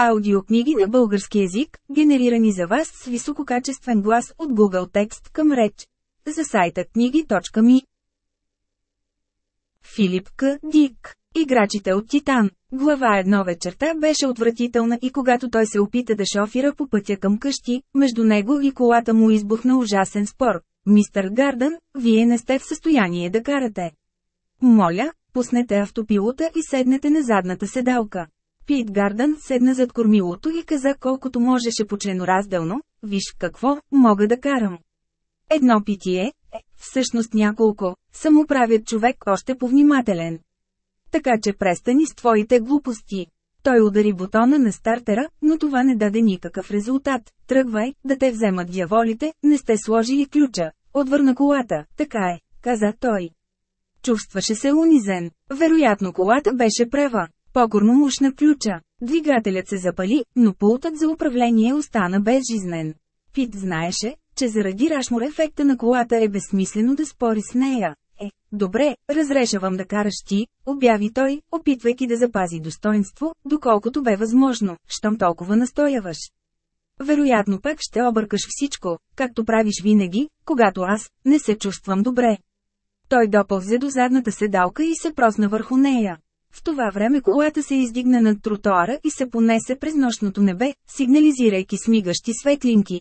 Аудиокниги на български език, генерирани за вас с висококачествен глас от Google Текст към реч. За сайта книги.ми Филип К. Дик Играчите от Титан Глава едно вечерта беше отвратителна и когато той се опита да шофира по пътя към къщи, между него и колата му избухна ужасен спор. Мистър Гардън, вие не сте в състояние да карате. Моля, пуснете автопилота и седнете на задната седалка. Пит Гардън седна зад кормилото и каза колкото можеше почленоразделно, виж какво, мога да карам. Едно питие, е, всъщност няколко, само правят човек още повнимателен. Така че престани с твоите глупости. Той удари бутона на стартера, но това не даде никакъв резултат. Тръгвай, да те вземат дяволите, не сте сложили ключа. Отвърна колата, така е, каза той. Чувстваше се унизен. Вероятно колата беше прева. Покорно мушна ключа. Двигателят се запали, но пултът за управление остана безжизнен. Пит знаеше, че заради рашмор ефекта на колата е безсмислено да спори с нея. Е, добре, разрешавам да караш ти, обяви той, опитвайки да запази достоинство, доколкото бе възможно, щом толкова настояваш. Вероятно пък ще объркаш всичко, както правиш винаги, когато аз не се чувствам добре. Той допълзе до задната седалка и се просна върху нея. В това време колата се издигна над тротоара и се понесе през нощното небе, сигнализирайки смигащи светлинки.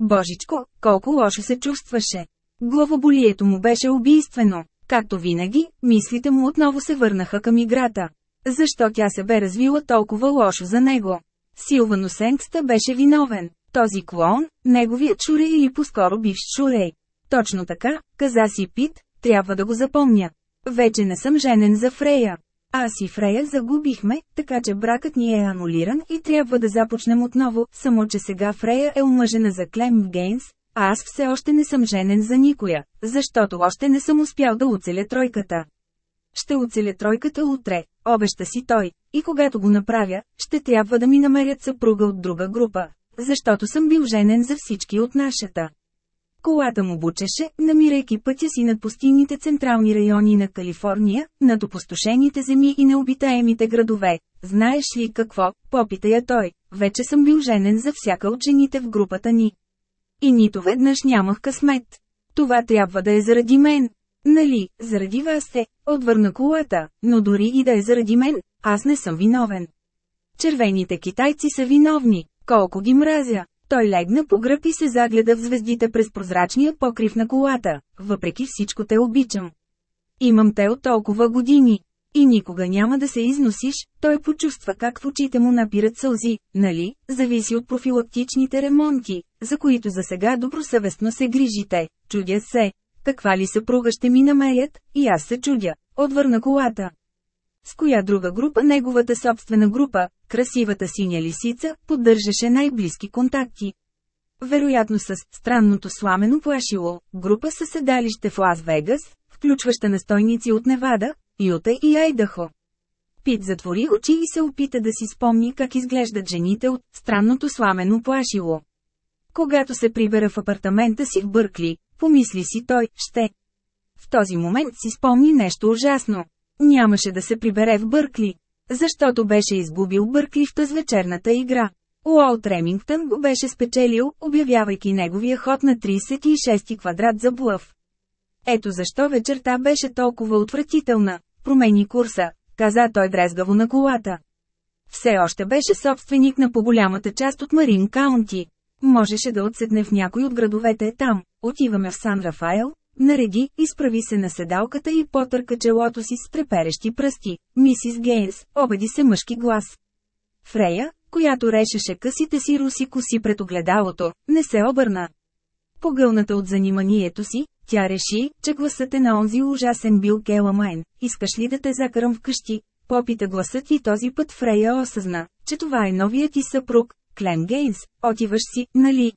Божичко, колко лошо се чувстваше. Главоболието му беше убийствено. Както винаги, мислите му отново се върнаха към играта. Защо тя се бе развила толкова лошо за него? Силвано Сенкста беше виновен. Този клоун, неговият шурей или по-скоро бивш шурей. Точно така, каза си Пит, трябва да го запомня. Вече не съм женен за Фрея. Аз и Фрея загубихме, така че бракът ни е анулиран и трябва да започнем отново, само че сега Фрея е омъжена за Клем Гейнс, а аз все още не съм женен за никоя, защото още не съм успял да оцеля тройката. Ще оцеля тройката утре, обеща си той, и когато го направя, ще трябва да ми намерят съпруга от друга група, защото съм бил женен за всички от нашата. Колата му бучеше, намирайки пътя си над пустинните централни райони на Калифорния, над опустошените земи и необитаемите градове. Знаеш ли какво, попита я той, вече съм бил женен за всяка от жените в групата ни. И нито веднъж нямах късмет. Това трябва да е заради мен. Нали, заради вас е, отвърна колата, но дори и да е заради мен, аз не съм виновен. Червените китайци са виновни, колко ги мразя. Той легна по гръб и се загледа в звездите през прозрачния покрив на колата. Въпреки всичко те обичам. Имам те от толкова години. И никога няма да се износиш, той почувства как в очите му напират сълзи, нали, зависи от профилактичните ремонти, за които за сега добросъвестно се грижите, чудя се, каква ли съпруга ще ми намерят, и аз се чудя, отвърна колата. С коя друга група неговата собствена група, красивата синя лисица, поддържаше най-близки контакти. Вероятно с странното сламено плашило, група със седалище в Лас-Вегас, включваща настойници от Невада, Юта и Айдахо. Пит затвори очи и се опита да си спомни как изглеждат жените от странното сламено плашило. Когато се прибера в апартамента си в Бъркли, помисли си той, ще. В този момент си спомни нещо ужасно. Нямаше да се прибере в Бъркли. Защото беше изгубил Бъркли в тъз вечерната игра. Уолт Ремингтън го беше спечелил, обявявайки неговия ход на 36 квадрат за блъв. Ето защо вечерта беше толкова отвратителна. Промени курса, каза той дрезгаво на колата. Все още беше собственик на по-голямата част от Марин Каунти. Можеше да отседне в някой от градовете там. Отиваме в Сан Рафаел, Нареди, изправи се на седалката и потърка челото си с треперещи пръсти. Мисис Гейнс, обади се мъжки глас. Фрея, която решеше късите си руси коси пред огледалото, не се обърна. Погълната от заниманието си, тя реши, че гласът е на онзи ужасен Бил Келамайн. Искаш ли да те закарам вкъщи? Попита гласът и този път Фрея осъзна, че това е новият ти съпруг, Клем Гейнс. Отиваш си, нали?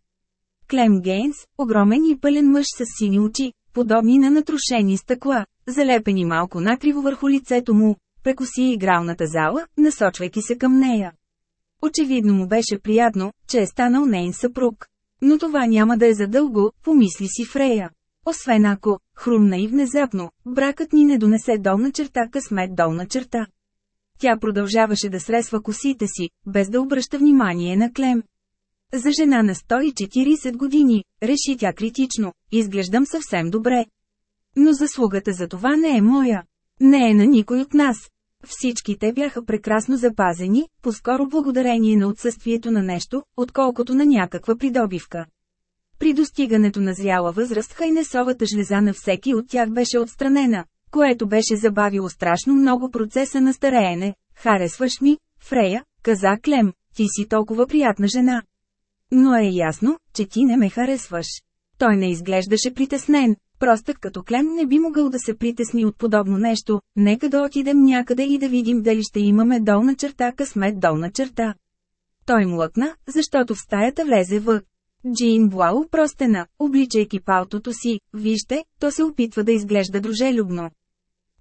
Клем Гейнс, огромен и пълен мъж с сини очи, подобни на натрушени стъкла, залепени малко накриво върху лицето му, прекоси игралната зала, насочвайки се към нея. Очевидно му беше приятно, че е станал нейн съпруг. Но това няма да е задълго, помисли си Фрея. Освен ако, хрумна и внезапно, бракът ни не донесе долна черта късмет долна черта. Тя продължаваше да сресва косите си, без да обръща внимание на Клем. За жена на 140 години, реши тя критично, изглеждам съвсем добре. Но заслугата за това не е моя. Не е на никой от нас. Всички те бяха прекрасно запазени, по-скоро благодарение на отсъствието на нещо, отколкото на някаква придобивка. При достигането на зряла възраст хайнесовата жлеза на всеки от тях беше отстранена, което беше забавило страшно много процеса на стареене. Харесваш ми, Фрея, каза Клем, ти си толкова приятна жена. Но е ясно, че ти не ме харесваш. Той не изглеждаше притеснен, Простък като Клем не би могъл да се притесни от подобно нещо, нека да отидем някъде и да видим дали ще имаме долна черта късмет долна черта. Той млъкна, защото в стаята влезе вък. Джин Блау простена, обличайки палтото си, вижте, то се опитва да изглежда дружелюбно.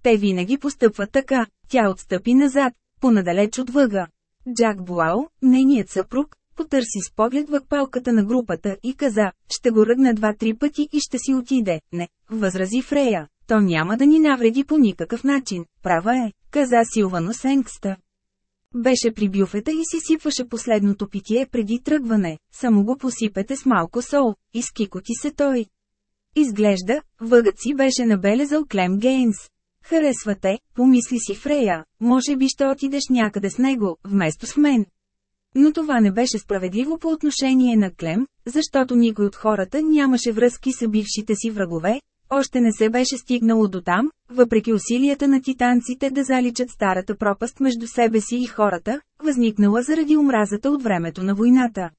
Те винаги постъпват така, тя отстъпи назад, понадалеч от въга. Джак Блау, нейният съпруг, потърси с поглед палката на групата и каза, ще го ръгна два-три пъти и ще си отиде. Не, възрази Фрея, то няма да ни навреди по никакъв начин, права е, каза Силвано Сенгста. Беше при бюфета и си сипваше последното питие преди тръгване, само го посипете с малко сол, и скикоти се той. Изглежда, въгът си беше набелезал Клем Гейнс. Харесвате, помисли си Фрея, може би ще отидеш някъде с него, вместо с мен. Но това не беше справедливо по отношение на Клем, защото никой от хората нямаше връзки с бившите си врагове, още не се беше стигнало до там, въпреки усилията на титанците да заличат старата пропаст между себе си и хората, възникнала заради омразата от времето на войната.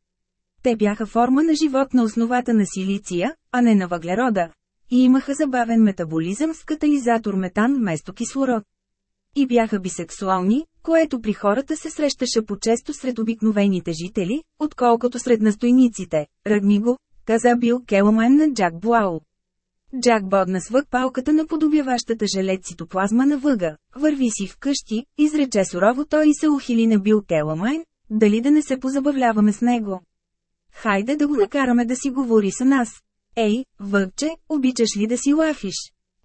Те бяха форма на живот на основата на силиция, а не на въглерода. И имаха забавен метаболизъм с катализатор метан вместо кислород. И бяха бисексуални, което при хората се срещаше по-често сред обикновените жители, отколкото сред настойниците. Ръгни го, каза Бил Келман на Джак Буау. Джак бодна свък палката на подобяващата желет цитоплазма на въга. Върви си вкъщи, изрече сурово той и се ухили на Бил Келман, дали да не се позабавляваме с него. Хайде да го накараме да си говори с нас. Ей, въгче, обичаш ли да си лафиш?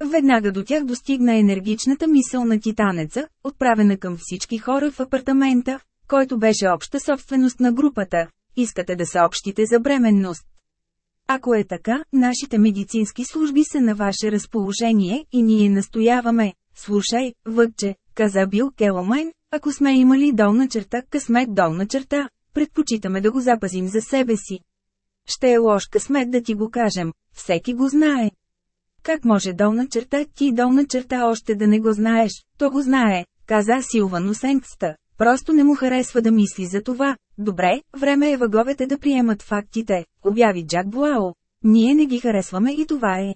Веднага до тях достигна енергичната мисъл на титанеца, отправена към всички хора в апартамента, който беше обща собственост на групата. Искате да съобщите за бременност. Ако е така, нашите медицински служби са на ваше разположение и ние настояваме. Слушай, въдче, каза Бил Келомен, ако сме имали долна черта, късмет долна черта, предпочитаме да го запазим за себе си. Ще е лош късмет да ти го кажем, всеки го знае. Как може долна черта ти долна черта още да не го знаеш, то го знае, каза Силвано Сенкста. Просто не му харесва да мисли за това. Добре, време е въговете да приемат фактите, обяви Джак Буао. Ние не ги харесваме и това е.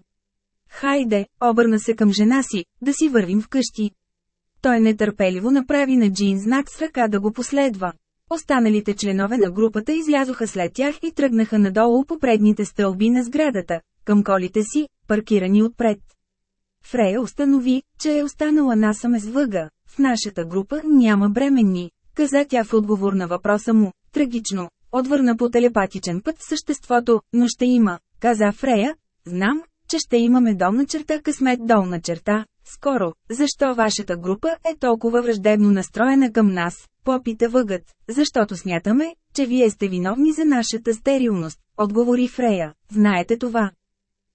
Хайде, обърна се към жена си, да си вървим вкъщи. Той нетърпеливо направи на Джин знак с ръка да го последва. Останалите членове на групата излязоха след тях и тръгнаха надолу по предните стълби на сградата, към колите си, паркирани отпред. Фрея установи, че е останала насаме с въга. В нашата група няма бременни, каза тя в отговор на въпроса му. Трагично, отвърна по телепатичен път съществото, но ще има, каза Фрея. Знам, че ще имаме долна черта късмет долна черта. Скоро, защо вашата група е толкова враждебно настроена към нас, попита въгът, защото смятаме, че вие сте виновни за нашата стерилност, отговори Фрея, знаете това.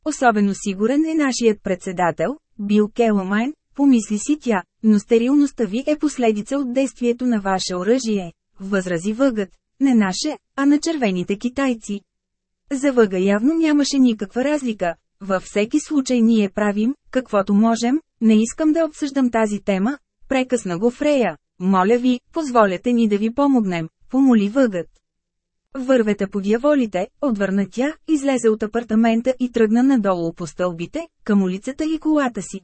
Особено сигурен е нашият председател, Бил Келомайн, помисли си тя, но стерилността ви е последица от действието на ваше оръжие, възрази въгът, не наше, а на червените китайци. За въга явно нямаше никаква разлика, във всеки случай ние правим, каквото можем, не искам да обсъждам тази тема, прекъсна го Фрея. Моля ви, позволете ни да ви помогнем, помоли въгът. Вървете по дяволите, отвърна тя, излезе от апартамента и тръгна надолу по стълбите, към улицата и колата си.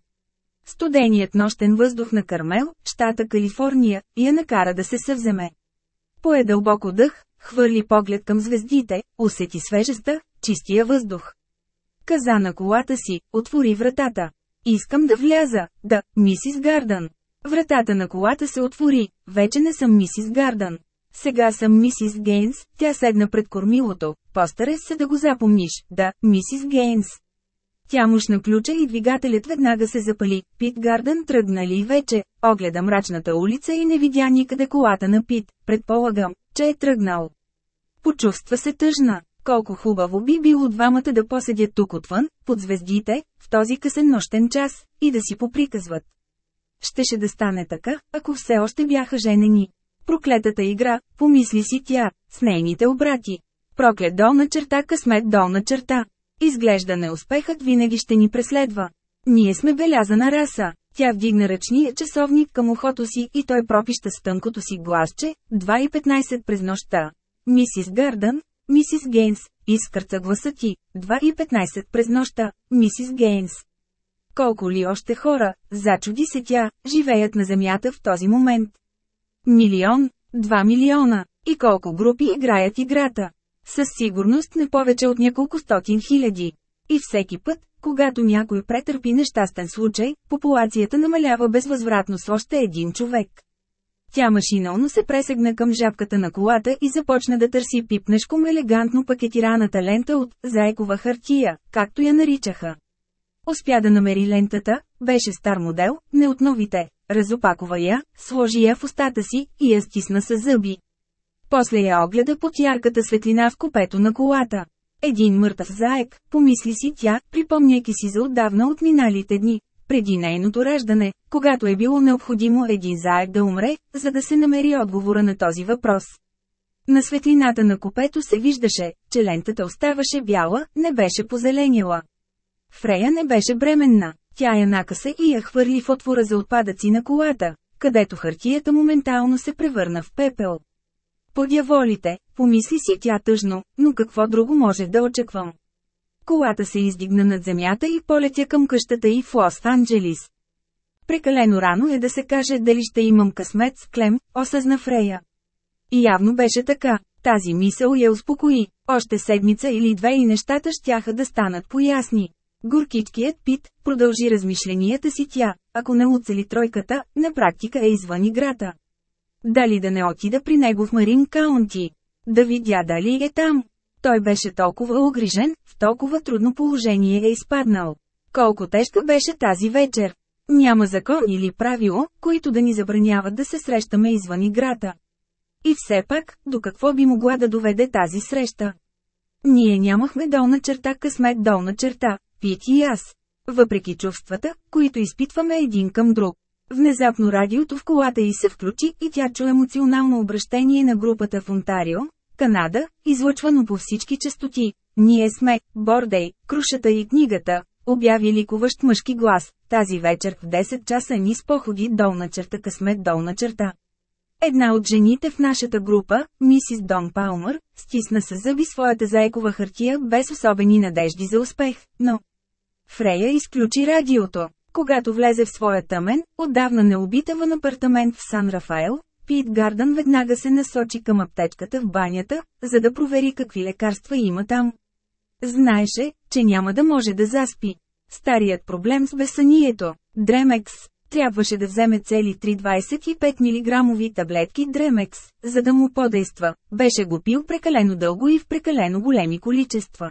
Студеният нощен въздух на Кармел, щата Калифорния, я накара да се съвземе. Пое дълбоко дъх, хвърли поглед към звездите, усети свежеста, чистия въздух. Каза на колата си, отвори вратата. Искам да вляза, да, мисис Гардън. Вратата на колата се отвори, вече не съм мисис Гардън. Сега съм мисис Гейнс, тя седна пред кормилото, постарай се да го запомниш, да, мисис Гейнс. Тя мушна ключа и двигателят веднага се запали. Пит Гарден тръгнали вече, огледа мрачната улица и не видя никъде колата на Пит. Предполагам, че е тръгнал. Почувства се тъжна. Колко хубаво би било двамата да поседят тук отвън, под звездите, в този късен нощен час, и да си поприказват. Щеше да стане така, ако все още бяха женени. Проклетата игра, помисли си тя, с нейните обрати. Проклет долна черта късмет долна черта. Изглежда неуспехът винаги ще ни преследва. Ние сме белязана раса. Тя вдигна ръчния часовник към ухото си и той пропища с тънкото си гласче, 2.15 през нощта. Мисис Гърдън, мисис Гейнс, изкърца гласа ти, 2.15 през нощта, мисис Гейнс. Колко ли още хора, зачуди се тя, живеят на земята в този момент? Милион, два милиона, и колко групи играят играта? Със сигурност не повече от няколко стотин хиляди. И всеки път, когато някой претърпи нещастен случай, популацията намалява безвъзвратно с още един човек. Тя машинално се пресегна към жабката на колата и започна да търси пипнешком елегантно пакетираната лента от «заекова хартия», както я наричаха. Успя да намери лентата, беше стар модел, не от новите. Разопакова я, сложи я в устата си и я стисна с зъби. После я огледа под ярката светлина в купето на колата. Един мъртъв заек, помисли си тя, припомняйки си за отдавна от миналите дни, преди нейното раждане, когато е било необходимо един заек да умре, за да се намери отговора на този въпрос. На светлината на купето се виждаше, че лентата оставаше бяла, не беше позеленяла. Фрея не беше бременна. Тя я накъса и я хвърли в отвора за отпадъци на колата, където хартията моментално се превърна в пепел. Подяволите, помисли си тя тъжно, но какво друго може да очаквам. Колата се издигна над земята и полетя към къщата и в Лос-Анджелис. Прекалено рано е да се каже дали ще имам късмет с Клем, осъзна Фрея. И явно беше така. Тази мисъл я успокои. Още седмица или две и нещата щяха да станат поясни. Горкичкият Пит продължи размишленията си тя, ако не оцели тройката, на практика е извън играта. Дали да не отида при него в Марин Каунти? Да видя дали е там. Той беше толкова огрижен, в толкова трудно положение е изпаднал. Колко тежка беше тази вечер. Няма закон или правило, които да ни забраняват да се срещаме извън играта. И все пак, до какво би могла да доведе тази среща? Ние нямахме долна черта късмет долна черта, Пит и аз. Въпреки чувствата, които изпитваме един към друг. Внезапно радиото в колата й се включи и тя чу емоционално обращение на групата в Онтарио, Канада, излъчвано по всички частоти. Ние сме, Бордей, крушата и книгата, обяви ликуващ мъжки глас. Тази вечер в 10 часа ни с походи долна черта късмет долна черта. Една от жените в нашата група, мисис Дон Палмър, стисна с зъби своята заекова хартия без особени надежди за успех, но Фрея изключи радиото. Когато влезе в своя тъмен, отдавна необитаван апартамент в Сан Рафаел, Пит Гардън веднага се насочи към аптечката в банята, за да провери какви лекарства има там. Знаеше, че няма да може да заспи. Старият проблем с безсънието – Дремекс. Трябваше да вземе цели 3,25 мг таблетки Дремекс, за да му подейства. Беше го пил прекалено дълго и в прекалено големи количества.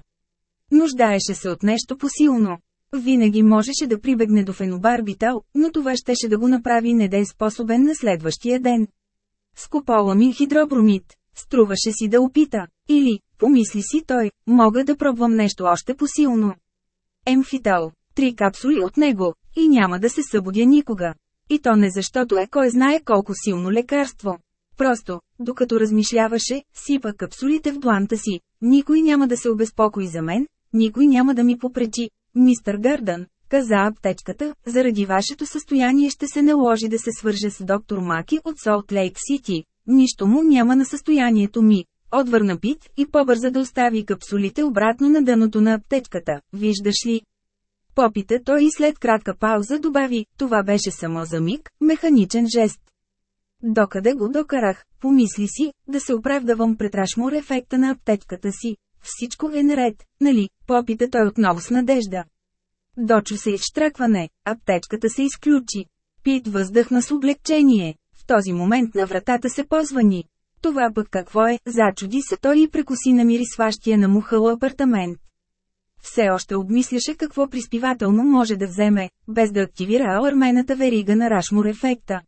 Нуждаеше се от нещо посилно. Винаги можеше да прибегне до фенобарбитал, но това щеше да го направи неден способен на следващия ден. Скополамин хидробромид. Струваше си да опита. Или, помисли си той, мога да пробвам нещо още посилно. Емфитал. Три капсули от него, и няма да се събудя никога. И то не защото е кой знае колко силно лекарство. Просто, докато размишляваше, сипа капсулите в дланта си. Никой няма да се обезпокои за мен, никой няма да ми попречи, Мистър Гърдън, каза аптечката, заради вашето състояние ще се наложи да се свърже с доктор Маки от Солт Лейк Сити. Нищо му няма на състоянието ми. Отвърна Пит и побърза да остави капсулите обратно на дъното на аптечката. Виждаш ли? Попита той и след кратка пауза добави, това беше само за миг, механичен жест. Докъде го докарах, помисли си, да се оправдавам пред Рашмор ефекта на аптечката си. Всичко е наред, нали, попита той отново с надежда. Дочу се изштракване, аптечката се изключи. Пит въздъхна с облегчение. В този момент на вратата се позвани. Това пък какво е, зачуди се той и прекоси намири сващия на мухъл апартамент. все още обмисляше какво приспивателно може да вземе, без да активира алармената верига на Рашмур ефекта.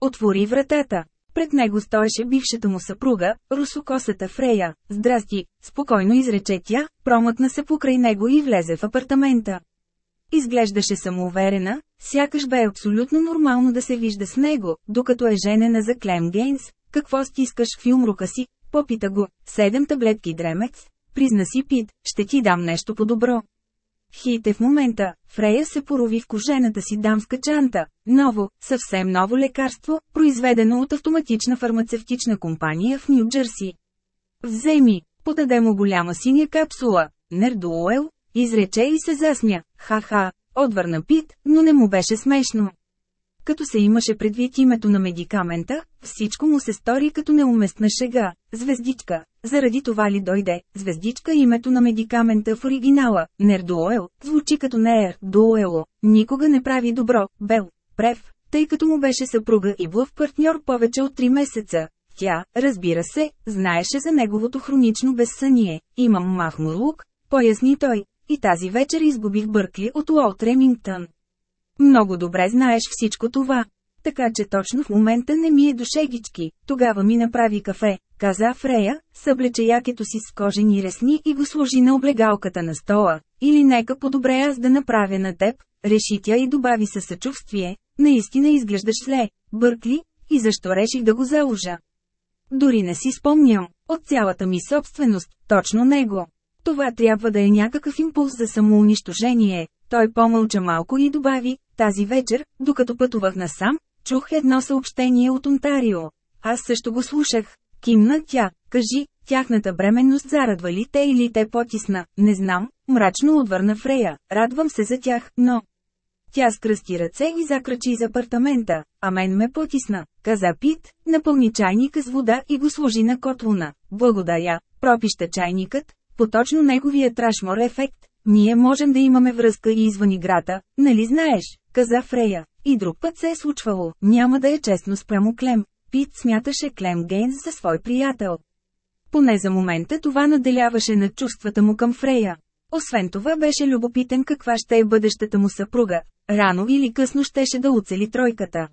Отвори вратата. Пред него стоеше бившата му съпруга, русокосата Фрея. Здрасти, спокойно изрече тя, промъкна се покрай него и влезе в апартамента. Изглеждаше самоуверена, сякаш бе абсолютно нормално да се вижда с него, докато е женена за Клем Гейнс. Какво стискаш в юмрука си? Попита го, седем таблетки дремец. Призна си Пит, ще ти дам нещо по-добро. Хите в момента, Фрея се порови в кожената си дамска чанта. Ново, съвсем ново лекарство, произведено от автоматична фармацевтична компания в Нью Джерси. Вземи, подаде му голяма синя капсула, Нердуел, изрече и се засмя. Ха-ха, отвърна Пит, но не му беше смешно. Като се имаше предвид името на медикамента, всичко му се стори като неуместна шега. Звездичка. Заради това ли дойде? Звездичка името на медикамента в оригинала. Нердуел. Звучи като Нер, Дуело. Никога не прави добро. Бел. Прев. Тъй като му беше съпруга и блъв партньор повече от 3 месеца. Тя, разбира се, знаеше за неговото хронично безсъние. Имам махмурлук, поясни той. И тази вечер изгубих Бъркли от Уолт Ремингтън. Много добре знаеш всичко това. Така че точно в момента не ми е до шегички, тогава ми направи кафе, каза Фрея, съблече якето си с кожени ресни и го сложи на облегалката на стола. Или нека по-добре аз да направя на теб, реши тя и добави със съчувствие, наистина изглеждаш зле, бъркли, и защо реших да го заложа. Дори не си спомням, от цялата ми собственост, точно него. Това трябва да е някакъв импулс за самоунищожение. Той помълча малко и добави, тази вечер, докато пътувах насам, чух едно съобщение от Онтарио. Аз също го слушах. Кимна тя, кажи, тяхната бременност зарадва ли те или те потисна, не знам, мрачно отвърна Фрея, радвам се за тях, но... Тя скръсти ръце и закрачи из апартамента, а мен ме потисна, каза Пит, напълни чайника с вода и го сложи на котлона. Благодаря, пропища чайникът, поточно неговия трашмор ефект, ние можем да имаме връзка и извън играта, нали знаеш, каза Фрея. И друг път се е случвало, няма да е честно спрямо Клем. Пит смяташе Клем Гейнс за свой приятел. Поне за момента това наделяваше на чувствата му към Фрея. Освен това беше любопитен каква ще е бъдещата му съпруга. Рано или късно щеше да оцели тройката.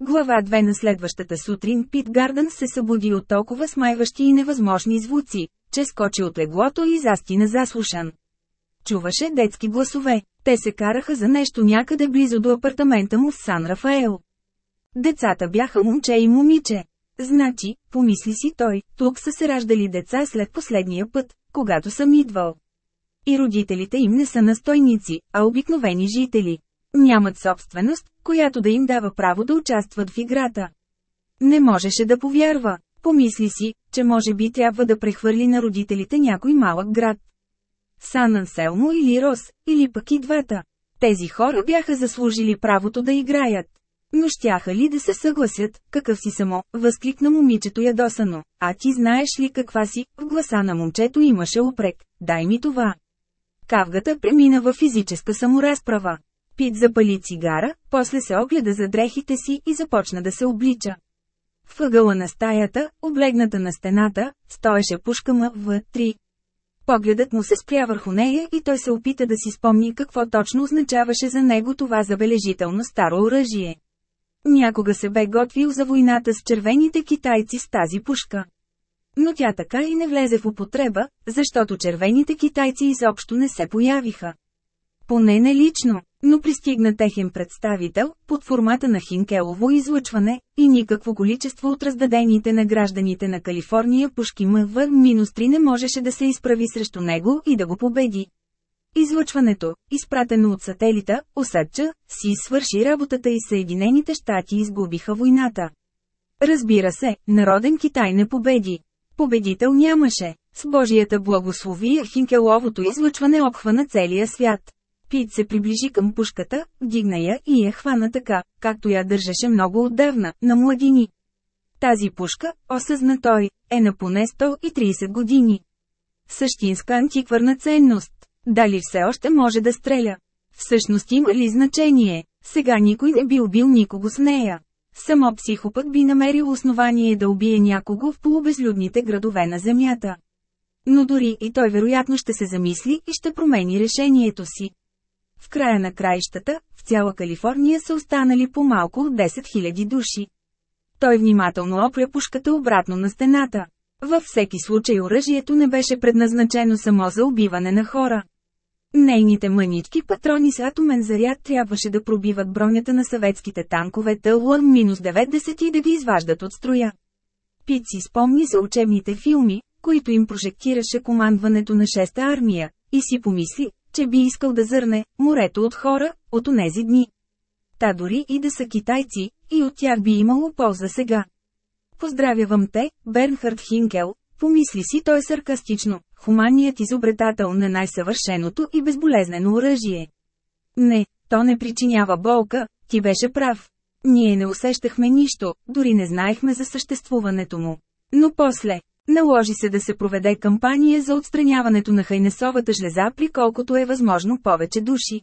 Глава 2 на следващата сутрин Пит Гардън се събуди от толкова смайващи и невъзможни звуци, че скочи от леглото и застина заслушан. Чуваше детски гласове. Те се караха за нещо някъде близо до апартамента му в Сан Рафаел. Децата бяха момче и момиче. Значи, помисли си той, тук са се раждали деца след последния път, когато съм идвал. И родителите им не са настойници, а обикновени жители. Нямат собственост, която да им дава право да участват в играта. Не можеше да повярва. Помисли си, че може би трябва да прехвърли на родителите някой малък град. Сан Анселмо или Рос, или пък и двата. Тези хора бяха заслужили правото да играят. Но щяха ли да се съгласят, какъв си само, възкликна момичето ядосано. А ти знаеш ли каква си, в гласа на момчето имаше упрек, дай ми това. Кавгата премина във физическа саморазправа. Пит запали цигара, после се огледа за дрехите си и започна да се облича. В на стаята, облегната на стената, стоеше пушка МВ-3. Погледът му се спря върху нея и той се опита да си спомни какво точно означаваше за него това забележително старо оръжие. Някога се бе готвил за войната с червените китайци с тази пушка. Но тя така и не влезе в употреба, защото червените китайци изобщо не се появиха. Поне не лично, но пристигна техен представител, под формата на хинкелово излъчване, и никакво количество от раздадените на гражданите на Калифорния пушки МВ-3 не можеше да се изправи срещу него и да го победи. Излъчването, изпратено от сателита, Осадча, си свърши работата и Съединените щати изгубиха войната. Разбира се, народен Китай не победи. Победител нямаше. С Божията благословия Хинкеловото излъчване обхвана целия свят. Пит се приближи към пушката, вдигна я и я хвана така, както я държеше много отдавна, на младини. Тази пушка, осъзна той, е на поне 130 години. Същинска антикварна ценност. Дали все още може да стреля? Всъщност има ли значение? Сега никой не би убил никого с нея. Само психопът би намерил основание да убие някого в полубезлюдните градове на Земята. Но дори и той вероятно ще се замисли и ще промени решението си. В края на краищата, в цяла Калифорния са останали по-малко от 10 000 души. Той внимателно опря пушката обратно на стената. Във всеки случай оръжието не беше предназначено само за убиване на хора. Нейните мънички патрони с атомен заряд трябваше да пробиват бронята на съветските танкове ТЛ-90 и да ги изваждат от строя. Пит си спомни за учебните филми, които им прожектираше командването на 6-та армия, и си помисли, че би искал да зърне морето от хора, от онези дни. Та дори и да са китайци, и от тях би имало полза сега. Поздравявам те, Бернхард Хинкел, помисли си той саркастично, хуманният изобретател на най-съвършеното и безболезнено оръжие. Не, то не причинява болка, ти беше прав. Ние не усещахме нищо, дори не знаехме за съществуването му. Но после, наложи се да се проведе кампания за отстраняването на хайнесовата жлеза при колкото е възможно повече души.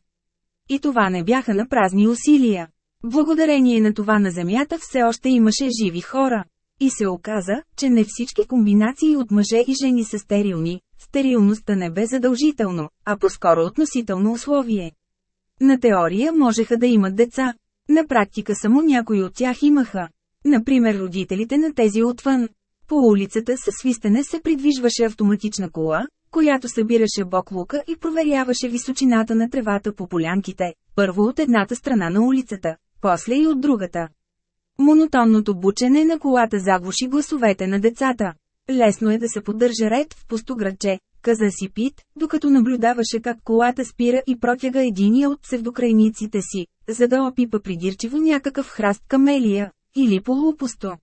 И това не бяха на празни усилия. Благодарение на това на Земята все още имаше живи хора. И се оказа, че не всички комбинации от мъже и жени са стерилни, стерилността не бе задължително, а по-скоро относително условие. На теория можеха да имат деца. На практика само някои от тях имаха. Например родителите на тези отвън. По улицата със свистене се придвижваше автоматична кола, която събираше боклука и проверяваше височината на тревата по полянките, първо от едната страна на улицата, после и от другата. Монотонното бучене на колата заглуши гласовете на децата. Лесно е да се поддържа ред в пусто градче, каза си Пит, докато наблюдаваше как колата спира и протяга единия от псевдокрайниците си, за да опипа придирчиво някакъв храст камелия, или полупусто.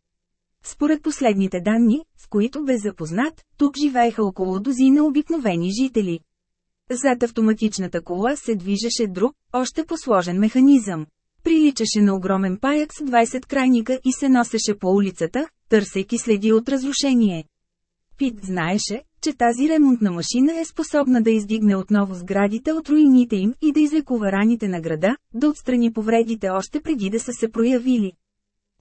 Според последните данни, с които бе запознат, тук живееха около дозина обикновени жители. Зад автоматичната кола се движеше друг, още посложен механизъм. Приличаше на огромен паяк с 20 крайника и се носеше по улицата, търсейки следи от разрушение. Пит знаеше, че тази ремонтна машина е способна да издигне отново сградите от руините им и да излекува раните на града, да отстрани повредите още преди да са се проявили.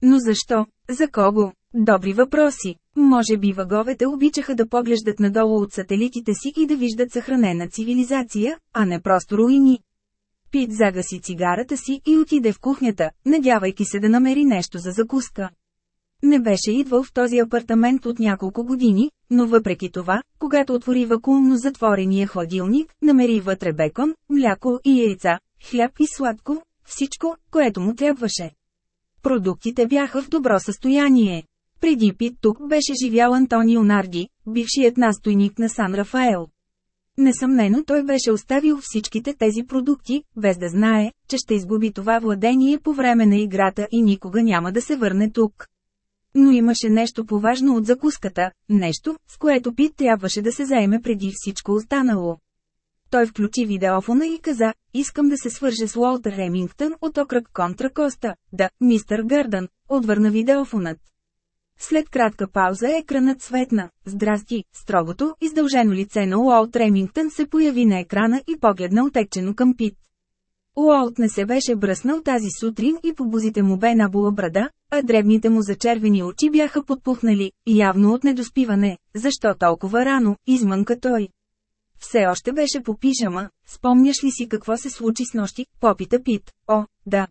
Но защо? За кого? Добри въпроси. Може би въговете обичаха да поглеждат надолу от сателитите си и да виждат съхранена цивилизация, а не просто руини. Пит загаси цигарата си и отиде в кухнята, надявайки се да намери нещо за закуска. Не беше идвал в този апартамент от няколко години, но въпреки това, когато отвори вакуумно затворения хладилник, намери вътре бекон, мляко и яйца, хляб и сладко, всичко, което му трябваше. Продуктите бяха в добро състояние. Преди Пит тук беше живял Антонио Нарди, бившият настойник на Сан Рафаел. Несъмнено той беше оставил всичките тези продукти, без да знае, че ще изгуби това владение по време на играта и никога няма да се върне тук. Но имаше нещо поважно от закуската, нещо, с което Пит трябваше да се заеме преди всичко останало. Той включи видеофона и каза, искам да се свърже с Уолтер Ремингтън от окръг Контра Коста. Да, мистър Гърдън, отвърна видеофонът. След кратка пауза екранът светна. Здрасти, строгото, издължено лице на Уолт Ремингтън се появи на екрана и погледна отекчено към Пит. Уолт не се беше бръснал тази сутрин и по бузите му бе набула брада, а дребните му зачервени очи бяха подпухнали, явно от недоспиване. Защо толкова рано, измънка той. Все още беше по пижама, спомняш ли си какво се случи с нощи, попита Пит. О, да.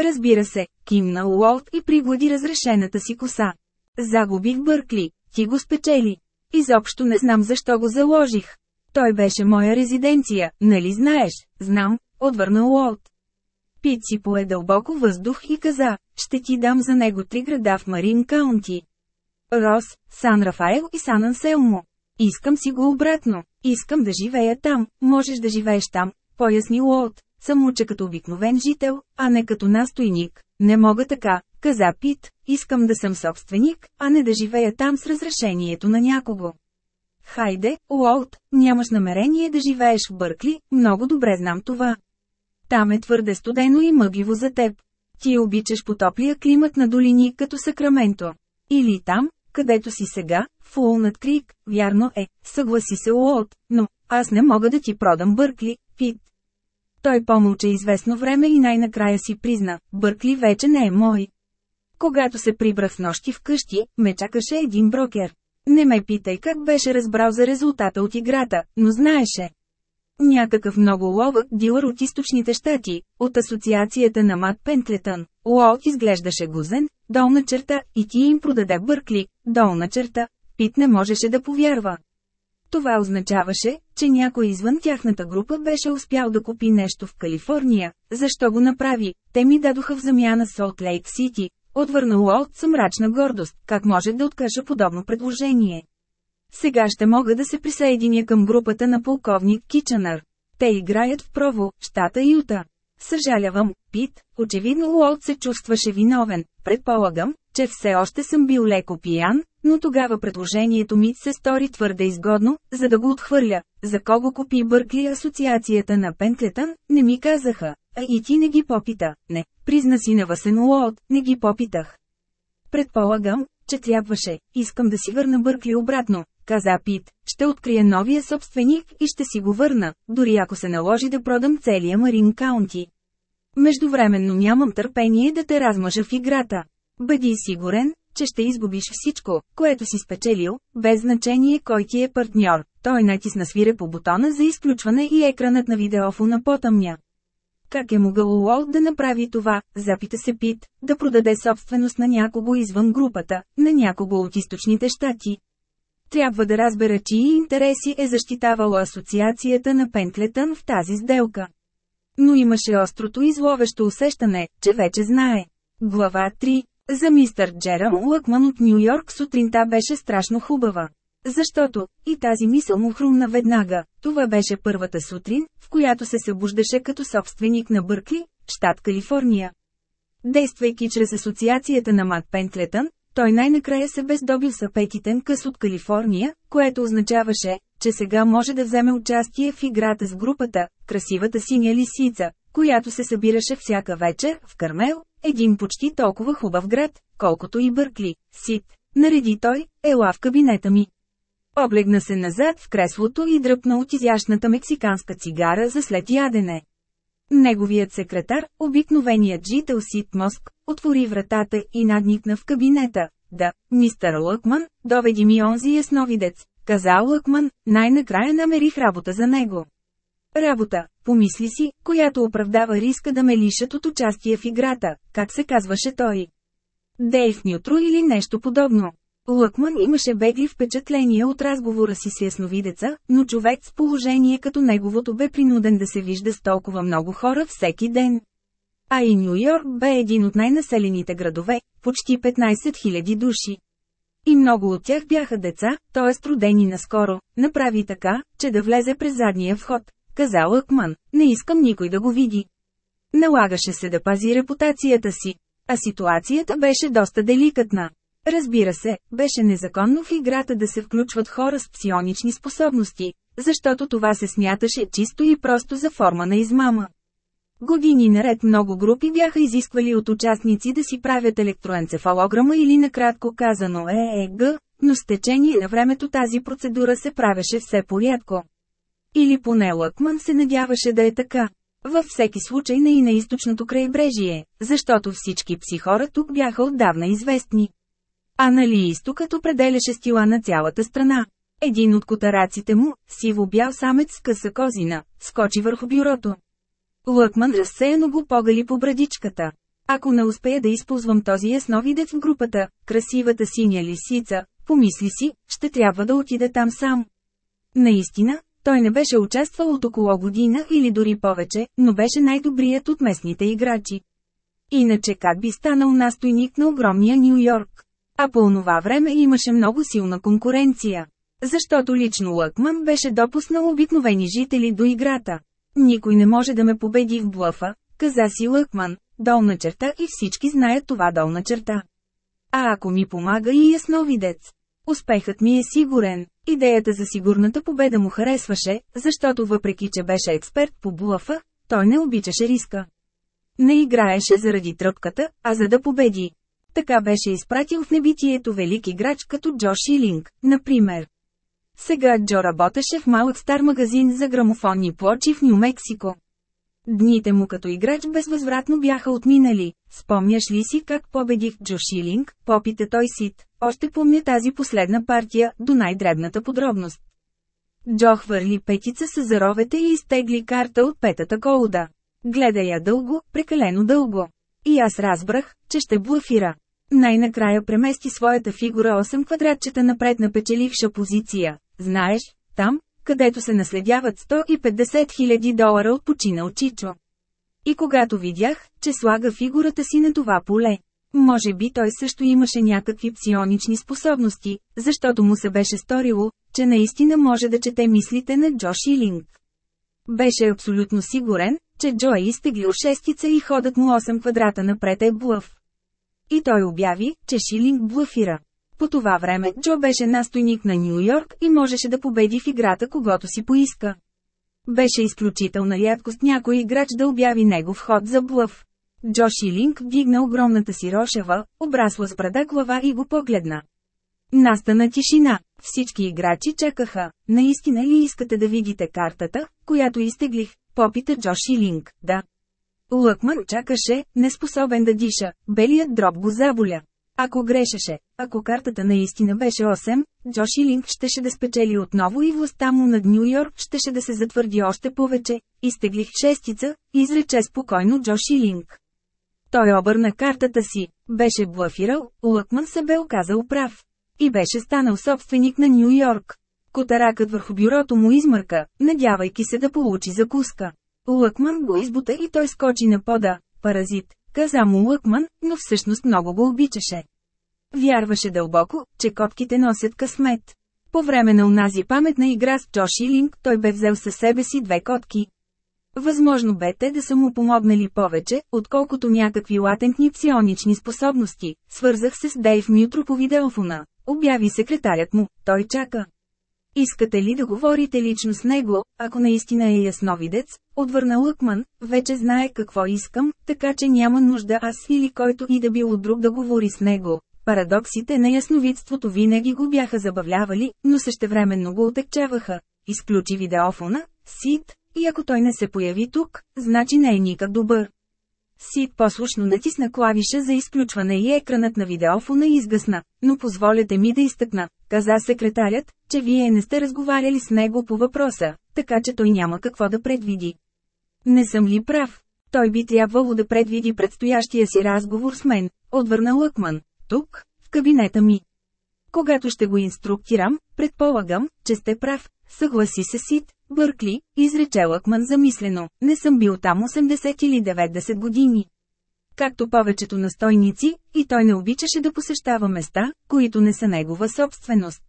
Разбира се, кимна Уолт и приглади разрешената си коса. Загубих Бъркли, ти го спечели. Изобщо не знам защо го заложих. Той беше моя резиденция, нали знаеш? Знам, отвърна Уолт. Пит си пое дълбоко въздух и каза, ще ти дам за него три града в Марин Каунти. Рос, Сан Рафаел и Сан Анселмо. Искам си го обратно. Искам да живея там, можеш да живееш там, поясни Уолт, само че като обикновен жител, а не като настойник. Не мога така, каза Пит, искам да съм собственик, а не да живея там с разрешението на някого. Хайде, Уолт, нямаш намерение да живееш в Бъркли, много добре знам това. Там е твърде студено и мъгливо за теб. Ти обичаш потоплия климат на долини като Сакраменто. Или там, където си сега, в Улнат Крик, вярно е, съгласи се Уолт, но аз не мога да ти продам Бъркли, Пит. Той помълча известно време и най-накрая си призна, Бъркли вече не е мой. Когато се прибрах с нощи вкъщи, ме чакаше един брокер. Не ме питай как беше разбрал за резултата от играта, но знаеше. Някакъв много ловък дилър от източните щати, от асоциацията на Мат Пентлетън. Уолт изглеждаше гузен, долна черта, и ти им продаде Бъркли, долна черта. Пит не можеше да повярва. Това означаваше, че някой извън тяхната група беше успял да купи нещо в Калифорния. Защо го направи? Те ми дадоха в замяна Солт Лейк Сити. Отвърна Уолт с мрачна гордост. Как може да откажа подобно предложение? Сега ще мога да се присъединя към групата на полковник Кичанър. Те играят в Прово, щата Юта. Съжалявам, Пит, очевидно Уолт се чувстваше виновен. Предполагам, че все още съм бил леко пиян, но тогава предложението ми се стори твърде изгодно, за да го отхвърля. За кого купи Бъркли асоциацията на Пенклетън, не ми казаха, а и ти не ги попита. Не, призна си на Васен Уолт, не ги попитах. Предполагам, че трябваше, искам да си върна Бъркли обратно, каза Пит, ще открия новия собственик и ще си го върна, дори ако се наложи да продам целия Марин Каунти. Междувременно нямам търпение да те размъжа в играта. Бъди сигурен, че ще изгубиш всичко, което си спечелил, без значение кой ти е партньор. Той натисна свире по бутона за изключване и екранът на видеофона потъмня. Как е могъл Уолт да направи това, запита се Пит, да продаде собственост на някого извън групата, на някого от източните щати. Трябва да разбера чии интереси е защитавала асоциацията на Пенклетън в тази сделка. Но имаше острото и зловещо усещане, че вече знае. Глава 3 За мистър Джерам Лъкман от Нью Йорк сутринта беше страшно хубава. Защото, и тази мисъл му хрумна веднага, това беше първата сутрин, в която се събуждаше като собственик на Бъркли, щат Калифорния. Действайки чрез асоциацията на Мат Пентлетън, той най-накрая се бездобил с апетитен къс от Калифорния, което означаваше, че сега може да вземе участие в играта с групата, красивата синя лисица, която се събираше всяка вечер, в Кармел, един почти толкова хубав град, колкото и Бъркли, Сит. Нареди той, ела в кабинета ми. Облегна се назад в креслото и дръпна от изящната мексиканска цигара за след ядене. Неговият секретар, обикновеният жител Сит Моск, отвори вратата и надникна в кабинета. Да, мистер Лъкман, доведи ми онзи ясновидец, каза Лъкман, най-накрая намерих работа за него. Работа, помисли си, която оправдава риска да ме лишат от участие в играта, как се казваше той. Дейв Нютро или нещо подобно. Лъкман имаше бегли впечатления от разговора си с ясновидеца, но човек с положение като неговото бе принуден да се вижда с толкова много хора всеки ден. А и Нью Йорк бе един от най-населените градове, почти 15 000 души. И много от тях бяха деца, т.е. родени наскоро, направи така, че да влезе през задния вход, каза Лъкман, не искам никой да го види. Налагаше се да пази репутацията си, а ситуацията беше доста деликатна. Разбира се, беше незаконно в играта да се включват хора с псионични способности, защото това се смяташе чисто и просто за форма на измама. Години наред много групи бяха изисквали от участници да си правят електроенцефалограма или накратко казано ЕЕГ, но с течение на времето тази процедура се правеше все порядко. Или поне Лъкман се надяваше да е така. Във всеки случай не и на източното крайбрежие, защото всички психора тук бяха отдавна известни. А нали изтокът определяше стила на цялата страна. Един от котараците му, сиво-бял самец с къса козина, скочи върху бюрото. Лъкман разсеяно го погали по брадичката. Ако не успея да използвам този ясновидец в групата, красивата синя лисица, помисли си, ще трябва да отида там сам. Наистина, той не беше участвал от около година или дори повече, но беше най-добрият от местните играчи. Иначе как би станал настойник на огромния Нью Йорк? А по онова време имаше много силна конкуренция. Защото лично Лъкман беше допуснал обикновени жители до играта. Никой не може да ме победи в блъфа, каза си Лъкман, долна черта и всички знаят това долна черта. А ако ми помага и ясновидец? Успехът ми е сигурен. Идеята за сигурната победа му харесваше, защото въпреки че беше експерт по блъфа, той не обичаше риска. Не играеше заради тръпката, а за да победи. Така беше изпратил в небитието велик играч като Джо Шилинг, например. Сега Джо работеше в малък стар магазин за грамофонни плочи в Нью-Мексико. Дните му като играч безвъзвратно бяха отминали. Спомняш ли си как победих Джо Шилинг, попита той сит. Още помня тази последна партия, до най-дребната подробност. Джо хвърли петица с заровете и изтегли карта от петата колода. Гледа я дълго, прекалено дълго. И аз разбрах, че ще блъфира. Най-накрая премести своята фигура 8 квадратчета напред на печеливша позиция. Знаеш, там, където се наследяват 150 000 долара от починал Чичо. И когато видях, че слага фигурата си на това поле, може би той също имаше някакви псионични способности, защото му се беше сторило, че наистина може да чете мислите на Джо Шилинг. Беше абсолютно сигурен, че Джо е изтеглил шестица и ходът му 8 квадрата напред е блъв. И той обяви, че Шилинг блъфира. По това време Джо беше настойник на Нью Йорк и можеше да победи в играта когато си поиска. Беше изключителна рядкост някой играч да обяви негов ход за блъв. Джо Шилинг вдигна огромната си рошева, обрасла с брада глава и го погледна. Настана тишина. Всички играчи чакаха. Наистина ли искате да видите картата, която изтеглих? Попита Джо Шилинг. Да. Лъкман чакаше, неспособен да диша. Белият дроб го заболя. Ако грешеше, ако картата наистина беше 8, Джо Шилинг щеше да спечели отново и властта му над Нью Йорк щеше да се затвърди още повече. Изтеглих шестица, изрече спокойно Джо Шилинг. Той обърна картата си, беше блафирал, Лъкман се бе оказал прав. И беше станал собственик на Нью Йорк. Котаракът върху бюрото му измърка, надявайки се да получи закуска. Лъкман го избута и той скочи на пода. Паразит, каза му Лъкман, но всъщност много го обичаше. Вярваше дълбоко, че котките носят късмет. По време на унази паметна игра с Джош Линк той бе взел със себе си две котки. Възможно бе те да са му помогнали повече, отколкото някакви латентни псионични способности. Свързах се с Дейв Мютро по видеофона. Обяви секретарят му, той чака. Искате ли да говорите лично с него, ако наистина е ясновидец? Отвърна Лъкман, вече знае какво искам, така че няма нужда аз или който и да било друг да говори с него. Парадоксите на ясновидството винаги го бяха забавлявали, но същевременно го отекчаваха. Изключи видеофона, Сид, и ако той не се появи тук, значи не е никак добър. Сид послушно натисна клавиша за изключване и екранът на видеофона изгасна, но позволете ми да изтъкна, каза секретарят, че вие не сте разговаряли с него по въпроса, така че той няма какво да предвиди. Не съм ли прав? Той би трябвало да предвиди предстоящия си разговор с мен, отвърна Лъкман. Тук, в кабинета ми. Когато ще го инструктирам, предполагам, че сте прав, съгласи се Сид, Бъркли, изрече Лъкман замислено, не съм бил там 80 или 90 години. Както повечето настойници, и той не обичаше да посещава места, които не са негова собственост.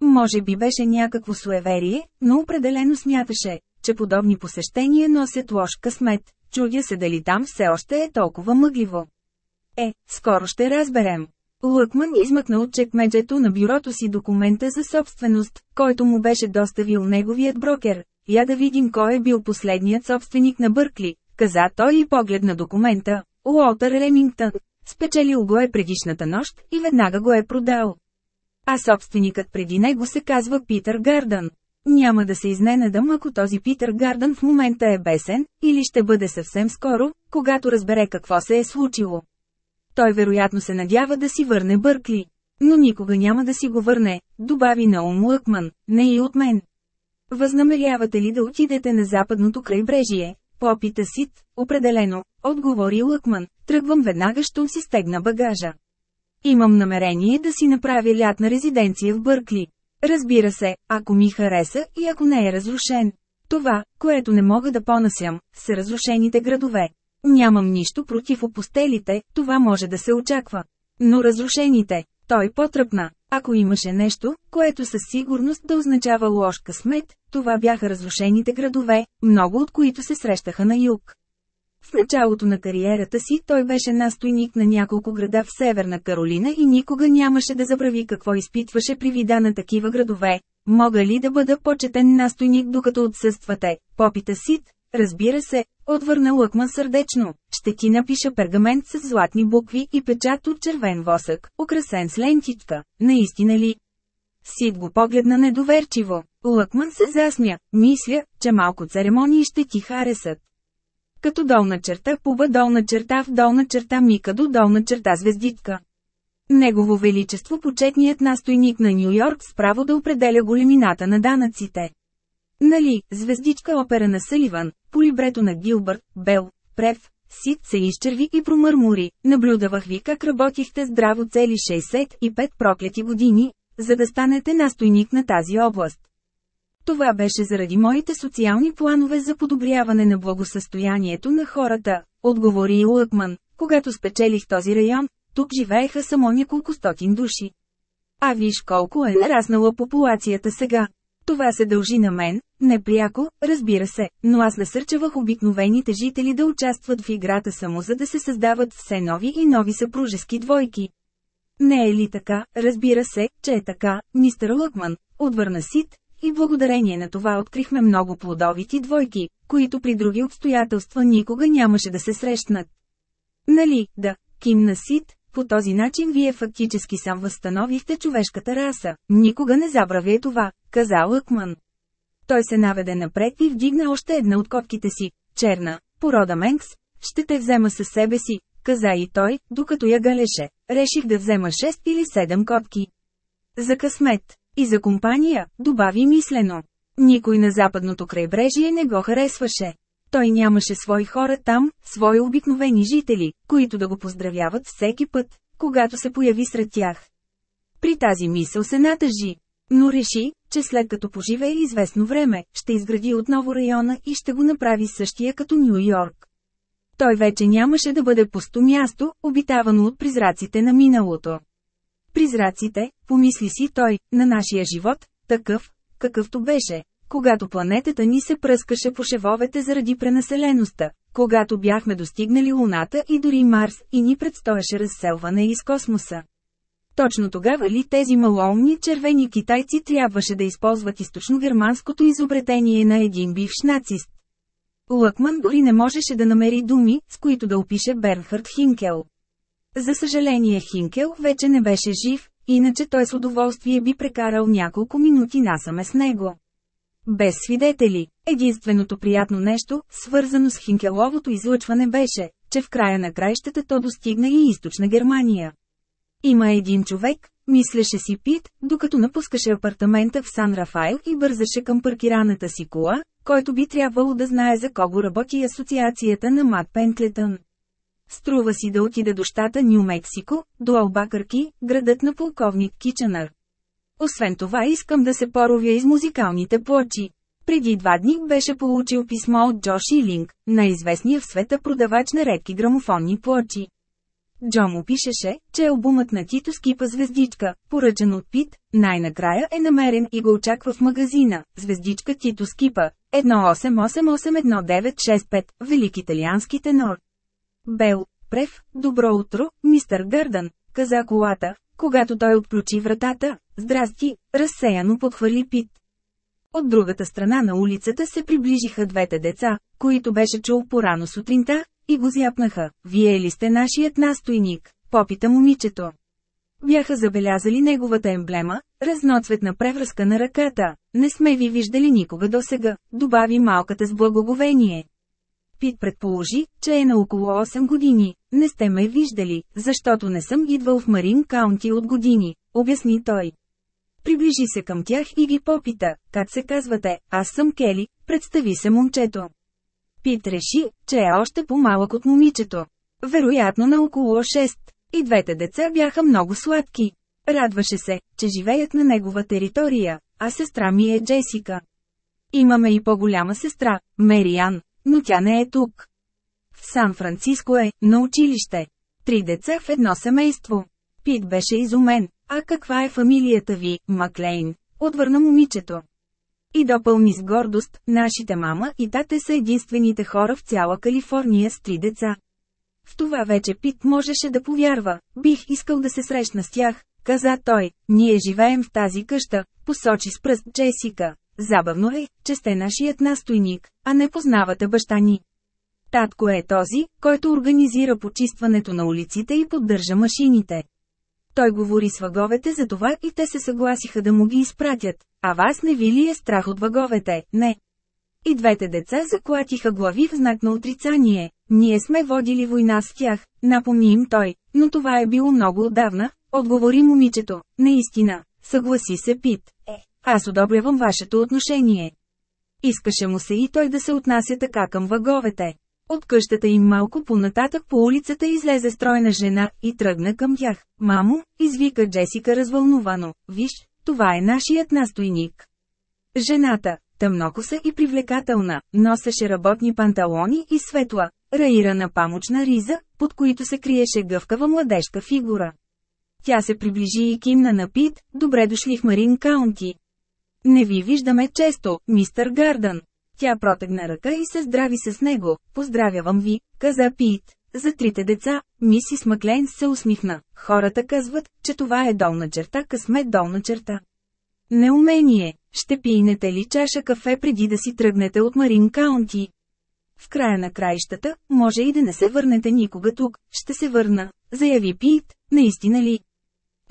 Може би беше някакво суеверие, но определено смяташе, че подобни посещения носят лош късмет, чудя се дали там все още е толкова мъгливо. Е, скоро ще разберем. Лъкман измъкна от чекмеджето на бюрото си документа за собственост, който му беше доставил неговият брокер. Я да видим кой е бил последният собственик на Бъркли, каза той и поглед на документа. Уолтер Ремингтън. Спечелил го е предишната нощ и веднага го е продал. А собственикът преди него се казва Питър Гардън. Няма да се изненадам ако този Питър Гардън в момента е бесен, или ще бъде съвсем скоро, когато разбере какво се е случило. Той вероятно се надява да си върне Бъркли. Но никога няма да си го върне, добави на ум Лъкман, не и от мен. Възнамерявате ли да отидете на западното крайбрежие? Попита Сит, определено, отговори Лъкман, тръгвам веднага, щом си стегна багажа. Имам намерение да си направя лятна резиденция в Бъркли. Разбира се, ако ми хареса и ако не е разрушен. Това, което не мога да понасям, са разрушените градове. Нямам нищо против опостелите, това може да се очаква. Но разрушените, той потръпна. Ако имаше нещо, което със сигурност да означава лош късмет, това бяха разрушените градове, много от които се срещаха на юг. В началото на кариерата си той беше настойник на няколко града в Северна Каролина и никога нямаше да забрави какво изпитваше при вида на такива градове. Мога ли да бъда почетен настойник докато отсъствате? Попита Сид, Разбира се, отвърна Лъкман сърдечно, ще ти напиша пергамент с златни букви и печат от червен восък, украсен с лентичка, наистина ли? Сид го погледна недоверчиво. Лъкман се засмя, мисля, че малко церемонии ще ти харесат. Като долна черта пуба долна черта в долна черта мика до долна черта звездитка. Негово величество почетният настойник на Нью Йорк с право да определя големината на данъците. Нали, звездичка опера на Съливан, по либрето на Гилбърт, Бел, Прев, Сит се изчерви и промърмори, наблюдавах ви как работихте здраво цели 65 проклети години, за да станете настойник на тази област. Това беше заради моите социални планове за подобряване на благосъстоянието на хората, отговори и Лъкман, когато спечелих този район, тук живееха само няколко стотин души. А виж колко е нараснала популацията сега. Това се дължи на мен, непряко, разбира се, но аз насърчавах обикновените жители да участват в играта само за да се създават все нови и нови съпружески двойки. Не е ли така, разбира се, че е така, мистер Лъкман, отвърна Сит, и благодарение на това открихме много плодовити двойки, които при други обстоятелства никога нямаше да се срещнат. Нали, да, кимна Сит, по този начин вие фактически сам възстановихте човешката раса. Никога не забравяй това, каза Лъкман. Той се наведе напред и вдигна още една от котките си, черна, порода Менкс. Ще те взема със себе си, каза и той, докато я галеше. Реших да взема 6 или 7 котки. За късмет. И за компания, добави мислено. Никой на западното крайбрежие не го харесваше. Той нямаше свои хора там, свои обикновени жители, които да го поздравяват всеки път, когато се появи сред тях. При тази мисъл се натъжи, но реши, че след като поживее известно време, ще изгради отново района и ще го направи същия като Нью Йорк. Той вече нямаше да бъде пусто място, обитавано от призраците на миналото. Призраците, помисли си той, на нашия живот, такъв, какъвто беше, когато планетата ни се пръскаше по шевовете заради пренаселеността, когато бяхме достигнали Луната и дори Марс и ни предстояше разселване из космоса. Точно тогава ли тези малоумни червени китайци трябваше да използват източно-германското изобретение на един бивш нацист? Лъкман дори не можеше да намери думи, с които да опише Бернхард Хинкел. За съжаление Хинкел вече не беше жив, иначе той с удоволствие би прекарал няколко минути насаме с него. Без свидетели, единственото приятно нещо, свързано с Хинкеловото излъчване беше, че в края на краищата то достигна и източна Германия. Има един човек, мислеше си Пит, докато напускаше апартамента в Сан Рафаел и бързаше към паркираната си кола, който би трябвало да знае за кого работи асоциацията на Мат Пенклетън. Струва си да отида до щата Нью Мексико, до Албакърки, градът на полковник Кичанър. Освен това искам да се поровя из музикалните плочи. Преди два дни беше получил писмо от Джо Шилинг, най-известния в света продавач на редки грамофонни плочи. Джо му пишеше, че албумът на Тито Скипа звездичка, поръчан от Пит, най-накрая е намерен и го очаква в магазина, звездичка Тито Скипа, 18881965, велик италиански тенор. Бел, Прев, добро утро, мистер Гърдън, каза колата, когато той отключи вратата, здрасти, разсеяно подхвърли Пит. От другата страна на улицата се приближиха двете деца, които беше чул порано сутринта, и го зяпнаха. Вие ли сте нашият настойник? Попита момичето. Бяха забелязали неговата емблема, разноцветна превръзка на ръката. Не сме ви виждали никога досега, добави малката с благоговение. Пит предположи, че е на около 8 години. Не сте ме виждали, защото не съм идвал в Марин Каунти от години, обясни той. Приближи се към тях и ги попита, как се казвате, аз съм Кели, представи се момчето. Пит реши, че е още по-малък от момичето. Вероятно на около 6. И двете деца бяха много сладки. Радваше се, че живеят на негова територия, а сестра ми е Джесика. Имаме и по-голяма сестра, Мериан, но тя не е тук. В Сан-Франциско е, на училище. Три деца в едно семейство. Пит беше изумен. А каква е фамилията ви, Маклейн? Отвърна момичето. И допълни с гордост, нашите мама и тате са единствените хора в цяла Калифорния с три деца. В това вече Пит можеше да повярва, бих искал да се срещна с тях, каза той, ние живеем в тази къща, посочи с пръст Джесика. Забавно е, че сте нашият настойник, а не познавате баща ни. Татко е този, който организира почистването на улиците и поддържа машините. Той говори с въговете за това и те се съгласиха да му ги изпратят. А вас не ви ли е страх от въговете? Не. И двете деца заклатиха глави в знак на отрицание. Ние сме водили война с тях, напомни им той, но това е било много отдавна, отговори момичето. Наистина, съгласи се Пит. Е, аз одобрявам вашето отношение. Искаше му се и той да се отнася така към въговете. От къщата им малко понататък по улицата излезе стройна жена и тръгна към тях. Мамо, извика Джесика развълнувано, виж, това е нашият настойник. Жената, тъмнокоса и привлекателна, носеше работни панталони и светла, раирана памучна риза, под които се криеше гъвкава младежка фигура. Тя се приближи и кимна на Пит, добре дошли в Марин Каунти. Не ви виждаме често, мистър Гардън. Тя протегна ръка и се здрави с него. Поздравявам ви, каза Пит. За трите деца, мисис Маклейн се усмихна. Хората казват, че това е долна черта, късмет долна черта. Неумение. Ще пинете ли чаша кафе преди да си тръгнете от Марин Каунти? В края на краищата, може и да не се върнете никога тук, ще се върна, заяви Пит, наистина ли?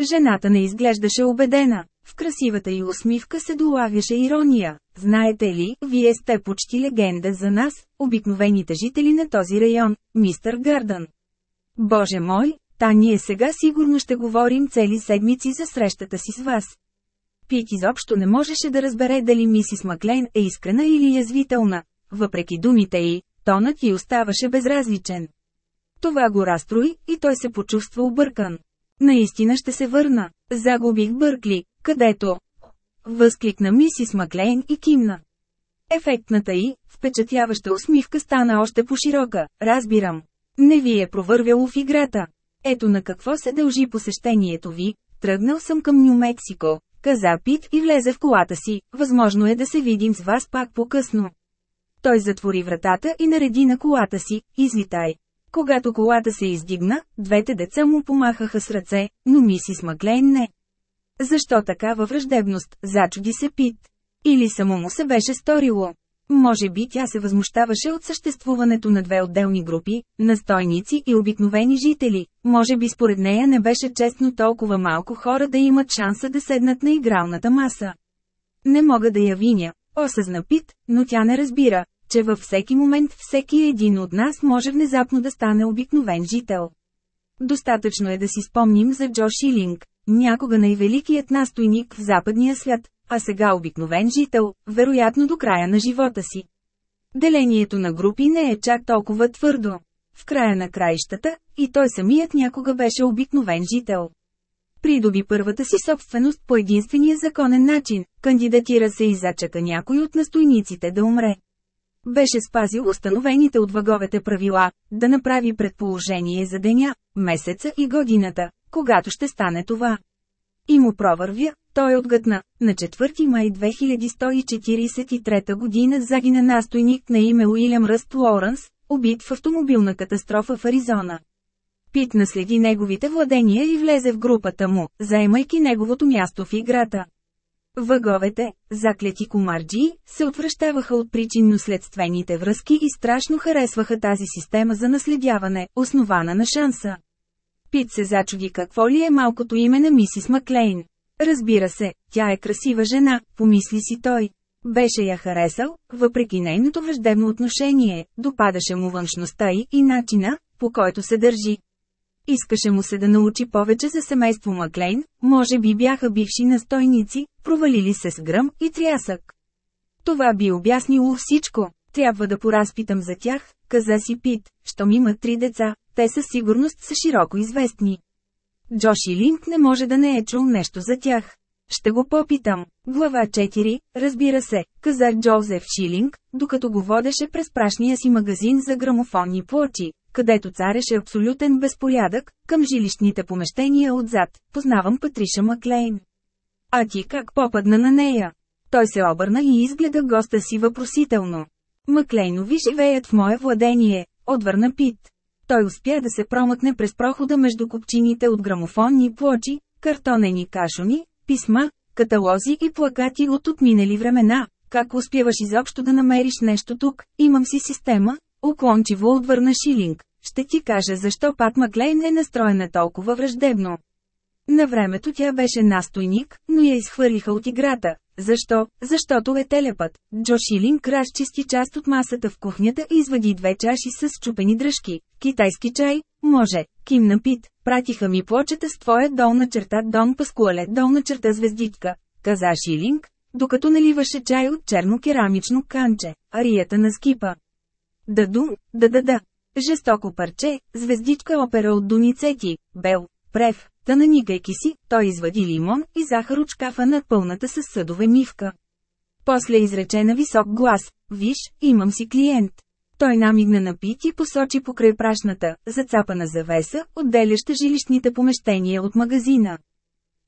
Жената не изглеждаше убедена. В красивата й усмивка се долавяше ирония. Знаете ли, вие сте почти легенда за нас, обикновените жители на този район, мистър Гърдън. Боже мой, та ние сега сигурно ще говорим цели седмици за срещата си с вас. Пит изобщо не можеше да разбере дали мисис Маклейн е искрена или язвителна. Въпреки думите й, тонът й оставаше безразличен. Това го разстрои и той се почувства объркан. Наистина ще се върна. Загубих Бъркли, където... Възкликна мисис Маклейн и кимна. Ефектната й, впечатляваща усмивка стана още по-широка, разбирам. Не ви е провървяло в играта. Ето на какво се дължи посещението ви, тръгнал съм към Нью-Мексико, каза Пит и влезе в колата си, възможно е да се видим с вас пак по-късно. Той затвори вратата и нареди на колата си, излитай. Когато колата се издигна, двете деца му помахаха с ръце, но мисис Маклейн не. Защо такава враждебност, зачуди се Пит. Или само му се беше сторило. Може би тя се възмущаваше от съществуването на две отделни групи, настойници и обикновени жители, може би според нея не беше честно толкова малко хора да имат шанса да седнат на игралната маса. Не мога да я виня, осъзна Пит, но тя не разбира, че във всеки момент всеки един от нас може внезапно да стане обикновен жител. Достатъчно е да си спомним за Джо Шилинг, някога най-великият настойник в западния свят, а сега обикновен жител, вероятно до края на живота си. Делението на групи не е чак толкова твърдо. В края на краищата, и той самият някога беше обикновен жител. Придоби първата си собственост по единствения законен начин, кандидатира се и зачака някой от настойниците да умре. Беше спазил установените от въговете правила, да направи предположение за деня, месеца и годината, когато ще стане това. И му провървя, той отгътна. На 4 май 2143 година загина настойник на име Уилям Ръст Лоуренс, убит в автомобилна катастрофа в Аризона. Пит наследи неговите владения и влезе в групата му, заемайки неговото място в играта. Въговете, заклети комарджи, се отвръщаваха от причинно-следствените връзки и страшно харесваха тази система за наследяване, основана на шанса. Пит се зачуди какво ли е малкото име на мисис Маклейн. Разбира се, тя е красива жена, помисли си той. Беше я харесал, въпреки нейното враждебно отношение, допадаше му външността й и начина, по който се държи. Искаше му се да научи повече за семейство Маклейн, може би бяха бивши настойници, провалили се с гръм и трясък. Това би обяснило всичко. Трябва да поразпитам за тях, каза си Пит, щом имат три деца, те със сигурност са широко известни. Джоши Линк не може да не е чул нещо за тях. Ще го попитам. Глава 4, разбира се, каза Джозеф Шилинг, докато го водеше през прашния си магазин за грамофонни плочи, където цареше абсолютен безпорядък, към жилищните помещения отзад. Познавам Патриша Маклейн. А ти как попадна на нея? Той се обърна и изгледа госта си въпросително. Маклейнови живеят в мое владение, отвърна Пит. Той успя да се промъкне през прохода между копчините от грамофонни плочи, картонени кашони, писма, каталози и плакати от отминали времена. Как успяваш изобщо да намериш нещо тук? Имам си система, уклончиво отвърна Шилинг. Ще ти кажа защо Пат Маклейн е настроена толкова враждебно. На времето тя беше настойник, но я изхвърлиха от играта, Защо? Защото е телепът. Джо Шилинг разчисти част от масата в кухнята и извади две чаши с чупени дръжки. Китайски чай? Може. Кимна Пит. Пратиха ми плочета с твоя долна черта Дон Паскуале долна черта звездичка. Каза Шилинг, докато наливаше чай от черно керамично канче, арията на скипа. Даду, да-да-да. Жестоко парче, звездичка опера от Дуницети, Бел, Прев, та наникайки си, той извади лимон и захар от шкафа над пълната с съдове мивка. После изрече на висок глас, виж, имам си клиент. Той намигна на Пит и посочи покрай прашната, зацапана завеса, отделяща жилищните помещения от магазина.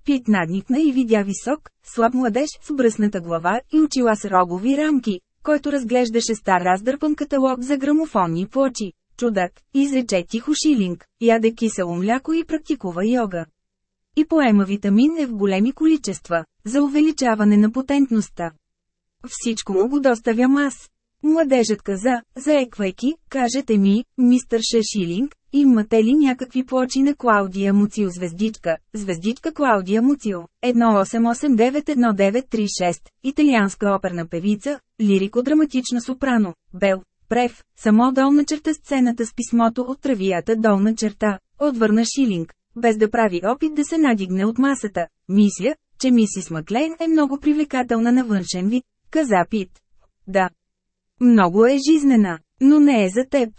Пит надникна и видя висок, слаб младеж с бръсната глава и очила с рогови рамки, който разглеждаше стар раздърпан каталог за грамофонни плочи. Чудак, изрече тихо Шилинг, яде кисело мляко и практикува йога. И поема витамин е в големи количества, за увеличаване на потентността. Всичко му го доставям аз. Младежът каза, заеквайки, кажете ми, мистър Шешилинг, имате ли някакви плочи на Клаудия Муцио звездичка, звездичка Клаудия Муцио, 18891936, италианска оперна певица, лирико-драматична сопрано, Бел, Прев, само долна черта сцената с писмото от травията долна черта, отвърна Шилинг, без да прави опит да се надигне от масата. Мисля, че мисис Маклейн е много привлекателна на външен вид, каза Пит. Да. Много е жизнена, но не е за теб.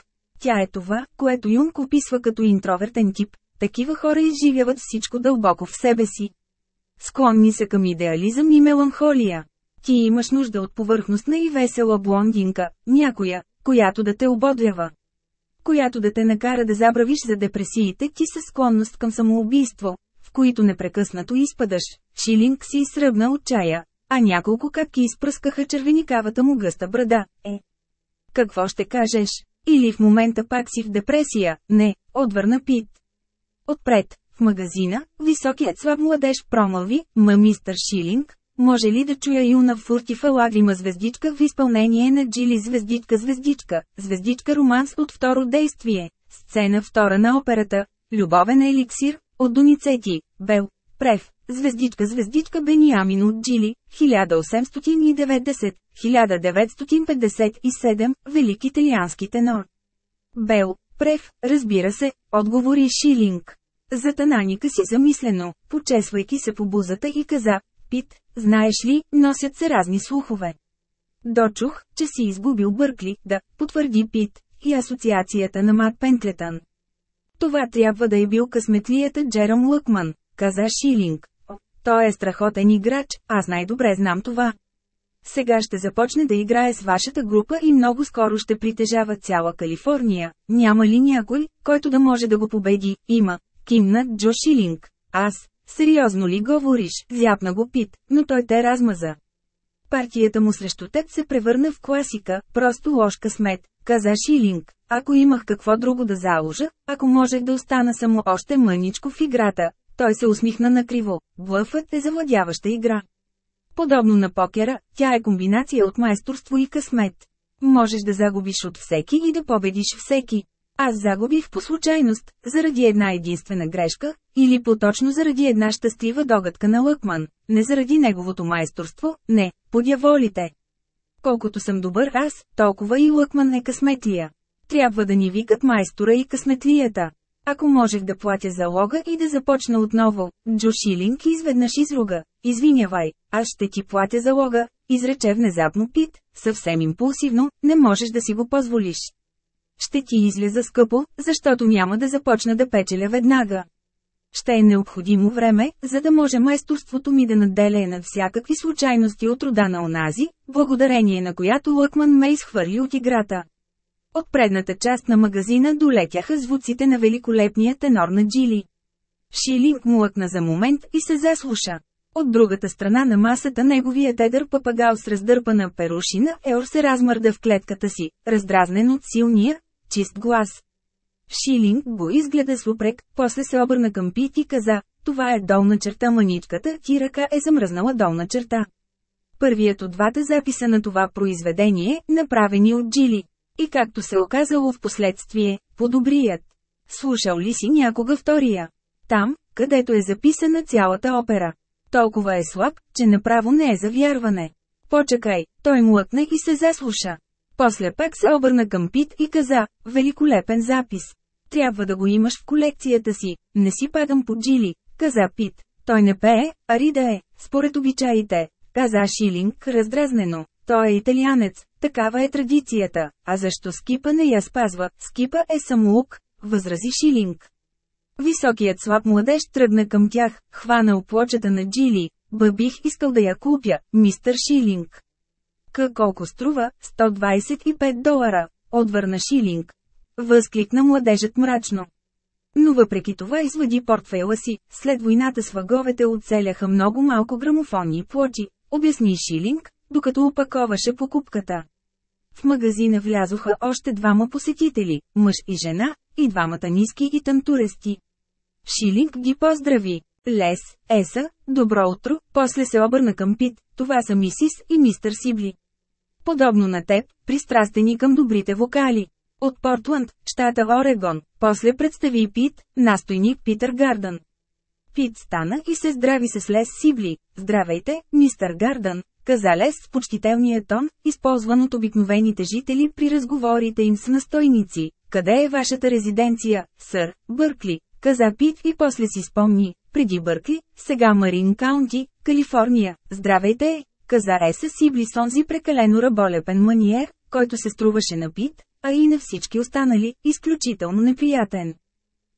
Тя е това, което Юнг описва като интровертен тип. Такива хора изживяват всичко дълбоко в себе си. Склонни са към идеализъм и меланхолия. Ти имаш нужда от повърхностна и весела блондинка, някоя, която да те ободлява. Която да те накара да забравиш за депресиите ти със склонност към самоубийство, в които непрекъснато изпадаш. Шилинг си изсръбна от чая, а няколко капки изпръскаха червеникавата му гъста брада. Е. Какво ще кажеш? Или в момента пак си в депресия? Не, отвърна Пит. Отпред, в магазина, високият слаб младеж промълви, ма мистър Шилинг, може ли да чуя Юна Фуртифа лагрима звездичка в изпълнение на Джили звездичка звездичка, звездичка романс от второ действие, сцена втора на операта, любовен еликсир, от Доницети, Бел, Прев, звездичка звездичка Бениамин от Джили, 1890-1957, велик италиански тенор. Бел, Прев, разбира се, отговори Шилинг. Затананика си замислено, почесвайки се по бузата и каза, Пит, знаеш ли, носят се разни слухове. Дочух, че си изгубил Бъркли, да, потвърди Пит, и асоциацията на Мат Пенклетън. Това трябва да е бил късметлията Джером Лъкман, каза Шилинг. Той е страхотен играч, аз най-добре знам това. Сега ще започне да играе с вашата група и много скоро ще притежава цяла Калифорния. Няма ли някой, който да може да го победи? Има. Кимна Джо Шилинг. Аз. Сериозно ли говориш? Зяпна го Пит, но той те размаза. Партията му срещу теб се превърна в класика, просто лош късмет, каза Шилинг. Ако имах какво друго да заложа, ако можех да остана само още мъничко в играта, той се усмихна накриво. Блъфът е завладяваща игра. Подобно на покера, тя е комбинация от майсторство и късмет. Можеш да загубиш от всеки и да победиш всеки. Аз загубих по случайност, заради една единствена грешка, или по-точно заради една щастлива догадка на Лъкман, не заради неговото майсторство, не, подяволите. Колкото съм добър аз, толкова и Лъкман е късметлия. Трябва да ни викат майстора и късметлията. Ако можех да платя залога и да започна отново, Джо Шилинг изведнъж изруга. Извинявай, аз ще ти платя залога, изрече внезапно Пит, съвсем импулсивно, не можеш да си го позволиш. Ще ти излеза скъпо, защото няма да започна да печеля веднага. Ще е необходимо време, за да може майсторството ми да наделее над всякакви случайности от рода на онази, благодарение на която Лъкман ме изхвърли от играта. От предната част на магазина долетяха звуците на великолепния тенор на Джили. Шилинг млъкна за момент и се заслуша. От другата страна на масата неговият едър папагал с раздърпана перушина Еор се размърда в клетката си, раздразнен от силния, чист глас. Шилинг го изгледа с упрек, после се обърна към Пит и каза, това е долна черта маничката, ти ръка е замръзнала долна черта. Първият от двата записа на това произведение, направени от Джили. И както се оказало в последствие, подобрият. Слушал ли си някога втория? Там, където е записана цялата опера. Толкова е слаб, че направо не е за вярване. Почакай, той млъкна и се заслуша. После пак се обърна към Пит и каза, великолепен запис. Трябва да го имаш в колекцията си, не си падам по джили, каза Пит. Той не пее, а рида е, според обичаите, каза Шилинг раздразнено. Той е италианец, такава е традицията, а защо Скипа не я спазва, Скипа е самоук, възрази Шилинг. Високият слаб младеж тръгна към тях, хванал плочата на Джили. Ба бих искал да я купя, мистър Шилинг. К колко струва? 125 долара, отвърна Шилинг. Възкликна младежът мрачно. Но въпреки това извади портфейла си, след войната с въговете оцеляха много малко грамофонни плочи, обясни Шилинг, докато опаковаше покупката. В магазина влязоха още двама посетители, мъж и жена, и двамата ниски и тантурести. Шилинг ги поздрави. Лес, Еса, добро утро, после се обърна към Пит, това са мисис и мистър Сибли. Подобно на теб, пристрастени към добрите вокали. От Портланд, щата Орегон, после представи Пит, настойник Питър Гардън. Пит стана и се здрави с Лес Сибли. Здравейте, мистър Гардън, каза Лес с почтителния тон, използван от обикновените жители при разговорите им с настойници. Къде е вашата резиденция, сър, Бъркли? Каза Пит и после си спомни, преди Бъркли, сега Марин Каунти, Калифорния. Здравейте, каза Еса Сибли с онзи прекалено раболепен маниер, който се струваше на Пит, а и на всички останали, изключително неприятен.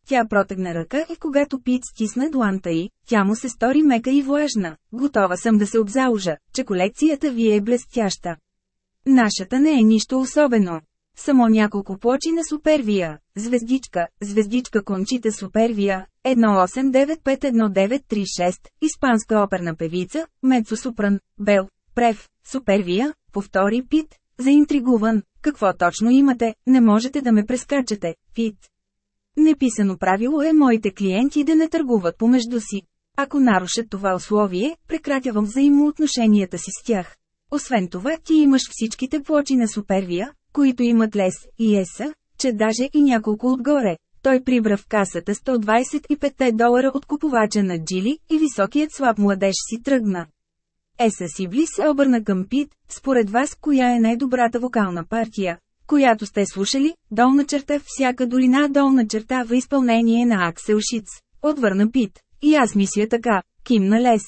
Тя протегна ръка и когато Пит стисна дланта й, тя му се стори мека и влажна. Готова съм да се обзаужа, че колекцията ви е блестяща. Нашата не е нищо особено. Само няколко плочи на Супервия, звездичка, звездичка Кончита Супервия, 18951936, испанска оперна певица, мецо-супран, Бел, Прев, Супервия, повтори Пит, заинтригуван, какво точно имате, не можете да ме прескачате, Пит. Неписано правило е моите клиенти да не търгуват помежду си. Ако нарушат това условие, прекратявам взаимоотношенията си с тях. Освен това ти имаш всичките плочи на Супервия, които имат лес и еса, че даже и няколко отгоре. Той прибра в касата 125 долара от купувача на Джили и високият слаб младеж си тръгна. Еса Сибли се обърна към Пит, според вас коя е най-добрата вокална партия, която сте слушали, долна черта всяка долина долна черта в изпълнение на Аксел Шиц, отвърна Пит. И аз мисля така, кимна лес.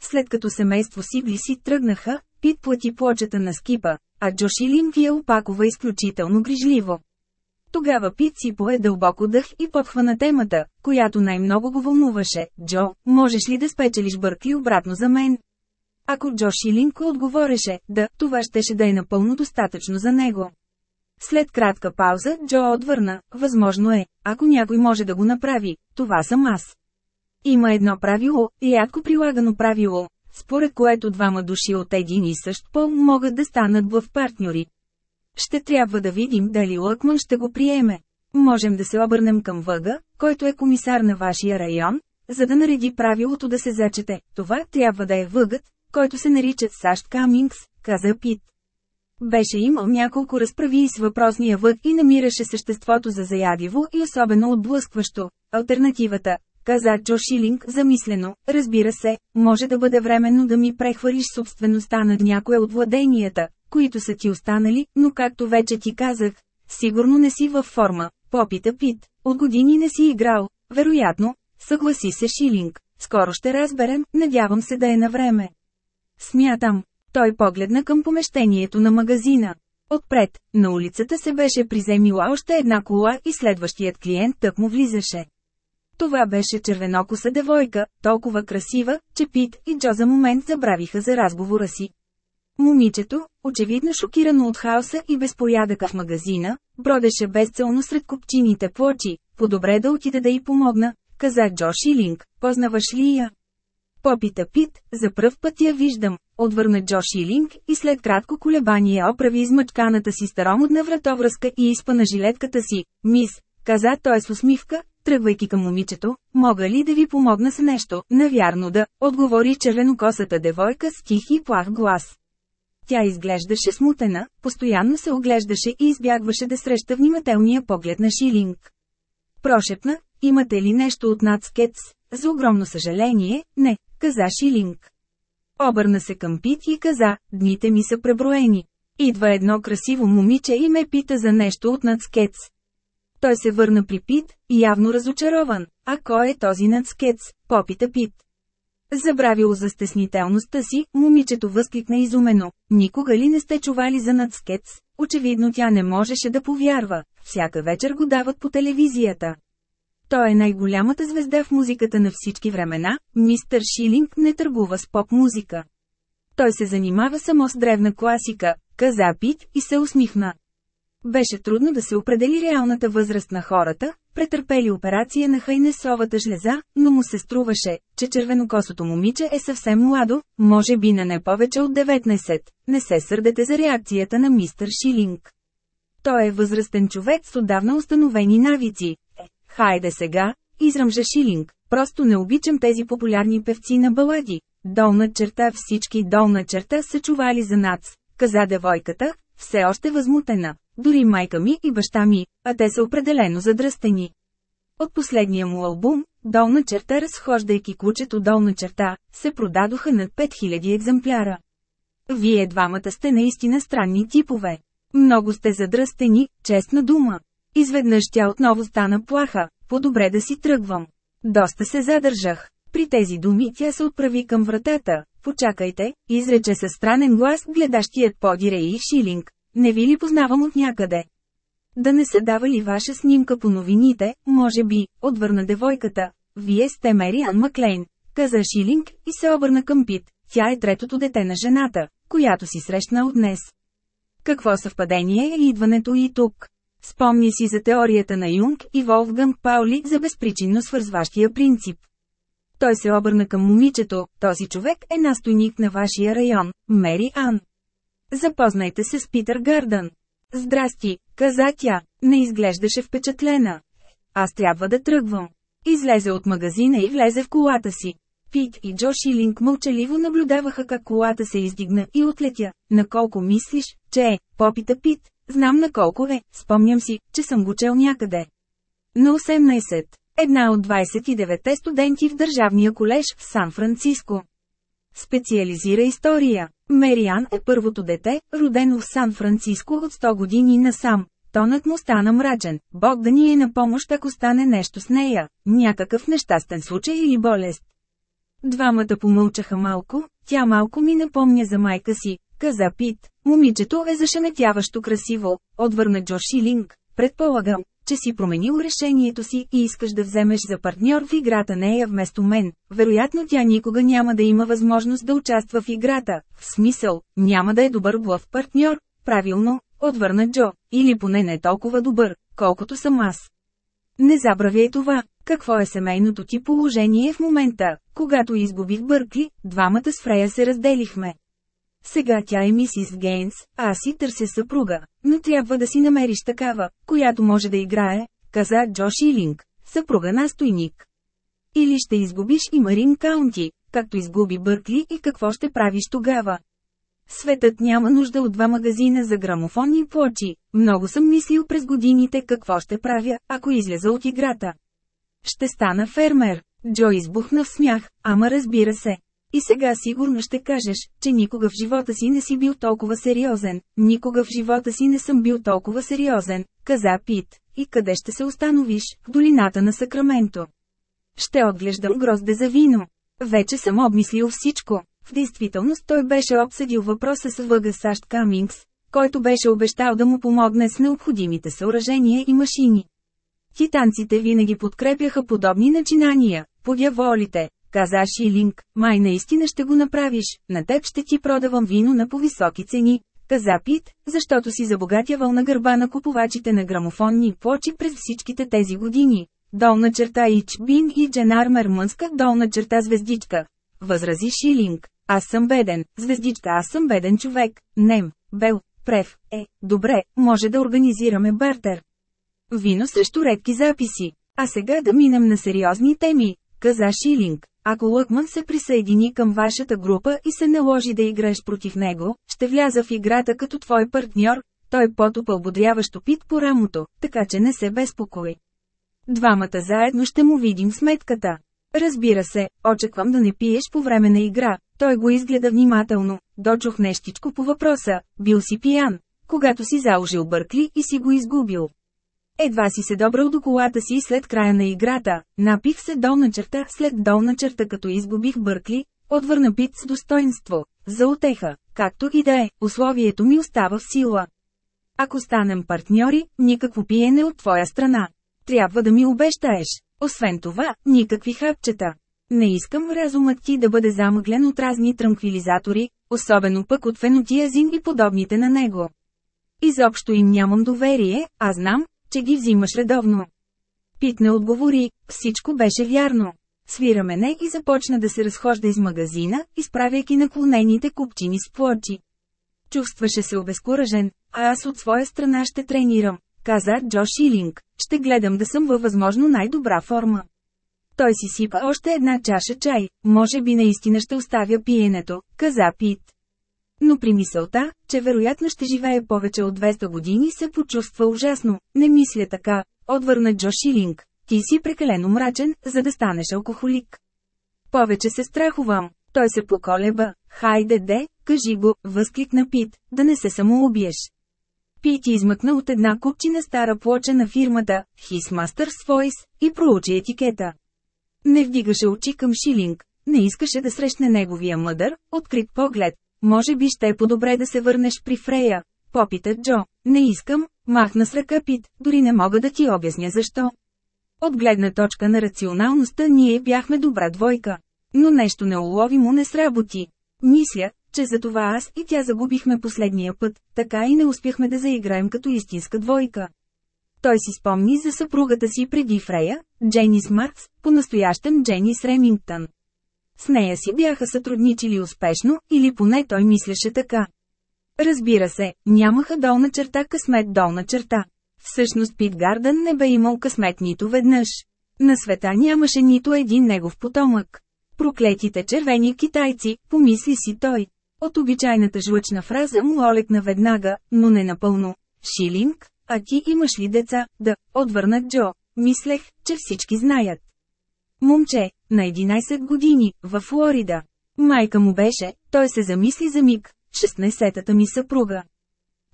След като семейство Сибли си тръгнаха, Пит плати плочата на скипа, а Джошилин я опакова изключително грижливо. Тогава Пит си пое дълбоко дъх и подхвана темата, която най-много го вълнуваше. Джо, можеш ли да спечелиш Бъркли обратно за мен? Ако Джо Шилинг отговореше, да, това щеше да е напълно достатъчно за него. След кратка пауза, Джо отвърна, възможно е, ако някой може да го направи, това съм аз. Има едно правило, рядко прилагано правило, според което двама души от един и същ пол могат да станат в партньори. Ще трябва да видим дали Лъкман ще го приеме. Можем да се обърнем към Въга, който е комисар на вашия район, за да нареди правилото да се зачете. Това трябва да е Въгът, който се нарича САЩ Камингс, каза Пит. Беше имал няколко разправи с въпросния въг и намираше съществото за заядиво и особено отблъскващо. Альтернативата, каза Джо Шилинг замислено, разбира се, може да бъде временно да ми прехвърлиш собствеността над някое от владенията, които са ти останали, но както вече ти казах, сигурно не си във форма, попита Пит, от години не си играл, вероятно, съгласи се Шилинг, скоро ще разберем, надявам се да е на време. Смятам, той погледна към помещението на магазина. Отпред, на улицата се беше приземила още една кола и следващият клиент тък му влизаше. Това беше червенокоса девойка, толкова красива, че Пит и Джо за момент забравиха за разговора си. Момичето, очевидно шокирано от хаоса и безпорядъка в магазина, бродеше безцелно сред копчините плочи. По-добре да отида да й помогна, каза Джо Шилинг, познаваш ли я? Попита Пит, за пръв път я виждам, отвърна Джо Шилинг и след кратко колебание оправи измъчканата си старомодна вратовръзка и изпана жилетката си. Мис, каза той с усмивка, тръгвайки към момичето, мога ли да ви помогна с нещо? Навярно да, отговори червенокосата девойка с тих и плах глас. Тя изглеждаше смутена, постоянно се оглеждаше и избягваше да среща внимателния поглед на Шилинг. Прошепна, имате ли нещо от нацкетс? За огромно съжаление, не, каза Шилинг. Обърна се към Пит и каза, дните ми са преброени. Идва едно красиво момиче и ме пита за нещо от нацкец. Той се върна при Пит, явно разочарован. А кой е този нацкец? Попита Пит. Забравило за стеснителността си, момичето възкликна изумено. Никога ли не сте чували за нацкец? Очевидно тя не можеше да повярва. Всяка вечер го дават по телевизията. Той е най-голямата звезда в музиката на всички времена, мистер Шилинг не търгува с поп-музика. Той се занимава само с древна класика, каза Пит и се усмихна. Беше трудно да се определи реалната възраст на хората, претърпели операция на хайнесовата жлеза, но му се струваше, че червенокосото момиче е съвсем младо, може би на не повече от 19. Не се сърдете за реакцията на мистер Шилинг. Той е възрастен човек с отдавна установени навици. Е, хайде сега, изръмжа Шилинг, просто не обичам тези популярни певци на балади. Долна черта всички долна черта са чували за нац, каза девойката, все още възмутена. Дори майка ми и баща ми, а те са определено задръстени. От последния му албум, долна черта разхождайки кучето долна черта, се продадоха над 5000 екземпляра. Вие двамата сте наистина странни типове. Много сте задръстени, честна дума. Изведнъж тя отново стана плаха, по-добре да си тръгвам. Доста се задържах. При тези думи тя се отправи към вратата. Почакайте, изрече със странен глас гледащият подире и Шилинг. Не ви ли познавам от някъде? Да не се дава ли ваша снимка по новините, може би, отвърна девойката. Вие сте Мериан Маклейн, каза Шилинг и се обърна към Пит. Тя е третото дете на жената, която си срещна от днес. Какво съвпадение е идването и тук? Спомни си за теорията на Юнг и Волфганг Паули за безпричинно свързващия принцип. Той се обърна към момичето, този човек е настойник на вашия район, Мери Ан. Запознайте се с Питър Гърдън. Здрасти, каза тя, не изглеждаше впечатлена. Аз трябва да тръгвам. Излезе от магазина и влезе в колата си. Пит и Джо Шилинг мълчаливо наблюдаваха как колата се издигна и отлетя. На колко мислиш, че е, попита Пит. Знам на колко е, спомням си, че съм го чел някъде. На 18. Една от 29-те студенти в Държавния колеж в Сан-Франциско. Специализира история. Мериан е първото дете, родено в Сан-Франциско от 100 години насам. Тонът му стана мрачен. Бог да ни е на помощ ако стане нещо с нея, някакъв нещастен случай или болест. Двамата помълчаха малко, тя малко ми напомня за майка си, каза Пит. Момичето е зашеметяващо красиво, отвърна Джош Шилинг. Предполагам, че си променил решението си и искаш да вземеш за партньор в играта нея вместо мен. Вероятно тя никога няма да има възможност да участва в играта. В смисъл, няма да е добър блъв партньор. Правилно, отвърна Джо. Или поне не толкова добър, колкото съм аз. Не забравяй това. Какво е семейното ти положение в момента, когато изгубих Бъркли, двамата с Фрея се разделихме. Сега тя е мисис Гейнс, а аз си търся съпруга, но трябва да си намериш такава, която може да играе, каза Джо Шилинг, съпруга настойник. Или ще изгубиш и Марин Каунти, както изгуби Бъркли и какво ще правиш тогава. Светът няма нужда от два магазина за грамофонни плочи. Много съм мислил през годините какво ще правя, ако изляза от играта. Ще стана фермер. Джо избухна в смях, ама разбира се. И сега сигурно ще кажеш, че никога в живота си не си бил толкова сериозен, никога в живота си не съм бил толкова сериозен, каза Пит. И къде ще се установиш? В долината на Сакраменто. Ще отглеждам грозде за вино. Вече съм обмислил всичко. В действителност той беше обсъдил въпроса с въга САЩ Камингс, който беше обещал да му помогне с необходимите съоръжения и машини. Титанците винаги подкрепяха подобни начинания, подяволите, каза Шилинг, май наистина ще го направиш, на теб ще ти продавам вино на повисоки цени, каза Пит, защото си забогатявал на гърба на купувачите на грамофонни плочи през всичките тези години. Долна черта Ич Бин и Дженармер Мънска долна черта звездичка. Възрази Шилинг. Аз съм беден, звездичка аз съм беден човек, нем, бел, прев, е, добре, може да организираме бартер. Вино срещу редки записи. А сега да минем на сериозни теми, каза Шилинг. Ако Лъкман се присъедини към вашата група и се наложи да играеш против него, ще вляза в играта като твой партньор, той потопал бодряващо пит по рамото, така че не се безпокой. Двамата заедно ще му видим сметката. Разбира се, очаквам да не пиеш по време на игра. Той го изгледа внимателно. Дочух нещичко по въпроса. Бил си пиян. Когато си заложил Бъркли и си го изгубил. Едва си се добрал до колата си след края на играта, напих се долна черта след долна черта като изгубих Бъркли, отвърна Пит с достоинство, за отеха, както и да е, условието ми остава в сила. Ако станем партньори, никакво пиене от твоя страна. Трябва да ми обещаеш. Освен това, никакви хапчета. Не искам разумът ти да бъде замъглен от разни транквилизатори, особено пък от фенотиазин и подобните на него. Изобщо им нямам доверие, а знам, че ги взимаш редовно. Пит не отговори, всичко беше вярно. Свира мене и започна да се разхожда из магазина, изправяйки наклонените купчини с плочи. Чувстваше се обезкуражен, а аз от своя страна ще тренирам, каза Джо Шилинг, ще гледам да съм във възможно най-добра форма. Той си сипа още една чаша чай, може би наистина ще оставя пиенето, каза Пит. Но при мисълта, че вероятно ще живее повече от 200 години се почувства ужасно, не мисля така, отвърна Джо Шилинг. Ти си прекалено мрачен, за да станеш алкохолик. Повече се страхувам. Той се поколеба. Хайде де, кажи го, възкликна Пит, да не се самоубиеш. Пит измъкна от една купчина стара плоча на фирмата, His Master's Voice, и проучи етикета. Не вдигаше очи към Шилинг, не искаше да срещне неговия мъдър, открит поглед, може би ще е по-добре да се върнеш при Фрея. Попита Джо. Не искам, махна с ръка Пит, дори не мога да ти обясня защо. От гледна точка на рационалността ние бяхме добра двойка. Но нещо неуловимо не сработи. Мисля, че за това аз и тя загубихме последния път, така и не успяхме да заиграем като истинска двойка. Той си спомни за съпругата си преди Фрея, Дженис Маркс, по-настоящем Дженис Ремингтън. С нея си бяха сътрудничили успешно, или поне той мислеше така. Разбира се, нямаха долна черта късмет долна черта. Всъщност Пит Гардън не бе имал късмет нито веднъж. На света нямаше нито един негов потомък. Проклетите червени китайци, помисли си той. От обичайната жлъчна фраза му олекна веднага, но не напълно. Шилинг, а ти имаш ли деца? Да, отвърна Джо. Мислех, че всички знаят. Момче, на 11 години, в Флорида. Майка му беше, той се замисли за миг, 16-та ми съпруга.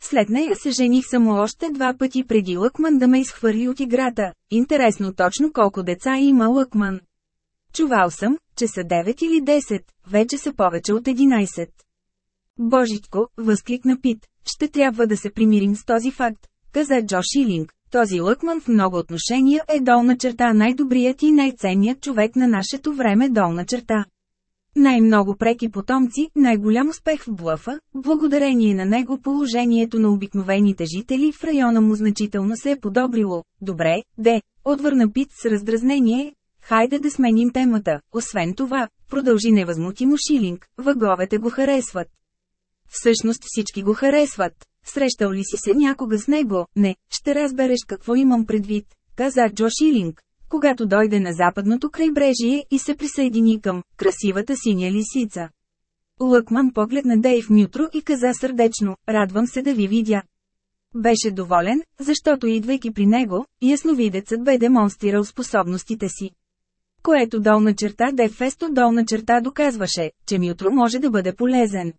След нея се жених само още два пъти преди Лъкман да ме изхвърли от играта. Интересно точно колко деца има Лъкман. Чувал съм, че са 9 или 10, вече са повече от 11. Божичко, възкликна Пит, ще трябва да се примирим с този факт, каза Джо Шилинг, този Лъкман в много отношения е долна черта най-добрият и най-ценният човек на нашето време долна черта. Най-много преки потомци, най-голям успех в блъфа, благодарение на него положението на обикновените жители в района му значително се е подобрило. Добре, де, отвърна Пит с раздразнение. Хайде да сменим темата, освен това, продължи невъзмутимо Шилинг, въговете го харесват. Всъщност всички го харесват. Срещал ли си се някога с него? Не, ще разбереш какво имам предвид, каза Джо Шилинг, когато дойде на западното крайбрежие и се присъедини към красивата синя лисица. Лъкман погледна Дейв Мютро и каза сърдечно, радвам се да ви видя. Беше доволен, защото идвайки при него, ясновидецът бе демонстрирал способностите си. Което долна черта Дефесто долна черта доказваше, че Мютро може да бъде полезен.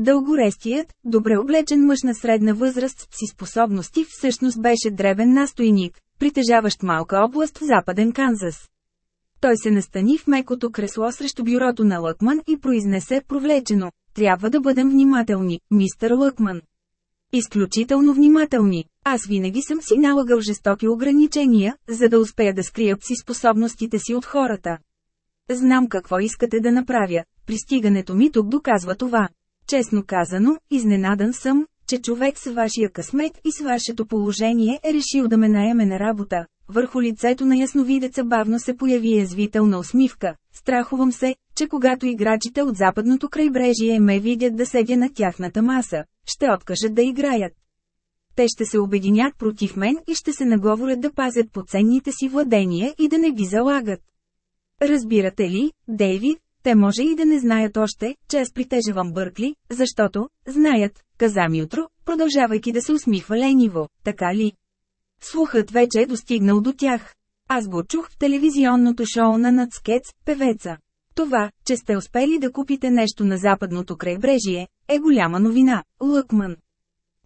Дългорестият, добре облечен мъж на средна възраст с способности всъщност беше дребен настойник, притежаващ малка област в западен Канзас. Той се настани в мекото кресло срещу бюрото на Лъкман и произнесе провлечено. Трябва да бъдем внимателни, мистер Лъкман. Изключително внимателни. Аз винаги съм си налагал жестоки ограничения, за да успея да скрия пси способностите си от хората. Знам какво искате да направя, пристигането ми тук доказва това. Честно казано, изненадан съм, че човек с вашия късмет и с вашето положение е решил да ме наеме на работа. Върху лицето на ясновидеца бавно се появи язвителна усмивка. Страхувам се, че когато играчите от западното крайбрежие ме видят да седя на тяхната маса, ще откажат да играят. Те ще се обединят против мен и ще се наговорят да пазят поценните си владения и да не ги залагат. Разбирате ли, Дейвид, те може и да не знаят още, че аз притежавам Бъркли, защото, знаят, каза ми утро, продължавайки да се усмихва лениво, така ли? Слухът вече е достигнал до тях. Аз го чух в телевизионното шоу на Нацкец, певеца. Това, че сте успели да купите нещо на западното крайбрежие, е голяма новина, Лъкман.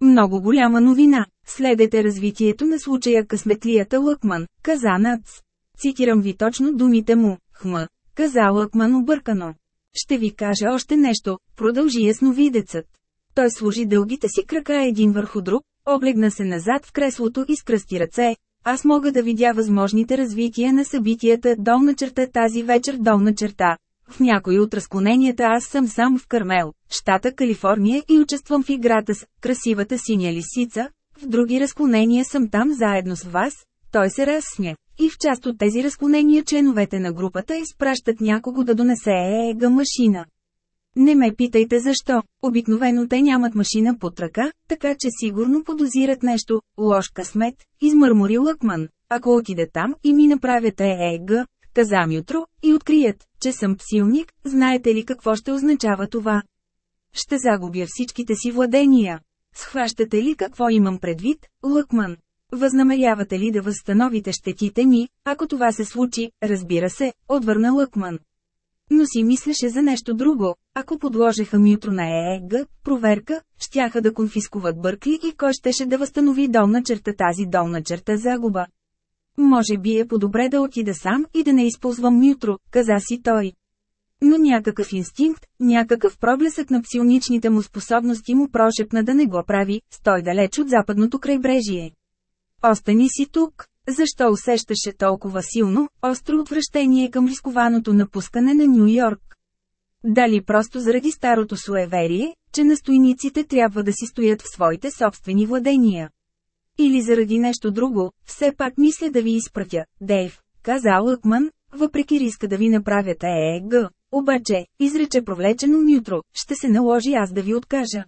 Много голяма новина. Следете развитието на случая късметлията Лъкман, каза Нац. Цитирам ви точно думите му, хм, каза Лъкман объркано. Ще ви кажа още нещо, продължи ясновидецът. Той служи дългите си крака един върху друг, облегна се назад в креслото и скръсти ръце. Аз мога да видя възможните развития на събитията долна черта тази вечер долна черта. В някои от разклоненията аз съм сам в Кармел, щата Калифорния и участвам в играта с красивата синя лисица, в други разклонения съм там заедно с вас, той се разсня. И в част от тези разклонения членовете на групата изпращат някого да донесе ЕЕГ машина. Не ме питайте защо, обикновено те нямат машина под ръка, така че сигурно подозират нещо, лош късмет, измърмори Лъкман. Ако отиде там и ми направят ЕЕГ, казам утро, и открият, че съм псилник, знаете ли какво ще означава това? Ще загубя всичките си владения. Схващате ли какво имам предвид, Лъкман? Възнамерявате ли да възстановите щетите ми, ако това се случи, разбира се, отвърна Лъкман. Но си мислеше за нещо друго. Ако подложеха Мютро на ЕЕГ, проверка, щяха да конфискуват Бъркли и кой щеше да възстанови долна черта тази долна черта загуба. Може би е по-добре да отида сам и да не използвам Мютро, каза си той. Но някакъв инстинкт, някакъв проблесък на псионичните му способности му прошепна да не го прави, стой далеч от западното крайбрежие. Остани си тук. Защо усещаше толкова силно, остро отвращение към рискованото напускане на Нью Йорк? Дали просто заради старото суеверие, че настойниците трябва да си стоят в своите собствени владения? Или заради нещо друго, все пак мисля да ви изпратя, Дейв, каза Лъкман, въпреки риска да ви направят ЕЕГ. Обаче, изрече провлечено Мютро, ще се наложи аз да ви откажа.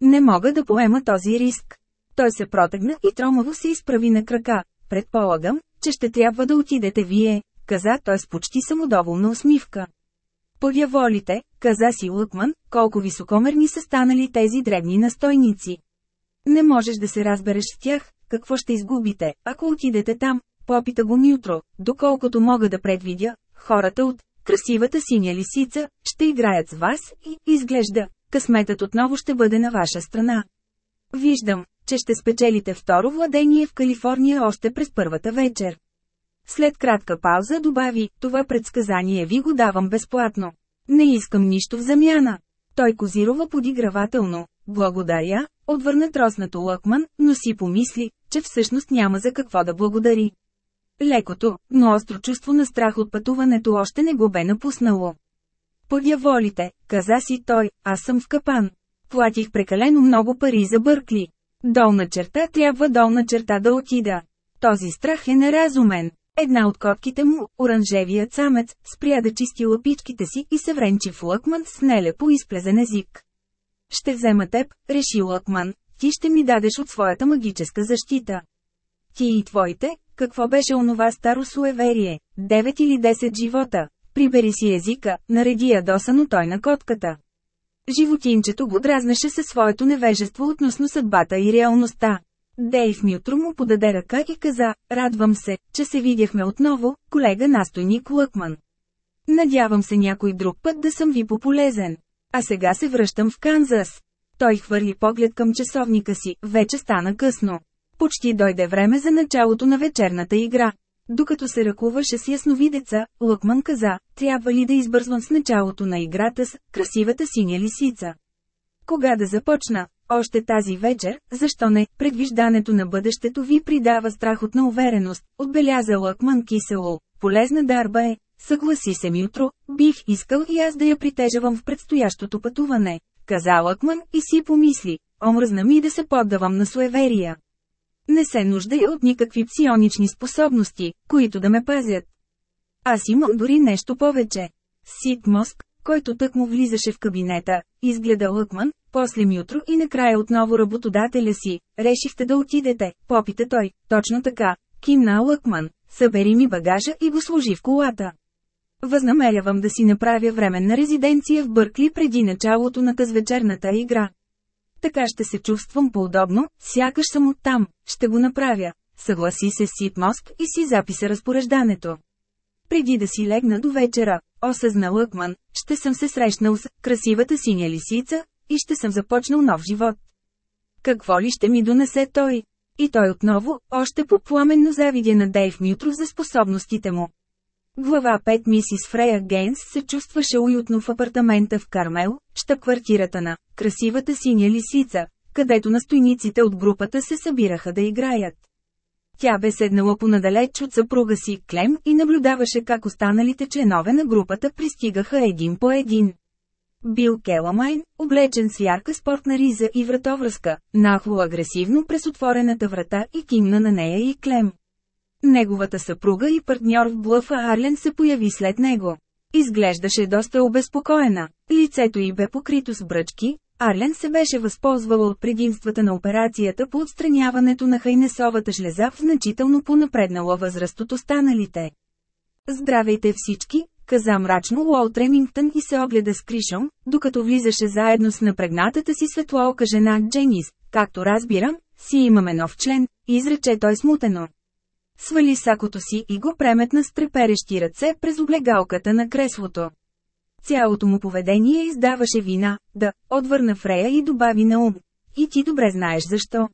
Не мога да поема този риск. Той се протегна и тромаво се изправи на крака. Предполагам, че ще трябва да отидете вие, каза той с почти самодоволна усмивка. Подяволите, каза си Лъкман, колко високомерни са станали тези дребни настойници. Не можеш да се разбереш с тях, какво ще изгубите, ако отидете там, попита го Мютро, доколкото мога да предвидя, хората от красивата синя лисица ще играят с вас и, изглежда, късметът отново ще бъде на ваша страна. Виждам, че ще спечелите второ владение в Калифорния още през първата вечер. След кратка пауза добави, това предсказание ви го давам безплатно. Не искам нищо в замяна. Той козирова подигравателно. Благодаря, отвърна троснато Лъкман, но си помисли, че всъщност няма за какво да благодари. Лекото, но остро чувство на страх от пътуването още не го бе напуснало. Подяволите, каза си той, аз съм в капан. Платих прекалено много пари за Бъркли. Долна черта трябва долна черта да отида. Този страх е неразумен. Една от котките му, оранжевият самец, спря да чисти лапичките си и се вренчи в Лъкман с нелепо изплезен език. Ще взема теб, реши Лъкман, ти ще ми дадеш от своята магическа защита. Ти и твоите, какво беше онова старо суеверие, 9 или 10 живота, прибери си езика, нареди ядосано той на котката. Животинчето го дразнеше със своето невежество относно съдбата и реалността. Дейв Мютро му подаде ръка и каза, радвам се, че се видяхме отново, колега настойник Лъкман. Надявам се някой друг път да съм ви пополезен. А сега се връщам в Канзас. Той хвърли поглед към часовника си, вече стана късно. Почти дойде време за началото на вечерната игра. Докато се ръкуваше с ясновидеца, Лъкман каза, трябва ли да избързвам с началото на играта с красивата синя лисица. Кога да започна? Още тази вечер, защо не, предвиждането на бъдещето ви придава страхотна увереност, отбеляза Лъкман кисело. Полезна дарба е, съгласи се ми бих искал и аз да я притежавам в предстоящото пътуване, каза Лъкман и си помисли, омръзна ми да се поддавам на суеверия. Не се нуждая от никакви псионични способности, които да ме пазят. Аз имам дори нещо повече. Сит мозг, който тък му влизаше в кабинета, изгледа Лъкман, после Мютро и накрая отново работодателя си. Решихте да отидете, попита той, точно така, кимна Лъкман, събери ми багажа и го служи в колата. Възнамерявам да си направя временна резиденция в Бъркли преди началото на тази игра. Така ще се чувствам по-удобно, сякаш съм оттам, ще го направя. съгласи се Сит Моск и си записа разпореждането. Преди да си легна до вечера, осъзна Лъкман, ще съм се срещнал с красивата синя лисица и ще съм започнал нов живот. Какво ли ще ми донесе той? И той отново, още по-пламенно завидя на Дейв Мютров за способностите му. Глава 5 Мисис Фрея Гейнс се чувстваше уютно в апартамента в Кармел, щаб-квартирата на «Красивата синя лисица», където настойниците от групата се събираха да играят. Тя бе седнала понадалеч от съпруга си Клем и наблюдаваше как останалите членове на групата пристигаха един по един. Бил Келамайн, облечен с ярка спортна риза и вратовръзка, нахло агресивно през отворената врата и кимна на нея и Клем. Неговата съпруга и партньор в блъфа Арлен се появи след него. Изглеждаше доста обезпокоена. Лицето й бе покрито с бръчки, Арлен се беше възползвала от предимствата на операцията по отстраняването на хайнесовата жлеза в значително понапреднала възраст от останалите. Здравейте всички, каза мрачно Уолт Ремингтън и се огледа с Кришом, докато влизаше заедно с напрегнатата си светлоока жена Дженис. Както разбирам, си имаме нов член, изрече той смутено. Свали сакото си и го преметна с треперещи ръце през облегалката на креслото. Цялото му поведение издаваше вина, да, отвърна Фрея и добави на ум. И ти добре знаеш защо.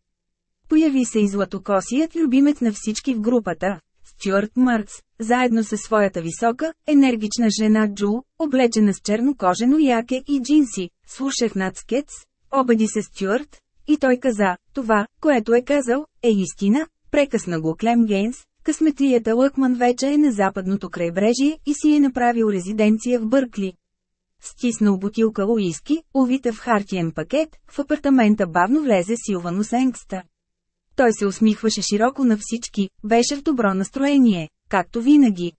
Появи се и златокосият любимец на всички в групата, Стюарт Маркс, заедно със своята висока, енергична жена Джул, облечена с черно кожено яке и джинси, слушах над скетс, обади се Стюарт, и той каза, това, което е казал, е истина, прекъсна го Клем Гейнс, късметлията Лъкман вече е на западното крайбрежие и си е направил резиденция в Бъркли. Стиснал бутилка уиски, увита в хартиен пакет, в апартамента бавно влезе Силвано Сенгста. Той се усмихваше широко на всички, беше в добро настроение, както винаги.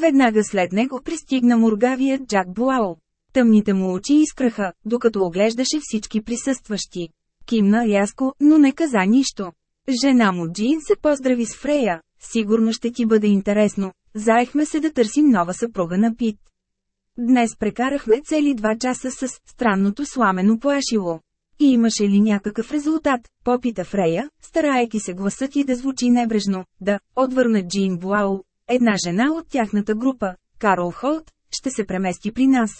Веднага след него пристигна мургавият Джак Буао. Тъмните му очи изкраха, докато оглеждаше всички присъстващи. Кимна рязко, но не каза нищо. Жена му Джин се поздрави с Фрея. Сигурно ще ти бъде интересно. Заехме се да търсим нова съпруга на Пит. Днес прекарахме цели два часа с странното сламено плашило. И имаше ли някакъв резултат, попита Фрея, стараейки се гласът и да звучи небрежно, да, отвърна Джин Буау, една жена от тяхната група, Карл Холт, ще се премести при нас.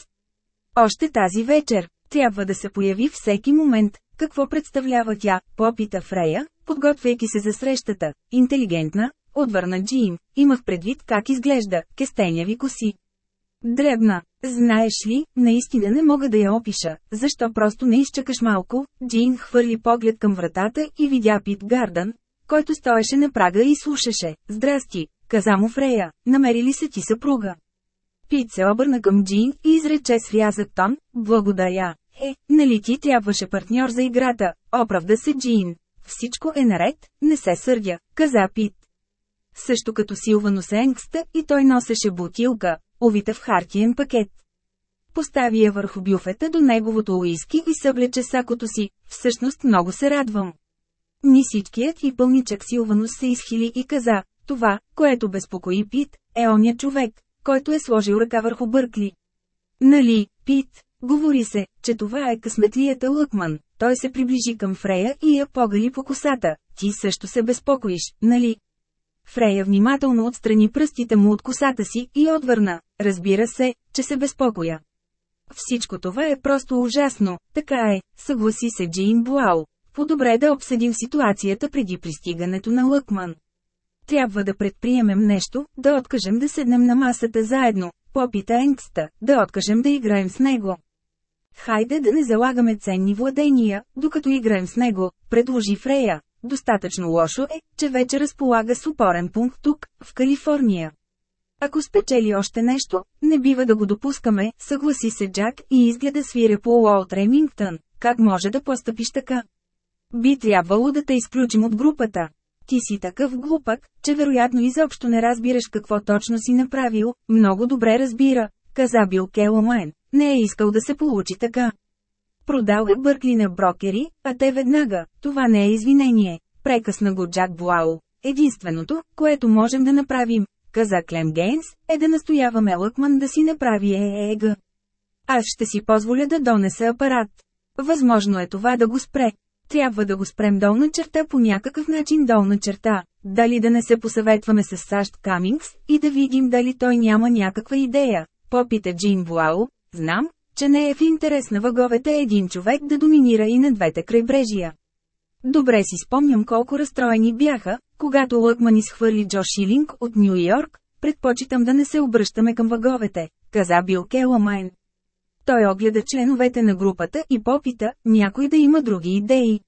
Още тази вечер, трябва да се появи всеки момент, какво представлява тя, попита Фрея, подготвяйки се за срещата, интелигентна, отвърна Джин, имах предвид как изглежда, кестеняви коси. Дребна, знаеш ли, наистина не мога да я опиша, защо просто не изчакаш малко, Джин хвърли поглед към вратата и видя Пит Гардън, който стоеше на прага и слушаше. Здрасти, каза му Фрея, намери ли се ти съпруга? Пит се обърна към Джин и изрече с рязък тон, благодаря. Е, нали ти трябваше партньор за играта, оправда се Джин. Всичко е наред, не се сърдя, каза Пит. Също като Силвано Сенгста и той носеше бутилка, увита в хартиен пакет. Постави я върху бюфета до неговото уиски и съблече сакото си, всъщност много се радвам. Нисичкият и пълничък Силванус се изхили и каза, това, което безпокои Пит, е оня човек, който е сложил ръка върху Бъркли. Нали, Пит, говори се, че това е късметлията Лъкман. Той се приближи към Фрея и я погали по косата. Ти също се безпокоиш, нали? Фрея внимателно отстрани пръстите му от косата си и отвърна. Разбира се, че се безпокоя. Всичко това е просто ужасно, така е, съгласи се Джин Буал. По-добре да обсъдим ситуацията преди пристигането на Лъкман. Трябва да предприемем нещо, да откажем да седнем на масата заедно, попита Енгста, да откажем да играем с него. Хайде да не залагаме ценни владения, докато играем с него, предложи Фрея. Достатъчно лошо е, че вече разполага с опорен пункт тук, в Калифорния. Ако спечели още нещо, не бива да го допускаме, съгласи се Джак и изгледа свиря по Уолт Ремингтън. Как може да постъпиш така? Би трябвало да те изключим от групата. Ти си такъв глупак, че вероятно изобщо не разбираш какво точно си направил, много добре разбира, каза Бил Келомайн. Не е искал да се получи така. Продал е Бъркли на брокери, а те веднага, това не е извинение. Прекъсна го Джак Буау. Единственото, което можем да направим, каза Клем Гейнс, е да настояваме Лъкман да си направи ЕЕГ. Аз ще си позволя да донеса апарат. Възможно е това да го спре. Трябва да го спрем долна черта по някакъв начин долна черта. Дали да не се посъветваме с САЩ Камингс и да видим дали той няма някаква идея. Попита Джин Буао, знам, че не е в интерес на въговете един човек да доминира и на двете крайбрежия. Добре си спомням колко разстроени бяха, когато Лъкман изхвърли Джо Шилинг от Нью Йорк, предпочитам да не се обръщаме към въговете, каза Бил Келамайн. Той огледа членовете на групата и попита, някой да има други идеи.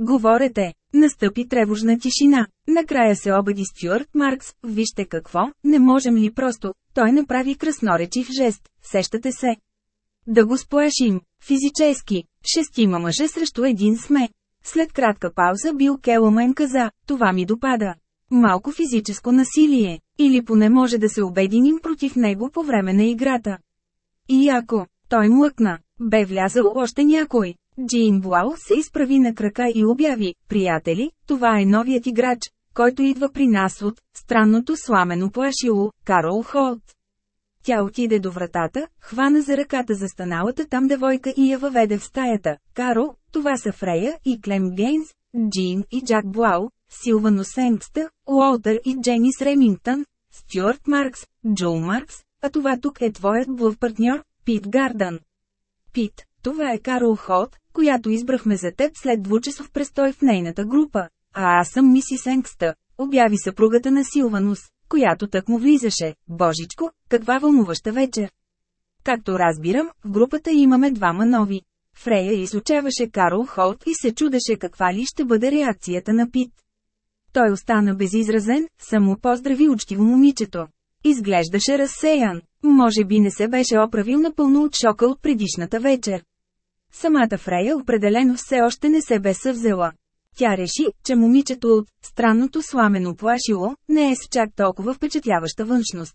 Говорете, настъпи тревожна тишина. Накрая се обади Стюарт Маркс, вижте какво, не можем ли просто, той направи красноречив жест, сещате се. Да го сплашим, физически, шестима мъже срещу един сме. След кратка пауза Бил Келомен каза, това ми допада. Малко физическо насилие, или поне може да се обединим против него по време на играта. И ако, той млъкна, бе влязъл още някой. Джин Буал се изправи на крака и обяви, приятели, това е новият играч, който идва при нас от странното сламено плашило, Карол Холт. Тя отиде до вратата, хвана за ръката за станалата там девойка и я въведе в стаята. Каро, това са Фрея и Клем Гейнс, Джин и Джак Блау, Силвано Сенкста, Уолтер и Дженис Ремингтън, Стюарт Маркс, Джо Маркс, а това тук е твоят блъв партньор, Пит Гардън. Пит, това е Карол Холт, която избрахме за теб след двучасов престой в нейната група. А аз съм мисис Енкста, обяви съпругата на Силванус която так му влизаше. Божичко, каква вълнуваща вечер! Както разбирам, в групата имаме двама нови. Фрея изучаваше Карл Холт и се чудеше каква ли ще бъде реакцията на Пит. Той остана безизразен, само поздрави учтиво момичето. Изглеждаше разсеян. Може би не се беше оправил напълно от шока от предишната вечер. Самата Фрея определено все още не се бе съвзела. Тя реши, че момичето от странното сламено плашило не е с чак толкова впечатляваща външност.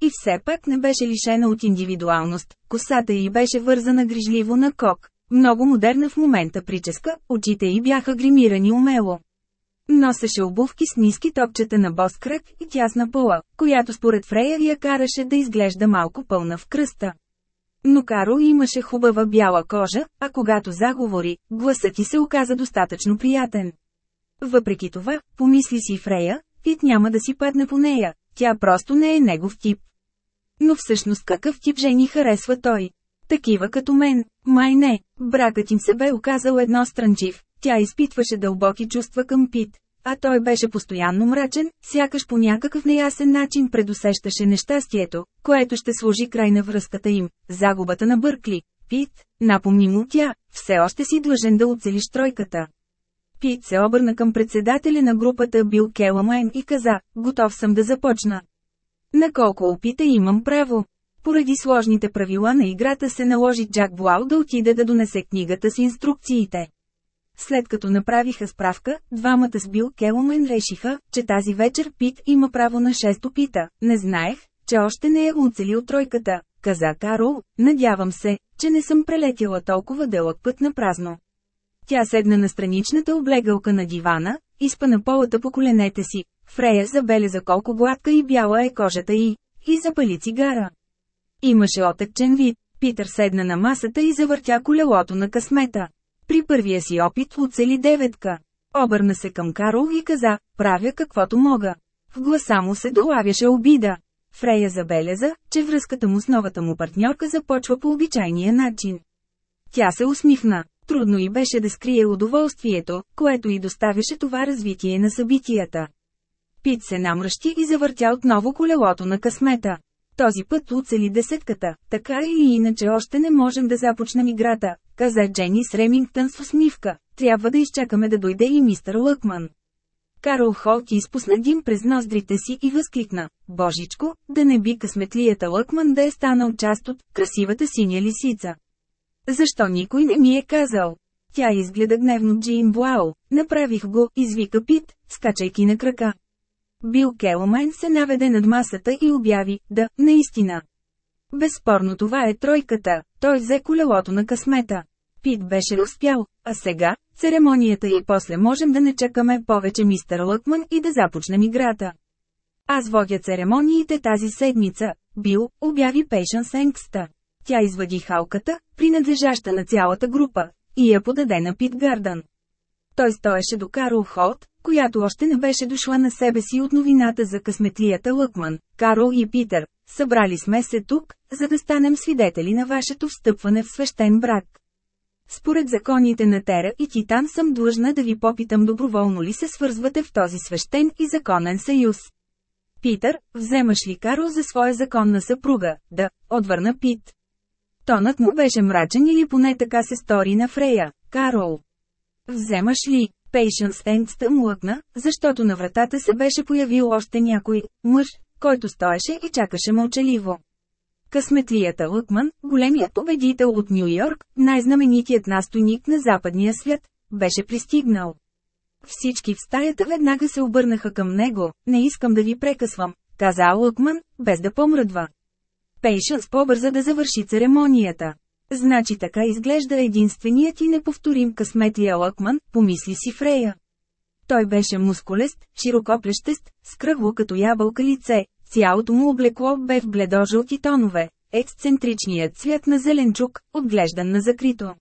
И все пак не беше лишена от индивидуалност, косата й беше вързана грижливо на кок, много модерна в момента прическа, очите й бяха гримирани умело. Носеше обувки с ниски топчета на бос кръг и тясна пола, която според Фрея я караше да изглежда малко пълна в кръста. Но Каро имаше хубава бяла кожа, а когато заговори, гласът ти се оказа достатъчно приятен. Въпреки това, помисли си Фрея, Пит няма да си падне по нея, тя просто не е негов тип. Но всъщност какъв тип жени харесва той? Такива като мен, май не, бракът им се бе оказал едно странчив, тя изпитваше дълбоки чувства към Пит, а той беше постоянно мрачен, сякаш по някакъв неясен начин предусещаше нещастието, което ще сложи край на връзката им, загубата на Бъркли. Пит, напомни му тя, все още си длъжен да оцелиш тройката. Пит се обърна към председателя на групата Бил Келамайн и каза, готов съм да започна. На колко опита имам право? Поради сложните правила на играта се наложи Джак Буал да отиде да донесе книгата с инструкциите. След като направиха справка, двамата с Бил Келомен решиха, че тази вечер Пит има право на 6 опита. Не знаех, че още не е оцелил тройката, каза Карол, надявам се, че не съм прелетяла толкова дълъг път на празно. Тя седна на страничната облегалка на дивана, изпана полата по коленете си, Фрея забеляза колко гладка и бяла е кожата й, и запали цигара. Имаше отъкчен вид, Питър седна на масата и завъртя колелото на късмета. При първия си опит оцели деветка. Обърна се към Карол и каза, правя каквото мога. В гласа му се долавяше обида. Фрея забеляза, че връзката му с новата му партньорка започва по обичайния начин. Тя се усмихна. Трудно й беше да скрие удоволствието, което й доставяше това развитие на събитията. Пит се намръщи и завъртя отново колелото на късмета. Този път оцели десетката, така или иначе още не можем да започнем играта, каза Джени с Ремингтън с усмивка. Трябва да изчакаме да дойде и мистер Лъкман. Карл Холт изпусна дим през ноздрите си и възкликна. Божичко, да не би късметлията Лъкман да е станал част от красивата синя лисица. Защо никой не ми е казал? Тя изгледа гневно Джин Блау. Направих го, извика Пит, скачайки на крака. Бил Келомен се наведе над масата и обяви, да, наистина. Безспорно това е тройката, той взе колелото на късмета. Пит беше успял, а сега, церемонията и после можем да не чакаме повече мистер Лъкман и да започнем играта. Аз водя церемониите тази седмица, Бил, обяви Пейшън Сенкста. Тя извади халката, принадлежаща на цялата група, и я подаде на Пит Гардън. Той стоеше до Карл Холт, която още не беше дошла на себе си от новината за късметлията Лъкман. Карл и Питър, събрали сме се тук, за да станем свидетели на вашето встъпване в свещен брак. Според законите на Тера и Титан съм длъжна да ви попитам доброволно ли се свързвате в този свещен и законен съюз. Питър, вземаш ли Карл за своя законна съпруга? Да, отвърна Пит. Тонът му беше мрачен или поне така се стори на Фрея. Карол. Вземаш ли? Пейшън Стенцта млъкна, защото на вратата се беше появил още някой мъж, който стоеше и чакаше мълчаливо. Късметлията Лъкман, големият победител от Нью Йорк, най-знаменитият настойник на западния свят, беше пристигнал. Всички в стаята веднага се обърнаха към него, не искам да ви прекъсвам, каза Лъкман, без да помръдва. Пейшънс побърза да завърши церемонията. Значи така изглежда единственият и неповторим късметлия Лъкман, помисли си Фрея. Той беше мускулест, широкоплещест, с кръгло като ябълка лице, цялото му облекло бе в бледожълти тонове, ексцентричният цвят на зеленчук, отглеждан на закрито.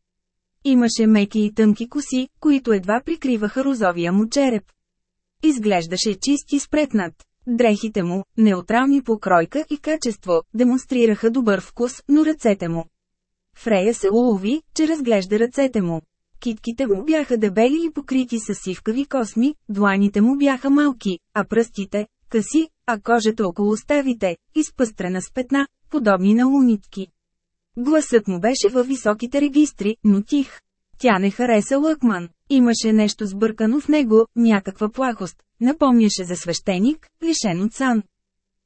Имаше меки и тънки коси, които едва прикриваха розовия му череп. Изглеждаше чист и спретнат. Дрехите му, неутрални по кройка и качество, демонстрираха добър вкус, но ръцете му. Фрея се улови, че разглежда ръцете му. Китките му бяха дебели и покрити с сивкави косми, дланите му бяха малки, а пръстите – къси, а кожата около ставите – изпъстрена с петна, подобни на лунитки. Гласът му беше във високите регистри, но тих. Тя не хареса Лъкман. Имаше нещо сбъркано в него, някаква плахост. Напомняше за свещеник, лишен от сан.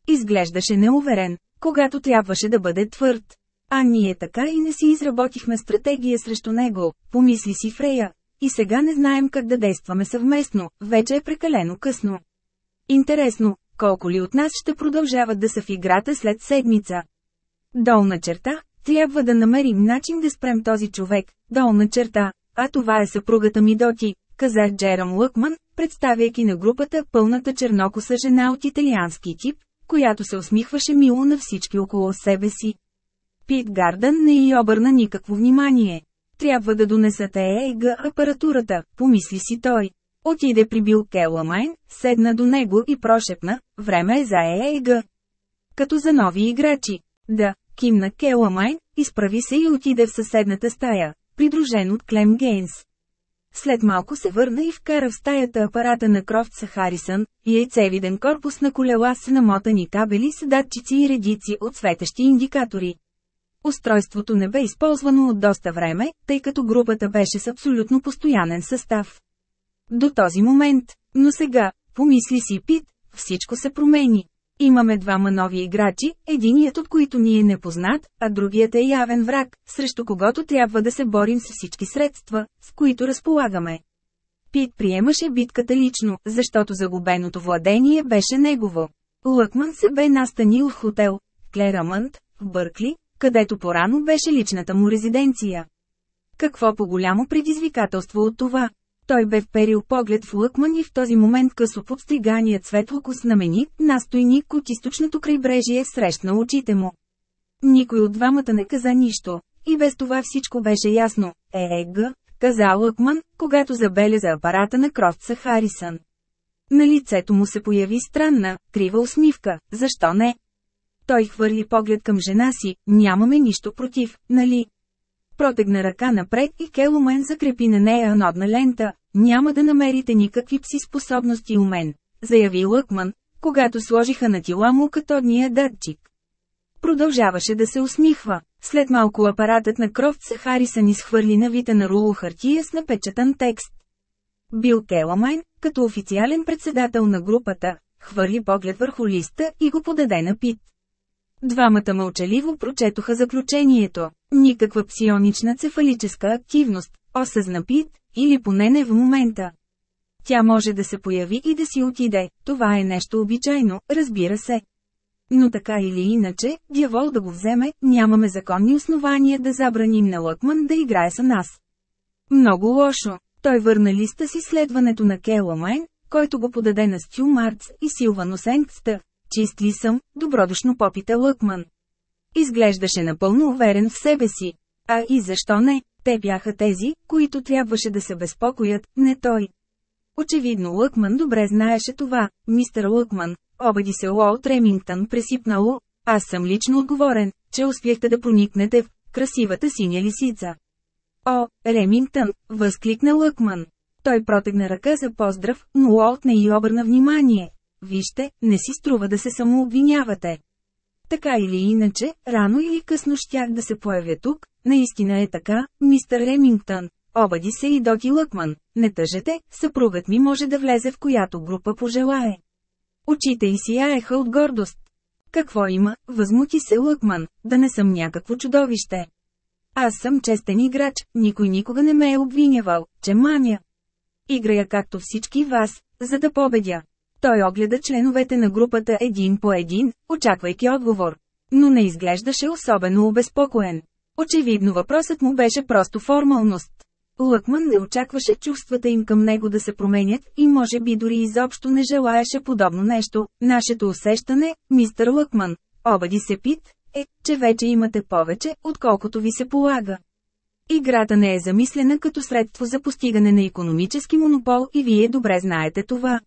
Изглеждаше неуверен, когато трябваше да бъде твърд. А ние така и не си изработихме стратегия срещу него, помисли си Фрея. И сега не знаем как да действаме съвместно, вече е прекалено късно. Интересно, колко ли от нас ще продължават да са в играта след седмица? Долна черта, трябва да намерим начин да спрем този човек, долна черта, а това е съпругата ми Доти, каза Джерам Лъкман, представяйки на групата пълната чернокоса жена от италиански тип, която се усмихваше мило на всички около себе си. Пит Гардън не й обърна никакво внимание. Трябва да донесат ЕЕГ апаратурата, помисли си той. Отиде при Бил Келамайн, седна до него и прошепна, време е за ЕЕГ. Като за нови играчи. Да, кимна Келамайн, изправи се и отиде в съседната стая, придружен от Клем Гейнс. След малко се върна и вкара в стаята апарата на Крофт Харисън, яйцевиден корпус на колела с намотани кабели с датчици и редици от светещи индикатори. Устройството не бе използвано от доста време, тъй като групата беше с абсолютно постоянен състав. До този момент, но сега, помисли си Пит, всичко се промени. Имаме двама нови играчи, единият от които ни е непознат, а другият е явен враг, срещу когото трябва да се борим с всички средства, с които разполагаме. Пит приемаше битката лично, защото загубеното владение беше негово. Лъкман се бе настанил в хотел Клерамънт, в Бъркли, където порано беше личната му резиденция. Какво по-голямо предизвикателство от това? Той бе вперил поглед в Лъкман и в този момент късо подстриганият светлокос знаменит, настойник от източното крайбрежие срещна очите му. Никой от двамата не каза нищо, и без това всичко беше ясно. Еег, каза Лъкман, когато забеляза апарата на Крофтса Харисън. На лицето му се появи странна, крива усмивка, защо не? Той хвърли поглед към жена си, нямаме нищо против, нали? Протегна ръка напред и Келумен закрепи на нея анодна лента. Няма да намерите никакви пси способности у мен, заяви Лъкман, когато сложиха на тила му катодния датчик. Продължаваше да се усмихва. След малко апаратът на Крофт се Харисън изхвърли навита на руло хартия с напечатан текст. Бил Келамайн, като официален председател на групата, хвърли поглед върху листа и го подаде на Пит. Двамата мълчаливо прочетоха заключението. Никаква псионична цефалическа активност, осъзна Пит, или поне не в момента. Тя може да се появи и да си отиде, това е нещо обичайно, разбира се. Но така или иначе, дявол да го вземе, нямаме законни основания да забраним на Лъкман да играе с нас. Много лошо. Той върна листа си следването на Келамайн, който го подаде на Стю Марц и Силван Осенгста. Чист ли съм, добродушно попита Лъкман. Изглеждаше напълно уверен в себе си. А и защо не? Те бяха тези, които трябваше да се безпокоят, не той. Очевидно Лъкман добре знаеше това, мистер Лъкман, обади се Уолт Ремингтън пресипнало, аз съм лично отговорен, че успяхте да проникнете в красивата синя лисица. О, Ремингтън, възкликна Лъкман. Той протегна ръка за поздрав, но Уолт не й обърна внимание. Вижте, не си струва да се самообвинявате. Така или иначе, рано или късно щях да се появя тук, наистина е така, мистер Ремингтън. Обади се и Доти Лъкман. Не тъжете, съпругът ми може да влезе в която група пожелае. Очите й сияеха от гордост. Какво има, възмути се Лъкман, да не съм някакво чудовище. Аз съм честен играч, никой никога не ме е обвинявал, че маня. Играя както всички вас, за да победя. Той огледа членовете на групата един по един, очаквайки отговор. Но не изглеждаше особено обезпокоен. Очевидно въпросът му беше просто формалност. Лъкман не очакваше чувствата им към него да се променят и може би дори изобщо не желаеше подобно нещо. Нашето усещане, мистер Лъкман, обади се Пит, е, че вече имате повече, отколкото ви се полага. Играта не е замислена като средство за постигане на економически монопол и вие добре знаете това.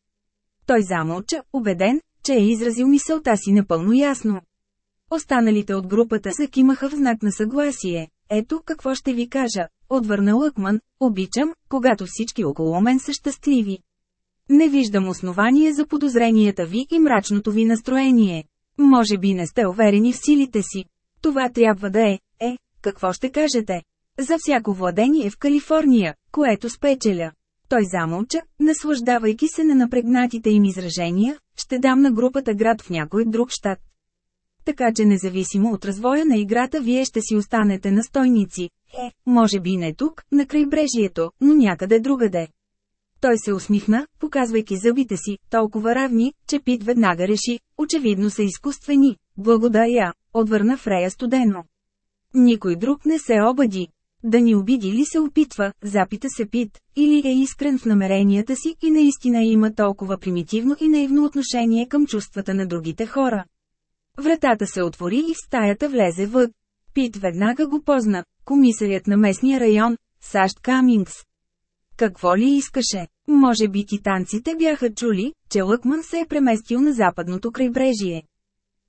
Той замълча, убеден, че е изразил мисълта си напълно ясно. Останалите от групата закимаха в знак на съгласие. Ето какво ще ви кажа, отвърна Лъкман, обичам, когато всички около мен са щастливи. Не виждам основание за подозренията ви и мрачното ви настроение. Може би не сте уверени в силите си. Това трябва да е, е, какво ще кажете? За всяко владение в Калифорния, което спечеля. Той замълча, наслаждавайки се на напрегнатите им изражения, ще дам на групата град в някой друг щат. Така че независимо от развоя на играта вие ще си останете настойници. Е, може би не тук, на крайбрежието, но някъде другаде. Той се усмихна, показвайки зъбите си, толкова равни, че Пит веднага реши, очевидно са изкуствени. Благодаря, отвърна Фрея студено. Никой друг не се обади. Да ни обиди ли се опитва, запита се Пит, или е искрен в намеренията си и наистина има толкова примитивно и наивно отношение към чувствата на другите хора. Вратата се отвори и в стаята влезе въд. Пит веднага го позна, комисарят на местния район, САЩ Камингс. Какво ли искаше? Може би титанците бяха чули, че Лъкман се е преместил на западното крайбрежие.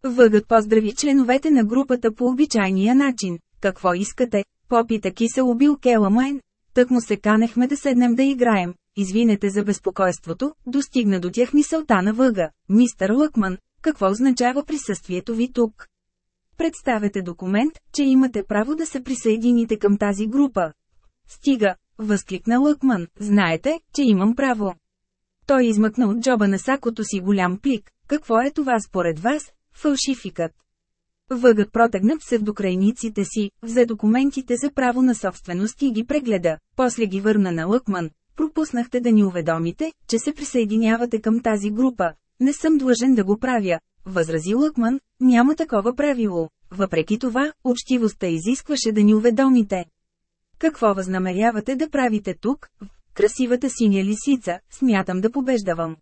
Въгът поздрави членовете на групата по обичайния начин. Какво искате? Попита кисел убил Келамайн. Тък му се канехме да седнем да играем. Извинете за безпокойството, достигна до тях мисълта на въга. Мистер Лъкман, какво означава присъствието ви тук? Представете документ, че имате право да се присъедините към тази група. Стига, възкликна Лъкман, знаете, че имам право. Той измъкна от джоба на сакото си голям плик. Какво е това според вас? Фалшификът. Въгът протегна псевдокрайниците си, взе документите за право на собственост и ги прегледа, после ги върна на Лъкман. Пропуснахте да ни уведомите, че се присъединявате към тази група. Не съм длъжен да го правя, възрази Лъкман, няма такова правило. Въпреки това, учтивостта изискваше да ни уведомите. Какво възнамерявате да правите тук, в красивата синя лисица, смятам да побеждавам.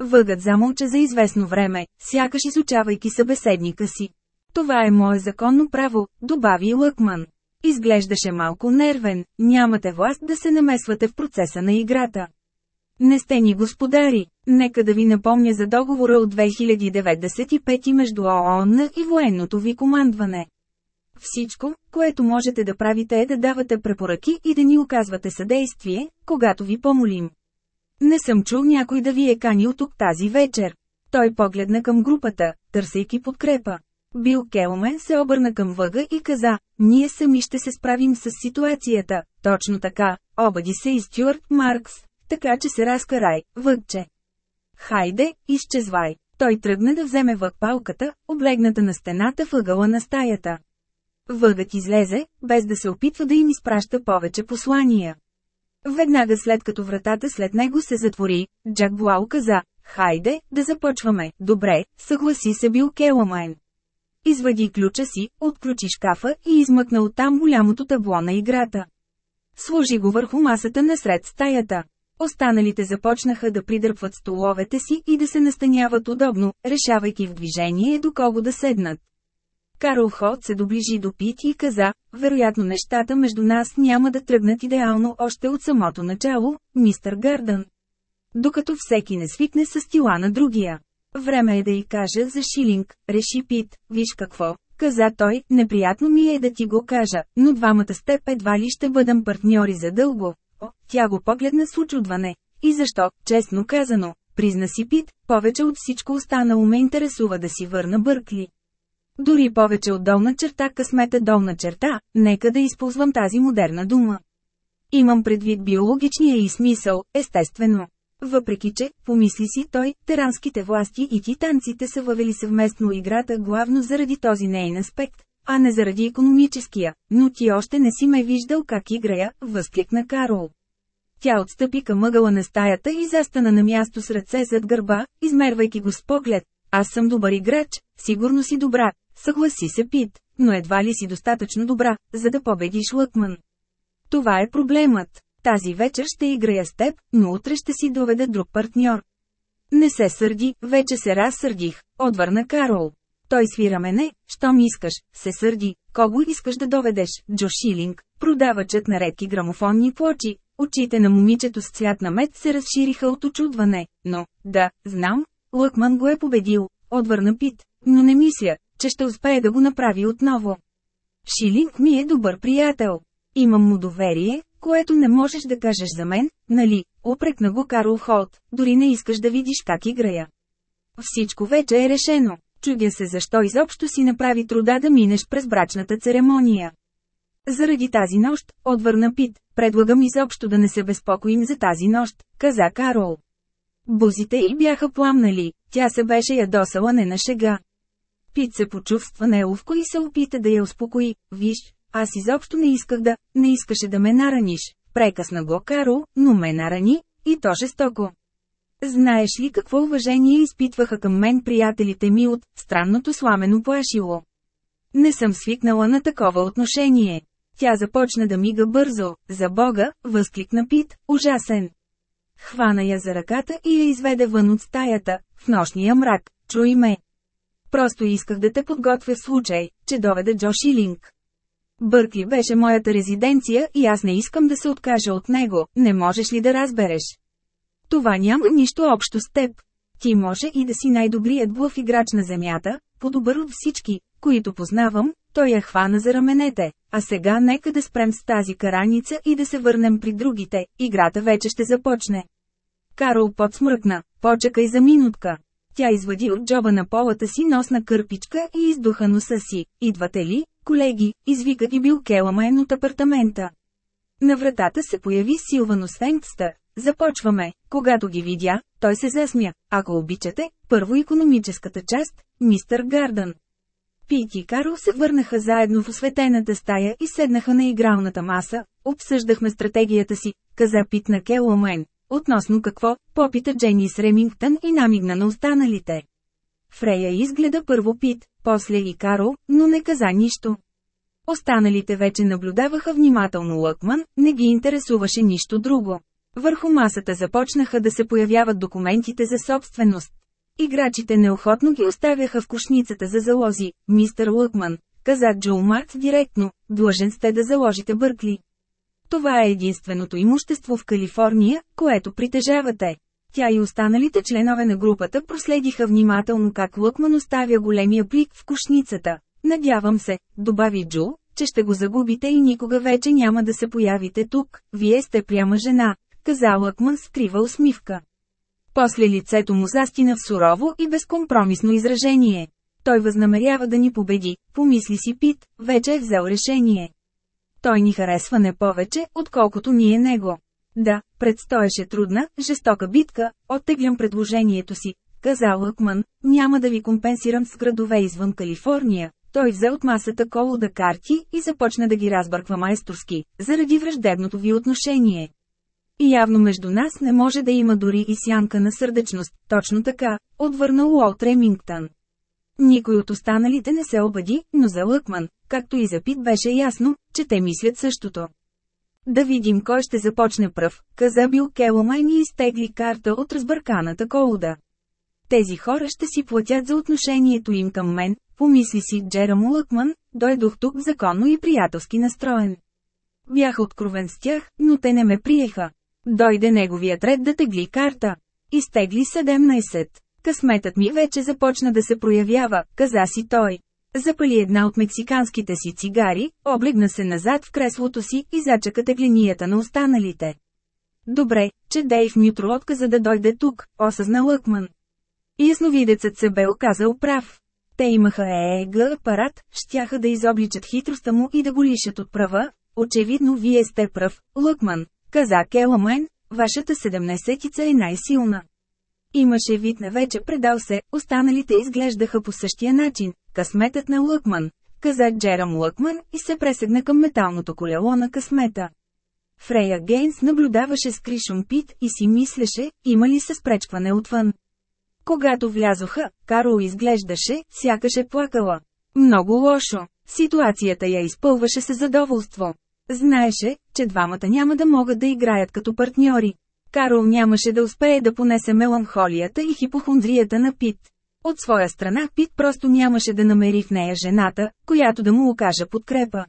Въгът замълча за известно време, сякаш изучавайки събеседника си. Това е мое законно право, добави Лъкман. Изглеждаше малко нервен, нямате власт да се намесвате в процеса на играта. Не сте ни господари. Нека да ви напомня за договора от 2095 между ООН и военното ви командване. Всичко, което можете да правите е да давате препоръки и да ни оказвате съдействие, когато ви помолим. Не съм чул някой да ви е канил тук тази вечер. Той погледна към групата, търсейки подкрепа. Бил Келмен се обърна към въга и каза, ние сами ще се справим с ситуацията. Точно така, обади се и Стюарт Маркс, така че се разкарай, въгче. Хайде, изчезвай. Той тръгна да вземе въг палката, облегната на стената в ъгъла на стаята. Въгът излезе, без да се опитва да им изпраща повече послания. Веднага след като вратата след него се затвори, Джак Буал каза, «Хайде, да започваме, добре», съгласи се бил Келамайн. Извади ключа си, отключи шкафа и измъкна оттам голямото табло на играта. Сложи го върху масата насред стаята. Останалите започнаха да придърпват столовете си и да се настаняват удобно, решавайки в движение до кого да седнат. Карл Хот се доближи до Пит и каза, вероятно нещата между нас няма да тръгнат идеално още от самото начало, мистър Гърдън. Докато всеки не свикне с стила на другия. Време е да й кажа за Шилинг, реши Пит, виж какво, каза той, неприятно ми е да ти го кажа, но двамата с теб едва ли ще бъдам партньори за дълго. О, тя го погледна с очудване. И защо, честно казано, призна си Пит, повече от всичко останало ме интересува да си върна Бъркли. Дори повече от долна черта късмета долна черта, нека да използвам тази модерна дума. Имам предвид биологичния и смисъл, естествено. Въпреки че, помисли си той, теранските власти и титанците са въвели съвместно играта главно заради този нейн аспект, а не заради економическия, но ти още не си ме виждал как играя, възкликна Карол. Тя отстъпи към мъгъла на стаята и застана на място с ръце зад гърба, измервайки го с поглед. Аз съм добър играч, сигурно си добра, съгласи се Пит, но едва ли си достатъчно добра, за да победиш Лъкман. Това е проблемът. Тази вечер ще играя с теб, но утре ще си доведа друг партньор. Не се сърди, вече се разсърдих, отвърна Карол. Той свира мене, щом искаш, се сърди, кого искаш да доведеш, Джо Шилинг, продавачът на редки грамофонни плочи. Очите на момичето с цвят на мед се разшириха от очудване, но, да, знам, Лъкман го е победил, отвърна Пит, но не мисля, че ще успее да го направи отново. Шилинг ми е добър приятел. Имам му доверие, което не можеш да кажеш за мен, нали, опрекна го Карл Холт, дори не искаш да видиш как играя. Всичко вече е решено. Чудя се защо изобщо си направи труда да минеш през брачната церемония. Заради тази нощ, отвърна Пит, предлагам изобщо да не се безпокоим за тази нощ, каза Карол. Бузите й бяха пламнали, тя се беше ядосала не на шега. Пит се почувства неловко и се опита да я успокои. Виж, аз изобщо не исках да, не искаше да ме нараниш. Прекъсна го Каро, но ме нарани, и то жестоко. Знаеш ли какво уважение изпитваха към мен приятелите ми от странното сламено плашило? Не съм свикнала на такова отношение. Тя започна да мига бързо, за Бога, възкликна Пит, ужасен. Хвана я за ръката и я изведе вън от стаята, в нощния мрак, чуй ме. Просто исках да те подготвя случай, че доведе Джо Шилинг. Бъркли беше моята резиденция и аз не искам да се откажа от него, не можеш ли да разбереш? Това няма нищо общо с теб. Ти може и да си най-добрият блъв играч на земята, по-добър от всички, които познавам, той я хвана за раменете, а сега нека да спрем с тази караница и да се върнем при другите, играта вече ще започне. Карол подсмръкна, почакай за минутка. Тя извади от джоба на полата си носна кърпичка и издуха носа си. Идвате ли, колеги, извика ги бил Келамайн от апартамента. На вратата се появи Силвано Свенкстър. Започваме. Когато ги видя, той се засмя. Ако обичате, първо економическата част, мистър Гардън. Пит и Карл се върнаха заедно в осветената стая и седнаха на игралната маса. Обсъждахме стратегията си, каза Пит на Келамайн. Относно какво, попита Дженис Ремингтън и намигна на останалите. Фрея изгледа първо Пит, после и Карл, но не каза нищо. Останалите вече наблюдаваха внимателно Лъкман, не ги интересуваше нищо друго. Върху масата започнаха да се появяват документите за собственост. Играчите неохотно ги оставяха в кошницата за залози, мистер Лъкман, каза Джул Март директно, длъжен сте да заложите Бъркли. Това е единственото имущество в Калифорния, което притежавате. Тя и останалите членове на групата проследиха внимателно как Лъкман оставя големия плик в кошницата. Надявам се, добави Джул, че ще го загубите и никога вече няма да се появите тук, вие сте пряма жена, каза Лъкман с крива усмивка. После лицето му застина в сурово и безкомпромисно изражение. Той възнамерява да ни победи, помисли си Пит, вече е взел решение. Той ни харесва не повече, отколкото ние него. Да, предстоеше трудна, жестока битка, оттеглям предложението си, каза Лъкман, няма да ви компенсирам с градове извън Калифорния. Той взе от масата колода карти и започна да ги разбърква майсторски, заради враждебното ви отношение. И явно между нас не може да има дори и сянка на сърдечност, точно така, отвърна Уолт Ремингтън. Никой от останалите не се обади, но за Лъкман, както и за Пит беше ясно, че те мислят същото. Да видим кой ще започне пръв, каза Бил Келомайн и изтегли карта от разбърканата колода. Тези хора ще си платят за отношението им към мен, помисли си Джерам Лъкман, дойдох тук законно и приятелски настроен. Бях откровен с тях, но те не ме приеха. Дойде неговият ред да тегли карта. Изтегли 17. Късметът ми вече започна да се проявява, каза си той. Запали една от мексиканските си цигари, облегна се назад в креслото си и зачака тегленията на останалите. Добре, че Дейв Мютро отказа да дойде тук, осъзна Лъкман. Ясновидецът се бе оказал прав. Те имаха ЕЕГ апарат, щяха да изобличат хитростта му и да го лишат от права. Очевидно вие сте прав, Лъкман, каза Келамен, вашата седемнайсетица е най-силна. Имаше вид на вече предал се, останалите изглеждаха по същия начин, късметът на Лъкман, каза Джерам Лъкман и се пресегна към металното колело на късмета. Фрея Гейнс наблюдаваше с Кришон Пит и си мислеше, има ли се спречкване отвън. Когато влязоха, Карол изглеждаше, сякаш е плакала. Много лошо. Ситуацията я изпълваше се задоволство. Знаеше, че двамата няма да могат да играят като партньори. Карол нямаше да успее да понесе меланхолията и хипохондрията на Пит. От своя страна Пит просто нямаше да намери в нея жената, която да му окажа подкрепа.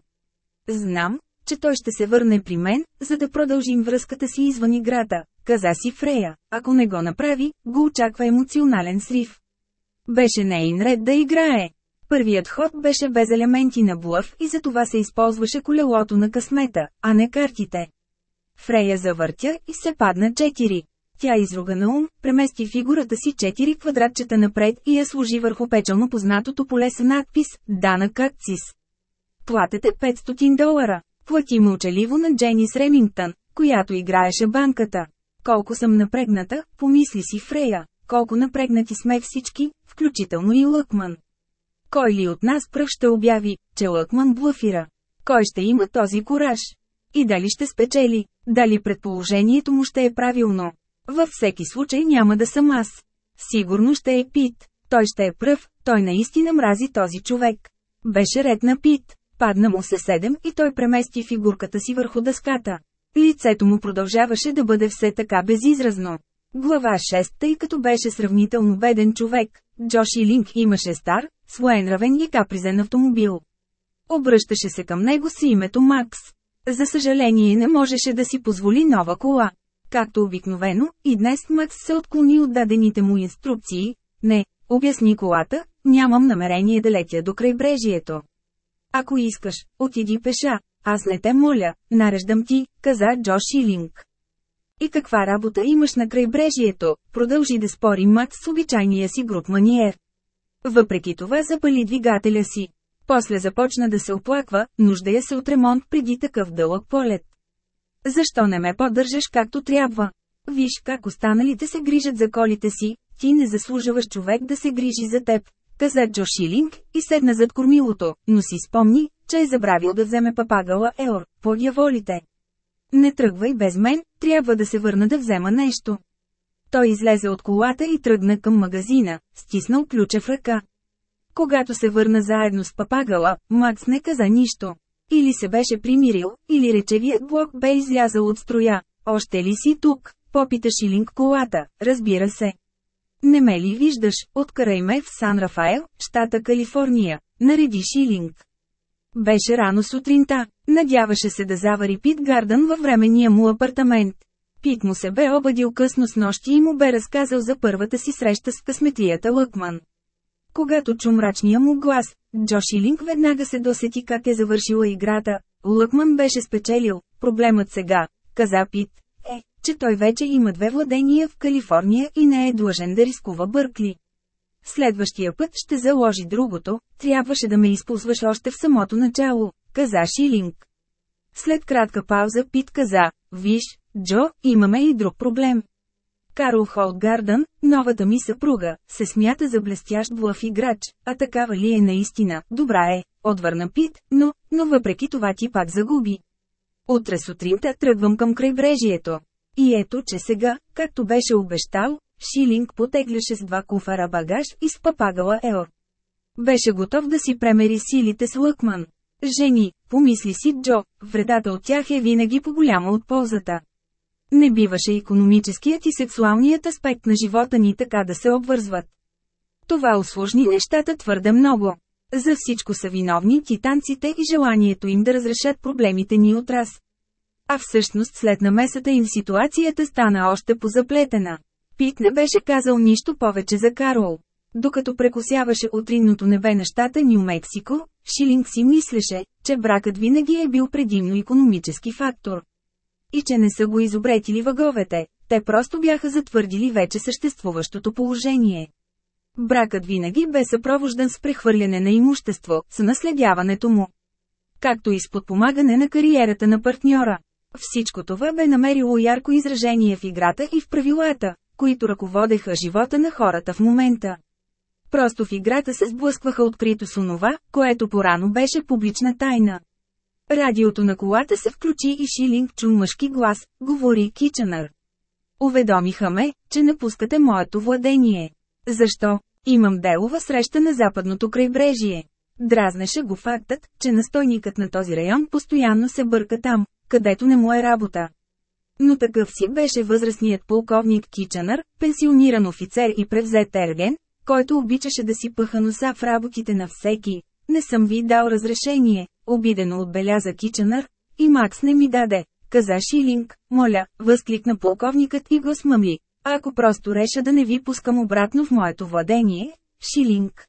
Знам, че той ще се върне при мен, за да продължим връзката си извън играта, каза си Фрея. Ако не го направи, го очаква емоционален срив. Беше нейн ред да играе. Първият ход беше без елементи на блъв и за това се използваше колелото на късмета, а не картите. Фрея завъртя и се падна 4. Тя изруга на ум, премести фигурата си 4 квадратчета напред и я сложи върху печално познатото поле с надпис «Дана Какцис». Платете 500 долара. Плати мълчаливо на Дженис Ремингтън, която играеше банката. Колко съм напрегната, помисли си Фрея, колко напрегнати сме всички, включително и Лъкман. Кой ли от нас пръв ще обяви, че Лъкман блъфира? Кой ще има този кураж? И дали ще спечели? Дали предположението му ще е правилно? Във всеки случай няма да съм аз. Сигурно ще е Пит. Той ще е пръв, той наистина мрази този човек. Беше ред на Пит. Падна му се седем и той премести фигурката си върху дъската. Лицето му продължаваше да бъде все така безизразно. Глава 6 Тъй като беше сравнително беден човек, Джоши Линк имаше стар, своенравен и капризен автомобил. Обръщаше се към него с името Макс. За съжаление не можеше да си позволи нова кола. Както обикновено, и днес Макс се отклони от дадените му инструкции. Не, обясни колата, нямам намерение да летя до крайбрежието. Ако искаш, отиди пеша, аз не те моля, нареждам ти, каза Джо Шилинг. И каква работа имаш на крайбрежието, продължи да спори Макс с обичайния си груп маниер. Въпреки това запали двигателя си. После започна да се оплаква, нуждая се от ремонт преди такъв дълъг полет. Защо не ме поддържаш както трябва? Виж как останалите се грижат за колите си, ти не заслужаваш човек да се грижи за теб, каза Джо Шилинг и седна зад кормилото, но си спомни, че е забравил да вземе папагала Еор, по дяволите. Не тръгвай без мен, трябва да се върна да взема нещо. Той излезе от колата и тръгна към магазина, стиснал ключа в ръка. Когато се върна заедно с папагала, Макс не каза нищо. Или се беше примирил, или речевият блок бе излязал от строя. Още ли си тук? Попита Шилинг колата, разбира се. Не ме ли виждаш, откарай ме в Сан Рафаел, щата Калифорния, нареди Шилинг. Беше рано сутринта, надяваше се да завари Пит Гардън във временния му апартамент. Пит му се бе обадил късно с нощи и му бе разказал за първата си среща с късметлията Лъкман. Когато чу мрачния му глас, Джоши Линк веднага се досети как е завършила играта. Лъкман беше спечелил. Проблемът сега, каза Пит, е, че той вече има две владения в Калифорния и не е длъжен да рискува Бъркли. Следващия път ще заложи другото, трябваше да ме използваш още в самото начало, каза Шилинг. След кратка пауза Пит каза, виж, Джо, имаме и друг проблем. Карл Холдгардън, новата ми съпруга, се смята за блестящ блъв играч, а такава ли е наистина, добра е, отвърна Пит, но, но въпреки това ти пак загуби. Утре сутринта тръгвам към крайбрежието. И ето, че сега, както беше обещал, Шилинг потегляше с два куфара багаж и с папагала Еор. Беше готов да си премери силите с Лъкман. Жени, помисли си Джо, вредата от тях е винаги по-голяма от ползата. Не биваше економическият и сексуалният аспект на живота ни така да се обвързват. Това усложни нещата твърде много. За всичко са виновни титанците и желанието им да разрешат проблемите ни от раз. А всъщност след намесата им ситуацията стана още позаплетена. Пит не беше казал нищо повече за Карол. Докато прекосяваше утринното небе на щата Нью-Мексико, Шилинг си мислеше, че бракът винаги е бил предимно економически фактор. И че не са го изобретили въговете, те просто бяха затвърдили вече съществуващото положение. Бракът винаги бе съпровождан с прехвърляне на имущество, с наследяването му. Както и с подпомагане на кариерата на партньора. Всичко това бе намерило ярко изражение в играта и в правилата, които ръководеха живота на хората в момента. Просто в играта се сблъскваха открито с онова, което порано беше публична тайна. Радиото на колата се включи и Шилинг чу мъжки глас, говори Кичанър. Уведомиха ме, че напускате моето владение. Защо? Имам делова среща на западното крайбрежие. Дразнеше го фактът, че настойникът на този район постоянно се бърка там, където не му е работа. Но такъв си беше възрастният полковник Кичанър, пенсиониран офицер и превзет ерген, който обичаше да си пъха носа в работите на всеки. Не съм ви дал разрешение, обидено отбеляза Кичанър, и Макс не ми даде, каза Шилинг, моля, възкликна полковникът и го смъмли. Ако просто реша да не ви пускам обратно в моето владение, Шилинг.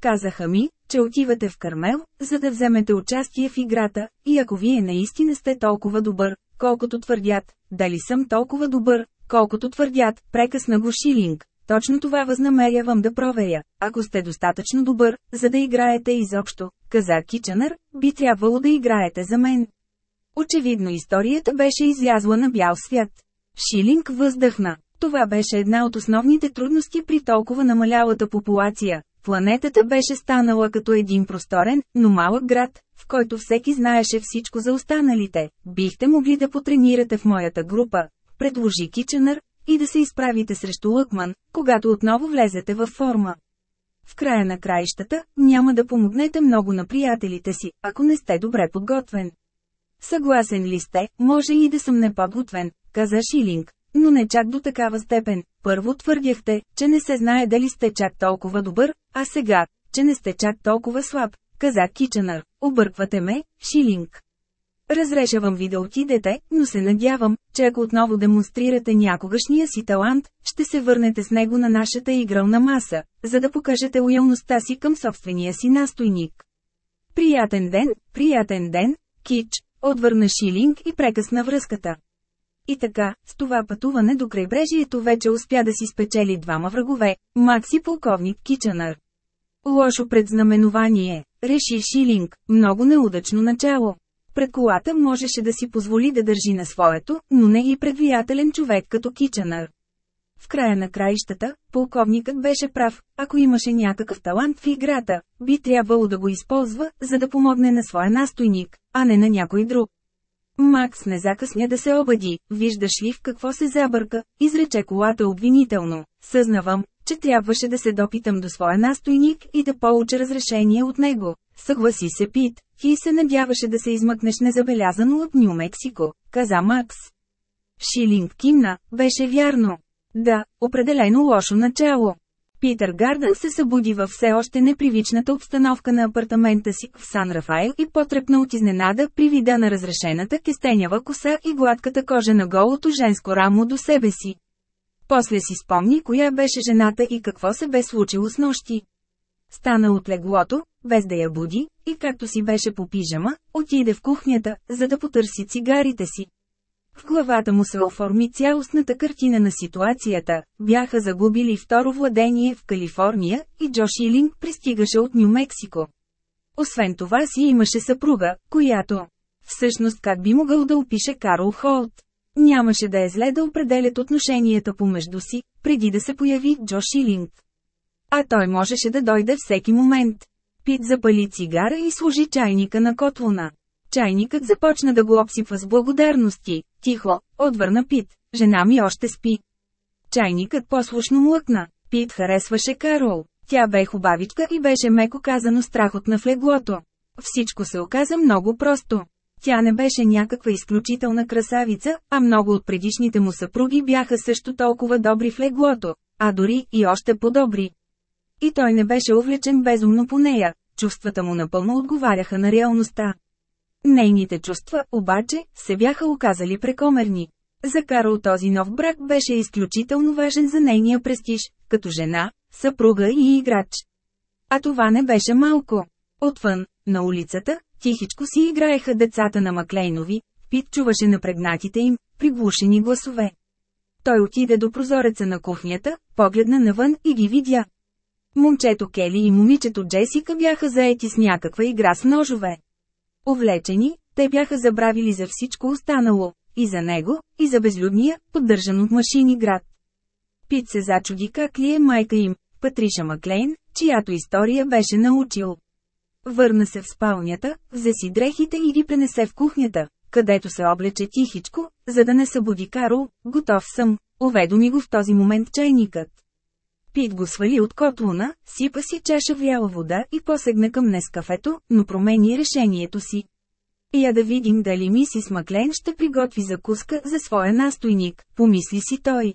Казаха ми, че отивате в Кармел, за да вземете участие в играта, и ако вие наистина сте толкова добър, колкото твърдят, дали съм толкова добър, колкото твърдят, прекъсна го Шилинг. Точно това възнамерявам да проверя. Ако сте достатъчно добър, за да играете изобщо, каза Кичанър, би трябвало да играете за мен. Очевидно историята беше излязла на бял свят. Шилинг въздъхна. Това беше една от основните трудности при толкова намалялата популация. Планетата беше станала като един просторен, но малък град, в който всеки знаеше всичко за останалите. Бихте могли да потренирате в моята група, предложи Киченър, и да се изправите срещу Лъкман, когато отново влезете във форма. В края на краищата, няма да помогнете много на приятелите си, ако не сте добре подготвен. Съгласен ли сте, може и да съм неподготвен, каза Шилинг, но не чак до такава степен. Първо твърдяхте, че не се знае дали сте чак толкова добър, а сега, че не сте чак толкова слаб, каза Кичанър. Обърквате ме, Шилинг. Разрешавам ви да отидете, но се надявам, че ако отново демонстрирате някогашния си талант, ще се върнете с него на нашата игрална маса, за да покажете лоялността си към собствения си настойник. Приятен ден, приятен ден, Кич, отвърна Шилинг и прекъсна връзката. И така, с това пътуване до крайбрежието вече успя да си спечели двама врагове, Макси полковник Кичанър. Лошо предзнаменование, реши Шилинг, много неудачно начало. Пред колата можеше да си позволи да държи на своето, но не и пред влиятелен човек като Кичанър. В края на краищата, полковникът беше прав, ако имаше някакъв талант в играта, би трябвало да го използва, за да помогне на своя настойник, а не на някой друг. Макс не закъсня да се обади, виждаш ли в какво се забърка, изрече колата обвинително. Съзнавам, че трябваше да се допитам до своя настойник и да получа разрешение от него. Съгласи се Пит, ти се надяваше да се измъкнеш незабелязано от Нью-Мексико, каза Макс. Шилинг кимна, беше вярно. Да, определено лошо начало. Питър Гардън се събуди във все още непривичната обстановка на апартамента си в Сан Рафаел и потрепна от изненада при вида на разрешената кестенява коса и гладката кожа на голото женско рамо до себе си. После си спомни коя беше жената и какво се бе случило с нощи. Стана от леглото, без да я буди, и както си беше по пижама, отиде в кухнята, за да потърси цигарите си. В главата му се оформи цялостната картина на ситуацията. Бяха загубили второ владение в Калифорния и Джо Шилинг пристигаше от Нью-Мексико. Освен това си имаше съпруга, която... Всъщност как би могъл да опише Карл Холт? Нямаше да е зле да определят отношенията помежду си, преди да се появи Джо Шилинг. А той можеше да дойде всеки момент. Пит запали цигара и служи чайника на котлона. Чайникът започна да го обсипва с благодарности. Тихо, отвърна Пит, жена ми още спи. Чайникът послушно млъкна. Пит харесваше Карол. Тя бе хубавичка и беше меко казано страхотна в леглото. Всичко се оказа много просто. Тя не беше някаква изключителна красавица, а много от предишните му съпруги бяха също толкова добри в леглото, а дори и още по-добри. И той не беше увлечен безумно по нея. чувствата му напълно отговаряха на реалността. Нейните чувства, обаче, се бяха оказали прекомерни. За Карл този нов брак беше изключително важен за нейния престиж, като жена, съпруга и играч. А това не беше малко. Отвън, на улицата, тихичко си играеха децата на Маклейнови, Пит чуваше напрегнатите им, приглушени гласове. Той отиде до прозореца на кухнята, погледна навън и ги видя. Момчето Кели и момичето Джесика бяха заети с някаква игра с ножове. Овлечени, те бяха забравили за всичко останало, и за него, и за безлюдния, поддържан от машини град. Пит се зачуди как ли е майка им, Патриша Маклейн, чиято история беше научил. Върна се в спалнята, взе си дрехите и ги пренесе в кухнята, където се облече тихичко, за да не събуди Карл, готов съм, уведоми го в този момент чайникът. Пит го свали от котлона, сипа си чаша вяла вода и посегна към Нескафето, но промени решението си. Я да видим дали мисис Маклен ще приготви закуска за своя настойник, помисли си той.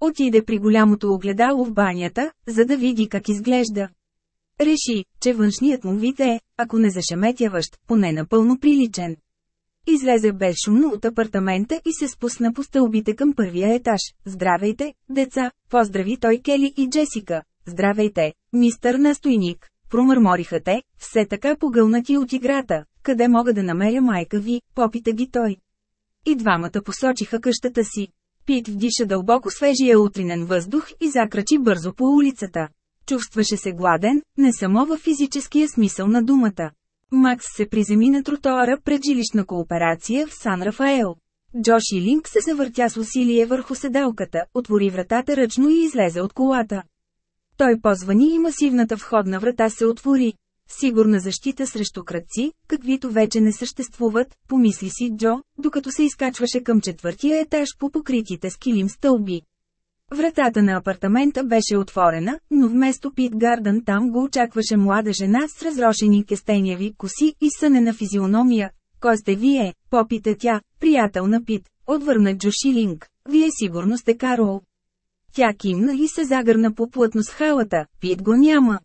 Отиде при голямото огледало в банята, за да види как изглежда. Реши, че външният му вид е, ако не зашеметяващ, поне напълно приличен. Излезе безшумно от апартамента и се спусна по стълбите към първия етаж. Здравейте, деца, поздрави той Кели и Джесика. Здравейте, мистър настойник, промърмориха те, все така погълнати от играта. Къде мога да намеря майка ви, попита ги той. И двамата посочиха къщата си. Пит вдиша дълбоко свежия утринен въздух и закрачи бързо по улицата. Чувстваше се гладен, не само във физическия смисъл на думата. Макс се приземи на тротоара пред жилищна кооперация в Сан Рафаел. Джоши Линк се завъртя с усилие върху седалката, отвори вратата ръчно и излезе от колата. Той позвани и масивната входна врата се отвори. Сигурна защита срещу кръци, каквито вече не съществуват, помисли си Джо, докато се изкачваше към четвъртия етаж по покритите с килим стълби. Вратата на апартамента беше отворена, но вместо Пит Гардън там го очакваше млада жена с разрошени кестеняви коси и сънена физиономия. Кой сте вие? Попита тя, приятел на Пит, отвърна Джоши Линк. Вие сигурно сте Карол. Тя кимна и се загърна по плътно с халата, Пит го няма.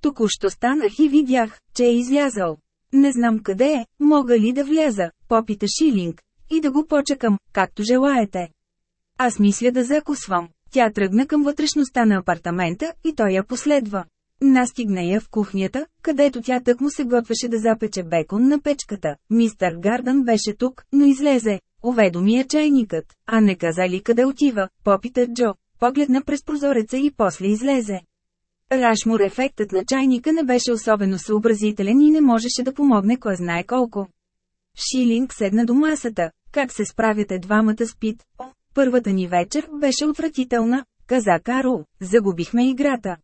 Току-що станах и видях, че е излязъл. Не знам къде е, мога ли да вляза, попита Шилинг, и да го почекам, както желаете. Аз мисля да закусвам. Тя тръгна към вътрешността на апартамента и той я последва. Настигна я в кухнята, където тя тък му се готвеше да запече бекон на печката. Мистър Гардън беше тук, но излезе. Уведоми я чайникът, а не каза ли къде отива, попита Джо. Погледна през прозореца и после излезе. Рашмур ефектът на чайника не беше особено съобразителен и не можеше да помогне кой знае колко. Шилинг седна до масата. Как се справяте двамата с Пит? О, първата ни вечер беше отвратителна, каза Карл. Загубихме играта.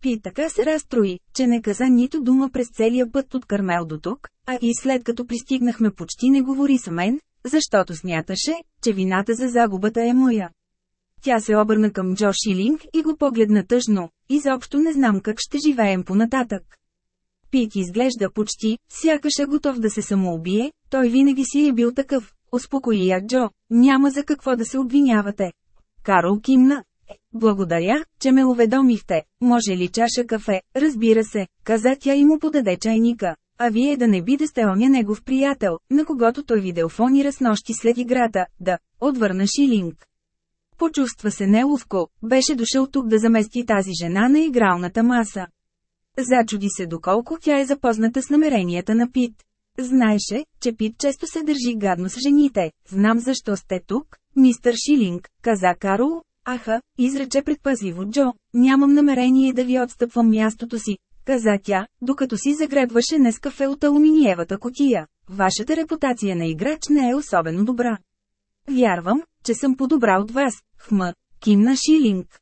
Пит така се разстрои, че не каза нито дума през целия път от Кармел до тук, а и след като пристигнахме почти не говори с мен, защото смяташе, че вината за загубата е моя. Тя се обърна към Джо Шилинг и го погледна тъжно. Изобщо не знам как ще живеем понататък. Пит изглежда почти, сякаш е готов да се самоубие, той винаги си е бил такъв. Успокои я Джо, няма за какво да се обвинявате. Карл кимна. Е, благодаря, че ме уведомихте. Може ли чаша кафе? Разбира се, каза тя и му подаде чайника. А вие да не би да сте оня негов приятел, на когото той видеофонира с нощи след играта, да, отвърна Шилинг. Почувства се неловко, беше дошъл тук да замести тази жена на игралната маса. Зачуди се доколко тя е запозната с намеренията на Пит. Знаеше, че Пит често се държи гадно с жените. Знам защо сте тук, мистър Шилинг, каза Карл. Аха, изрече предпазливо Джо, нямам намерение да ви отстъпвам мястото си, каза тя, докато си загребваше Нескафе от алуминиевата котия. Вашата репутация на играч не е особено добра. Вярвам, че съм по-добра от вас, хм, кимна Шилинг.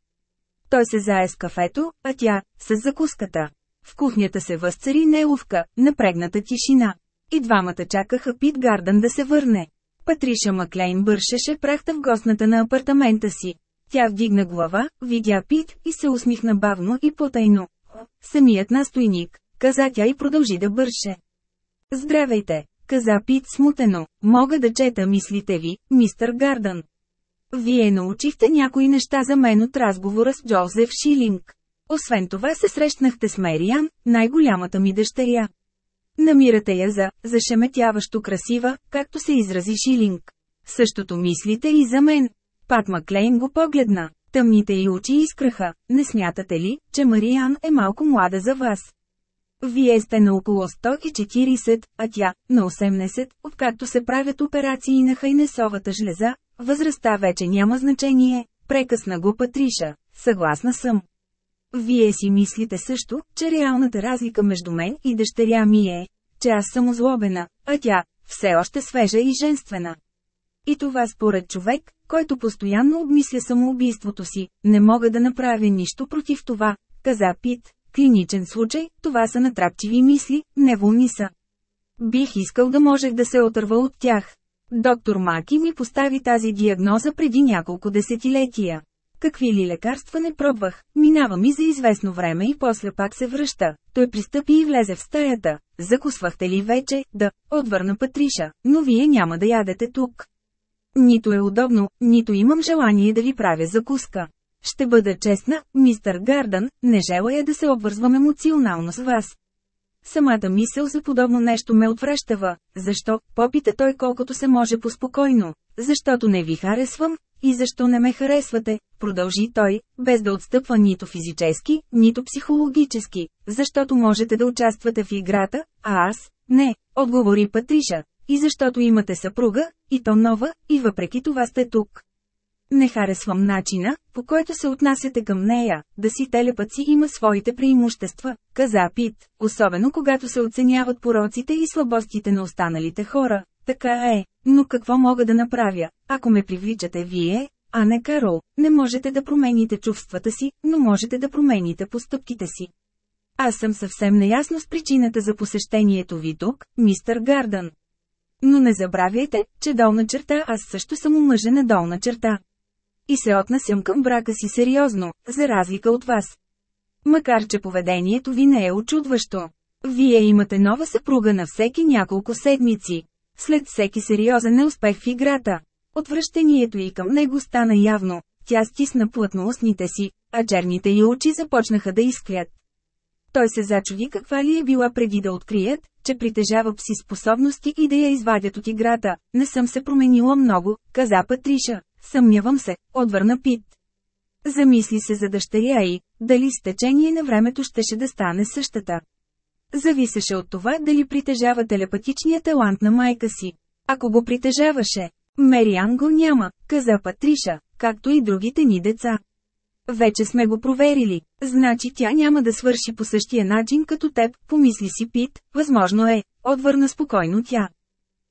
Той се зае с кафето, а тя – с закуската. В кухнята се възцари неловка, напрегната тишина. И двамата чакаха Пит Гардън да се върне. Патриша Маклейн бършеше прахта в гостната на апартамента си. Тя вдигна глава, видя Пит и се усмихна бавно и потайно. Самият настойник, каза тя и продължи да бърше. Здравейте, каза Пит смутено, мога да чета мислите ви, мистър Гардън. Вие научихте някои неща за мен от разговора с Джозеф Шилинг. Освен това се срещнахте с Мериан, най-голямата ми дъщеря. Намирате я за зашеметяващо красива, както се изрази Шилинг. Същото мислите и за мен. Пат Маклейн го погледна. Тъмните й очи изкраха. Не смятате ли, че Мариан е малко млада за вас? Вие сте на около 140, а тя – на 80, откакто се правят операции на хайнесовата жлеза, възрастта вече няма значение, прекъсна го Патриша. Съгласна съм. Вие си мислите също, че реалната разлика между мен и дъщеря ми е, че аз съм озлобена, а тя – все още свежа и женствена. И това според човек, който постоянно обмисля самоубийството си, не мога да направя нищо против това, каза Пит. Клиничен случай, това са натрапчиви мисли, неволни са. Бих искал да можех да се отърва от тях. Доктор Маки ми постави тази диагноза преди няколко десетилетия. Какви ли лекарства не пробвах, минава ми за известно време и после пак се връща. Той пристъпи и влезе в стаята. Закусвахте ли вече? Да, отвърна Патриша, но вие няма да ядете тук. Нито е удобно, нито имам желание да ви правя закуска. Ще бъда честна, мистър Гардън, не желая да се обвързвам емоционално с вас. Самата мисъл за подобно нещо ме отвръщава. Защо? Попита той колкото се може поспокойно. Защото не ви харесвам, и защо не ме харесвате, продължи той, без да отстъпва нито физически, нито психологически, защото можете да участвате в играта, а аз – не, отговори Патриша, и защото имате съпруга, и то нова, и въпреки това сте тук. Не харесвам начина, по който се отнасяте към нея, да си телепът си има своите преимущества, каза Пит, особено когато се оценяват пороците и слабостите на останалите хора. Така е, но какво мога да направя, ако ме привличате вие, а не Карол, не можете да промените чувствата си, но можете да промените постъпките си. Аз съм съвсем неясно с причината за посещението ви тук, мистър Гардън. Но не забравяйте, че долна черта аз също съм омъжена долна черта. И се отнасям към брака си сериозно, за разлика от вас. Макар че поведението ви не е очудващо. Вие имате нова съпруга на всеки няколко седмици. След всеки сериозен неуспех в играта. Отвращението и към него стана явно, тя стисна плътно устните си, а черните й очи започнаха да изклят. Той се зачуди каква ли е била преди да открият, че притежава пси способности и да я извадят от играта. Не съм се променила много, каза Патриша. Съмнявам се, отвърна Пит. Замисли се за дъщеря и, дали с течение на времето щеше да стане същата. Зависеше от това дали притежава телепатичния талант на майка си. Ако го притежаваше, Мериан го няма, каза Патриша, както и другите ни деца. Вече сме го проверили. Значи тя няма да свърши по същия начин като теб, помисли си Пит, възможно е, отвърна спокойно тя.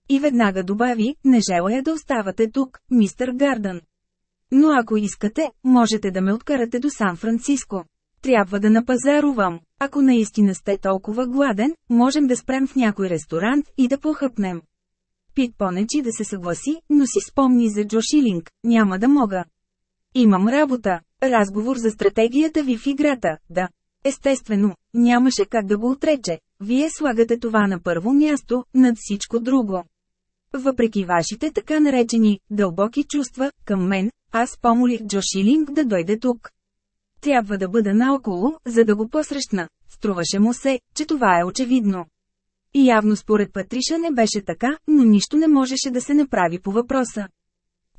И веднага добави, не желая да оставате тук, мистър Гардън. Но ако искате, можете да ме откарате до Сан-Франциско. Трябва да напазарувам. Ако наистина сте толкова гладен, можем да спрем в някой ресторант и да похъпнем. Пит понечи да се съгласи, но си спомни за Джо Шилинг, няма да мога. Имам работа. Разговор за стратегията ви в играта, да. Естествено, нямаше как да го отрече. Вие слагате това на първо място, над всичко друго. Въпреки вашите така наречени «дълбоки чувства» към мен, аз помолих Джо Шилинг да дойде тук. Трябва да бъда наоколо, за да го посрещна. Струваше му се, че това е очевидно. И явно според Патриша не беше така, но нищо не можеше да се направи по въпроса.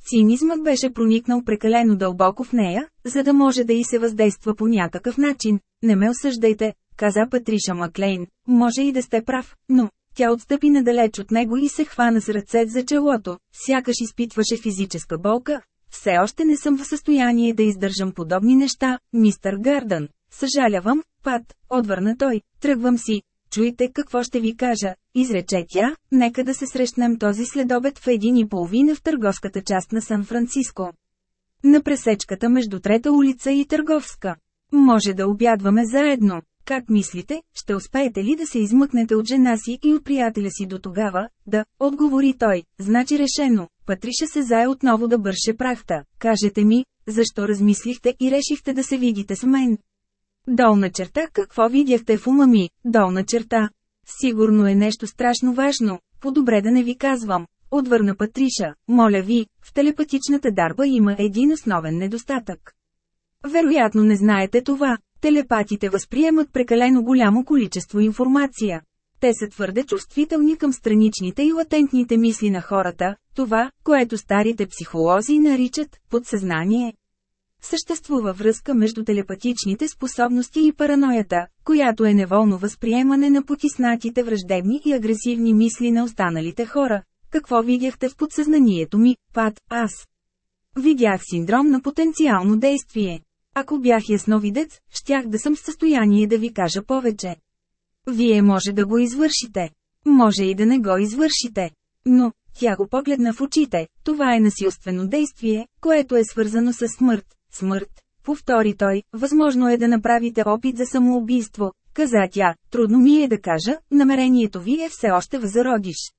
Цинизмът беше проникнал прекалено дълбоко в нея, за да може да й се въздейства по някакъв начин. Не ме осъждайте, каза Патриша Маклейн, може и да сте прав, но... Тя отстъпи надалеч от него и се хвана с ръце за челото, сякаш изпитваше физическа болка. Все още не съм в състояние да издържам подобни неща, мистър Гардън. Съжалявам, Пат, отвърна той, тръгвам си, чуйте какво ще ви кажа, изрече тя, нека да се срещнем този следобед в един и половина в търговската част на Сан-Франциско. На пресечката между Трета улица и Търговска. Може да обядваме заедно. Как мислите, ще успеете ли да се измъкнете от жена си и от приятеля си до тогава? Да, отговори той, значи решено. Патриша се зае отново да бърше прахта. Кажете ми, защо размислихте и решихте да се видите с мен? Долна черта какво видяхте в ума ми, долна черта. Сигурно е нещо страшно важно, по-добре да не ви казвам. Отвърна Патриша, моля ви, в телепатичната дарба има един основен недостатък. Вероятно не знаете това. Телепатите възприемат прекалено голямо количество информация. Те са твърде чувствителни към страничните и латентните мисли на хората, това, което старите психолози наричат подсъзнание. Съществува връзка между телепатичните способности и параноята, която е неволно възприемане на потиснатите враждебни и агресивни мисли на останалите хора. Какво видяхте в подсъзнанието ми, пат, аз? Видях синдром на потенциално действие. Ако бях ясновидец, щях да съм в състояние да ви кажа повече. Вие може да го извършите. Може и да не го извършите. Но, тя го погледна в очите, това е насилствено действие, което е свързано с смърт. Смърт, повтори той, възможно е да направите опит за самоубийство, каза тя, трудно ми е да кажа, намерението ви е все още в зародиш.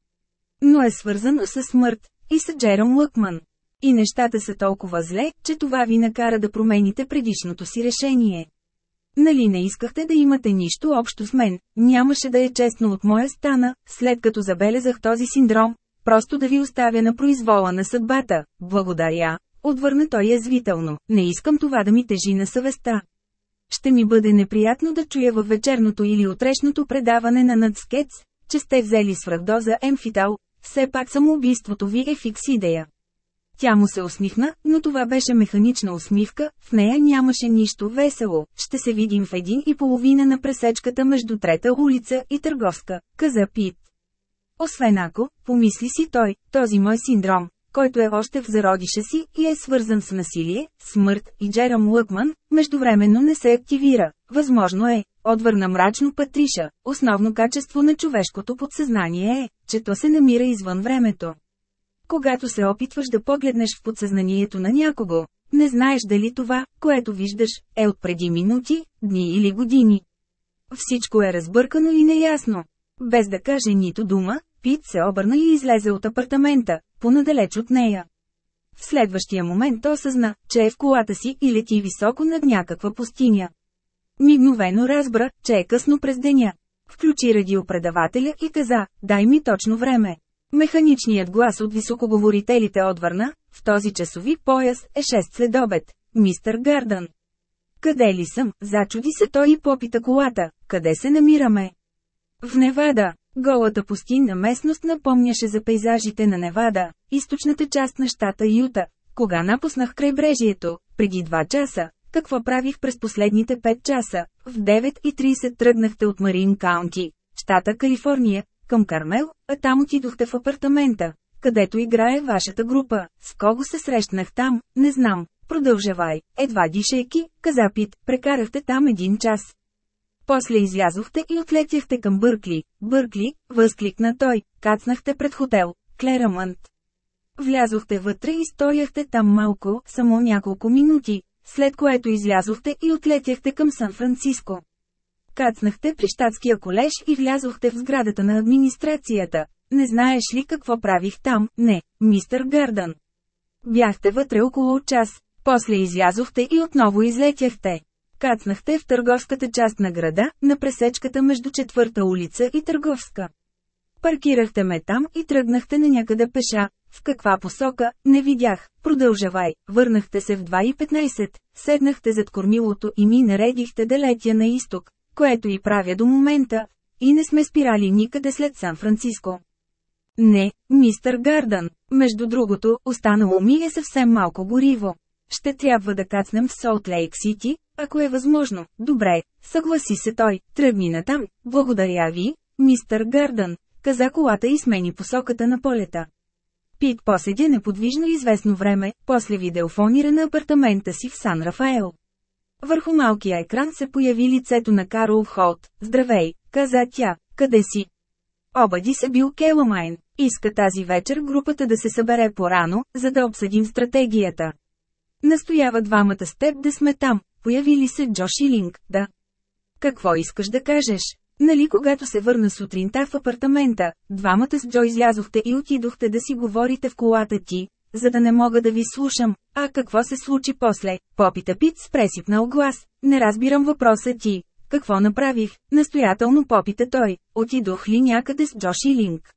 Но е свързано с смърт, и с Джером Лъкман. И нещата са толкова зле, че това ви накара да промените предишното си решение. Нали не искахте да имате нищо общо с мен, нямаше да е честно от моя стана, след като забелезах този синдром, просто да ви оставя на произвола на съдбата, благодаря. Отвърна той язвително, не искам това да ми тежи на съвестта. Ще ми бъде неприятно да чуя във вечерното или утрешното предаване на Надскец, че сте взели свръхдоза емфитал, все пак самоубийството ви е фикс идея. Тя му се усмихна, но това беше механична усмивка, в нея нямаше нищо весело. Ще се видим в един и половина на пресечката между трета улица и търговска, каза Пит. Освен ако, помисли си той, този мой синдром, който е още в зародиша си и е свързан с насилие, смърт и Джерам Лъкман, междувременно не се активира. Възможно е, отвърна мрачно Патриша, основно качество на човешкото подсъзнание е, че то се намира извън времето. Когато се опитваш да погледнеш в подсъзнанието на някого, не знаеш дали това, което виждаш, е от преди минути, дни или години. Всичко е разбъркано и неясно. Без да каже нито дума, Пит се обърна и излезе от апартамента, понадалеч от нея. В следващия момент осъзна, че е в колата си и лети високо над някаква пустиня. Мигновено разбра, че е късно през деня. Включи радиопредавателя и каза, дай ми точно време. Механичният глас от високоговорителите отвърна, в този часови пояс е 6 следобед, мистер Гардън. Къде ли съм? Зачуди се той и попита колата. Къде се намираме? В Невада. Голата пустинна местност напомняше за пейзажите на Невада, източната част на щата Юта. Кога напуснах крайбрежието? Преди 2 часа. Какво правих през последните 5 часа? В 9.30 тръгнахте от Марин Каунти, щата Калифорния, към Кармел, а там отидохте в апартамента, където играе вашата група. С кого се срещнах там, не знам. Продължавай, едва дишайки, каза Пит, прекарахте там един час. После излязохте и отлетяхте към Бъркли. Бъркли, възкликна той, кацнахте пред хотел, Клерамънт. Влязохте вътре и стояхте там малко, само няколко минути, след което излязохте и отлетяхте към Сан-Франциско. Кацнахте при щатския колеж и влязохте в сградата на администрацията. Не знаеш ли какво правих там? Не, мистер Гърдън. Бяхте вътре около час. После излязохте и отново излетяхте. Кацнахте в търговската част на града, на пресечката между четвърта улица и търговска. Паркирахте ме там и тръгнахте на някъде пеша. В каква посока, не видях. Продължавай. Върнахте се в 2.15. Седнахте зад кормилото и ми наредихте да летя на изток което и правя до момента, и не сме спирали никъде след Сан-Франциско. Не, мистър Гардън, между другото, останало ми е съвсем малко гориво. Ще трябва да кацнем в Солт Лейк Сити, ако е възможно. Добре, съгласи се той, тръгни натам. Благодаря ви, мистър Гърдън, каза колата и смени посоката на полета. Пит поседя неподвижно известно време, после видеофонира на апартамента си в Сан Рафаел. Върху малкия екран се появи лицето на Карл Холт. Здравей, каза тя, къде си? Обади се бил Келомайн. Иска тази вечер групата да се събере по-рано, за да обсъдим стратегията. Настоява двамата с теб да сме там. Появи ли се Джош Линк, да. Какво искаш да кажеш? Нали когато се върна сутринта в апартамента, двамата с Джо излязохте и отидохте да си говорите в колата ти, за да не мога да ви слушам. А какво се случи после? Попита Пит с пресипнал глас. Не разбирам въпроса ти. Какво направих? Настоятелно попита той. Отидох ли някъде с Джоши Линк?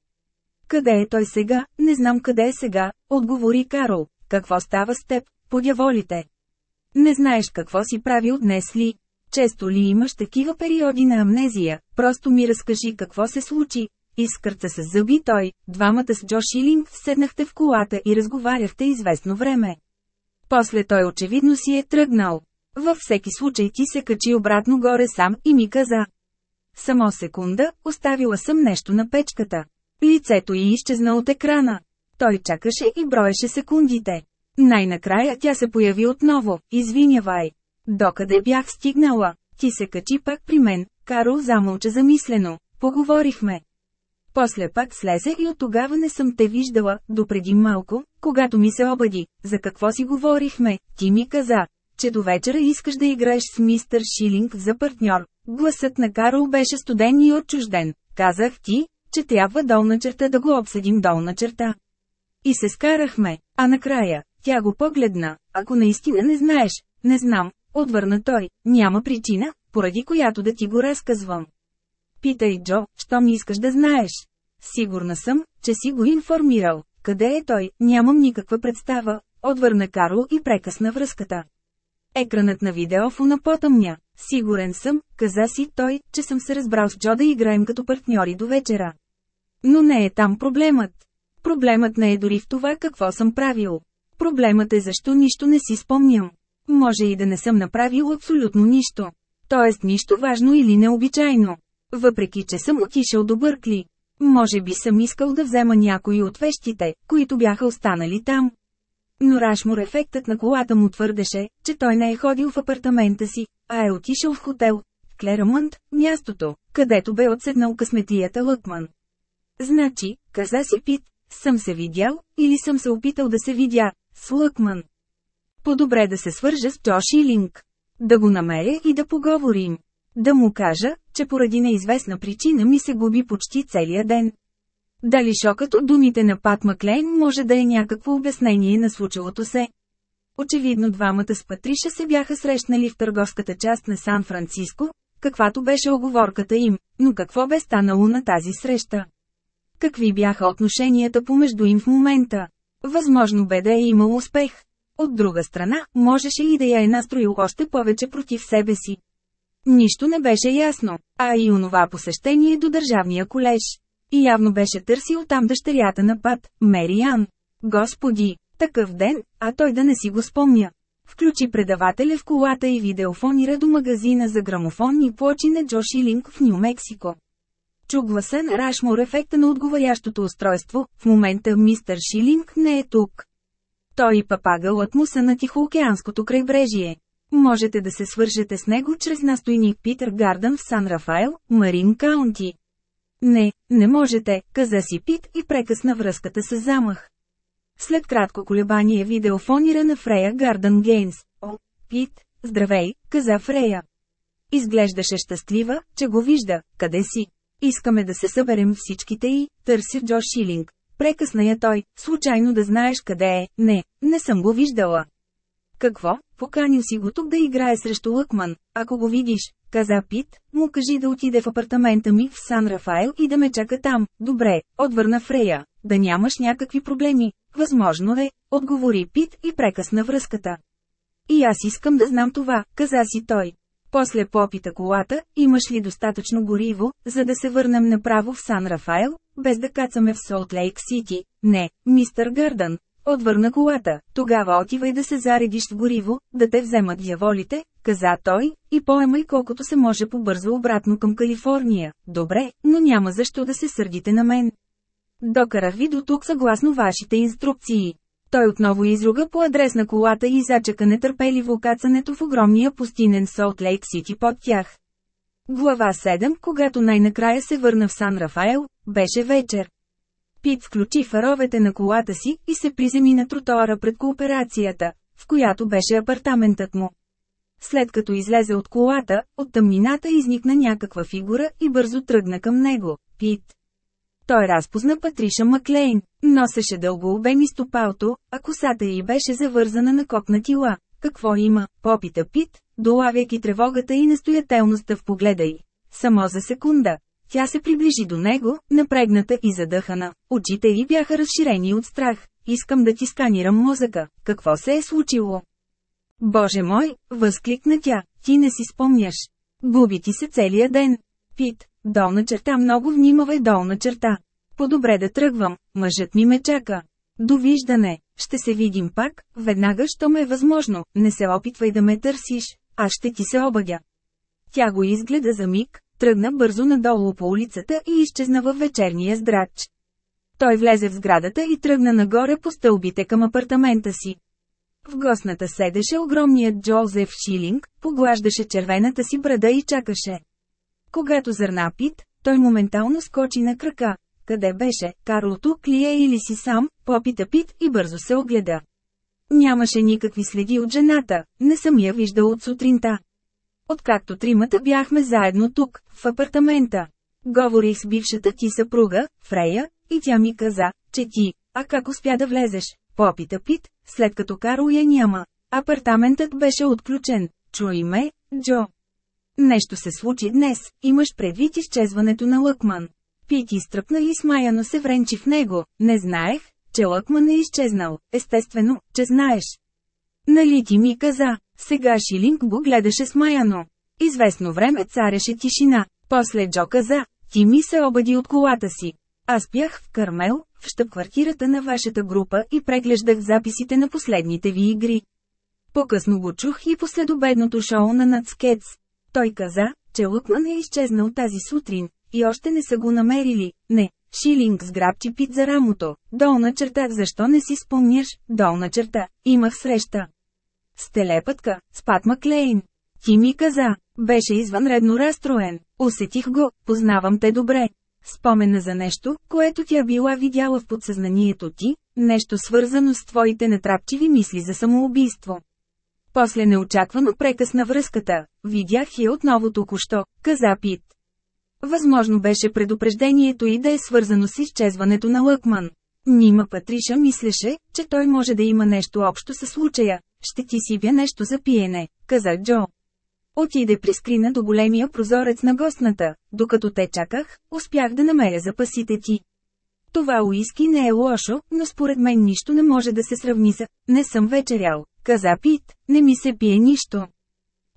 Къде е той сега? Не знам къде е сега, отговори Карол. Какво става с теб? Подяволите. Не знаеш какво си правил днес ли? Често ли имаш такива периоди на амнезия, просто ми разкажи какво се случи. Изкърца с зъби той, двамата с Джо Шилинг седнахте в колата и разговаряхте известно време. После той очевидно си е тръгнал. Във всеки случай ти се качи обратно горе сам и ми каза. Само секунда, оставила съм нещо на печката. Лицето й изчезна от екрана. Той чакаше и броеше секундите. Най-накрая тя се появи отново, извинявай. Докъде бях стигнала? Ти се качи пак при мен, Карл замълча замислено. Поговорихме. После пак слезе и от тогава не съм те виждала, допреди малко, когато ми се обади. За какво си говорихме, ти ми каза, че до вечера искаш да играеш с мистър Шилинг за партньор. Гласът на Карл беше студен и отчужден. Казах ти, че трябва долна черта да го обсъдим долна черта. И се скарахме, а накрая, тя го погледна, ако наистина не знаеш, не знам, отвърна той, няма причина, поради която да ти го разказвам. Питай Джо, що ми искаш да знаеш? Сигурна съм, че си го информирал. Къде е той? Нямам никаква представа. Отвърна Карло и прекъсна връзката. Екранът на видеофона потъмня. Сигурен съм, каза си той, че съм се разбрал с Джо да играем като партньори до вечера. Но не е там проблемът. Проблемът не е дори в това какво съм правил. Проблемът е защо нищо не си спомням. Може и да не съм направил абсолютно нищо. Тоест нищо важно или необичайно. Въпреки, че съм отишъл до Бъркли. Може би съм искал да взема някои от вещите, които бяха останали там. Но Рашмор ефектът на колата му твърдеше, че той не е ходил в апартамента си, а е отишъл в хотел. Клерамънт, мястото, където бе отседнал късметията Лъкман. Значи, каза си Пит, съм се видял, или съм се опитал да се видя, с Лъкман. По-добре да се свържа с Джош Линк. Да го намеря и да поговорим. Да му кажа, че поради неизвестна причина ми се губи почти целия ден. Дали шокът от думите на Пат Маклейн може да е някакво обяснение на случилото се? Очевидно двамата с Патриша се бяха срещнали в търговската част на Сан-Франциско, каквато беше оговорката им, но какво бе станало на тази среща? Какви бяха отношенията помежду им в момента? Възможно бе да е имал успех. От друга страна, можеше и да я е настроил още повече против себе си. Нищо не беше ясно, а и онова посещение до държавния колеж. И явно беше търсил там дъщерята на Пат, Мериан. Господи, такъв ден, а той да не си го спомня. Включи предавателя в колата и видеофонира до магазина за грамофонни плочи на Джо Шилинг в Нью-Мексико. Чу гласа на Рашмор ефекта на отговарящото устройство, в момента мистер Шилинг не е тук. Той и папагалът му са на Тихоокеанското крайбрежие. Можете да се свържете с него чрез настойник Питър Гардън в Сан Рафаел, Марин Каунти. Не, не можете, каза си Пит и прекъсна връзката с замах. След кратко колебание видеофонира на Фрея Гардън Гейнс. О, Пит, здравей, каза Фрея. Изглеждаше щастлива, че го вижда, къде си. Искаме да се съберем всичките и, търси Джо Шилинг. Прекъсна я той, случайно да знаеш къде е, не, не съм го виждала. Какво, поканил си го тук да играе срещу Лъкман, ако го видиш, каза Пит, му кажи да отиде в апартамента ми в Сан Рафаел и да ме чака там. Добре, отвърна Фрея, да нямаш някакви проблеми. Възможно е, отговори Пит и прекъсна връзката. И аз искам да знам това, каза си той. После попита колата, имаш ли достатъчно гориво, за да се върнем направо в Сан Рафаел, без да кацаме в Солт Лейк Сити? Не, мистър Гърдън. Отвърна колата, тогава отивай да се заредиш с гориво, да те вземат дяволите, каза той, и поемай колкото се може побързо обратно към Калифорния. Добре, но няма защо да се сърдите на мен. Докарах ви до тук съгласно вашите инструкции. Той отново изруга по адрес на колата и зачака нетърпеливо кацането в огромния пустинен Солт Лейк Сити под тях. Глава 7 Когато най-накрая се върна в Сан Рафаел, беше вечер. Пит включи фаровете на колата си и се приземи на тротоара пред кооперацията, в която беше апартаментът му. След като излезе от колата, от тъмнината изникна някаква фигура и бързо тръгна към него. Пит. Той разпозна Патриша Маклейн, носеше дълго обеми стопалто, а косата й беше завързана на копна тила. Какво има, попита Пит, долавяйки тревогата и настоятелността в погледа й. Само за секунда. Тя се приближи до него, напрегната и задъхана. Очите й бяха разширени от страх. Искам да ти сканирам мозъка. Какво се е случило? Боже мой, възкликна тя, ти не си спомняш. Губи ти се целия ден. Пит, долна черта много внимавай долна черта. По-добре да тръгвам, мъжът ми ме чака. Довиждане, ще се видим пак, веднага, що ме е възможно, не се опитвай да ме търсиш, аз ще ти се обадя. Тя го изгледа за миг, тръгна бързо надолу по улицата и изчезна във вечерния здрач. Той влезе в сградата и тръгна нагоре по стълбите към апартамента си. В гостната седеше огромният Джозеф Шилинг, поглаждаше червената си брада и чакаше. Когато зърна Пит, той моментално скочи на крака. Къде беше, Карло тук ли е или си сам, попита Пит и бързо се огледа. Нямаше никакви следи от жената, не съм я виждал от сутринта. Откакто тримата бяхме заедно тук, в апартамента. Говорих с бившата ти съпруга, Фрея, и тя ми каза, че ти, а как успя да влезеш, попита Пит, след като Карл я няма. Апартаментът беше отключен. Чуй ме, Джо. Нещо се случи днес, имаш предвид изчезването на Лъкман. Пит изтръпна и смаяно се вренчи в него. Не знаех, че Лъкман е изчезнал. Естествено, че знаеш. Нали ти ми каза, сега Шилинг го гледаше смаяно. Известно време цареше тишина. После Джо каза, ти ми се обади от колата си. Аз бях в Кармел, в щъп-квартирата на вашата група и преглеждах записите на последните ви игри. По-късно го чух и последобедното шоу на Нацкетс. Той каза, че Лукман е изчезнал тази сутрин, и още не са го намерили. Не, Шилинг сграбчи пит за рамото. Долна черта, защо не си спомняш? Долна черта, имах среща. С телепътка, с Пат Маклейн. Ти ми каза, беше извънредно разстроен. Усетих го, познавам те добре. Спомена за нещо, което тя била видяла в подсъзнанието ти, нещо свързано с твоите нетрапчиви мисли за самоубийство. После неочаквано прекъсна връзката, видях я отново току-що, каза Пит. Възможно беше предупреждението и да е свързано с изчезването на Лъкман. Нима Патриша мислеше, че той може да има нещо общо със случая. Ще ти сибя нещо за пиене, каза Джо. Отиде при скрина до големия прозорец на гостната. Докато те чаках, успях да намеря запасите ти. Това уиски не е лошо, но според мен нищо не може да се сравни с «Не съм вечерял», каза Пит, не ми се пие нищо.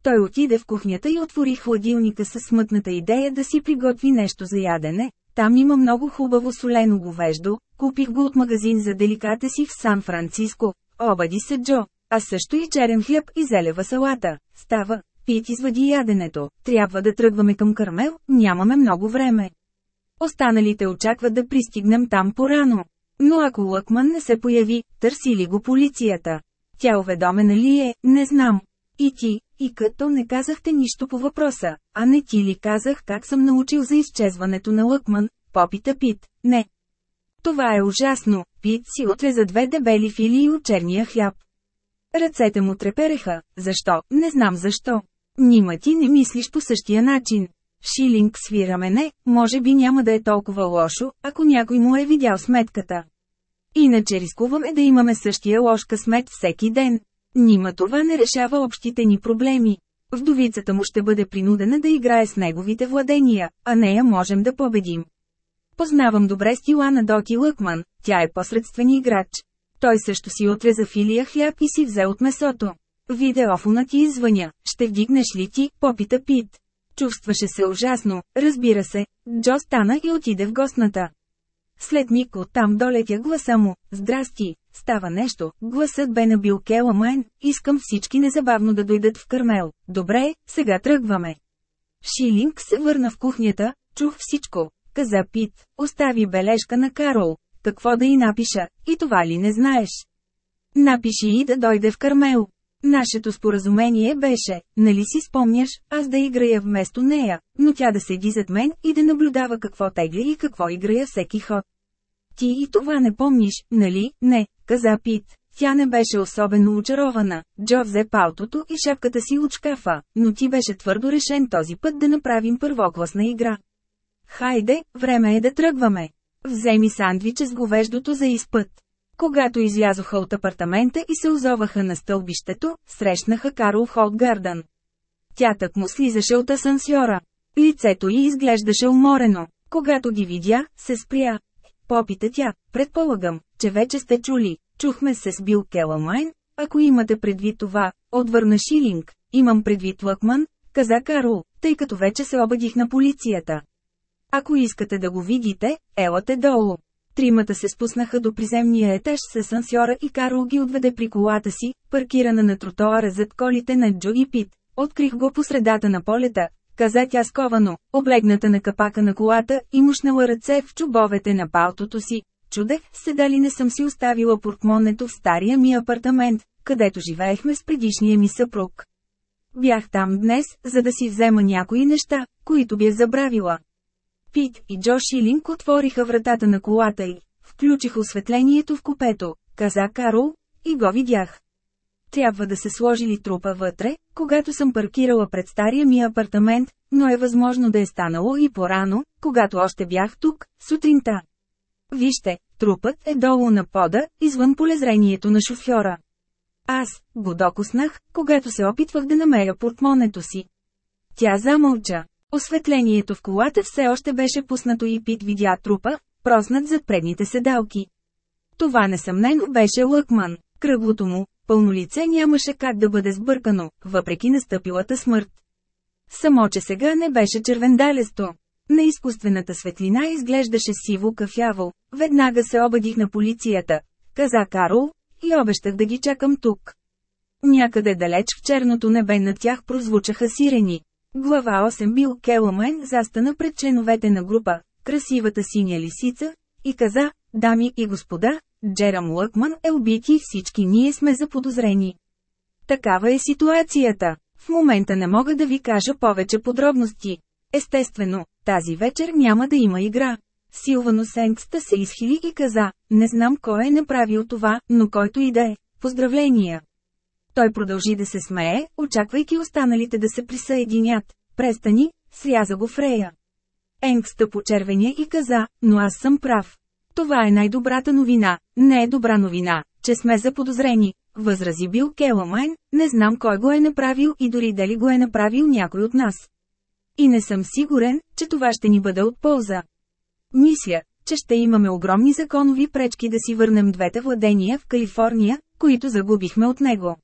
Той отиде в кухнята и отвори хладилника с смътната идея да си приготви нещо за ядене. Там има много хубаво солено говеждо, купих го от магазин за деликатеси в Сан-Франциско. Обади се Джо, а също и черен хляб и зелева салата. Става, Пит извади яденето. Трябва да тръгваме към Кармел, нямаме много време. Останалите очакват да пристигнем там порано. Но ако Лъкман не се появи, търси ли го полицията? Тя уведомена ли е, не знам. И ти, и като не казахте нищо по въпроса, а не ти ли казах как съм научил за изчезването на Лъкман, попита Пит, не. Това е ужасно, Пит си отреза две дебели филии от черния хляб. Ръцете му трепереха, защо, не знам защо. Нима ти не мислиш по същия начин. Шилинг свира мене, може би няма да е толкова лошо, ако някой му е видял сметката. Иначе рискуваме да имаме същия лош късмет всеки ден. Нима това не решава общите ни проблеми. Вдовицата му ще бъде принудена да играе с неговите владения, а нея можем да победим. Познавам добре стила на Доти Лъкман, тя е посредствен играч. Той също си отреза филия хляб и си взе от месото. Видеофона ти извъня, ще вдигнеш ли ти, попита Пит. Чувстваше се ужасно, разбира се. Джо стана и отиде в гостната. След миг оттам долетя гласа му. Здрасти, става нещо. Гласът бе набил Келамайн. Искам всички незабавно да дойдат в Кармел. Добре, сега тръгваме. Шилинг се върна в кухнята. Чух всичко. Каза Пит. Остави бележка на Карол. Какво да й напиша, и това ли не знаеш? Напиши и да дойде в Кармел. Нашето споразумение беше, нали си спомняш, аз да играя вместо нея, но тя да седи зад мен и да наблюдава какво тегля и какво играя всеки ход. Ти и това не помниш, нали? Не, каза Пит. Тя не беше особено очарована. Джо взе палтото и шапката си от шкафа, но ти беше твърдо решен този път да направим първокласна игра. Хайде, време е да тръгваме. Вземи сандвича с говеждото за изпът. Когато излязоха от апартамента и се озоваха на стълбището, срещнаха Карл Холтгардън. Тя так му слизаше от асансьора. Лицето й изглеждаше уморено. Когато ги видя, се спря. Попита тя, предполагам, че вече сте чули. Чухме се с Бил Келамайн, ако имате предвид това, отвърна Шилинг. имам предвид Лъкман, каза Карл, тъй като вече се обадих на полицията. Ако искате да го видите, елате долу. Тримата се спуснаха до приземния етаж с асансьора и Карл ги отведе при колата си, паркирана на тротоара зад колите на Джо и Пит. Открих го по средата на полета, каза тя сковано, облегната на капака на колата и мушнала ръце в чубовете на палтото си. Чудех се дали не съм си оставила портмонето в стария ми апартамент, където живеехме с предишния ми съпруг. Бях там днес, за да си взема някои неща, които бях забравила. Пит и Джо Шилинг отвориха вратата на колата й. Включих осветлението в купето, каза Карл, и го видях. Трябва да се сложи ли трупа вътре, когато съм паркирала пред стария ми апартамент, но е възможно да е станало и по-рано, когато още бях тук, сутринта. Вижте, трупът е долу на пода, извън полезрението на шофьора. Аз го докоснах, когато се опитвах да намеря портмонето си. Тя замълча. Осветлението в колата все още беше пуснато и Пит видя трупа, проснат зад предните седалки. Това несъмнено беше Лъкман. Кръглото му, пълно лице нямаше как да бъде сбъркано, въпреки настъпилата смърт. Само че сега не беше червендалесто. На изкуствената светлина изглеждаше сиво кафяво. Веднага се обадих на полицията, каза Карл, и обещах да ги чакам тук. Някъде далеч в черното небе над тях прозвучаха сирени. Глава 8 бил Келомен застана пред членовете на група, красивата синя лисица, и каза, дами и господа, Джерам Лъкман е убит и всички ние сме заподозрени. Такава е ситуацията. В момента не мога да ви кажа повече подробности. Естествено, тази вечер няма да има игра. Силвано Сенкста се изхили и каза, не знам кой е направил това, но който и да е. Поздравления! Той продължи да се смее, очаквайки останалите да се присъединят. Престани, сряза го Фрея. Енгста почервеня и каза, но аз съм прав. Това е най-добрата новина, не е добра новина, че сме заподозрени, възрази бил Келамайн, не знам кой го е направил и дори дали го е направил някой от нас. И не съм сигурен, че това ще ни бъде от полза. Мисля, че ще имаме огромни законови пречки да си върнем двете владения в Калифорния, които загубихме от него.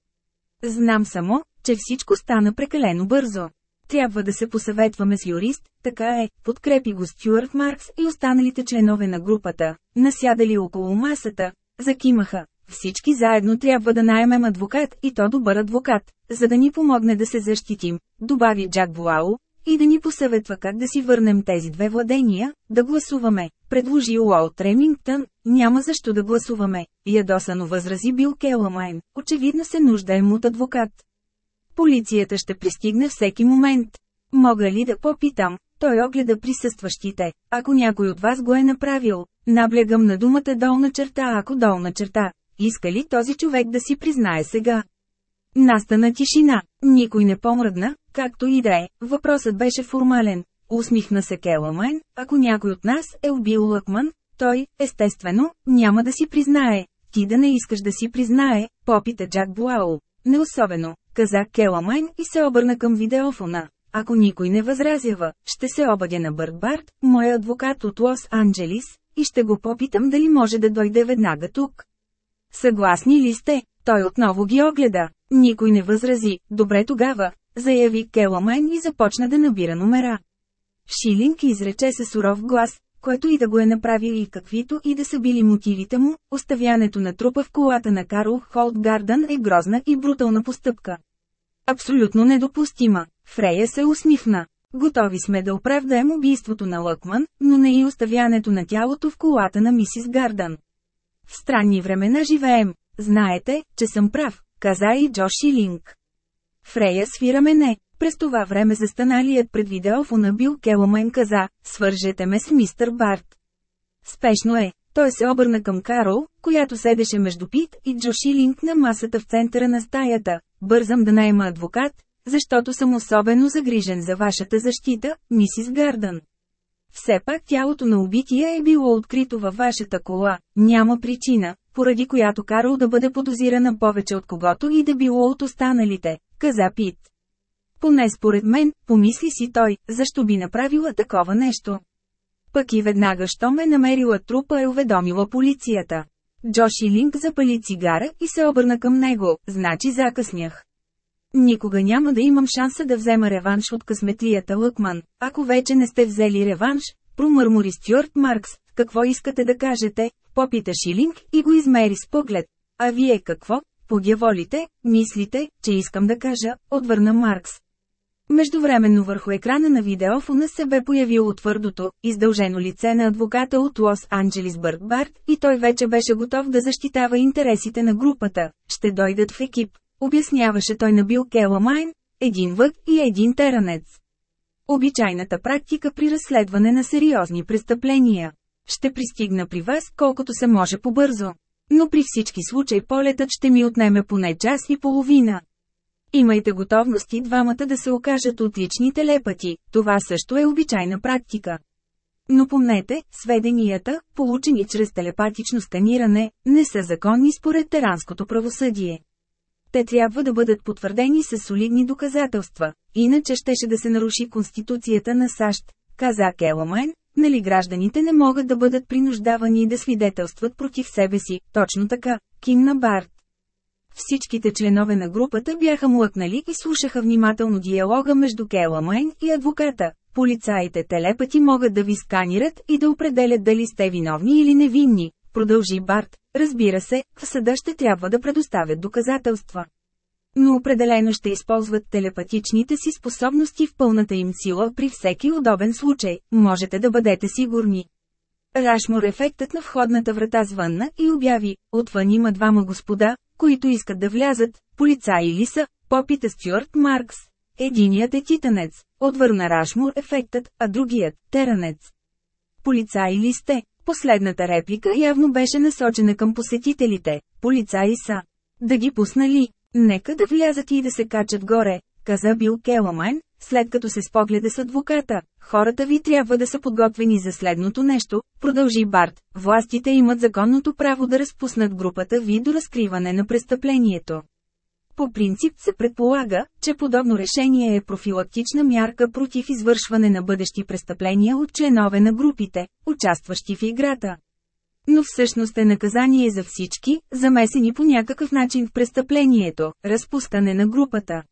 Знам само, че всичко стана прекалено бързо. Трябва да се посъветваме с юрист, така е, подкрепи го Стюарт Маркс и останалите членове на групата, насядали около масата, закимаха. Всички заедно трябва да найемем адвокат и то добър адвокат, за да ни помогне да се защитим, добави Джак Буао, и да ни посъветва как да си върнем тези две владения, да гласуваме, предложи Уолт Ремингтън, няма защо да гласуваме, ядосано възрази Бил Келамайн, очевидно се нуждаем от адвокат. Полицията ще пристигне всеки момент. Мога ли да попитам? Той огледа присъстващите. Ако някой от вас го е направил, наблягам на думата долна черта, ако долна черта. Иска ли този човек да си признае сега? Настана тишина. Никой не помръдна, както и да е. Въпросът беше формален. Усмихна се Келамайн, ако някой от нас е убил Лъкман, той, естествено, няма да си признае. Ти да не искаш да си признае, попита Джак Буаул. Не особено, каза Келамайн и се обърна към видеофона. Ако никой не възразява, ще се обадя на Бърт Барт, мой адвокат от Лос-Анджелис, и ще го попитам дали може да дойде веднага тук. Съгласни ли сте? Той отново ги огледа. Никой не възрази, добре тогава, заяви Келамайн и започна да набира номера. Шилинг изрече се суров глас, който и да го е направил и каквито и да са били мотивите му, оставянето на трупа в колата на Карл Холт Гардън е грозна и брутална постъпка. Абсолютно недопустима. Фрея се усмихна. Готови сме да оправдаем убийството на Лъкман, но не и оставянето на тялото в колата на мисис Гардън. В странни времена живеем. Знаете, че съм прав, каза и Джо Шилинг. Фрея свира мене. През това време застаналият пред видеофона бил Келомен каза, свържете ме с мистър Барт. Спешно е, той се обърна към Карол, която седеше между Пит и Джо Шилинг на масата в центъра на стаята. Бързам да найма адвокат, защото съм особено загрижен за вашата защита, мисис Гардън. Все пак тялото на убития е било открито във вашата кола, няма причина, поради която Карол да бъде подозирана повече от когото и да било от останалите, каза Пит. Поне според мен, помисли си той, защо би направила такова нещо. Пък и веднага, що ме намерила трупа е уведомила полицията. Джоши Линк запали цигара и се обърна към него, значи закъснях. Никога няма да имам шанса да взема реванш от късметлията Лъкман. Ако вече не сте взели реванш, промърмори Стюарт Маркс, какво искате да кажете? Попита Шилинг и го измери с поглед. А вие какво? Подяволите, мислите, че искам да кажа, отвърна Маркс. Междувременно върху екрана на видеофона се бе появило твърдото, издължено лице на адвоката от Лос-Анджелис Бърт Барт и той вече беше готов да защитава интересите на групата. Ще дойдат в екип, обясняваше той на Бил Келамайн, един вък и един теранец. Обичайната практика при разследване на сериозни престъпления. Ще пристигна при вас колкото се може по-бързо. Но при всички случаи полетът ще ми отнеме поне час и половина. Имайте готовности двамата да се окажат отлични телепати, това също е обичайна практика. Но помнете, сведенията, получени чрез телепатично сканиране, не са законни според теранското правосъдие. Те трябва да бъдат потвърдени с солидни доказателства, иначе щеше да се наруши Конституцията на САЩ, каза Келамайн, нали гражданите не могат да бъдат принуждавани да свидетелстват против себе си, точно така, кимна Барт. Всичките членове на групата бяха млъкнали и слушаха внимателно диалога между Келамайн и адвоката. Полицаите телепати могат да ви сканират и да определят дали сте виновни или невинни, продължи Барт. Разбира се, в съда ще трябва да предоставят доказателства. Но определено ще използват телепатичните си способности в пълната им сила при всеки удобен случай, можете да бъдете сигурни. Рашмор ефектът на входната врата звънна и обяви, отвън има двама господа, които искат да влязат, полицаи ли са, попита Стюарт Маркс. Единият е титанец, отвърна Рашмор ефектът, а другият – теранец. Полицаи ли сте? Последната реплика явно беше насочена към посетителите. Полицаи са. Да ги пуснали. Нека да влязат и да се качат горе, каза Бил Келамайн, след като се спогледа с адвоката. Хората ви трябва да са подготвени за следното нещо, продължи Барт. Властите имат законното право да разпуснат групата ви до разкриване на престъплението. По принцип се предполага, че подобно решение е профилактична мярка против извършване на бъдещи престъпления от членове на групите, участващи в играта. Но всъщност е наказание за всички, замесени по някакъв начин в престъплението, разпускане на групата.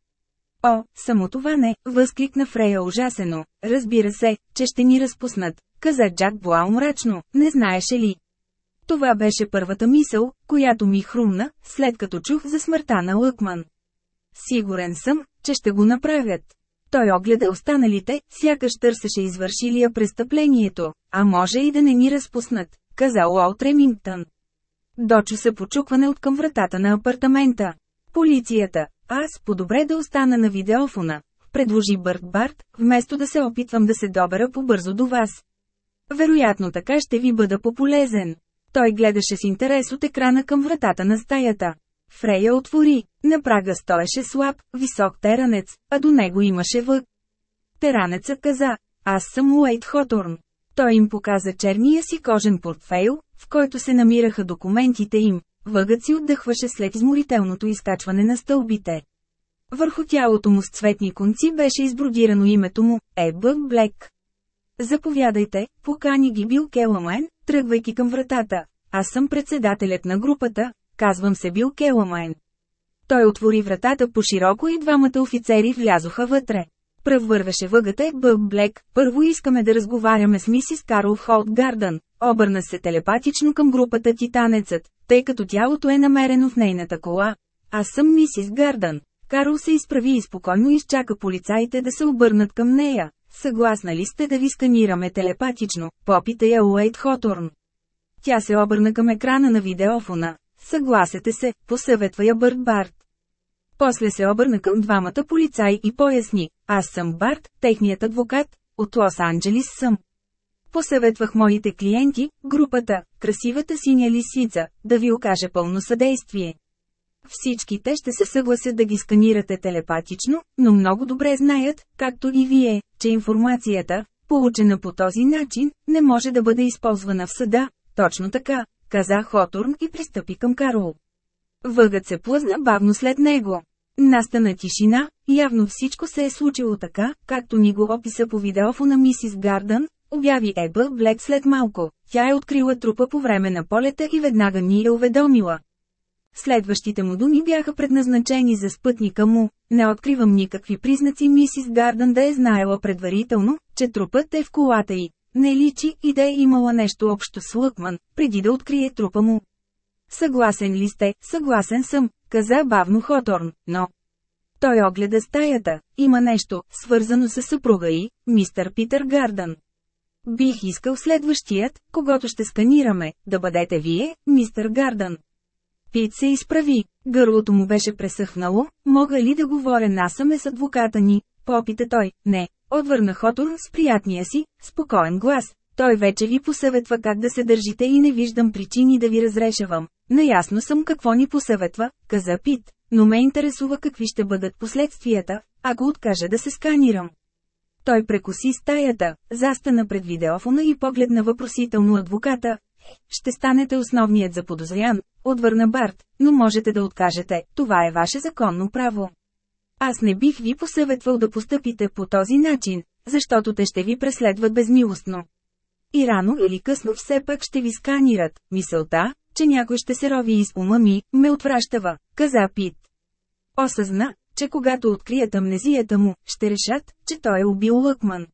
О, само това не, възкликна Фрея ужасено. Разбира се, че ще ни разпуснат, каза Джак Буал мрачно, не знаеше ли. Това беше първата мисъл, която ми хрумна, след като чух за смъртта на Лъкман. Сигурен съм, че ще го направят. Той огледа останалите, сякаш търсеше извършилия престъплението, а може и да не ни разпуснат, каза Уолт Ремингтън. Дочу се почукване от към вратата на апартамента. Полицията, аз по-добре да остана на видеофона, предложи Бърт Барт, вместо да се опитвам да се добера по-бързо до вас. Вероятно така ще ви бъда пополезен. Той гледаше с интерес от екрана към вратата на стаята. Фрея отвори, на прага стоеше слаб, висок теранец, а до него имаше вък. Теранецът каза, аз съм Уейт Хоторн. Той им показа черния си кожен портфейл, в който се намираха документите им, Въгът си отдъхваше след изморителното изкачване на стълбите. Върху тялото му с цветни конци беше избродирано името му – Ебък Блек. Заповядайте, покани ги Бил Келамайн, тръгвайки към вратата. Аз съм председателят на групата, казвам се Бил Келамайн. Той отвори вратата по-широко и двамата офицери влязоха вътре. Пръв вървеше въгата Бъб Блек, първо искаме да разговаряме с мисис Карл Холт Гардън, обърна се телепатично към групата Титанецът, тъй като тялото е намерено в нейната кола. Аз съм мисис Гардън. Карл се изправи и спокойно изчака полицаите да се обърнат към нея. Съгласна ли сте да ви сканираме телепатично, попита я Уейт Хоторн. Тя се обърна към екрана на видеофона. Съгласете се, посъветва я Бърт Барт. После се обърна към двамата полицаи и поясни, аз съм Барт, техният адвокат, от Лос-Анджелис съм. Посъветвах моите клиенти, групата, красивата синя лисица, да ви окаже пълно съдействие. Всички те ще се съгласят да ги сканирате телепатично, но много добре знаят, както и вие, че информацията, получена по този начин, не може да бъде използвана в съда. Точно така, каза Хотурн и пристъпи към Карол. Въгът се плъзна бавно след него. Настана тишина, явно всичко се е случило така, както ни го описа по видеофона мисис Гардън, обяви Еба Блек след малко. Тя е открила трупа по време на полета и веднага ни е уведомила. Следващите му думи бяха предназначени за спътника му. Не откривам никакви признаци мисис Гардън да е знаела предварително, че трупът е в колата й. Не личи и да е имала нещо общо с Лъкман, преди да открие трупа му. Съгласен ли сте? Съгласен съм, каза бавно Хоторн, но... Той огледа стаята. Има нещо, свързано с съпруга и, мистер Питър Гардън. Бих искал следващият, когато ще сканираме, да бъдете вие, мистер Гардън. Пит се изправи, гърлото му беше пресъхнало, мога ли да говоря насаме с адвоката ни, попита той, не, отвърна Хоторн с приятния си, спокоен глас. Той вече ви посъветва как да се държите и не виждам причини да ви разрешавам. Наясно съм какво ни посъветва, каза Пит, но ме интересува какви ще бъдат последствията, ако откажа да се сканирам. Той прекоси стаята, застана пред видеофона и погледна въпросително адвоката. Ще станете основният заподозрян, отвърна Барт, но можете да откажете, това е ваше законно право. Аз не бих ви посъветвал да постъпите по този начин, защото те ще ви преследват безмилостно. И рано или късно все пак ще ви сканират, мисълта, че някой ще се рови из ума ми, ме отвращава, каза Пит. Осъзна, че когато открият амнезията му, ще решат, че той е убил Лъкман.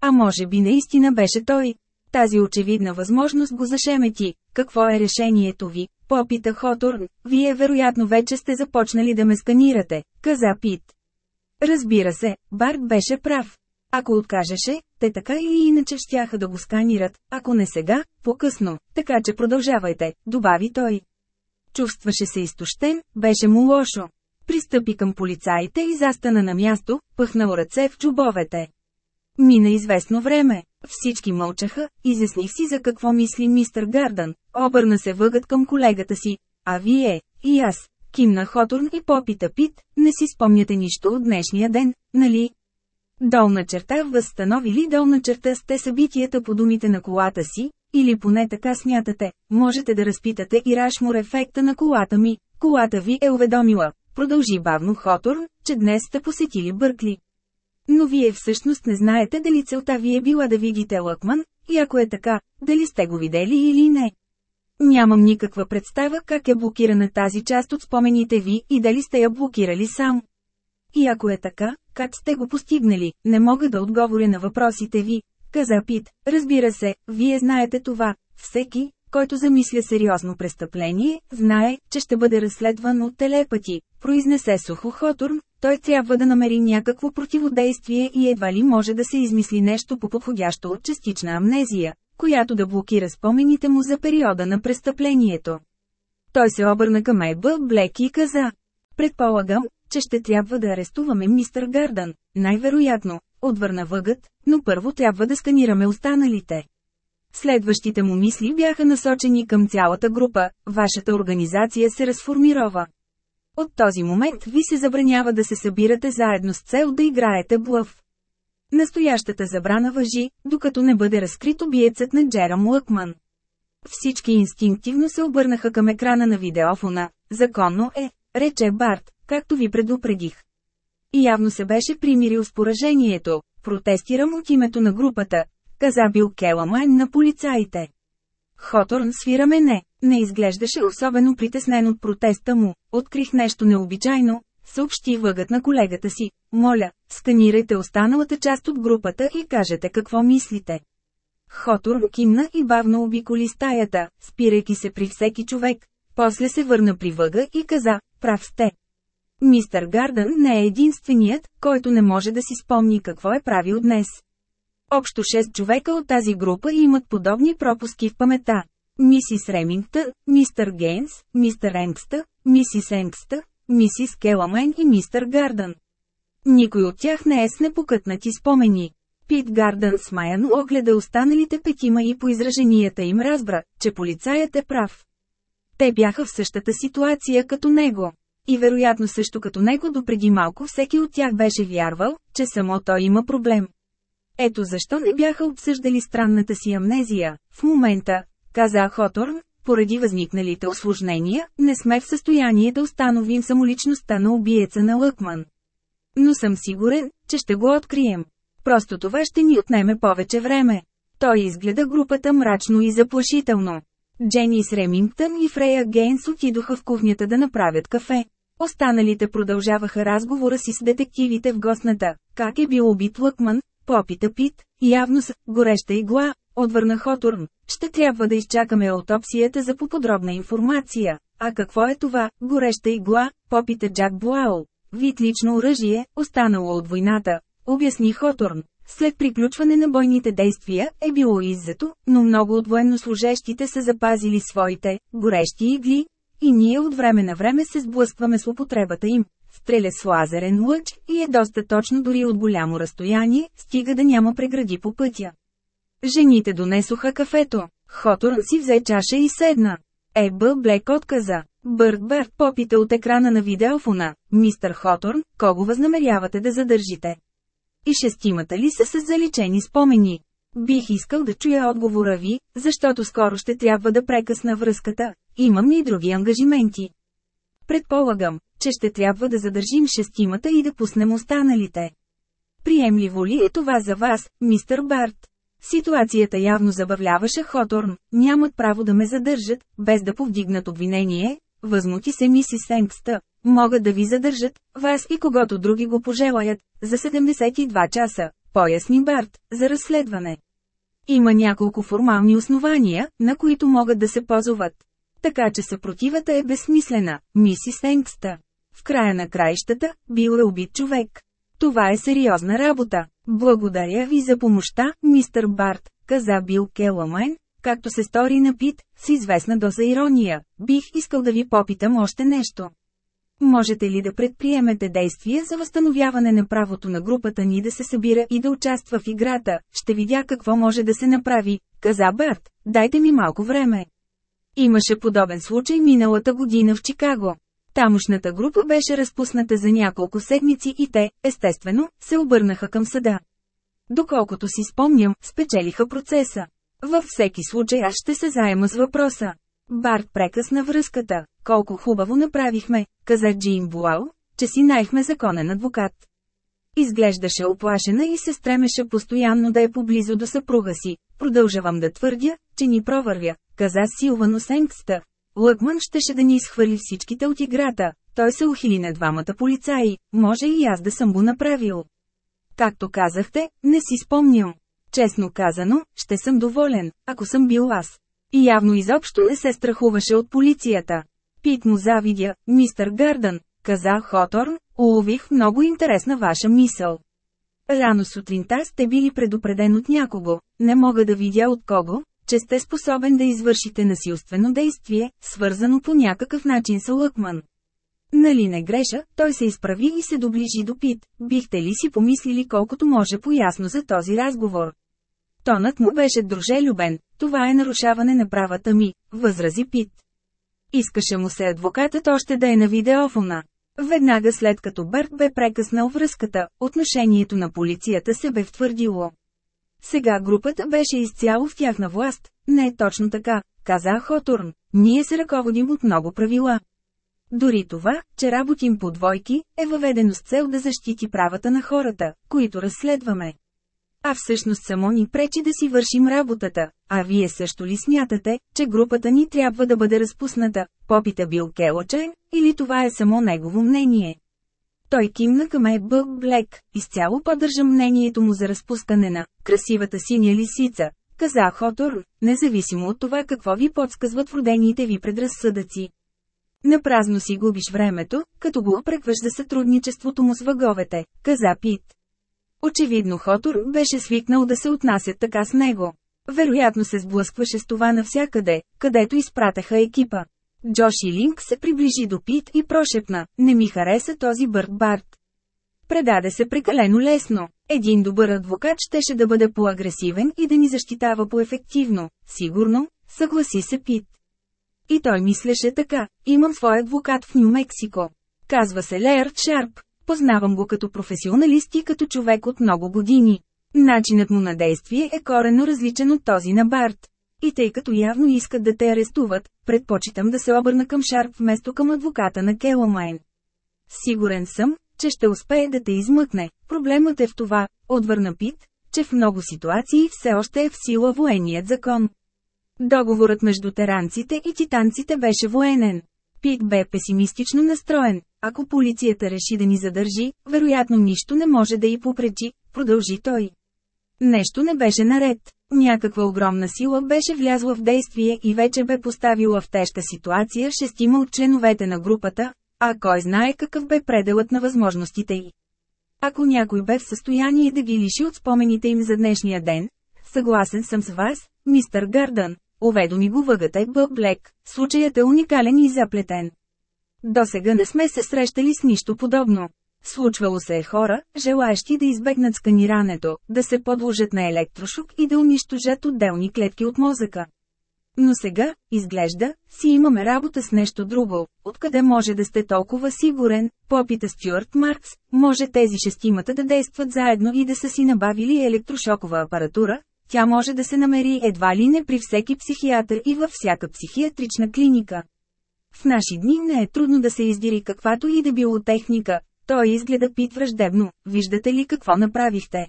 А може би наистина беше той. Тази очевидна възможност го зашемети. Какво е решението ви? Попита Хоторн. Вие вероятно вече сте започнали да ме сканирате, каза Пит. Разбира се, Барт беше прав. Ако откажеше, те така или иначе щяха да го сканират, ако не сега, по-късно, така че продължавайте, добави той. Чувстваше се изтощен, беше му лошо. Пристъпи към полицаите и застана на място, пъхнал ръце в чубовете. Мина известно време. Всички мълчаха, изясних си за какво мисли мистер Гардън. Обърна се въгът към колегата си. А вие, и аз, кимна Хоторн и попита Пит, не си спомняте нищо от днешния ден, нали? Долна черта възстанови ли долна черта сте събитията по думите на колата си, или поне така смятате, можете да разпитате и Рашмур ефекта на колата ми. Колата ви е уведомила, продължи бавно Хотор, че днес сте посетили Бъркли. Но вие всъщност не знаете дали целта ви е била да видите Лъкман, и ако е така, дали сте го видели или не. Нямам никаква представа как е блокирана тази част от спомените ви и дали сте я блокирали сам. И ако е така, как сте го постигнали, не мога да отговоря на въпросите ви, каза Пит. Разбира се, вие знаете това. Всеки, който замисля сериозно престъпление, знае, че ще бъде разследван от телепати, произнесе сухо Хотурн, той трябва да намери някакво противодействие и едва ли може да се измисли нещо по-подходящо от частична амнезия, която да блокира спомените му за периода на престъплението. Той се обърна към Ейбъл Блек и каза, Предполагам, че ще трябва да арестуваме мистер Гардън, най-вероятно, отвърна въгът, но първо трябва да сканираме останалите. Следващите му мисли бяха насочени към цялата група, вашата организация се разформирова. От този момент ви се забранява да се събирате заедно с цел да играете блъв. Настоящата забрана въжи, докато не бъде разкрит обиецът на Джерам Лъкман. Всички инстинктивно се обърнаха към екрана на видеофона. Законно е, рече Барт, както ви предупредих. И явно се беше примирил с поражението. Протестирам от името на групата, каза Бил Келамайн на полицаите. Хоторн свира мене, не изглеждаше особено притеснен от протеста му, открих нещо необичайно, съобщи въгът на колегата си, моля, сканирайте останалата част от групата и кажете какво мислите. Хоторн кимна и бавно обиколи стаята, спирайки се при всеки човек, после се върна при въга и каза, прав сте. Мистър Гардън не е единственият, който не може да си спомни какво е правил днес. Общо 6 човека от тази група имат подобни пропуски в памета. Мисис Ремингта, мистър Гейнс, мистър Енгста, мисис Енгста, мисис Келамен и мистър Гардън. Никой от тях не е с непокътнати спомени. Пит Гардън смаяно огледа останалите петима и по израженията им разбра, че полицаят е прав. Те бяха в същата ситуация като него. И вероятно също като него допреди малко всеки от тях беше вярвал, че само той има проблем. Ето защо не бяха обсъждали странната си амнезия. В момента, каза Хоторн, поради възникналите осложнения, не сме в състояние да установим самоличността на убиеца на Лъкман. Но съм сигурен, че ще го открием. Просто това ще ни отнеме повече време. Той изгледа групата мрачно и заплашително. Дженис Ремингтън и Фрея Гейнс отидоха в кухнята да направят кафе. Останалите продължаваха разговора си с детективите в гостната. Как е бил убит Лъкман? Попита Пит, явно с гореща игла, отвърна Хотурн. Ще трябва да изчакаме аутопсията за поподробна информация. А какво е това, гореща игла, попита Джак Буаул. Вид лично оръжие, останало от войната, обясни Хоторн. След приключване на бойните действия е било иззето, но много от военнослужещите са запазили своите горещи игли, и ние от време на време се сблъскваме с употребата им. Стреля с лазерен лъч и е доста точно дори от голямо разстояние, стига да няма прегради по пътя. Жените донесоха кафето. Хотор си взе чаша и седна. Ебъл Блек отказа. Бърт Бърт попита от екрана на видеофона. Мистер Хоторн, кого възнамерявате да задържите? И шестимата ли са с заличени спомени? Бих искал да чуя отговора ви, защото скоро ще трябва да прекъсна връзката. Имам и други ангажименти. Предполагам, че ще трябва да задържим шестимата и да пуснем останалите. Приемливо ли е това за вас, мистер Барт? Ситуацията явно забавляваше Хоторн, нямат право да ме задържат, без да повдигнат обвинение, възмути се мисис Енгста, могат да ви задържат, вас и когато други го пожелаят, за 72 часа, поясни Барт, за разследване. Има няколко формални основания, на които могат да се позоват. Така че съпротивата е безсмислена, мисис Енгста. В края на краищата, бил е убит човек. Това е сериозна работа. Благодаря ви за помощта, мистер Барт, каза Бил Келамайн, както се стори на Пит, с известна доза ирония. Бих искал да ви попитам още нещо. Можете ли да предприемете действия за възстановяване на правото на групата ни да се събира и да участва в играта? Ще видя какво може да се направи, каза Барт. Дайте ми малко време. Имаше подобен случай миналата година в Чикаго. Тамошната група беше разпусната за няколко седмици и те, естествено, се обърнаха към съда. Доколкото си спомням, спечелиха процеса. Във всеки случай аз ще се заема с въпроса. Барт прекъсна връзката. Колко хубаво направихме, каза Джим Буал, че си найхме законен адвокат. Изглеждаше оплашена и се стремеше постоянно да е поблизо до съпруга си. Продължавам да твърдя, че ни провървя, каза Силвано Сенкста. Лъкман щеше да ни изхвърли всичките от играта. Той се ухили на двамата полицаи, може и аз да съм го направил. Както казахте, не си спомням. Честно казано, ще съм доволен, ако съм бил аз. И явно изобщо не се страхуваше от полицията. Пит му завидя, мистер Гърдън, каза Хоторн, улових много интересна ваша мисъл. Рано сутринта сте били предупреден от някого, не мога да видя от кого, че сте способен да извършите насилствено действие, свързано по някакъв начин с Лъкман. Нали не греша, той се изправи и се доближи до Пит. Бихте ли си помислили колкото може поясно за този разговор? Тонът му беше дружелюбен, това е нарушаване на правата ми, възрази Пит. Искаше му се адвокатът още да е на видеофона. Веднага след като Бърт бе прекъснал връзката, отношението на полицията се бе втвърдило. Сега групата беше изцяло в тяхна власт. Не е точно така, каза Хотурн. Ние се ръководим от много правила. Дори това, че работим по двойки, е въведено с цел да защити правата на хората, които разследваме. А всъщност само ни пречи да си вършим работата, а вие също ли смятате, че групата ни трябва да бъде разпусната, попита Бил Келочен, или това е само негово мнение? Той кимна към Ебъл Блек, изцяло поддържа мнението му за разпускане на красивата синя лисица, каза Хотор, независимо от това какво ви подсказват родените ви предразсъдъци. Напразно си губиш времето, като го опрекваш за сътрудничеството му с въговете, каза Пит. Очевидно Хотор беше свикнал да се отнасят така с него. Вероятно се сблъскваше с това навсякъде, където изпратеха екипа. Джоши Линк се приближи до Пит и прошепна, не ми хареса този Бърт Барт. Предаде се прекалено лесно. Един добър адвокат щеше да бъде по-агресивен и да ни защитава по-ефективно, сигурно, съгласи се Пит. И той мислеше така, имам свой адвокат в Нью-Мексико. Казва се Леърд Шарп, познавам го като професионалист и като човек от много години. Начинът му на действие е коренно различен от този на Барт. И тъй като явно искат да те арестуват, предпочитам да се обърна към Шарп вместо към адвоката на Келомайн. Сигурен съм, че ще успее да те измъкне. Проблемът е в това, отвърна Пит, че в много ситуации все още е в сила военният закон. Договорът между теранците и титанците беше военен. Пит бе песимистично настроен. Ако полицията реши да ни задържи, вероятно нищо не може да й попречи, продължи той. Нещо не беше наред. Някаква огромна сила беше влязла в действие и вече бе поставила в тежка ситуация шестима от членовете на групата, а кой знае какъв бе пределът на възможностите й. Ако някой бе в състояние да ги лиши от спомените им за днешния ден, съгласен съм с вас, мистър Гардън, уведоми го въгата Бъб Блек, случаят е уникален и заплетен. До сега не сме се срещали с нищо подобно. Случвало се е хора, желаящи да избегнат сканирането, да се подложат на електрошок и да унищожат отделни клетки от мозъка. Но сега, изглежда, си имаме работа с нещо друго. Откъде може да сте толкова сигурен, попита Стюарт Маркс, може тези шестимата да действат заедно и да са си набавили електрошокова апаратура, тя може да се намери едва ли не при всеки психиатър и във всяка психиатрична клиника. В наши дни не е трудно да се издири каквато и да било техника, той изгледа Пит враждебно, виждате ли какво направихте?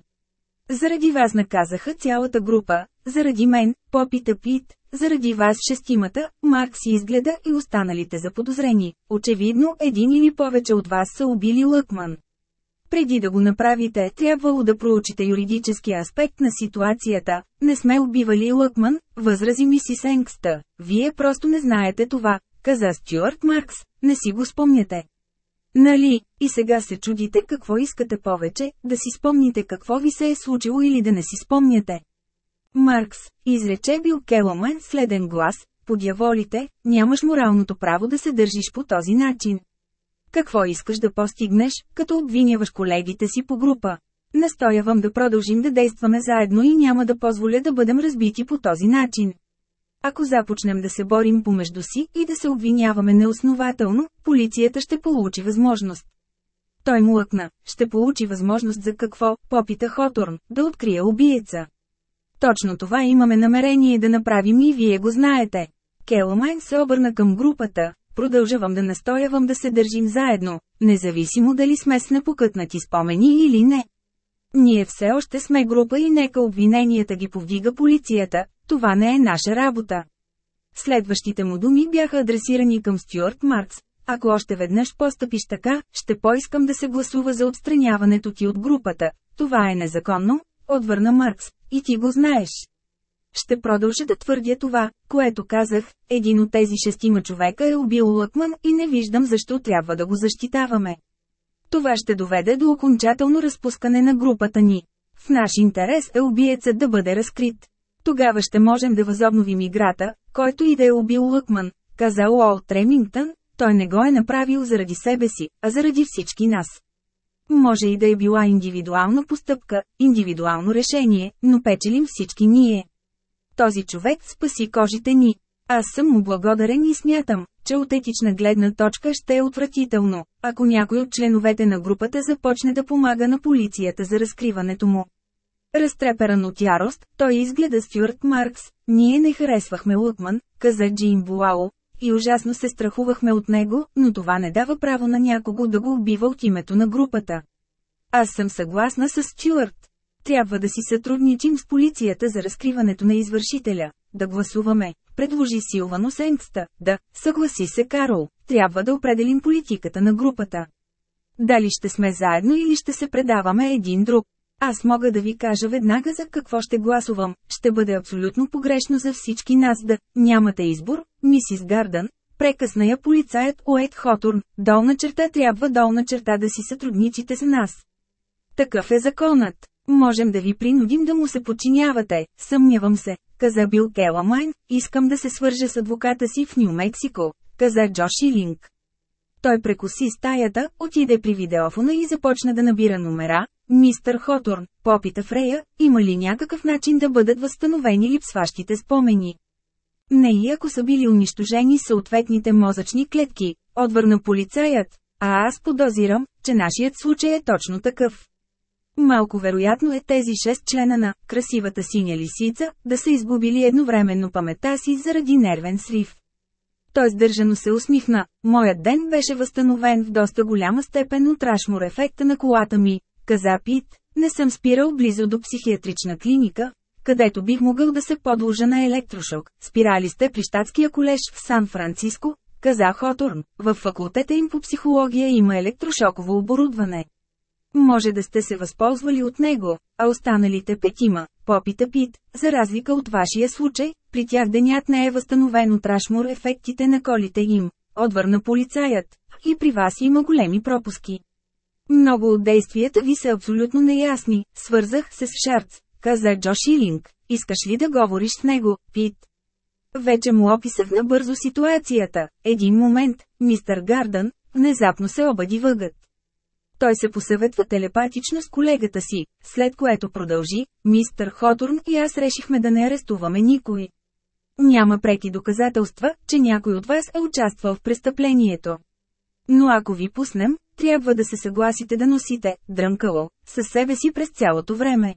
Заради вас наказаха цялата група, заради мен, попита Пит, заради вас шестимата, Марк си изгледа и останалите заподозрени. Очевидно, един или повече от вас са убили Лъкман. Преди да го направите, трябвало да проучите юридическия аспект на ситуацията. Не сме убивали Лъкман, възрази мисис Енгста. Вие просто не знаете това, каза Стюарт Маркс, не си го спомняте. Нали, и сега се чудите какво искате повече, да си спомните какво ви се е случило или да не си спомняте. Маркс, изрече бил Келоман следен глас, подяволите, нямаш моралното право да се държиш по този начин. Какво искаш да постигнеш, като обвиняваш колегите си по група? Настоявам да продължим да действаме заедно и няма да позволя да бъдем разбити по този начин. Ако започнем да се борим помежду си и да се обвиняваме неоснователно, полицията ще получи възможност. Той му лъкна, ще получи възможност за какво, попита Хоторн, да открие убиеца. Точно това имаме намерение да направим и вие го знаете. Келомайн се обърна към групата, продължавам да настоявам да се държим заедно, независимо дали сме с непокътнати спомени или не. Ние все още сме група и нека обвиненията ги повдига полицията, това не е наша работа. Следващите му думи бяха адресирани към Стюарт Маркс. Ако още веднъж постъпиш така, ще поискам да се гласува за отстраняването ти от групата. Това е незаконно, отвърна Маркс, и ти го знаеш. Ще продължа да твърдя това, което казах, един от тези шестима човека е убил Лъкман и не виждам защо трябва да го защитаваме. Това ще доведе до окончателно разпускане на групата ни. В наш интерес е убиецът да бъде разкрит. Тогава ще можем да възобновим играта, който и да е убил Лъкман, каза Уолт Тремингтън, той не го е направил заради себе си, а заради всички нас. Може и да е била индивидуална постъпка, индивидуално решение, но печелим всички ние. Този човек спаси кожите ни. Аз съм му благодарен и смятам, че от етична гледна точка ще е отвратително, ако някой от членовете на групата започне да помага на полицията за разкриването му. Разтреперан от ярост, той изгледа Стюарт Маркс. Ние не харесвахме Лукман, каза Джин Буао, и ужасно се страхувахме от него, но това не дава право на някого да го убива от името на групата. Аз съм съгласна с Стюарт. Трябва да си сътрудничим с полицията за разкриването на извършителя, да гласуваме, предложи Силвано Сенгста, да, съгласи се Карол, трябва да определим политиката на групата. Дали ще сме заедно или ще се предаваме един друг. Аз мога да ви кажа веднага за какво ще гласувам, ще бъде абсолютно погрешно за всички нас да нямате избор, мисис Гардън, прекъсна я полицаят Уейт Хотурн, долна черта трябва долна черта да си сътрудничите с нас. Такъв е законът. Можем да ви принудим да му се подчинявате, съмнявам се, каза Бил Келамайн, искам да се свържа с адвоката си в Нью-Мексико, каза Джо Шилинг. Той прекоси стаята, отиде при видеофона и започна да набира номера. Мистър Хоторн, попита Фрея, има ли някакъв начин да бъдат възстановени липсващите спомени? Не и ако са били унищожени съответните мозъчни клетки, отвърна полицаят, а аз подозирам, че нашият случай е точно такъв. Малко вероятно е тези шест члена на «красивата синя лисица» да са изгубили едновременно памета си заради нервен срив. Той сдържано се усмихна. Моят ден беше възстановен в доста голяма степен от рашмор ефекта на колата ми, каза Пит. Не съм спирал близо до психиатрична клиника, където бих могъл да се подложа на електрошок. Спирали сте при щатския колеж в Сан-Франциско, каза Хоторн. В факултета им по психология има електрошоково оборудване. Може да сте се възползвали от него, а останалите петима, попита Пит, за разлика от вашия случай, при тях денят не е възстановен от рашмур ефектите на колите им, отвърна полицаят, и при вас има големи пропуски. Много от действията ви са абсолютно неясни, свързах се с Шарц, каза Джо Шилинг, искаш ли да говориш с него, Пит? Вече му описах набързо ситуацията. Един момент, мистър Гардън, внезапно се обади въгът. Той се посъветва телепатично с колегата си, след което продължи, мистър Хотурн и аз решихме да не арестуваме никой. Няма преки доказателства, че някой от вас е участвал в престъплението. Но ако ви пуснем, трябва да се съгласите да носите дръмкало със себе си през цялото време.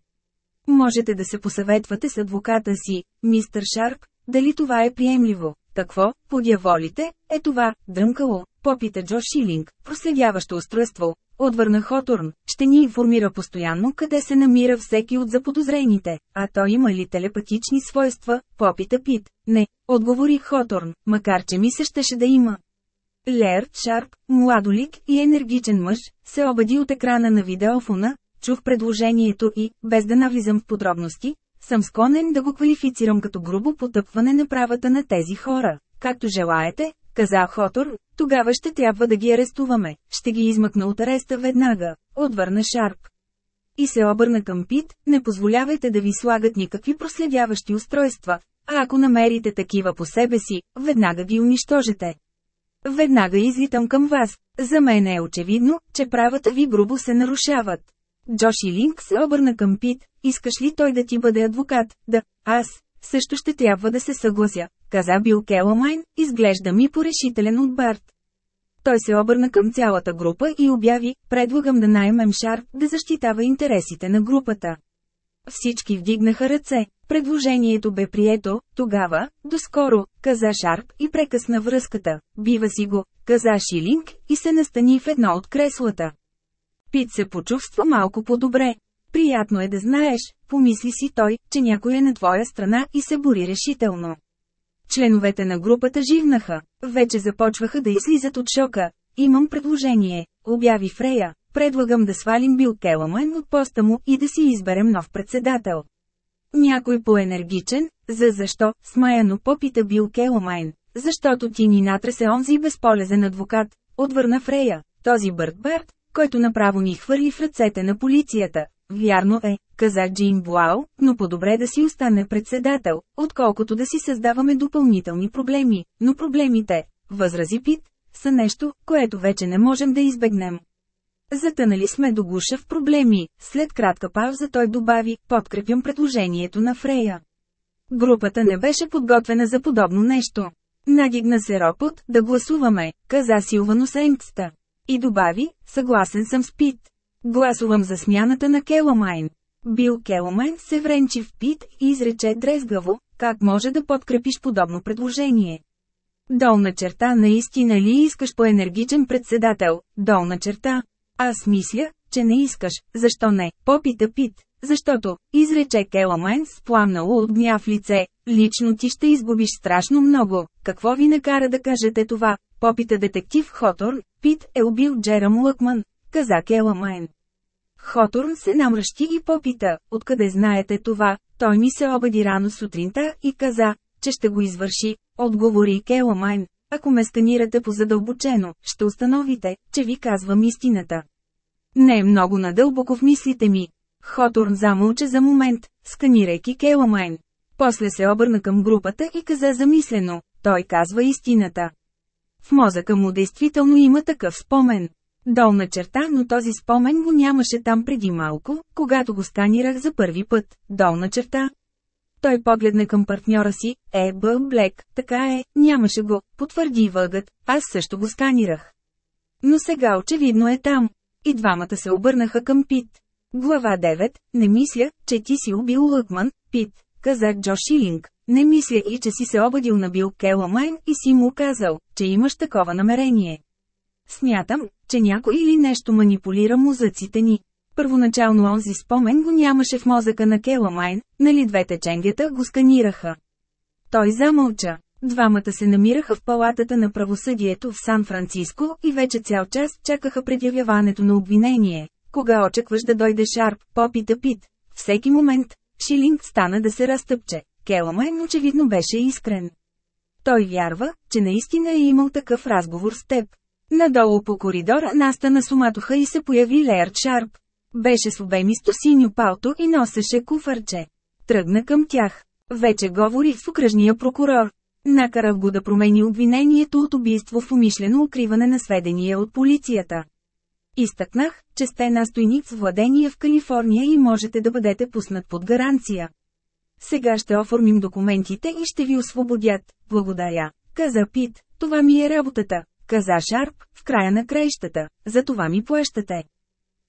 Можете да се посъветвате с адвоката си, мистер Шарп, дали това е приемливо. Какво, подяволите, е това, дръмкало, попита Джо Шилинг, проследяващо устройство, отвърна Хотурн, ще ни информира постоянно къде се намира всеки от заподозрените, а той има ли телепатични свойства, попита Пит. Не, отговори Хотурн, макар че ми се щеше да има. Леер, Шарп, младолик и енергичен мъж, се обади от екрана на видеофона, чух предложението и, без да навлизам в подробности, съм склонен да го квалифицирам като грубо потъпване на правата на тези хора. Както желаете, каза Хотор, тогава ще трябва да ги арестуваме, ще ги измъкна от ареста веднага, отвърна Шарп. И се обърна към Пит, не позволявайте да ви слагат никакви проследяващи устройства, а ако намерите такива по себе си, веднага ги унищожете. Веднага излитам към вас. За мен е очевидно, че правата ви грубо се нарушават. Джоши Линк се обърна към Пит, искаш ли той да ти бъде адвокат? Да, аз, също ще трябва да се съглася, каза Бил Келамайн, изглежда ми порешителен от Барт. Той се обърна към цялата група и обяви, предлагам да наймем Шарп да защитава интересите на групата. Всички вдигнаха ръце. Предложението бе прието, тогава, доскоро, каза Шарп и прекъсна връзката. Бива си го, каза Шилинг и се настани в едно от креслата. Пит се почувства малко по-добре. Приятно е да знаеш, помисли си той, че някой е на твоя страна и се бори решително. Членовете на групата живнаха. Вече започваха да излизат от шока. Имам предложение, обяви Фрея. Предлагам да свалим Бил Келаман от поста му и да си изберем нов председател. Някой по-енергичен, за защо, смаяно попита Бил Келамайн. Защото ти ни натресе онзи безполезен адвокат, отвърна Фрея, този Бърт Барт, който направо ни хвърли в ръцете на полицията. Вярно е, каза Джин Буао, но по-добре да си остане председател, отколкото да си създаваме допълнителни проблеми. Но проблемите, възрази Пит, са нещо, което вече не можем да избегнем. Затънали сме до гуша в проблеми, след кратка пауза той добави, подкрепям предложението на Фрея. Групата не беше подготвена за подобно нещо. Надигна се ропот, да гласуваме, каза Силвано Сейнкста. И добави, съгласен съм с Пит. Гласувам за смяната на Келомайн. Бил Келомайн се вренчи в Пит и изрече дрезгаво, как може да подкрепиш подобно предложение. Долна черта наистина ли искаш по енергичен председател, долна черта. Аз мисля, че не искаш, защо не, попита Пит, защото, изрече Келамайн с пламнало от гняв лице, лично ти ще изгубиш страшно много, какво ви накара да кажете това, попита детектив Хоторн, Пит е убил Джерам Лъкман, каза Келамайн. Хоторн се намръщи и попита, откъде знаете това, той ми се обади рано сутринта и каза, че ще го извърши, отговори Келамайн. Ако ме сканирате по-задълбочено, ще установите, че ви казвам истината. Не е много надълбоко в мислите ми. Хоторн замълча за момент, сканирайки Келамайн. После се обърна към групата и каза замислено, той казва истината. В мозъка му действително има такъв спомен. Долна черта, но този спомен го нямаше там преди малко, когато го сканирах за първи път. Долна черта. Той погледна към партньора си, е, Б. Блек, така е, нямаше го, потвърди въгът, аз също го сканирах. Но сега очевидно е там. И двамата се обърнаха към Пит. Глава 9. Не мисля, че ти си убил Лъкман, Пит, каза Джо Шилинг. Не мисля и че си се обадил на Бил Келамайн и си му казал, че имаш такова намерение. Смятам, че някой или нещо манипулира музъците ни. Първоначално онзи спомен го нямаше в мозъка на Келамайн, нали двете ченгета го сканираха. Той замълча. Двамата се намираха в палатата на правосъдието в Сан-Франциско и вече цял час чакаха предявяването на обвинение. Кога очакваш да дойде Шарп, попита Пит. Всеки момент, Шилинг стана да се разтъпче. Келамайн очевидно беше искрен. Той вярва, че наистина е имал такъв разговор с теб. Надолу по коридора настана суматоха и се появи Леърд Шарп. Беше с обемисто синьо палто и носеше куфърче. Тръгна към тях. Вече говори с окръжния прокурор. Накарах го да промени обвинението от убийство в умишлено укриване на сведения от полицията. Изтъкнах, че сте настойник с владения в Калифорния и можете да бъдете пуснат под гаранция. Сега ще оформим документите и ще ви освободят, благодаря. Каза Пит, това ми е работата. Каза Шарп, в края на краищата, за това ми плащате.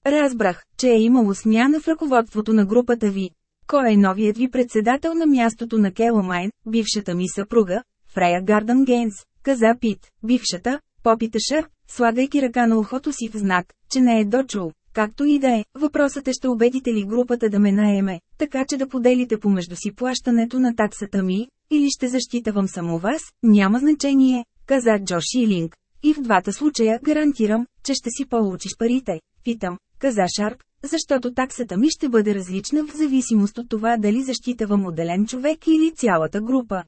Разбрах, че е имало смяна в ръководството на групата ви. Кой е новият ви председател на мястото на Келамайн, бившата ми съпруга, Фрея Гарден Гейнс, каза Пит, бившата, попита Шарп, слагайки ръка на ухото си в знак, че не е дочул. Както и да е, въпросът е ще убедите ли групата да ме наеме, така че да поделите помежду си плащането на таксата ми, или ще защитавам само вас, няма значение, каза Джо Шилинг. И в двата случая гарантирам, че ще си получиш парите. Питам, каза Шарп, защото таксата ми ще бъде различна в зависимост от това дали защитавам отделен човек или цялата група.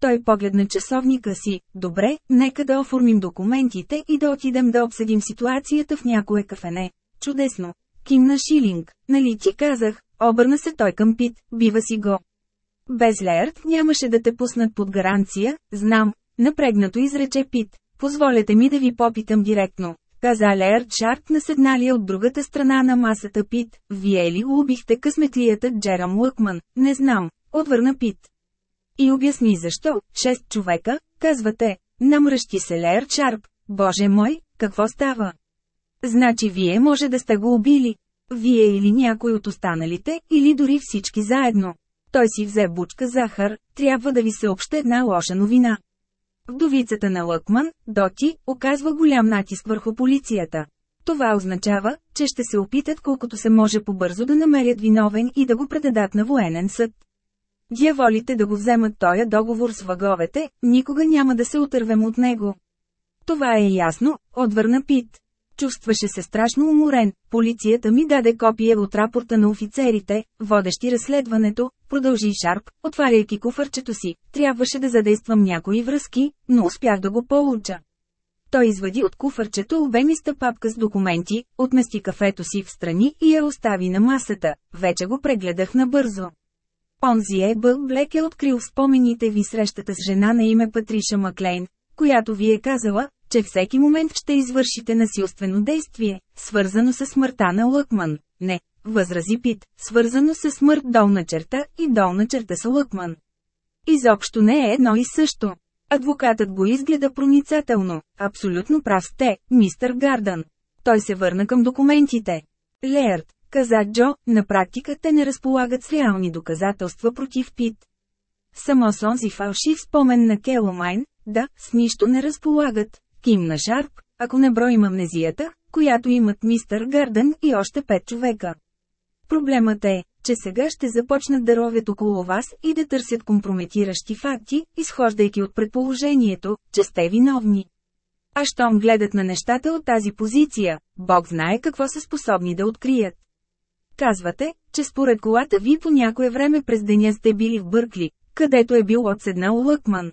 Той погледна часовника си, добре, нека да оформим документите и да отидем да обсъдим ситуацията в някое кафене. Чудесно. Кимна Шилинг, нали ти казах, обърна се той към Пит, бива си го. Без Леърт нямаше да те пуснат под гаранция, знам, напрегнато изрече Пит. Позволете ми да ви попитам директно. Каза Леърт Шарп на седналия от другата страна на масата Пит. Вие ли убихте късметлията Джерам Лъкман? Не знам. Отвърна Пит. И обясни защо. Шест човека, казвате. Намръщи се Леърт Шарп. Боже мой, какво става? Значи вие може да сте го убили. Вие или някой от останалите, или дори всички заедно. Той си взе бучка захар, трябва да ви съобща една лоша новина. Вдовицата на Лъкман, Доти, оказва голям натиск върху полицията. Това означава, че ще се опитат колкото се може по-бързо да намерят виновен и да го предадат на военен съд. Дяволите да го вземат тоя договор с въговете, никога няма да се отървем от него. Това е ясно, отвърна Пит. Чувстваше се страшно уморен. Полицията ми даде копие от рапорта на офицерите, водещи разследването, продължи Шарп, отваряйки куфърчето си. Трябваше да задействам някои връзки, но успях да го получа. Той извади от куфърчето обемиста папка с документи, отмести кафето си в страни и я остави на масата. Вече го прегледах набързо. Онзи е Бъл Блек е открил спомените ви срещата с жена на име Патриша Маклейн, която ви е казала, че всеки момент ще извършите насилствено действие, свързано с смъртта на Лъкман. Не, възрази Пит, свързано с смърт долна черта и долна черта с Лъкман. Изобщо не е едно и също. Адвокатът го изгледа проницателно. Абсолютно прав сте, мистер Гардън. Той се върна към документите. Леърд, каза Джо, на практика те не разполагат с реални доказателства против Пит. Само с онзи фалшив спомен на Келомайн, да, с нищо не разполагат. Кимна Шарп, ако не броим амнезията, която имат мистър Гарден и още пет човека. Проблемът е, че сега ще започнат да ровят около вас и да търсят компрометиращи факти, изхождайки от предположението, че сте виновни. А щом гледат на нещата от тази позиция, Бог знае какво са способни да открият. Казвате, че според колата ви по някое време през деня сте били в Бъркли, където е бил отседнал Лъкман.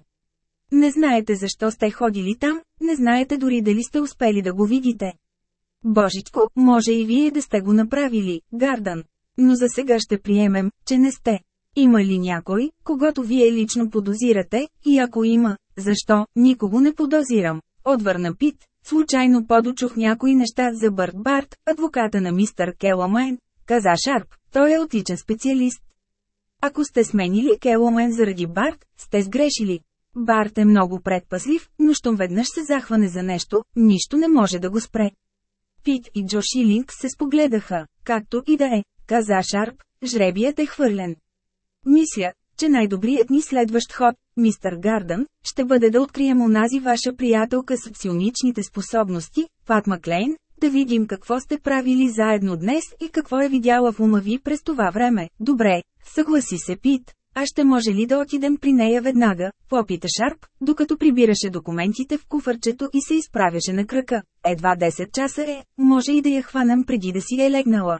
Не знаете защо сте ходили там, не знаете дори дали сте успели да го видите. Божичко, може и вие да сте го направили, Гардан. Но за сега ще приемем, че не сте. Има ли някой, когато вие лично подозирате, и ако има, защо, никого не подозирам? Отвърна Пит, случайно подочух някои неща за Бърт Барт, адвоката на мистър Келамайн, каза Шарп, той е отличен специалист. Ако сте сменили Келомен заради Барт, сте сгрешили. Барт е много предпазлив, но щом веднъж се захване за нещо, нищо не може да го спре. Пит и Джо Шилинг се спогледаха, както и да е, каза Шарп, жребият е хвърлен. Мисля, че най-добрият ни следващ ход, мистър Гардън, ще бъде да открием онази ваша приятелка с псионичните способности, Пат Маклейн, Да видим какво сте правили заедно днес и какво е видяла в ума ви през това време. Добре, съгласи се Пит. А ще може ли да отидем при нея веднага? Попита Шарп, докато прибираше документите в куфърчето и се изправяше на кръка. Едва 10 часа е, може и да я хванем преди да си е легнала.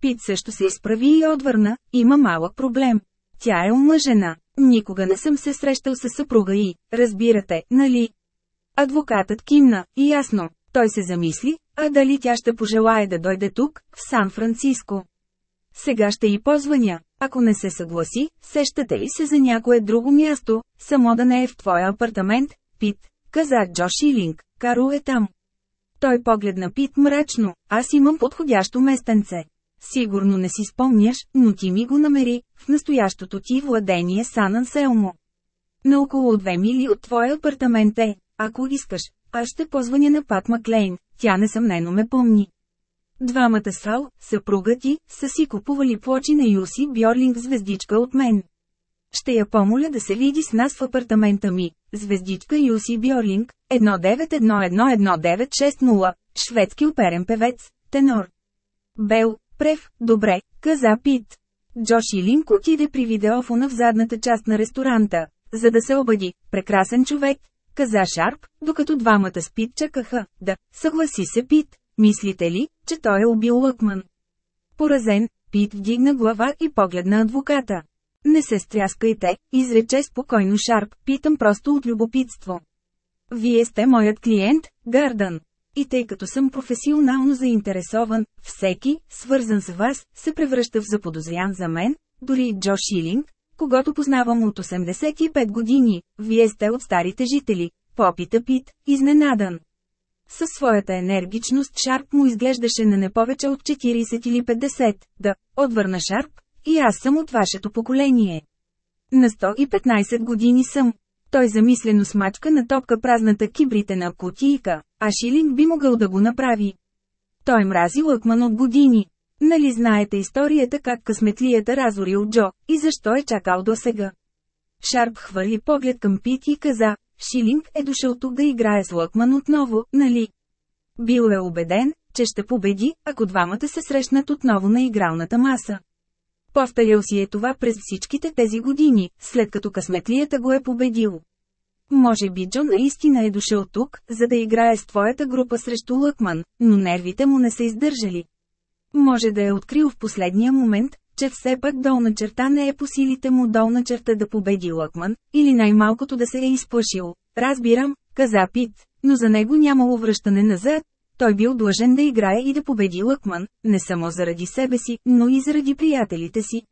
Пит също се изправи и отвърна, има малък проблем. Тя е омъжена. Никога не съм се срещал с съпруга и, разбирате, нали? Адвокатът кимна, и ясно. Той се замисли, а дали тя ще пожелае да дойде тук, в Сан-Франциско. Сега ще й позвъня. Ако не се съгласи, сещате ли се за някое друго място, само да не е в твоя апартамент, Пит, каза Джо Шилинг, Каро е там. Той погледна Пит мрачно, аз имам подходящо местенце. Сигурно не си спомняш, но ти ми го намери, в настоящото ти владение Сан Анселмо. На около две мили от твоя апартамент е, ако искаш, аз ще позвъня на Пат Маклейн, тя несъмнено ме помни. Двамата Сал, съпруга ти, са си купували плочи на Юси Бьорлинг звездичка от мен. Ще я помоля да се види с нас в апартамента ми. Звездичка Юси Бьорлинг, 19111960, шведски оперен певец, тенор. Бел, Прев, добре, каза Пит. Джоши Линк отиде при видеофона в задната част на ресторанта, за да се обади, прекрасен човек, каза Шарп, докато двамата с Пит чакаха, да, съгласи се Пит, мислите ли, че той е убил Лъкман? Поразен, Пит вдигна глава и погледна адвоката. Не се стряскайте, изрече спокойно Шарп, питам просто от любопитство. Вие сте моят клиент, Гардън. И тъй като съм професионално заинтересован, всеки, свързан с вас, се превръща в заподозрян за мен, дори и Джо Шилинг, когато познавам от 85 години, вие сте от старите жители, попита Пит, изненадан. Със своята енергичност Шарп му изглеждаше на не повече от 40 или 50, да, отвърна Шарп, и аз съм от вашето поколение. На 115 години съм. Той замислено смачка на топка празната кибритена кутийка, а Шилинг би могъл да го направи. Той мрази Лъкман от години. Нали знаете историята как късметлията разорил Джо, и защо е чакал до сега? Шарп хвърли поглед към Пит и каза, Шилинг е дошъл тук да играе с Лъкман отново, нали? Бил е убеден, че ще победи, ако двамата се срещнат отново на игралната маса. Повторял си е това през всичките тези години, след като късметлията го е победил. Може би Джон наистина е дошъл тук, за да играе с твоята група срещу Лъкман, но нервите му не са издържали. Може да е открил в последния момент, че все пак долна черта не е по силите му долна черта да победи Лъкман, или най-малкото да се е изплашил. Разбирам, каза Пит, но за него нямало връщане назад. Той бил длъжен да играе и да победи Лъкман, не само заради себе си, но и заради приятелите си.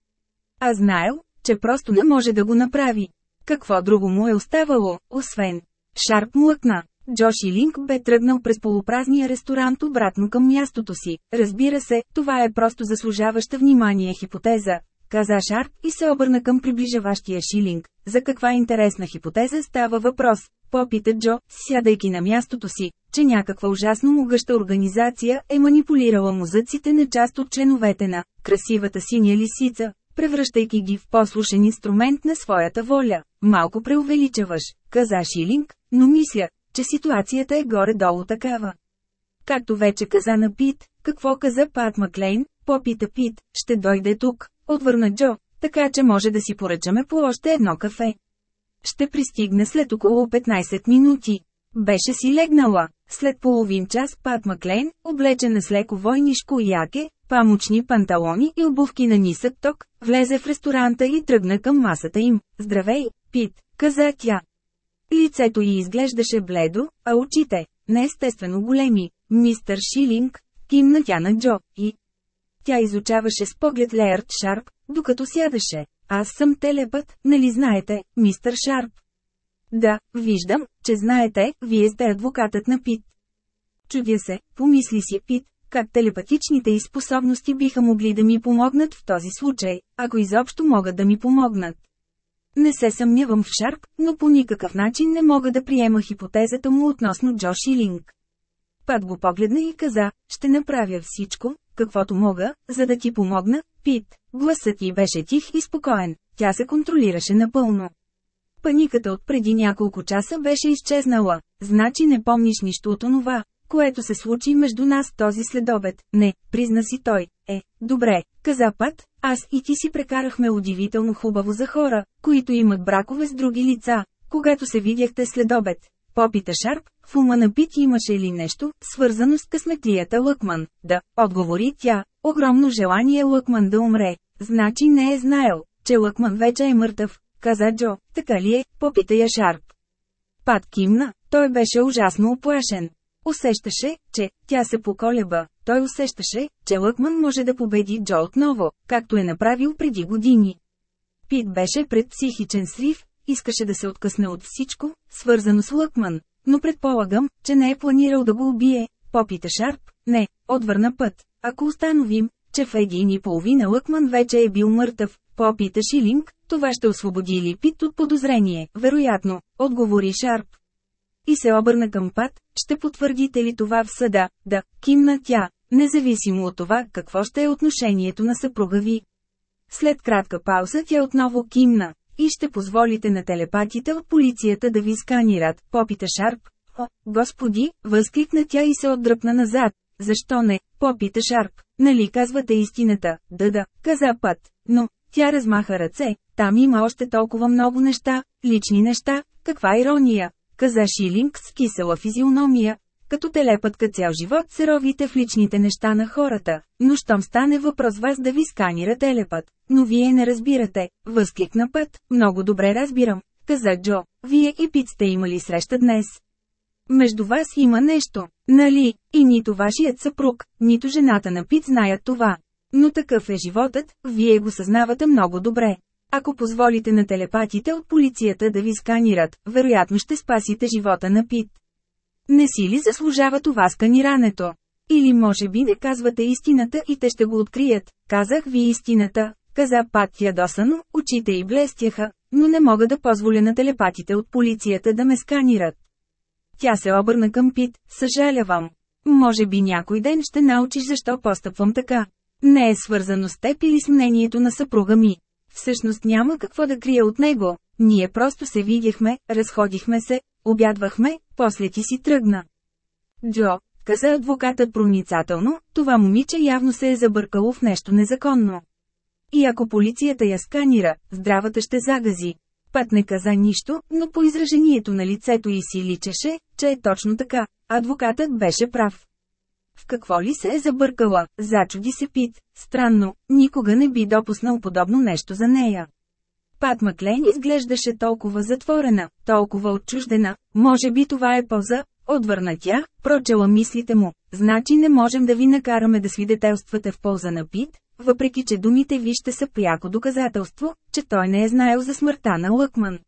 А знаел, че просто не може да го направи. Какво друго му е оставало, освен? Шарп млъкна. Джоши Линк бе тръгнал през полупразния ресторант обратно към мястото си. Разбира се, това е просто заслужаваща внимание хипотеза, каза Шарп и се обърна към приближаващия Шилинг. За каква интересна хипотеза става въпрос? Попита Джо, сядайки на мястото си, че някаква ужасно могъща организация е манипулирала мозъците на част от членовете на красивата синя лисица, превръщайки ги в послушен инструмент на своята воля. Малко преувеличаваш, каза Шилинг, но мисля, че ситуацията е горе-долу такава. Както вече каза на Пит, какво каза Пат Маклейн, попита Пит, ще дойде тук, отвърна Джо, така че може да си поръчаме по още едно кафе. Ще пристигне след около 15 минути. Беше си легнала. След половин час Пат Маклейн, облечена с леко войнишко яке, памучни панталони и обувки на нисък ток, влезе в ресторанта и тръгна към масата им. Здравей, Пит, каза тя. Лицето й изглеждаше бледо, а очите, неестествено големи. Мистър Шилинг, кимна тя на Джо, и... Тя изучаваше с поглед Леърд Шарп, докато сядаше. Аз съм телепът, нали знаете, мистър Шарп? Да, виждам, че знаете, вие сте адвокатът на Пит. Чудя се, помисли си Пит, как телепатичните и способности биха могли да ми помогнат в този случай, ако изобщо могат да ми помогнат. Не се съмнявам в Шарп, но по никакъв начин не мога да приема хипотезата му относно Джо Шилинг. Пат го погледна и каза, ще направя всичко, каквото мога, за да ти помогна, Пит. Гласът ти беше тих и спокоен, тя се контролираше напълно. Паниката от преди няколко часа беше изчезнала, значи не помниш нищо от онова, което се случи между нас този следобед. Не, призна си той. Е, добре, каза Пат, аз и ти си прекарахме удивително хубаво за хора, които имат бракове с други лица, когато се видяхте следобед. Попита Шарп, в ума на Пит имаше ли нещо, свързано с късметлията Лъкман? Да, отговори тя, огромно желание Лъкман да умре. Значи не е знаел, че Лъкман вече е мъртъв, каза Джо, така ли е, попита я Шарп. Пат кимна, той беше ужасно оплашен. Усещаше, че тя се поколеба. Той усещаше, че Лъкман може да победи Джо отново, както е направил преди години. Пит беше пред психичен срив, искаше да се откъсне от всичко, свързано с Лъкман, но предполагам, че не е планирал да го убие, попита Шарп, не, отвърна път. Ако установим, че в един и половина Лъкман вече е бил мъртъв, попита Шилинг, това ще освободи ли Пит от подозрение, вероятно, отговори Шарп. И се обърна към Пат, ще потвърдите ли това в съда, да, кимна тя, независимо от това какво ще е отношението на съпруга ви. След кратка пауза тя отново кимна. И ще позволите на телепатите от полицията да ви сканират, попита Шарп. О, господи, възкликна тя и се отдръпна назад. Защо не, попита Шарп. Нали казвате истината, да-да, каза Път. Но, тя размаха ръце, там има още толкова много неща, лични неща, каква ирония, каза Шилинг с кисела физиономия, като телепътка цял живот се ровите в личните неща на хората, но щом стане въпрос вас да ви сканира телепът. Но вие не разбирате, възкликна път, много добре разбирам, каза Джо, вие и Пит сте имали среща днес. Между вас има нещо, нали, и нито вашият съпруг, нито жената на Пит знаят това. Но такъв е животът, вие го съзнавате много добре. Ако позволите на телепатите от полицията да ви сканират, вероятно ще спасите живота на Пит. Не си ли заслужава това сканирането? Или може би не казвате истината и те ще го открият. Казах ви истината, каза Пат ядосано, очите й блестяха, но не мога да позволя на телепатите от полицията да ме сканират. Тя се обърна към Пит, съжалявам. Може би някой ден ще научиш защо постъпвам така. Не е свързано с теб или с мнението на съпруга ми. Всъщност няма какво да крия от него. Ние просто се видяхме, разходихме се, обядвахме, после ти си тръгна. Джо, каза адвокатът проницателно, това момиче явно се е забъркало в нещо незаконно. И ако полицията я сканира, здравата ще загази. Път не каза нищо, но по изражението на лицето й си личеше, че е точно така. Адвокатът беше прав. В какво ли се е забъркала, зачуди се Пит, странно, никога не би допуснал подобно нещо за нея. Пат Маклейн изглеждаше толкова затворена, толкова отчуждена, може би това е полза, отвърна тя, прочела мислите му, значи не можем да ви накараме да свидетелствате в полза на Пит, въпреки че думите ви ще са пряко доказателство, че той не е знаел за смъртта на Лъкман.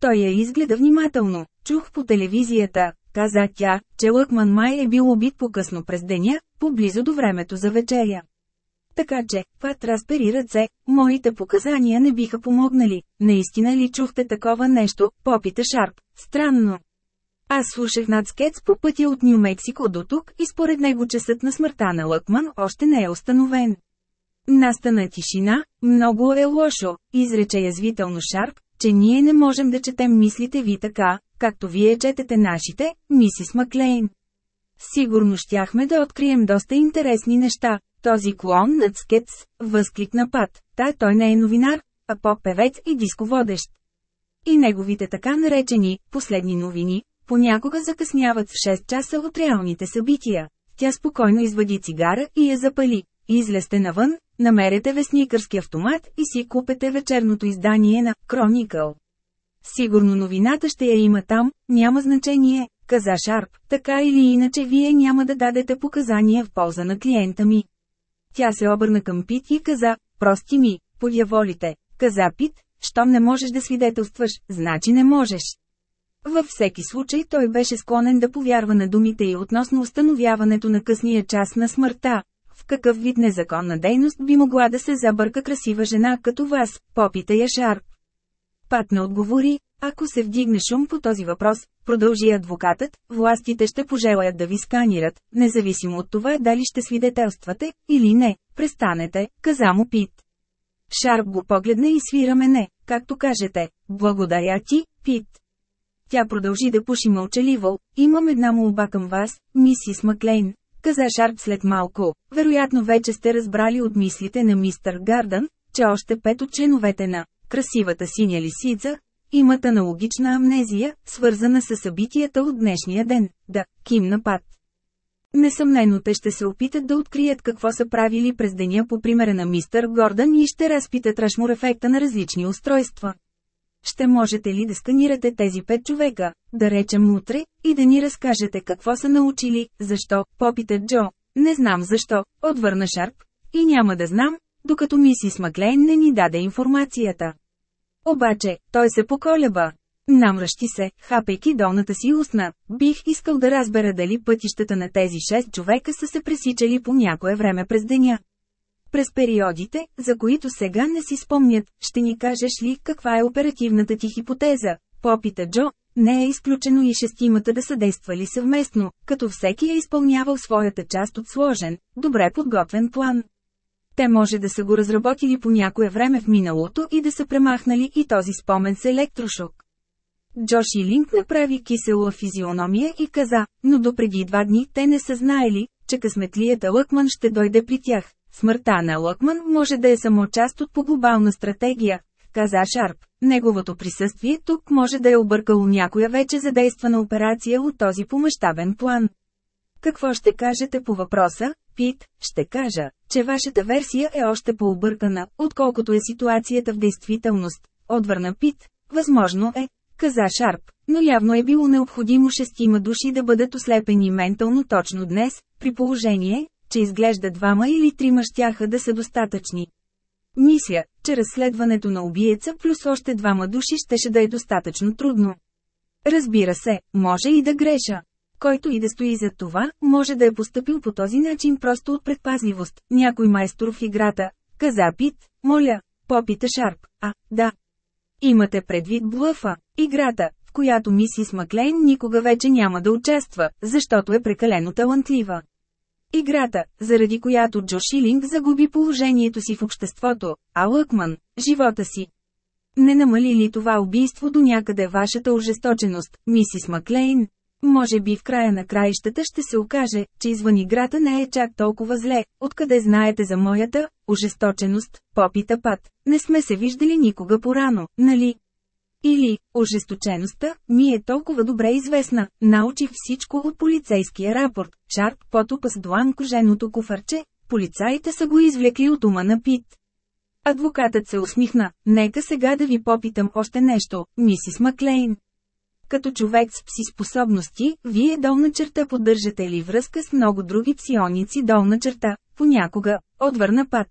Той я изгледа внимателно, чух по телевизията, каза тя, че Лъкман май е бил убит по-късно през деня, поблизо до времето за вечеря. Така че, Пат разпери ръце, моите показания не биха помогнали. Наистина ли чухте такова нещо, попита Шарп. Странно. Аз слушах над скец по пътя от Нью Мексико до тук и според него часът на смъртта на Лъкман още не е установен. Настана тишина, много е лошо, изрече язвително Шарп, че ние не можем да четем мислите ви така, както вие четете нашите, мисис Маклейн. Сигурно щяхме да открием доста интересни неща. Този клон над скец, възкликна Пат, та той не е новинар, а поп-певец и дисководещ. И неговите така наречени «последни новини» понякога закъсняват в 6 часа от реалните събития. Тя спокойно извади цигара и я запали. Излезте навън, намерете вестникърски автомат и си купете вечерното издание на «Кроникъл». Сигурно новината ще я има там, няма значение, каза Шарп, така или иначе вие няма да дадете показания в полза на клиента ми. Тя се обърна към Пит и каза, прости ми, подяволите, каза Пит, щом не можеш да свидетелстваш, значи не можеш. Във всеки случай той беше склонен да повярва на думите й относно установяването на късния час на смъртта. В какъв вид незаконна дейност би могла да се забърка красива жена като вас, попита я Шарп. Пат не отговори, ако се вдигне шум по този въпрос, продължи адвокатът, властите ще пожелаят да ви сканират, независимо от това дали ще свидетелствате, или не, престанете, каза му Пит. Шарп го погледна и свира мене, както кажете, благодаря ти, Пит. Тя продължи да пуши мълчаливо. Имам една молба към вас, мисис Маклейн. Каза Шарп след малко. Вероятно вече сте разбрали от мислите на мистър Гардън, че още пет от членовете на красивата синя лисица имат аналогична амнезия, свързана с събитията от днешния ден. Да, кимна пат. Несъмнено те ще се опитат да открият какво са правили през деня по примера на мистър Гордън и ще разпитат рашмур ефекта на различни устройства. Ще можете ли да сканирате тези пет човека, да речем утре, и да ни разкажете какво са научили, защо, попита Джо. Не знам защо, отвърна Шарп. И няма да знам, докато мисис Маклейн не ни даде информацията. Обаче, той се поколеба. Намръщи се, хапейки долната си устна. Бих искал да разбера дали пътищата на тези шест човека са се пресичали по някое време през деня. През периодите, за които сега не си спомнят, ще ни кажеш ли каква е оперативната ти хипотеза? Попита Джо, не е изключено и шестимата да са действали съвместно, като всеки е изпълнявал своята част от сложен, добре подготвен план. Те може да са го разработили по някое време в миналото и да са премахнали и този спомен с електрошок. Джоши Линк направи кисела физиономия и каза, но допреди два дни те не са знаели, че късметлията Лъкман ще дойде при тях. Смъртта на Лъкман може да е само част от по-глобална стратегия, каза Шарп. Неговото присъствие тук може да е объркало някоя вече задействана операция от този помащабен план. Какво ще кажете по въпроса, Пит? Ще кажа, че вашата версия е още по-объркана, отколкото е ситуацията в действителност. Отвърна Пит. Възможно е, каза Шарп, но явно е било необходимо шестима души да бъдат ослепени ментално точно днес, при положение, че изглежда двама или трима щяха да са достатъчни. Мисля, че разследването на убиеца плюс още двама души щеше да е достатъчно трудно. Разбира се, може и да греша. Който и да стои за това, може да е поступил по този начин просто от предпазливост. Някой майстор в играта, каза Пит, моля, попита Шарп, а, да. Имате предвид блъфа, играта, в която мисис Маклейн никога вече няма да участва, защото е прекалено талантлива. Играта, заради която Джо Шилинг загуби положението си в обществото, а Лъкман – живота си. Не намали ли това убийство до някъде вашата ожесточеност, мисис Маклейн? Може би в края на краищата ще се окаже, че извън играта не е чак толкова зле, откъде знаете за моята ожесточеност, попита пат. Не сме се виждали никога порано, нали? Или, ожесточеността, ми е толкова добре известна, научих всичко от полицейския рапорт, Шарп потопа с длан коженото куфарче, полицаите са го извлекли от ума на Пит. Адвокатът се усмихна, нека сега да ви попитам още нещо, мисис Маклейн. Като човек с пси способности, вие долна черта поддържате ли връзка с много други псионици долна черта, понякога, отвърна пат.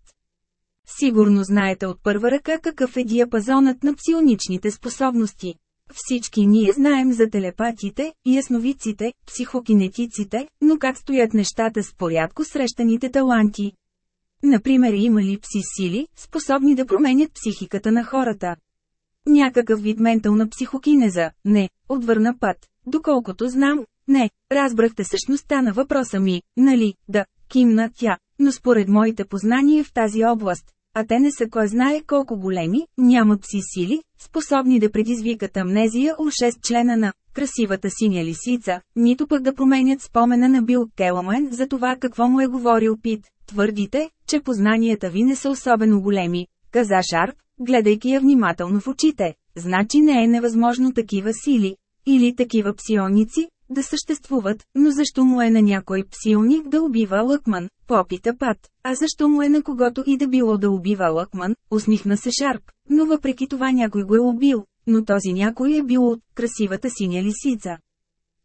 Сигурно знаете от първа ръка какъв е диапазонът на псионичните способности. Всички ние знаем за телепатите, ясновиците, психокинетиците, но как стоят нещата с порядко срещаните таланти. Например има ли пси сили, способни да променят психиката на хората? Някакъв вид ментална психокинеза, не, отвърна път. Доколкото знам, не, разбрахте същността на въпроса ми, нали, да, кимна тя, но според моите познания в тази област, а те не са кой знае колко големи, нямат си сили, способни да предизвикат амнезия у 6 члена на красивата синя лисица, нито пък да променят спомена на Бил Келамен за това какво му е говорил Пит. Твърдите, че познанията ви не са особено големи, каза Шарп, гледайки я внимателно в очите. Значи не е невъзможно такива сили, или такива псионици, да съществуват, но защо му е на някой псилник да убива Лъкман, попита Пат, а защо му е на когото и да било да убива Лъкман, усмихна се Шарп, но въпреки това някой го е убил, но този някой е бил от красивата синя лисица.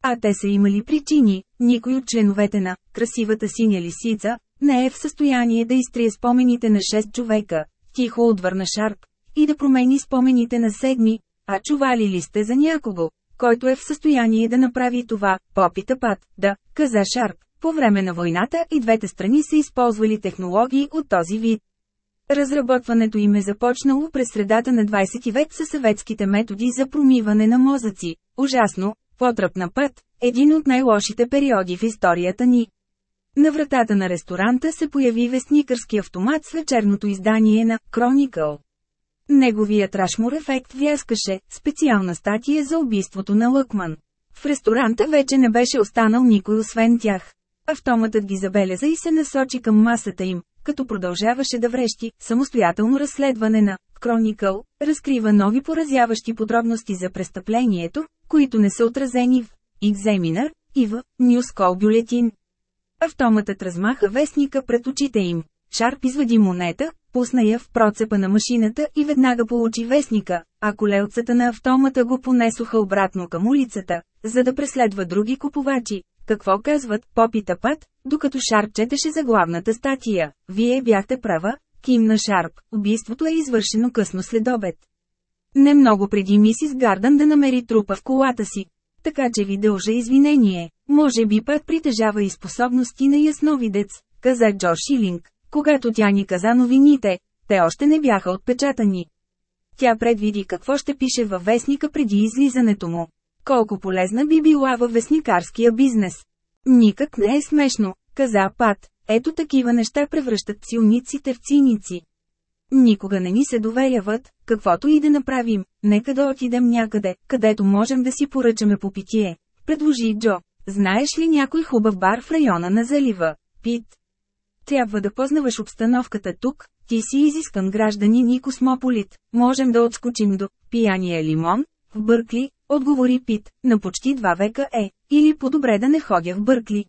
А те са имали причини, никой от членовете на красивата синя лисица не е в състояние да изтрие спомените на 6 човека, тихо отвърна Шарп, и да промени спомените на седми, а чували ли сте за някого, който е в състояние да направи това, попита Пат, да, каза Шарп. По време на войната и двете страни са използвали технологии от този вид. Разработването им е започнало през средата на 20 век със съветските методи за промиване на мозъци. Ужасно, потръпна път, един от най-лошите периоди в историята ни. На вратата на ресторанта се появи вестникърски автомат с вечерното издание на «Кроникъл». Неговият рашмур ефект вяскаше, специална статия за убийството на Лъкман. В ресторанта вече не беше останал никой освен тях. Автоматът ги забеляза и се насочи към масата им, като продължаваше да врещи, самостоятелно разследване на Кроникъл, разкрива нови поразяващи подробности за престъплението, които не са отразени в Examiner и в Call Bulletin. Автоматът размаха вестника пред очите им. Шарп извади монета, пусна я в процепа на машината и веднага получи вестника, а колелцата на автомата го понесоха обратно към улицата, за да преследва други купувачи. Какво казват, попита Пат, докато Шарп четеше за главната статия. Вие бяхте права, кимна Шарп, убийството е извършено късно след обед. Не много преди мисис Гардън да намери трупа в колата си. Така че ви дължа извинение. Може би Пат притежава и способности на ясновидец, каза Джо Шилинг, когато тя ни каза новините, те още не бяха отпечатани. Тя предвиди какво ще пише във вестника преди излизането му. Колко полезна би била във вестникарския бизнес. Никак не е смешно, каза Пат. Ето такива неща превръщат силниците в циници. Никога не ни се доверяват, каквото и да направим, нека да отидем някъде, където можем да си поръчаме по питие. Предложи Джо. Знаеш ли някой хубав бар в района на залива? Пит. Трябва да познаваш обстановката тук, ти си изискан гражданин и космополит, можем да отскочим до пияния лимон, в Бъркли, отговори Пит, на почти два века е, или по-добре да не ходя в Бъркли.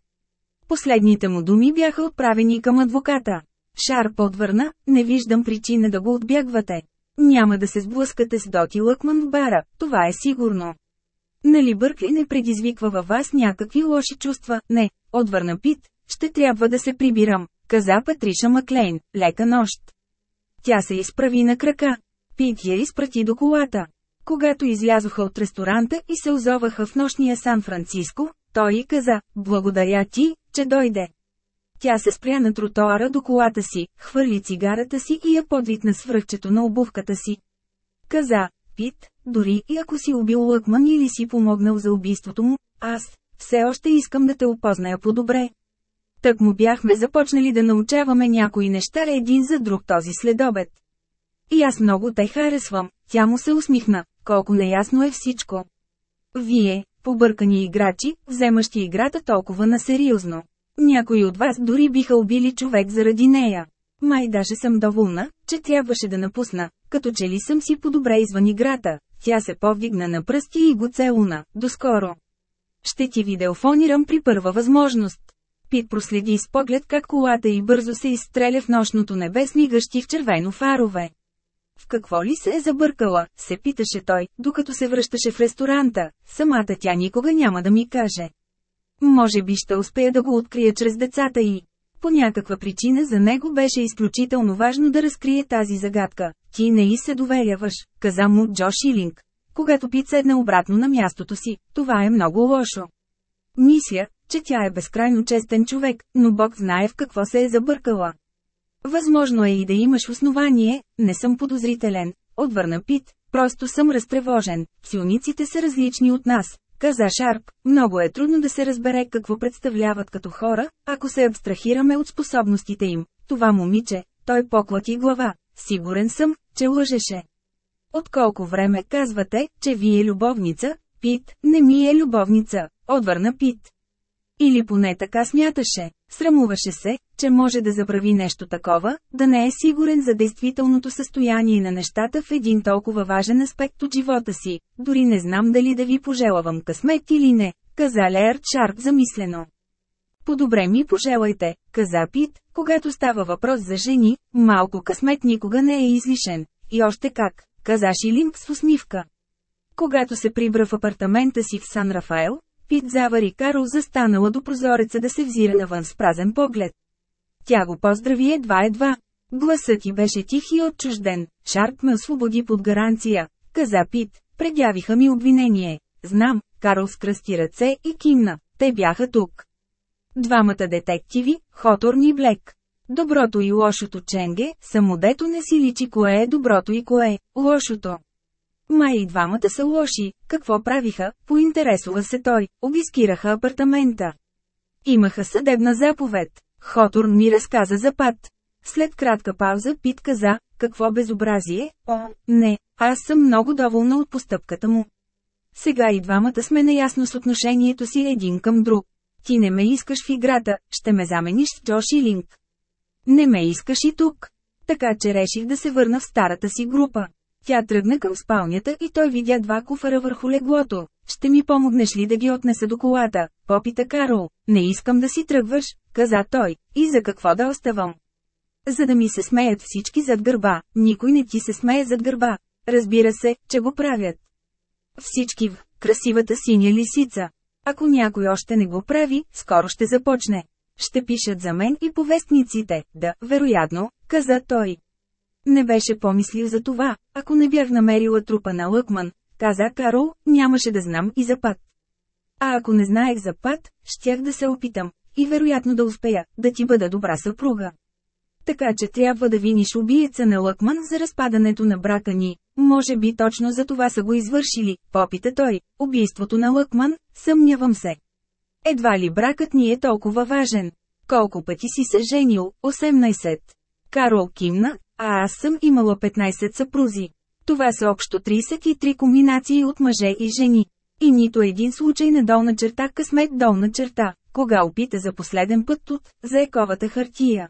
Последните му думи бяха отправени към адвоката. Шар подвърна, не виждам причина да го отбягвате. Няма да се сблъскате с Доти Лъкман в бара, това е сигурно. Нали Бъркли не предизвиква във вас някакви лоши чувства? Не, отвърна Пит, ще трябва да се прибирам, каза Патриша Маклейн, лека нощ. Тя се изправи на крака. Пит я изпрати до колата. Когато излязоха от ресторанта и се озоваха в нощния Сан-Франциско, той й каза, благодаря ти, че дойде. Тя се спря на тротоара до колата си, хвърли цигарата си и я подвитна свръхчето на обувката си. Каза, Пит, дори и ако си убил Лъкман или си помогнал за убийството му, аз, все още искам да те опозная по-добре. Так му бяхме започнали да научаваме някои неща един за друг този следобед. И аз много те харесвам, тя му се усмихна, колко неясно е всичко. Вие, побъркани играчи, вземащи играта толкова насериозно. Някои от вас дори биха убили човек заради нея. Май даже съм доволна, че трябваше да напусна, като че ли съм си по-добре извън играта. Тя се повдигна на пръсти и го целуна. Доскоро. Ще ти видеофонирам при първа възможност. Пит проследи с поглед как колата и бързо се изстреля в нощното небе с мигащи в червено фарове. В какво ли се е забъркала, се питаше той, докато се връщаше в ресторанта, самата тя никога няма да ми каже. Може би ще успея да го открия чрез децата и. По някаква причина за него беше изключително важно да разкрие тази загадка. Ти не и се доверяваш, каза му Джо Шилинг. Когато Пит седна обратно на мястото си, това е много лошо. Мисля, че тя е безкрайно честен човек, но Бог знае в какво се е забъркала. Възможно е и да имаш основание, не съм подозрителен, отвърна Пит, просто съм разтревожен, силниците са различни от нас, каза Шарп, много е трудно да се разбере какво представляват като хора, ако се абстрахираме от способностите им. Това момиче, той поклати глава, сигурен съм, че лъжеше. От колко време казвате, че ви е любовница? Пит, не ми е любовница, отвърна Пит. Или поне така смяташе. Срамуваше се, че може да забрави нещо такова, да не е сигурен за действителното състояние на нещата в един толкова важен аспект от живота си. Дори не знам дали да ви пожелавам късмет или не, каза Леърд Шарп замислено. По-добре ми пожелайте, каза Пит, когато става въпрос за жени, малко късмет никога не е излишен. И още как, каза Шилинг с усмивка. Когато се прибра в апартамента си в Сан Рафаел, Пит завари Карл застанала до прозореца да се взира навън с празен поглед. Тя го поздрави едва-едва. Гласът ти беше тих и отчужден. Шарп ме освободи под гаранция, каза Пит. Предявиха ми обвинение. Знам, Карл скръсти ръце и кимна. Те бяха тук. Двамата детективи, Хоторн и Блек. Доброто и лошото Ченге, самодето не си личи кое е доброто и кое е лошото. Май и двамата са лоши, какво правиха, поинтересува се той, обискираха апартамента. Имаха съдебна заповед. Хотор ми разказа за пат. След кратка пауза Пит каза, какво безобразие, о, не, аз съм много доволна от постъпката му. Сега и двамата сме наясно с отношението си един към друг. Ти не ме искаш в играта, ще ме замениш с Джош и Линк. Не ме искаш и тук. Така че реших да се върна в старата си група. Тя тръгна към спалнята и той видя два куфара върху леглото. Ще ми помогнеш ли да ги отнеса до колата? Попита Карол. Не искам да си тръгваш, каза той. И за какво да оставам? За да ми се смеят всички зад гърба, никой не ти се смее зад гърба. Разбира се, че го правят. Всички в красивата синя лисица. Ако някой още не го прави, скоро ще започне. Ще пишат за мен и повестниците, да, вероятно, каза той. Не беше помислил за това, ако не бях намерила трупа на Лъкман, каза Карол, нямаше да знам и за път. А ако не знаех за път, щях да се опитам, и вероятно да успея, да ти бъда добра съпруга. Така че трябва да виниш убиеца на Лъкман за разпадането на брака ни. Може би точно за това са го извършили, попита той. Убийството на Лъкман, съмнявам се. Едва ли бракът ни е толкова важен? Колко пъти си се женил? 18. Карол кимна, а аз съм имала 15 съпрузи. Това са общо 33 комбинации от мъже и жени. И нито един случай на долна черта късмет долна черта, кога опита за последен път тут, за ековата хартия.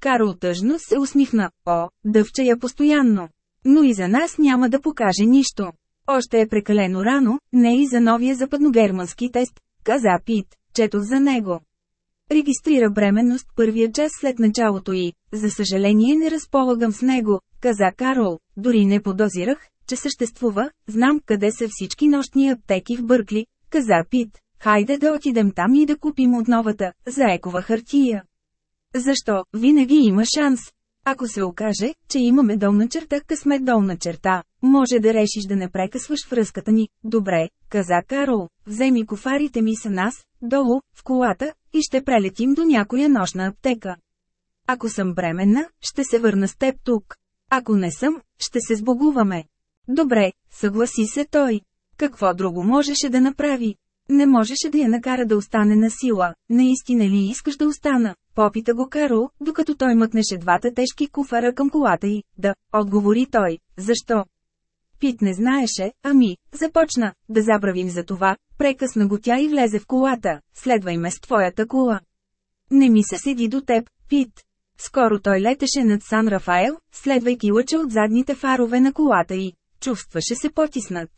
Карл тъжно се усмихна, о, дъвча я постоянно. Но и за нас няма да покаже нищо. Още е прекалено рано, не и за новия западногермански тест, каза Пит, чето за него. Регистрира бременност първия час след началото и, за съжаление не разполагам с него, каза Карол, дори не подозирах, че съществува, знам къде са всички нощни аптеки в Бъркли, каза Пит. Хайде да отидем там и да купим от новата, заекова хартия. Защо, винаги има шанс. Ако се окаже, че имаме долна черта късмет долна черта, може да решиш да не прекъсваш връзката ни. Добре, каза Карол, вземи кофарите ми са нас, долу, в колата, и ще прелетим до някоя нощна аптека. Ако съм бременна, ще се върна с теб тук. Ако не съм, ще се сбогуваме. Добре, съгласи се той. Какво друго можеше да направи? Не можеше да я накара да остане на сила. Наистина ли искаш да остана? Попита го Карл, докато той мъкнеше двата тежки куфара към колата й. Да, отговори той. Защо? Пит не знаеше, ами, започна, да забравим за това, прекъсна го тя и влезе в колата, следвай ме с твоята кола. Не ми се седи до теб, Пит. Скоро той летеше над Сан Рафаел, следвайки лъча от задните фарове на колата й. Чувстваше се потиснат.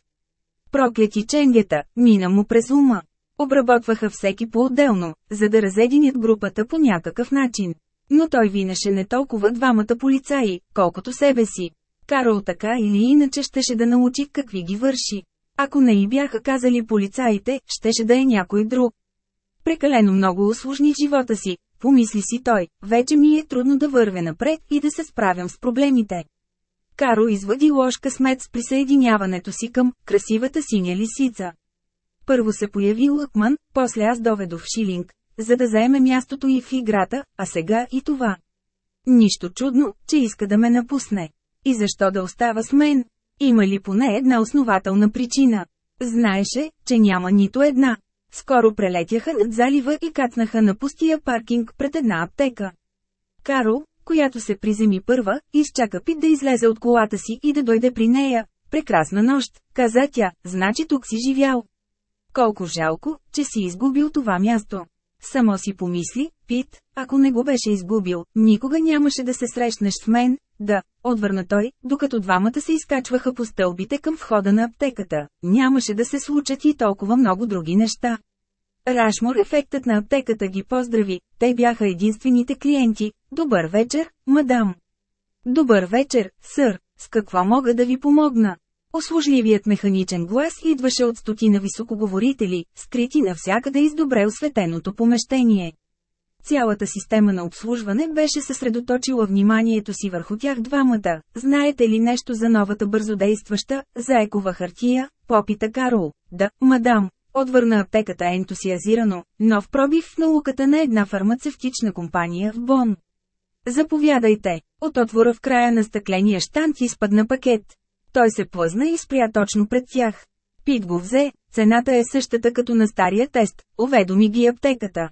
Проклети ченгета, мина му през ума. Обработваха всеки по-отделно, за да разединят групата по някакъв начин. Но той винеше не толкова двамата полицаи, колкото себе си. Карол така или иначе щеше да научи какви ги върши. Ако не и бяха казали полицаите, щеше да е някой друг. Прекалено много усложни живота си, помисли си той, вече ми е трудно да вървя напред и да се справям с проблемите. Каро извади ложка смет с присъединяването си към красивата синя лисица. Първо се появи Лъкман, после аз доведох Шилинг, за да заеме мястото и в играта, а сега и това. Нищо чудно, че иска да ме напусне. И защо да остава с мен? Има ли поне една основателна причина? Знаеше, че няма нито една. Скоро прелетяха над залива и кацнаха на пустия паркинг пред една аптека. Карл, която се приземи първа, изчака Пит да излезе от колата си и да дойде при нея. Прекрасна нощ, каза тя, значи тук си живял. Колко жалко, че си изгубил това място. Само си помисли, Пит, ако не го беше изгубил, никога нямаше да се срещнеш с мен, да, отвърна той, докато двамата се изкачваха по стълбите към входа на аптеката, нямаше да се случат и толкова много други неща. Рашмор ефектът на аптеката ги поздрави, те бяха единствените клиенти. Добър вечер, мадам. Добър вечер, сър, с какво мога да ви помогна? Ослужливият механичен глас идваше от стотина високоговорители, скрити навсякъде из добре осветеното помещение. Цялата система на обслужване беше съсредоточила вниманието си върху тях двамата. Знаете ли нещо за новата бързодействаща, заекова хартия? Попита Карол. Да, мадам. Отвърна аптеката ентусиазирано, нов пробив в науката на една фармацевтична компания в Бон. Заповядайте. От отвора в края на стъкления штант изпадна пакет. Той се плъзна и спря точно пред тях. Пит го взе, цената е същата като на стария тест, уведоми ги аптеката.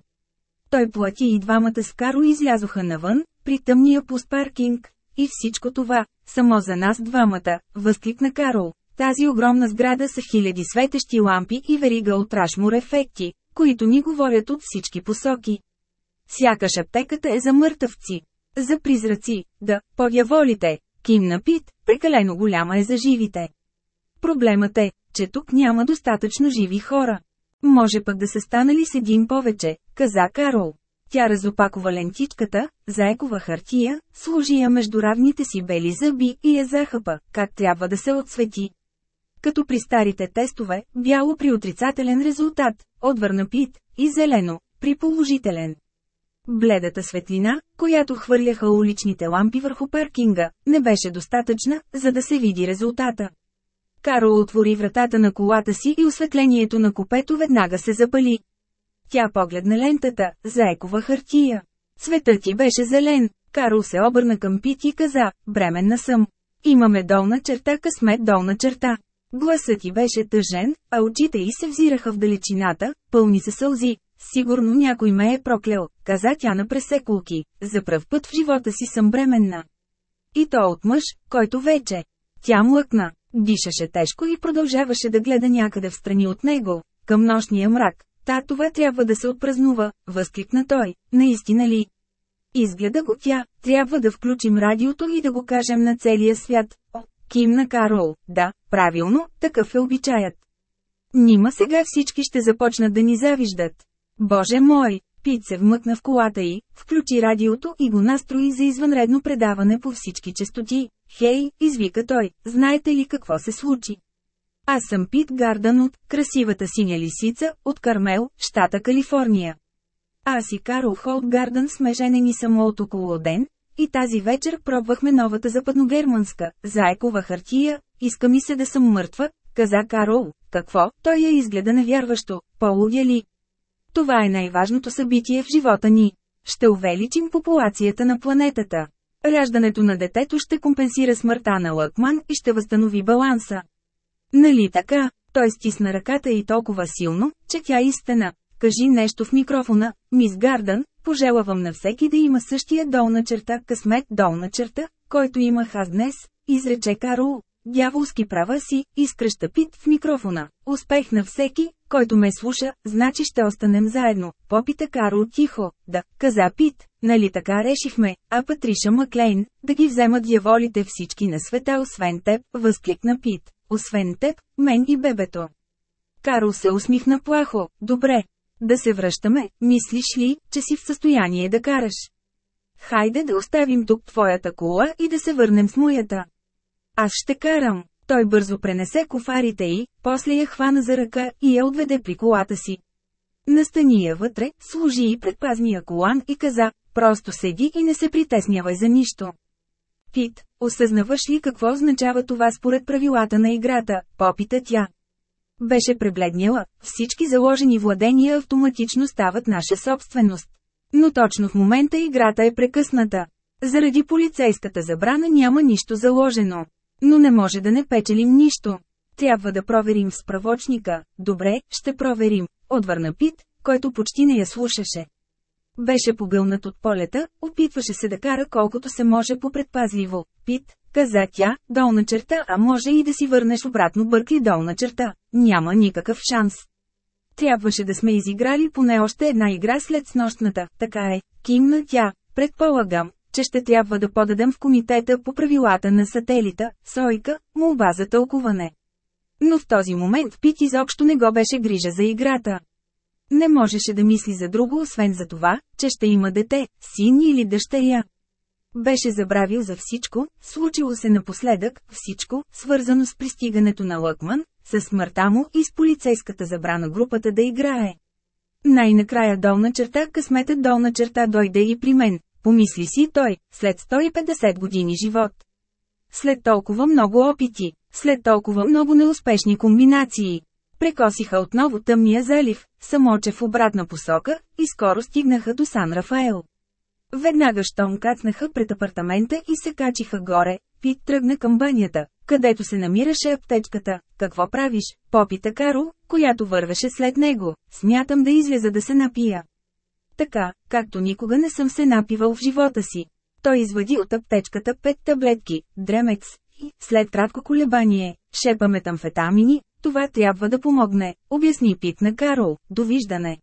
Той плати и двамата с Каро излязоха навън, при тъмния пуст паркинг. И всичко това, само за нас двамата, възкликна Карол. Тази огромна сграда са хиляди светещи лампи и верига от рашмур ефекти, които ни говорят от всички посоки. Сякаш аптеката е за мъртъвци. За призраци, да, подяволите, кимна Пит, прекалено голяма е за живите. Проблемът е, че тук няма достатъчно живи хора. Може пък да са станали с един повече, каза Карол. Тя разопакова лентичката, заекова хартия, сложи я между равните си бели зъби и я захъпа, как трябва да се отсвети. Като при старите тестове, бяло при отрицателен резултат, отвърна Пит, и зелено, при положителен. Бледата светлина, която хвърляха уличните лампи върху паркинга, не беше достатъчна, за да се види резултата. Карл отвори вратата на колата си и осветлението на купето веднага се запали. Тя погледна лентата, заекова хартия. Светът ти беше зелен. Карл се обърна към Пит и каза, бременна съм. Имаме долна черта късмет долна черта. Гласът ти беше тъжен, а очите й се взираха в далечината, пълни се сълзи. Сигурно някой ме е проклял, каза тя на пресекулки. За пръв път в живота си съм бременна. И то от мъж, който вече. Тя млъкна, дишаше тежко и продължаваше да гледа някъде в страни от него, към нощния мрак. Та това трябва да се отпразнува, възкликна той, наистина ли? Изгледа го тя, трябва да включим радиото и да го кажем на целия свят. О, кимна Карол, да, правилно, такъв е обичаят. Нима сега всички ще започнат да ни завиждат. Боже мой! Пит се вмъкна в колата й, включи радиото и го настрои за извънредно предаване по всички частоти. Хей, извика той, знаете ли какво се случи? Аз съм Пит Гардън от красивата синя лисица от Кармел, щата Калифорния. Аз и Карл Холт Гардън сме женени само от около ден, и тази вечер пробвахме новата западногерманска, заекова хартия, иска ми се да съм мъртва, каза Карл. Какво? Той я изгледа невярващо, полудя ли? Това е най-важното събитие в живота ни. Ще увеличим популацията на планетата. Раждането на детето ще компенсира смъртта на Лъкман и ще възстанови баланса. Нали така? Той стисна ръката и толкова силно, че тя изстена. Кажи нещо в микрофона, мис Гардън, пожелавам на всеки да има същия долна черта късмет долна черта, който имах аз днес, изрече Карл. Дяволски права си, изкръща Пит в микрофона. Успех на всеки, който ме слуша, значи ще останем заедно. Попита Карл тихо, да, каза Пит, нали така решихме, а Патриша Маклейн, да ги вземат дяволите всички на света освен теб, възкликна Пит, освен теб, мен и бебето. Карл се усмихна плахо, добре. Да се връщаме, мислиш ли, че си в състояние да караш? Хайде да оставим тук твоята кола и да се върнем с моята. Аз ще карам. Той бързо пренесе кофарите й, после я хвана за ръка и я отведе при колата си. Настани я вътре, служи и предпазния колан и каза, просто седи и не се притеснявай за нищо. Пит, осъзнаваш ли какво означава това според правилата на играта, попита тя. Беше пребледняла, всички заложени владения автоматично стават наша собственост. Но точно в момента играта е прекъсната. Заради полицейската забрана няма нищо заложено. Но не може да не печелим нищо. Трябва да проверим в справочника. Добре, ще проверим. Отвърна Пит, който почти не я слушаше. Беше погълнат от полета, опитваше се да кара колкото се може по-предпазливо. Пит, каза тя, долна черта, а може и да си върнеш обратно бъркли долна черта. Няма никакъв шанс. Трябваше да сме изиграли поне още една игра след снощната, така е, кимна тя, предполагам, че ще трябва да подадем в комитета по правилата на сателита, Сойка, молба за тълкуване. Но в този момент Пит изобщо не го беше грижа за играта. Не можеше да мисли за друго освен за това, че ще има дете, син или дъщеря. Беше забравил за всичко, случило се напоследък, всичко, свързано с пристигането на Лъкман, с смъртта му и с полицейската забрана групата да играе. Най-накрая долна черта късметът долна черта дойде и при мен, помисли си той, след 150 години живот. След толкова много опити, след толкова много неуспешни комбинации. Прекосиха отново тъмния залив, самоче в обратна посока, и скоро стигнаха до Сан Рафаел. Веднага щом кацнаха пред апартамента и се качиха горе, Пит тръгна към банята, където се намираше аптечката. Какво правиш? Попита Каро, която вървеше след него. Смятам да излеза да се напия. Така, както никога не съм се напивал в живота си. Той извади от аптечката пет таблетки, Дремекс, и, след кратко колебание, шепа тамфетамини, това трябва да помогне, обясни Пит на Карол, довиждане.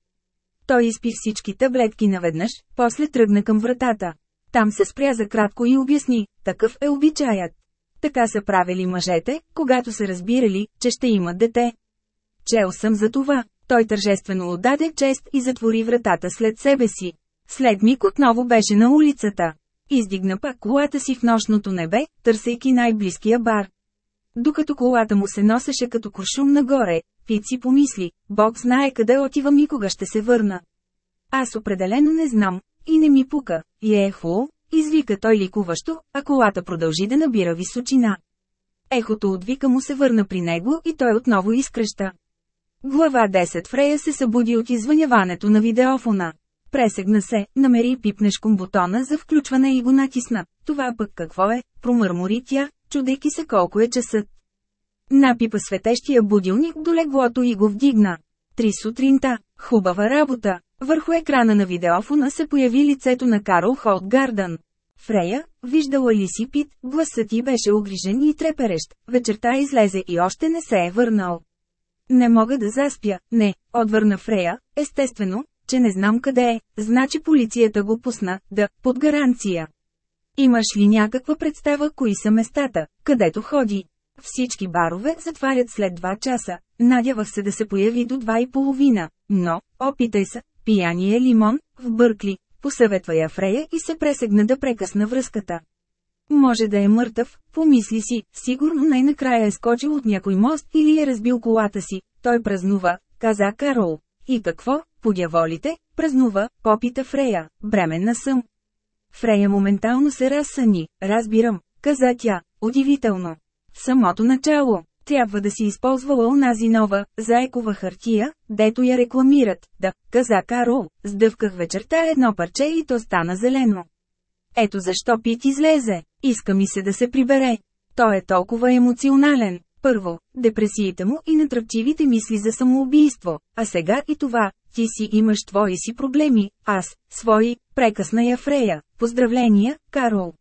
Той изпи всички таблетки наведнъж, после тръгна към вратата. Там се спря за кратко и обясни, такъв е обичаят. Така са правили мъжете, когато са разбирали, че ще имат дете. Чел съм за това. Той тържествено отдаде чест и затвори вратата след себе си. След миг отново беше на улицата. Издигна пак колата си в нощното небе, търсейки най-близкия бар. Докато колата му се носеше като куршум нагоре, Пит си помисли, Бог знае къде отивам и кога ще се върна. Аз определено не знам, и не ми пука, и е хубаво, извика той ликуващо, а колата продължи да набира височина. Ехото от вика му се върна при него и той отново изкръща. Глава 10 Фрея се събуди от извъняването на видеофона. Пресегна се, намери пипнешком бутона за включване и го натисна. Това пък какво е, промърмори тя, чудейки се колко е часът. Напипа светещия будилник до леглото и го вдигна. Три сутринта. Хубава работа. Върху екрана на видеофона се появи лицето на Карл Холт Гардън. Фрея, виждала ли си Пит, гласът ти беше огрижен и треперещ, вечерта излезе и още не се е върнал. Не мога да заспя, не, отвърна Фрея, естествено, че не знам къде е, значи полицията го пусна, да, под гаранция. Имаш ли някаква представа кои са местата, където ходи? Всички барове затварят след 2 часа, надявах се да се появи до 2 и половина, но, опитай се, пияния лимон, в Бъркли, посъветва я Фрея и се пресегна да прекъсна връзката. Може да е мъртъв, помисли си, сигурно най-накрая е скочил от някой мост или е разбил колата си, той празнува, каза Карол. И какво, подяволите, празнува, попита Фрея, бременна съм. Фрея моментално се разсъни, разбирам, каза тя, удивително. В самото начало, трябва да си използвала онази нова, заекова хартия, дето я рекламират, да, каза Карол, сдъвках вечерта едно парче и то стана зелено. Ето защо Пит излезе, иска ми се да се прибере. Той е толкова емоционален. Първо, депресиите му и натръпчивите мисли за самоубийство, а сега и това, ти си имаш твои си проблеми, аз, свои, прекъсна я Фрея, поздравления, Карол.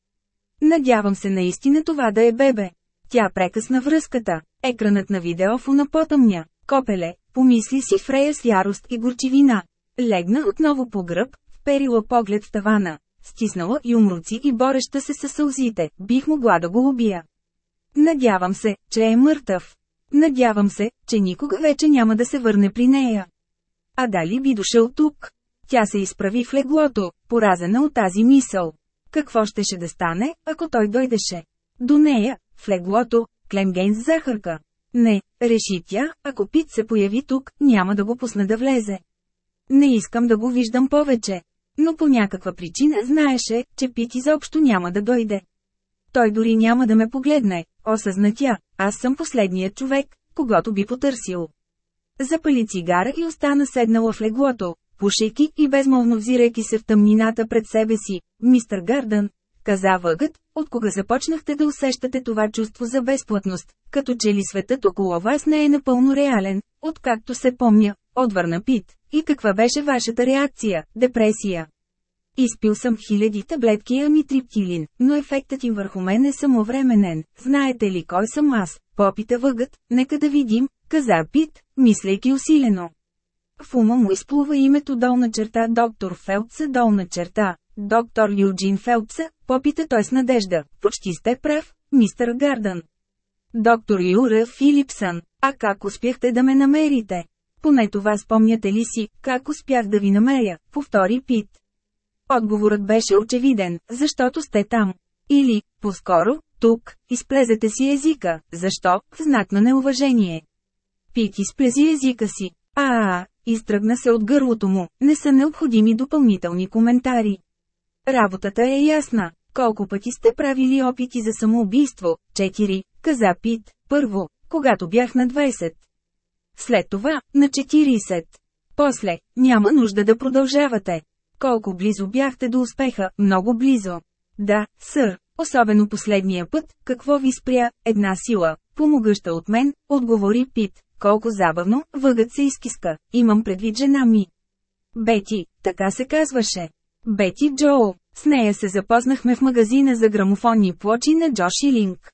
Надявам се наистина това да е бебе. Тя прекъсна връзката. Екранът на видеофона потъмня. Копеле, помисли си Фрея с ярост и горчивина. Легна отново по гръб, вперила поглед в тавана. Стиснала юмруци и бореща се с сълзите, бих могла да го убия. Надявам се, че е мъртъв. Надявам се, че никога вече няма да се върне при нея. А дали би дошъл тук? Тя се изправи в леглото, поразена от тази мисъл. Какво щеше да стане, ако той дойдеше? До нея, в леглото, Клемгейнс захърка. Не, реши тя, ако Пит се появи тук, няма да го пусна да влезе. Не искам да го виждам повече. Но по някаква причина знаеше, че Пит изобщо няма да дойде. Той дори няма да ме погледне, осъзна тя, аз съм последният човек, когато би потърсил. Запали цигара и остана седнала в леглото, пушейки и безмолвно взирайки се в тъмнината пред себе си. Мистер Гардън, каза въгът, от кога започнахте да усещате това чувство за безплътност, като че ли светът около вас не е напълно реален, откакто се помня, отвърна Пит. И каква беше вашата реакция? Депресия. Изпил съм хиляди таблетки амитриптилин, но ефектът им върху мен е самовременен. Знаете ли кой съм аз? Попита въгът, нека да видим, каза Пит, мислейки усилено. В ума му изплува името долна черта доктор Фелпса долна черта. Доктор Юджин Фелпса, попита той с надежда, почти сте прав, мистер Гардън. Доктор Юра Филипсън, а как успяхте да ме намерите? Поне това спомняте ли си, как успях да ви намеря, повтори Пит. Отговорът беше очевиден, защото сте там. Или, по-скоро, тук, изплезете си езика, защо, в знак на неуважение. Пит изплези езика си. А, изтръгна се от гърлото му, не са необходими допълнителни коментари. Работата е ясна. Колко пъти сте правили опити за самоубийство? Четири, каза Пит, първо, когато бях на 20. След това, на 40. После, няма нужда да продължавате. Колко близо бяхте до успеха, много близо. Да, сър, особено последния път, какво ви спря, една сила, помогъща от мен, отговори Пит. Колко забавно, въгът се изкиска, имам предвид жена ми. Бети, така се казваше. Бети Джоу, С нея се запознахме в магазина за грамофонни плочи на Джо Шилинг.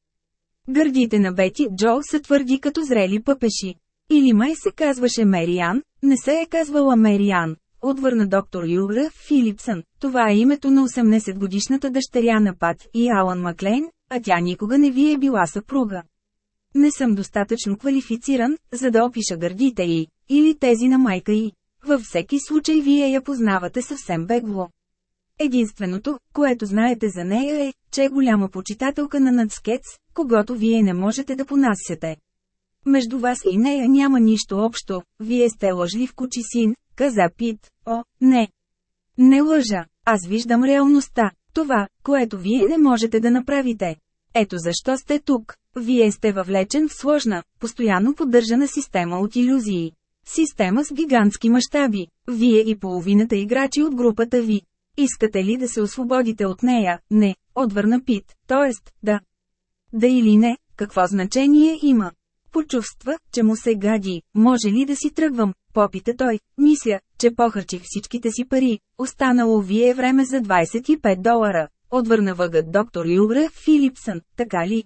Гърдите на Бети Джо са твърди като зрели пъпеши. Или май се казваше Мериан, не се е казвала Мериан, отвърна доктор Юра Филипсън. Това е името на 18-годишната дъщеря на Пат и Алан Маклейн, а тя никога не ви е била съпруга. Не съм достатъчно квалифициран, за да опиша гърдите й, или тези на майка й. Във всеки случай вие я познавате съвсем бегло. Единственото, което знаете за нея е, че е голяма почитателка на Нацкец, когато вие не можете да понасяте. Между вас и нея няма нищо общо, вие сте лъжлив кучи син, каза Пит. О, не. Не лъжа, аз виждам реалността, това, което вие не можете да направите. Ето защо сте тук. Вие сте въвлечен в сложна, постоянно поддържана система от иллюзии. Система с гигантски мащаби. Вие и половината играчи от групата ви. Искате ли да се освободите от нея? Не, отвърна Пит, т.е. да. Да или не, какво значение има? Почувства, че му се гади, може ли да си тръгвам, попита той, мисля, че похарчих всичките си пари, останало ви е време за 25 долара, отвърна въгът доктор Юра Филипсън, така ли?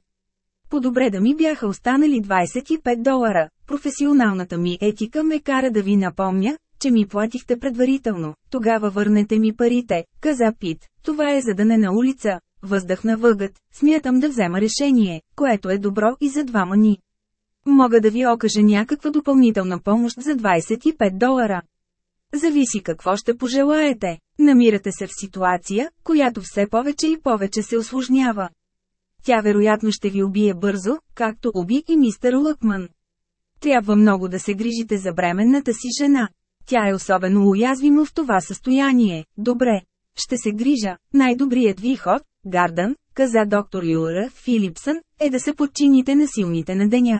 По-добре да ми бяха останали 25 долара, професионалната ми етика ме кара да ви напомня, че ми платихте предварително, тогава върнете ми парите, каза Пит, това е за да не на улица, въздъхна въгът, смятам да взема решение, което е добро и за двама ни. Мога да ви окажа някаква допълнителна помощ за 25 долара. Зависи какво ще пожелаете. Намирате се в ситуация, която все повече и повече се осложнява. Тя вероятно ще ви убие бързо, както уби и мистер Лъкман. Трябва много да се грижите за бременната си жена. Тя е особено уязвима в това състояние. Добре. Ще се грижа. Най-добрият ви ход, Гардън, каза доктор Юра Филипсън, е да се подчините на силните на деня.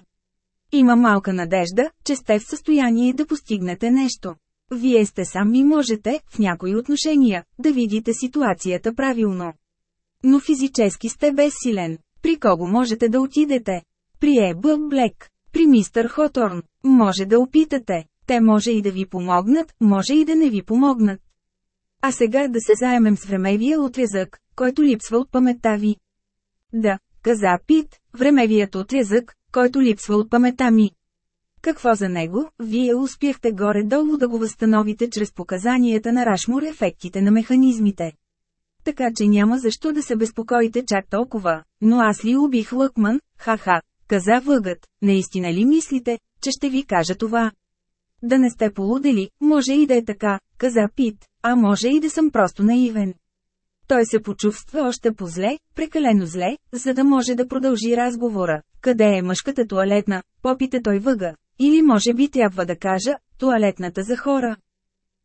Има малка надежда, че сте в състояние да постигнете нещо. Вие сте сам и можете, в някои отношения, да видите ситуацията правилно. Но физически сте безсилен. При кого можете да отидете? При Ебъл Блек. При мистър Хоторн. Може да опитате. Те може и да ви помогнат, може и да не ви помогнат. А сега да се заемем с времевия отрезък, който липсва от паметта ви. Да, каза Пит, времевият отрезък, който липсва от памета ми. Какво за него, вие успяхте горе-долу да го възстановите чрез показанията на Рашмур ефектите на механизмите. Така че няма защо да се безпокоите чак толкова, но аз ли убих Лъкман, ха-ха, каза въгът, наистина ли мислите, че ще ви кажа това? Да не сте полудели, може и да е така, каза Пит, а може и да съм просто наивен. Той се почувства още по-зле, прекалено зле, за да може да продължи разговора. Къде е мъжката туалетна? Попита той въга. Или може би трябва да кажа, туалетната за хора.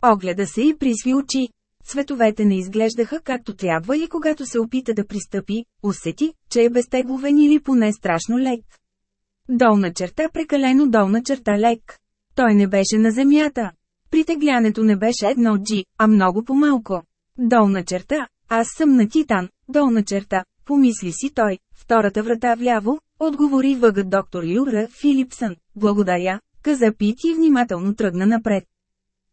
Огледа се и присви очи. Цветовете не изглеждаха както трябва и когато се опита да пристъпи, усети, че е безтегловен или поне страшно лек. Долна черта прекалено долна черта лек. Той не беше на земята. Притеглянето не беше едно джи, а много по-малко. Долна черта, аз съм на Титан, долна черта, помисли си той, втората врата вляво, отговори въгът доктор Юра Филипсън. Благодаря, каза Пит и внимателно тръгна напред.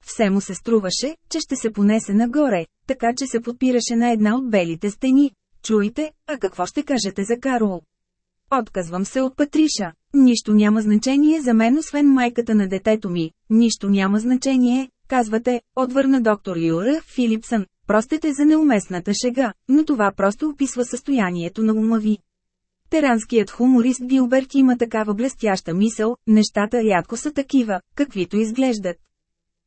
Все му се струваше, че ще се понесе нагоре, така че се подпираше на една от белите стени. Чуйте, а какво ще кажете за Карол? Отказвам се от Патриша. Нищо няма значение за мен освен майката на детето ми. Нищо няма значение, казвате, отвърна доктор Юра Филипсън. Простете за неуместната шега, но това просто описва състоянието на ума ви. Теранският хуморист Гилберт има такава блестяща мисъл, нещата рядко са такива, каквито изглеждат.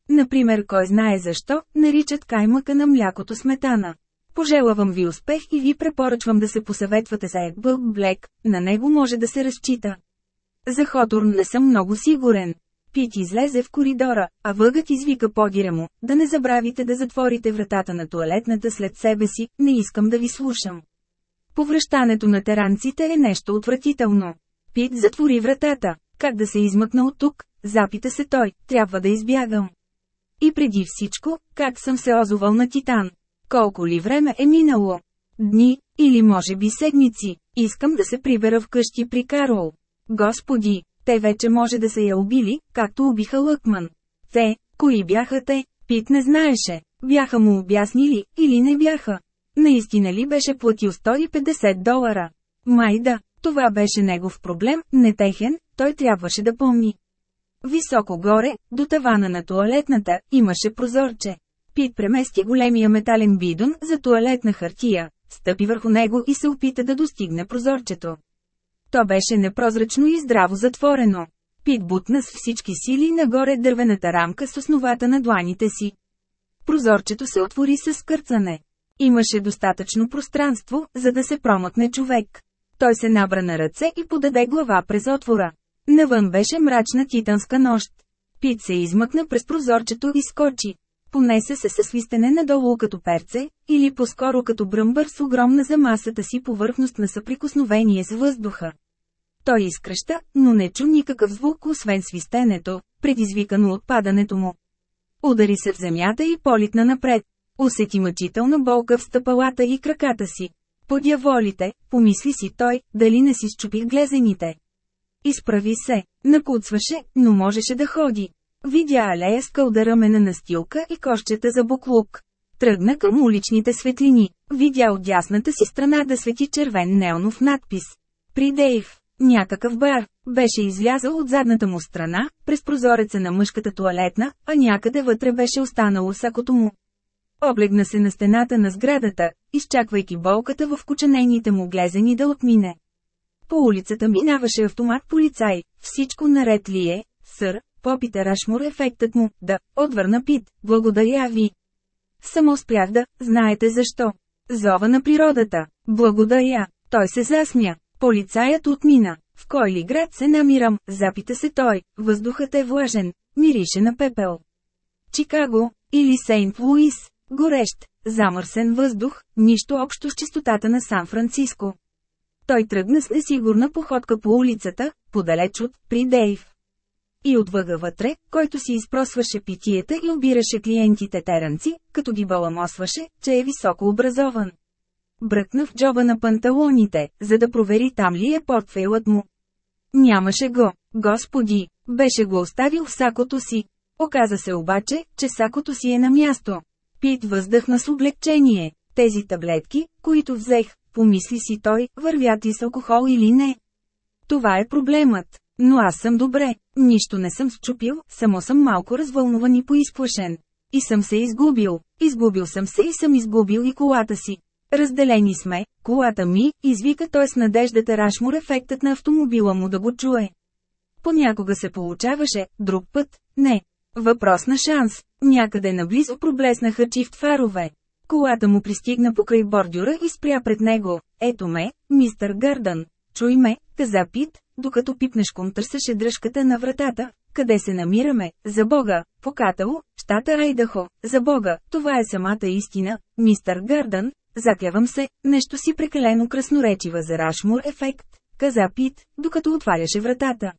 Например, кой знае защо, наричат каймъка на млякото сметана. Пожелавам ви успех и ви препоръчвам да се посъветвате за Ебъл Блек, на него може да се разчита. За Хотурн не съм много сигурен. Пит излезе в коридора, а въгът извика подира му, да не забравите да затворите вратата на туалетната след себе си, не искам да ви слушам. Повръщането на теранците е нещо отвратително. Пит затвори вратата. Как да се измъкна от тук? Запита се той, трябва да избягам. И преди всичко, как съм се озовал на Титан? Колко ли време е минало? Дни, или може би седмици, искам да се прибера вкъщи при Карол. Господи, те вече може да са я убили, както убиха Лъкман. Те, кои бяха те, Пит не знаеше, бяха му обяснили, или не бяха. Наистина ли беше платил 150 долара? Май да, това беше негов проблем, не техен, той трябваше да помни. Високо горе, до тавана на туалетната, имаше прозорче. Пит премести големия метален бидон за туалетна хартия, стъпи върху него и се опита да достигне прозорчето. То беше непрозрачно и здраво затворено. Пит бутна с всички сили нагоре дървената рамка с основата на дланите си. Прозорчето се отвори с скърцане. Имаше достатъчно пространство, за да се промъкне човек. Той се набра на ръце и подаде глава през отвора. Навън беше мрачна титанска нощ. Пит се измъкна през прозорчето и скочи. Понесе се със свистене надолу като перце, или по-скоро като бръмбър с огромна за масата си повърхност на съприкосновение с въздуха. Той изкръща, но не чу никакъв звук освен свистенето, предизвикано от падането му. Удари се в земята и политна напред. Усети мъчителна болка в стъпалата и краката си. Подяволите, помисли си той, дали не си щупих глезените. Изправи се, накуцваше, но можеше да ходи. Видя алея с кълда рамена настилка и кощета за буклук. Тръгна към уличните светлини. Видя от дясната си страна да свети червен неонов надпис. При Дейв. Някакъв бар. Беше излязъл от задната му страна, през прозореца на мъжката туалетна, а някъде вътре беше останало сакото му. Облегна се на стената на сградата, изчаквайки болката в кученените му глезени да отмине. По улицата минаваше автомат полицай. Всичко наред ли е, сър? Попита Рашмур ефектът му, да, отвърна Пит, благодаря ви. Само спрях да, знаете защо. Зова на природата. Благодаря. Той се засмя. Полицаят отмина. В кой ли град се намирам, запита се той, въздухът е влажен, мирише на пепел. Чикаго, или Сейнт Луис, горещ, замърсен въздух, нищо общо с чистотата на Сан-Франциско. Той тръгна с несигурна походка по улицата, подалеч от при Дейв. И отвъга вътре, който си изпросваше питиета и обираше клиентите теранци, като ги баламосваше, че е високо образован. Бръкна в джоба на панталоните, за да провери там ли е портфейлът му. Нямаше го, господи, беше го оставил в сакото си. Оказа се обаче, че сакото си е на място. Пит въздъхна с облегчение. Тези таблетки, които взех, помисли си той, вървят ли с алкохол или не. Това е проблемът. Но аз съм добре, нищо не съм счупил, само съм малко развълнуван и поизплашен. И съм се изгубил, изгубил съм се и съм изгубил и колата си. Разделени сме, колата ми, извика той с надеждата Рашмур ефектът на автомобила му да го чуе. Понякога се получаваше, друг път, не. Въпрос на шанс. Някъде наблизо проблеснаха чифт фарове. Колата му пристигна покрай бордюра и спря пред него. Ето ме, мистър Гърдън. Чуй ме, каза Пит, докато пипнешком търсеше дръжката на вратата. Къде се намираме? За Бога, покатало, щата Айдахо, за Бога, това е самата истина, мистър Гърдън, заклявам се, нещо си прекалено красноречива за Рашмур ефект, каза Пит, докато отваряше вратата.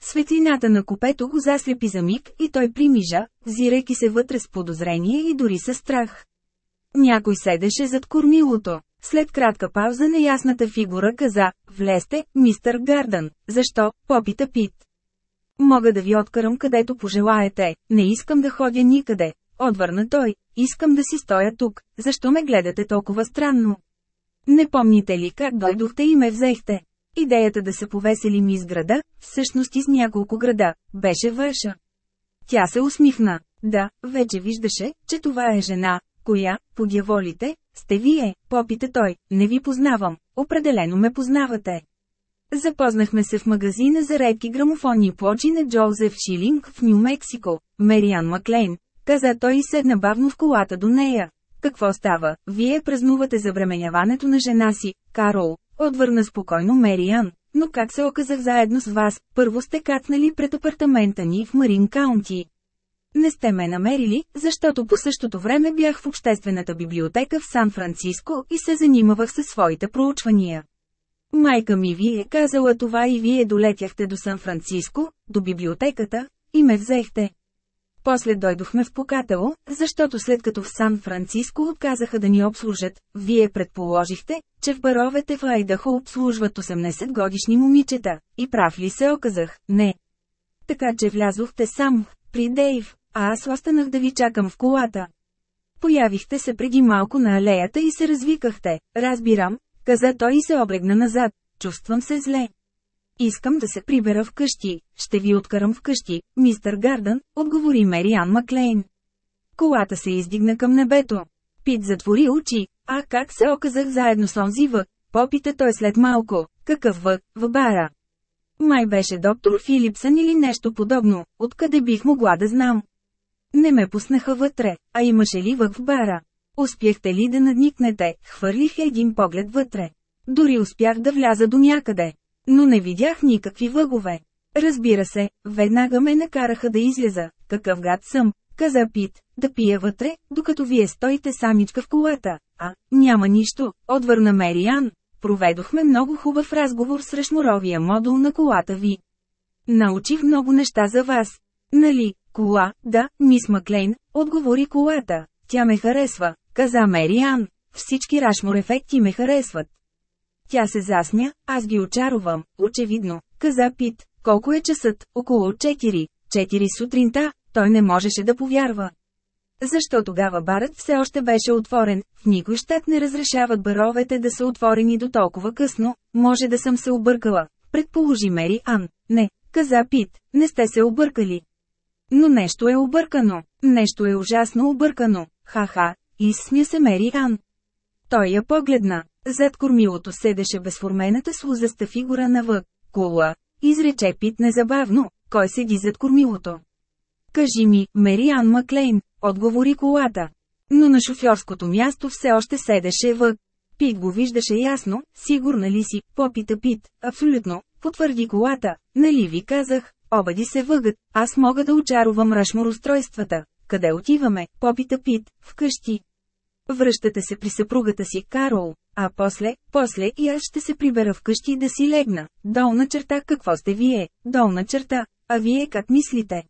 Светлината на купето го заслепи за миг и той примижа, взирайки се вътре с подозрение и дори със страх. Някой седеше зад кормилото. След кратка пауза неясната фигура каза, влезте, мистър Гардън, защо, попита Пит. Мога да ви откарам където пожелаете, не искам да ходя никъде, отвърна той, искам да си стоя тук, защо ме гледате толкова странно? Не помните ли как дойдохте и ме взехте? Идеята да се повеселим из града, всъщност из няколко града, беше върша. Тя се усмихна. Да, вече виждаше, че това е жена, Коя, по дяволите, сте вие, попита той, не ви познавам, определено ме познавате. Запознахме се в магазина за редки грамофонни плочи на Джозеф Шилинг в Нью-Мексико, Мериан Маклейн. Каза той и седна бавно в колата до нея. Какво става? Вие празнувате забременяването на жена си, Карол. Отвърна спокойно Мериан. Но как се оказах заедно с вас, първо сте катнали пред апартамента ни в Марин Каунти. Не сте ме намерили, защото по същото време бях в обществената библиотека в Сан-Франциско и се занимавах със своите проучвания. Майка ми ви е казала това и вие долетяхте до Сан-Франциско, до библиотеката, и ме взехте. После дойдохме в Покатало, защото след като в Сан-Франциско отказаха да ни обслужат, вие предположихте, че в баровете в Айдахо обслужват 80 годишни момичета, и прав ли се оказах, не. Така че влязохте сам, при Дейв, а аз останах да ви чакам в колата. Появихте се преди малко на алеята и се развикахте. Разбирам, каза той и се облегна назад. Чувствам се зле. Искам да се прибера вкъщи. Ще ви откарам вкъщи, мистър Гардън, отговори Мериан Маклейн. Колата се издигна към небето. Пит затвори очи, а как се оказах заедно с онзи вък, попита той след малко, какъв вък, в бара. Май беше доктор Филипсън или нещо подобно, откъде бих могла да знам. Не ме пуснаха вътре, а имаше ли вък в бара. Успяхте ли да надникнете, хвърлих един поглед вътре. Дори успях да вляза до някъде. Но не видях никакви въгове. Разбира се, веднага ме накараха да излеза, какъв гад съм, каза Пит, да пия вътре, докато вие стоите самичка в колата. А, няма нищо, отвърна Мериан. Проведохме много хубав разговор с решмуровия модул на колата ви. Научих много неща за вас. Нали, кола, да, мис Маклейн, отговори колата. Тя ме харесва, каза Мериан. Всички Рашмор ефекти ме харесват. Тя се засня, аз ги очаровам, очевидно, каза Пит. Колко е часът? Около 4. 4 сутринта, той не можеше да повярва. Защо тогава барът все още беше отворен, в никой щат не разрешават баровете да са отворени до толкова късно, може да съм се объркала, предположи Мери Ан. Не, каза Пит, не сте се объркали. Но нещо е объркано, нещо е ужасно объркано, ха-ха, изсмя се Мери Ан. Той я погледна. Зад кормилото седеше безформената слузаста фигура на вък, кула. Изрече Пит незабавно, кой седи зад кормилото. Кажи ми, Мериан Маклейн, отговори колата. Но на шофьорското място все още седеше вък. Пит го виждаше ясно, сигурна ли си, попита Пит, абсолютно, потвърди колата, нали ви казах, обади се въгът, аз мога да очаровам рашмор устройствата. Къде отиваме, попита Пит, вкъщи. Връщате се при съпругата си, Карол, а после, после и аз ще се прибера вкъщи да си легна. Долна черта какво сте вие, долна черта, а вие как мислите?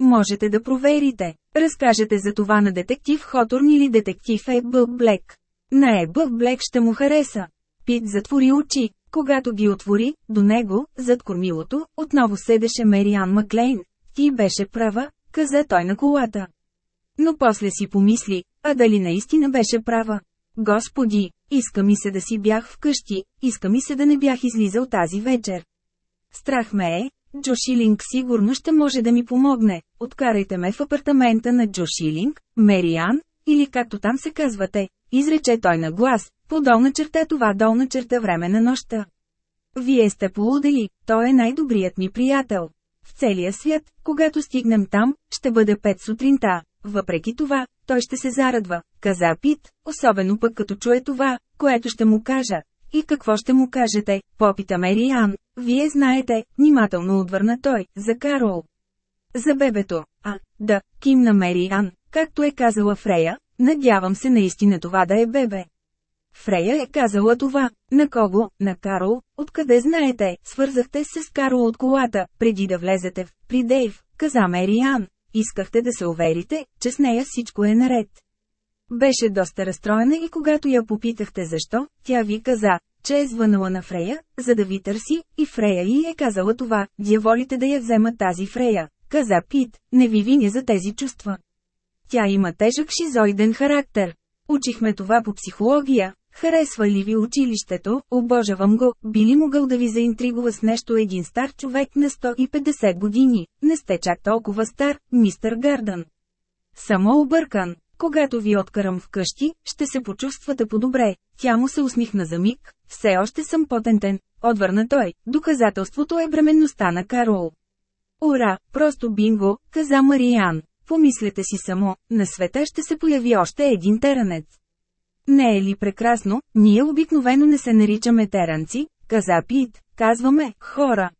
Можете да проверите. Разкажете за това на детектив Хоторн или детектив Ебъл Блек. На Ебъл Блек ще му хареса. Пит затвори очи. Когато ги отвори, до него, зад кормилото, отново седеше Мериан Маклейн. Ти беше права, каза той на колата. Но после си помисли, а дали наистина беше права? Господи, иска ми се да си бях вкъщи, иска ми се да не бях излизал тази вечер. Страх ме е, Джо Шилинг сигурно ще може да ми помогне. Откарайте ме в апартамента на Джо Шилинг, Мериан, или както там се казвате, изрече той на глас, по долна черта това долна черта време на нощта. Вие сте полудели, той е най-добрият ми приятел. В целия свят, когато стигнем там, ще бъде пет сутринта. Въпреки това, той ще се зарадва, каза Пит, особено пък като чуе това, което ще му кажа. И какво ще му кажете, попита Мериан, вие знаете, внимателно отвърна той, за Карол. За бебето, а, да, кимна Мериан, както е казала Фрея, надявам се наистина това да е бебе. Фрея е казала това. На кого? На Карол? Откъде знаете? Свързахте се с Карол от колата, преди да влезете в при Дейв, каза Мериан. Искахте да се уверите, че с нея всичко е наред. Беше доста разстроена и когато я попитахте защо, тя ви каза, че е звънала на Фрея, за да ви търси, и Фрея й е казала това, дяволите да я вземат тази Фрея. Каза Пит, не ви виня за тези чувства. Тя има тежък шизоиден характер. Учихме това по психология. Харесва ли ви училището, обожавам го, би ли могъл да ви заинтригува с нещо един стар човек на 150 години, не сте чак толкова стар, мистър Гардън. Само объркан. Когато ви откарам вкъщи, ще се почувствате по-добре. Тя му се усмихна за миг. Все още съм потентен, отвърна той. Доказателството е бременността на Карол. Ура, просто бинго, каза Мариан. Помислете си само, на света ще се появи още един теранец. Не е ли прекрасно, ние обикновено не се наричаме теранци, каза Пит, казваме хора.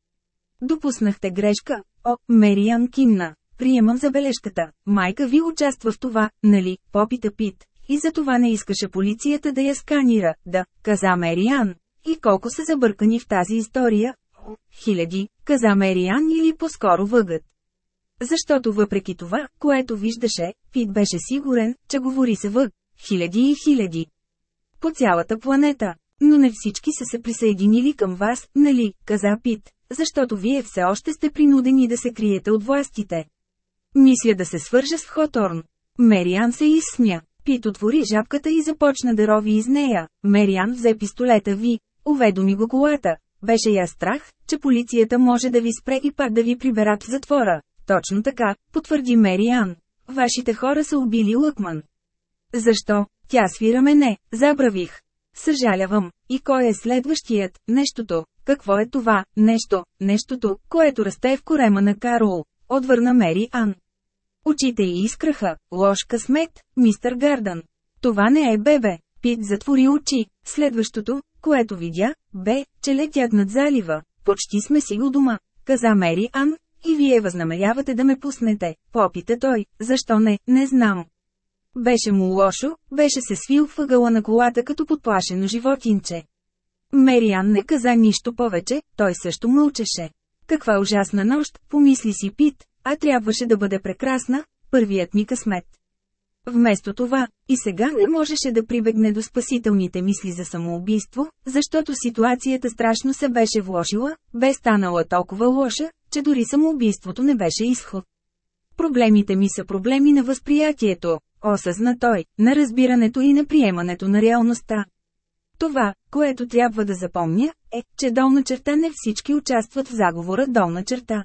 Допуснахте грешка, о, Мериан кимна. Приемам забележката. Майка ви участва в това, нали, попита Пит. И за това не искаше полицията да я сканира, да, каза Мериан. И колко са забъркани в тази история? Хиляди, каза Мериан или по-скоро въгът. Защото въпреки това, което виждаше, Пит беше сигурен, че говори се въг. Хиляди и хиляди. По цялата планета. Но не всички са се присъединили към вас, нали, каза Пит, защото вие все още сте принудени да се криете от властите. Мисля да се свържа с Хоторн. Мериан се изсмя. Пит отвори жабката и започна да рови из нея. Мериан взе пистолета ви, уведоми го колата. Беше я страх, че полицията може да ви спре и пак да ви приберат в затвора. Точно така, потвърди Мериан. Вашите хора са убили Лъкман. Защо? Тя свира мене, забравих. Съжалявам. И кой е следващият? Нещото. Какво е това? Нещо. Нещото, което расте в корема на Карол. Отвърна Мери Ан. Очите й изкраха. Лош късмет, мистър Гардън. Това не е бебе. Пит затвори очи. Следващото, което видя, бе, че летят над залива. Почти сме си у дома, каза Мери Ан, и вие възнамерявате да ме пуснете. Попита той, защо не, не знам. Беше му лошо, беше се свил в ъгъла на колата като подплашено животинче. Мериан не каза нищо повече, той също мълчеше. Каква ужасна нощ, помисли си Пит, а трябваше да бъде прекрасна, първият ми късмет. Вместо това, и сега не можеше да прибегне до спасителните мисли за самоубийство, защото ситуацията страшно се беше влошила, бе станала толкова лоша, че дори самоубийството не беше изход. Проблемите ми са проблеми на възприятието, осъзна той, на разбирането и на приемането на реалността. Това, което трябва да запомня, е, че долна черта не всички участват в заговора долна черта.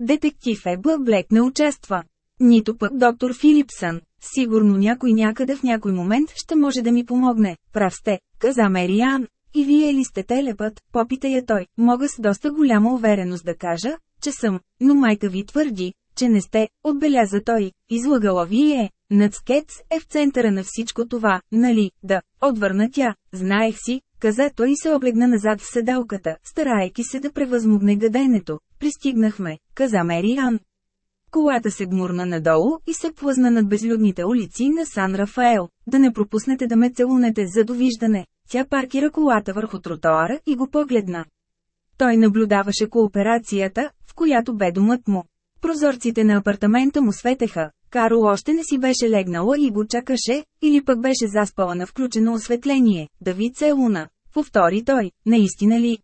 Детектив Ебла Блек не участва. Нито пък доктор Филипсън. Сигурно някой някъде в някой момент ще може да ми помогне. Прав сте, каза Мериан. И вие ли сте телепът, попита я той. Мога с доста голяма увереност да кажа, че съм, но майка ви твърди, че не сте, отбеляза той. Излагала ви е. Нацкец е в центъра на всичко това, нали, да, отвърна тя, знаех си, каза той и се облегна назад в седалката, старайки се да превъзмогне гаденето. Пристигнахме, каза Мери Ан. Колата се гмурна надолу и се плъзна над безлюдните улици на Сан Рафаел. Да не пропуснете да ме целунете за довиждане. Тя паркира колата върху тротоара и го погледна. Той наблюдаваше кооперацията, в която бе домът му. Прозорците на апартамента му светеха, Карл още не си беше легнала и го чакаше, или пък беше заспала на включено осветление. Давид се луна. Повтори той, наистина ли?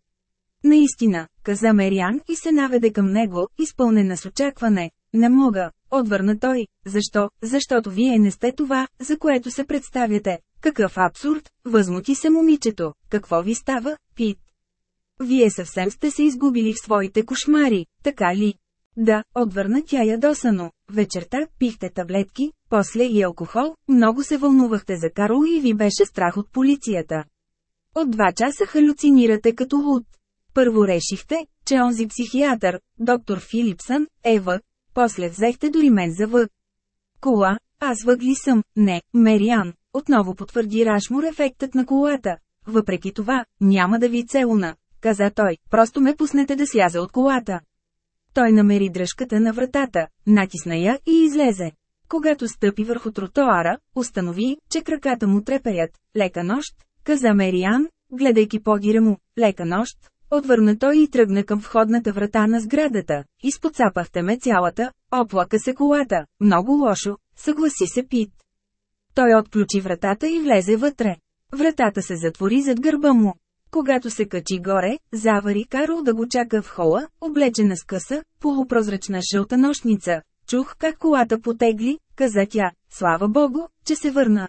Наистина, каза Мериан и се наведе към него, изпълнена с очакване. Не мога, отвърна той. Защо? Защото вие не сте това, за което се представяте. Какъв абсурд, възмути се момичето. Какво ви става, Пит? Вие съвсем сте се изгубили в своите кошмари, така ли? Да, отвърна тя ядосано. Вечерта пихте таблетки, после и алкохол, много се вълнувахте за Карл и ви беше страх от полицията. От два часа халюцинирате като луд. Първо решихте, че онзи психиатър, доктор Филипсън, е въг, после взехте дори мен за въг. Кола, аз въг ли съм, не, Мериан, отново потвърди Рашмур ефектът на колата. Въпреки това, няма да ви целуна, каза той, просто ме пуснете да сляза от колата. Той намери дръжката на вратата, натисна я и излезе. Когато стъпи върху тротоара, установи, че краката му треперят. Лека нощ, каза Мериан, гледайки подира му. Лека нощ, отвърна той и тръгна към входната врата на сградата. Изпоцапахте ме цялата, оплака се колата. Много лошо, съгласи се Пит. Той отключи вратата и влезе вътре. Вратата се затвори зад гърба му. Когато се качи горе, завари Карл да го чака в хола, облечена с къса, полупрозрачна жълта нощница. Чух как колата потегли, каза тя, слава богу, че се върна.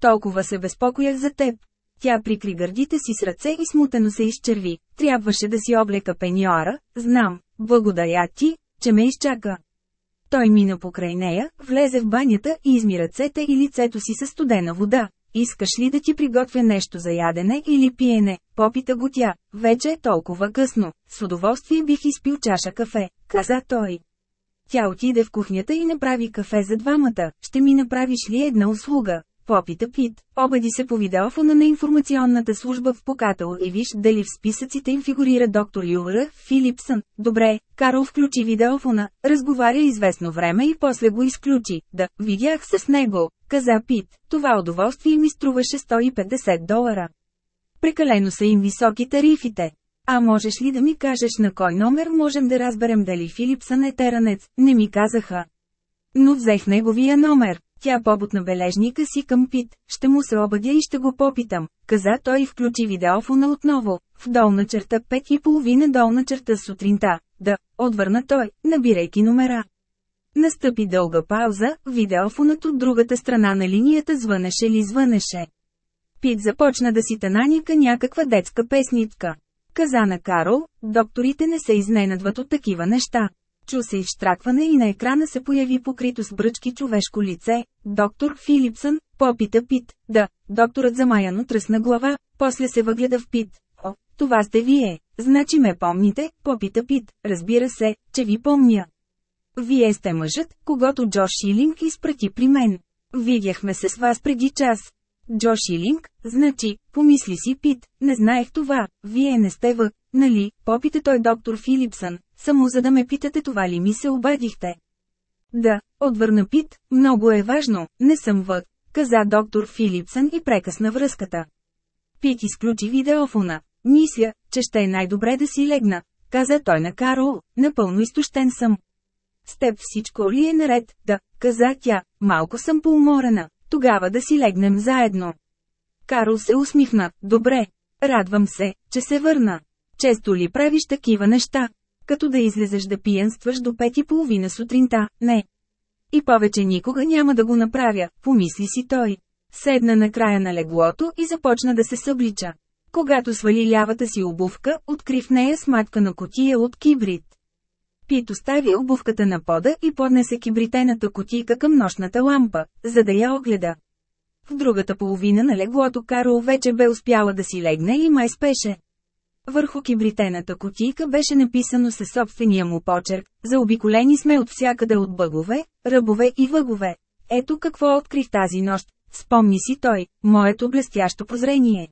Толкова се безпокоях за теб. Тя прикри гърдите си с ръце и смутено се изчерви. Трябваше да си облека пеньоара, знам, благодаря ти, че ме изчака. Той мина покрай нея, влезе в банята и изми ръцете и лицето си със студена вода. Искаш ли да ти приготвя нещо за ядене или пиене? Попита го тя. Вече е толкова късно. С удоволствие бих изпил чаша кафе, каза той. Тя отиде в кухнята и направи кафе за двамата. Ще ми направиш ли една услуга? Попита Пит. Обади се по видеофона на информационната служба в Покатъл и виж дали в списъците им фигурира доктор Юра Филипсън. Добре, Карл включи видеофона, разговаря известно време и после го изключи. Да, видях се с него, каза Пит. Това удоволствие ми струваше 150 долара. Прекалено са им високи тарифите. А можеш ли да ми кажеш на кой номер можем да разберем дали Филипсън е теранец? Не ми казаха. Но взех неговия номер. Тя побутна бележника си към Пит, ще му се обадя и ще го попитам, каза той и включи видеофона отново, в долна черта пет и половина долна черта сутринта, да, отвърна той, набирайки номера. Настъпи дълга пауза, видеофонът от другата страна на линията звънеше ли звънеше. Пит започна да си тананика някаква детска песничка. Каза на Карол, докторите не се изненадват от такива неща. Чу се изштракване и на екрана се появи покрито с бръчки човешко лице. Доктор Филипсън, попита Пит. Да, докторът замаяно тръсна глава, после се въгледа в Пит. О, това сте вие. Значи ме помните, попита Пит. Разбира се, че ви помня. Вие сте мъжът, когато Джош Шилинг изпрати при мен. Видяхме се с вас преди час. Джо Шилинг, значи, помисли си Пит, не знаех това, вие не сте вък, нали, попита той доктор Филипсън, само за да ме питате това ли ми се обадихте. Да, отвърна Пит, много е важно, не съм вък, каза доктор Филипсън и прекъсна връзката. Пит изключи видеофона. Мисля, че ще е най-добре да си легна, каза той на Карол, напълно изтощен съм. С теб всичко ли е наред, да, каза тя, малко съм поуморена, тогава да си легнем заедно. Карл се усмихна, добре. Радвам се, че се върна. Често ли правиш такива неща? Като да излезеш да пиянстваш до пет и половина сутринта, не. И повече никога няма да го направя, помисли си той. Седна на края на леглото и започна да се съблича. Когато свали лявата си обувка, откри в нея смачка на котия от кибрид. Пит остави обувката на пода и поднесе кибритената котийка към нощната лампа, за да я огледа. В другата половина на леглото Карл вече бе успяла да си легне и май спеше. Върху кибритената котийка беше написано със собствения му почерк, заобиколени сме от всякъде от бъгове, ръбове и въгове. Ето какво открих тази нощ, спомни си той, моето блестящо прозрение.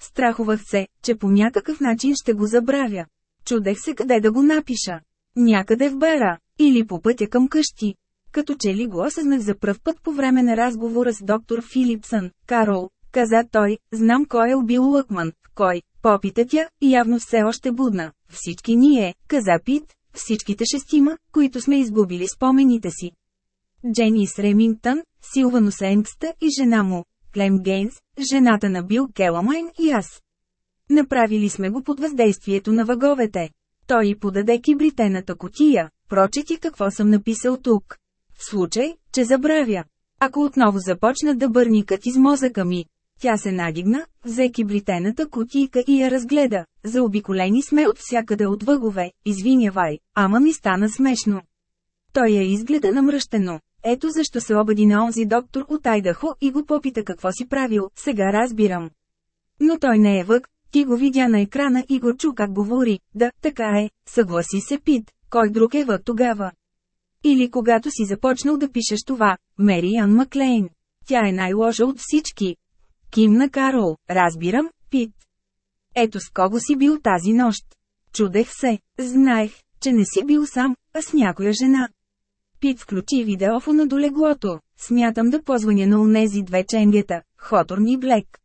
Страхувах се, че по някакъв начин ще го забравя. Чудех се къде да го напиша. Някъде в бара, или по пътя към къщи. Като че ли го осъзнах за пръв път по време на разговора с доктор Филипсън, Карол, каза той, знам кой е убил Лъкман, кой, попита тя, явно все още будна. Всички ние, каза Пит, всичките шестима, които сме изгубили спомените си. Дженис Ремингтън, Силвано Сенкста и жена му, Клем Гейнс, жената на Бил Келамайн и аз. Направили сме го под въздействието на въговете. Той й подаде кибритената котия, прочети какво съм написал тук. В случай, че забравя. Ако отново започна да бърникат из мозъка ми. Тя се надигна, взе кибритената котийка и я разгледа. Заобиколени сме от всякъде от въгове, извинявай, ама ми стана смешно. Той я изгледа намръщено. Ето защо се обади на онзи доктор от Айдахо и го попита какво си правил, сега разбирам. Но той не е вък, ти го видя на екрана и го чу как говори. Да, така е, съгласи се Пит. Кой друг е въд тогава? Или когато си започнал да пишеш това, Мери Ан Маклейн. Тя е най-лоша от всички. Ким на Карол, разбирам, Пит. Ето с кого си бил тази нощ. Чудех се, знаех, че не си бил сам, а с някоя жена. Пит включи видеофона до леглото. Смятам да позваня на унези две ченгета, Хоторн и Блек.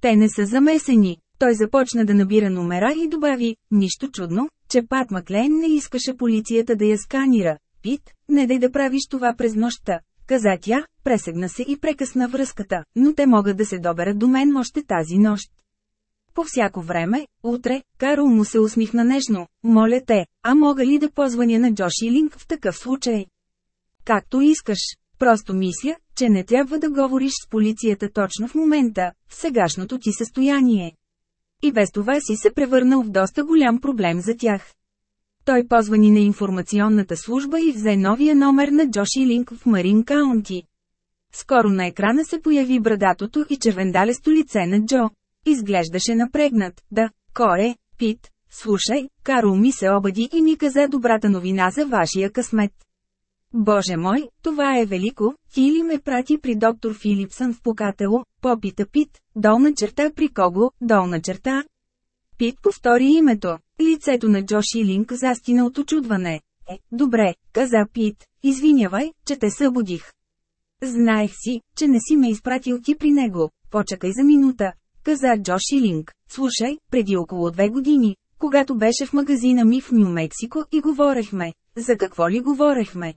Те не са замесени. Той започна да набира номера и добави, нищо чудно, че Пат Маклейн не искаше полицията да я сканира. Пит, не дай да правиш това през нощта, каза тя, пресегна се и прекъсна връзката, но те могат да се доберат до мен още тази нощ. По всяко време, утре, Карл му се усмихна нежно, моля те, а мога ли да позваня на Джоши Линк в такъв случай? Както искаш, просто мисля, че не трябва да говориш с полицията точно в момента, в сегашното ти състояние. И без това си се превърнал в доста голям проблем за тях. Той позвани на информационната служба и взе новия номер на Джоши Линк в Марин Каунти. Скоро на екрана се появи брадатото и червендалесто лице на Джо. Изглеждаше напрегнат. Да, кой е, Пит? Слушай, Карл ми се обади и ми каза добрата новина за вашия късмет. Боже мой, това е велико, ти ли ме прати при доктор Филипсън в покатело, попита Пит, долна черта при кого, долна черта. Пит повтори името, лицето на Джоши Линк застина от очудване. Е, добре, каза Пит, извинявай, че те събудих. Знаех си, че не си ме изпратил ти при него, почакай за минута, каза Джоши Линк. Слушай, преди около две години, когато беше в магазина ми в Нью-Мексико и говорехме, за какво ли говорехме?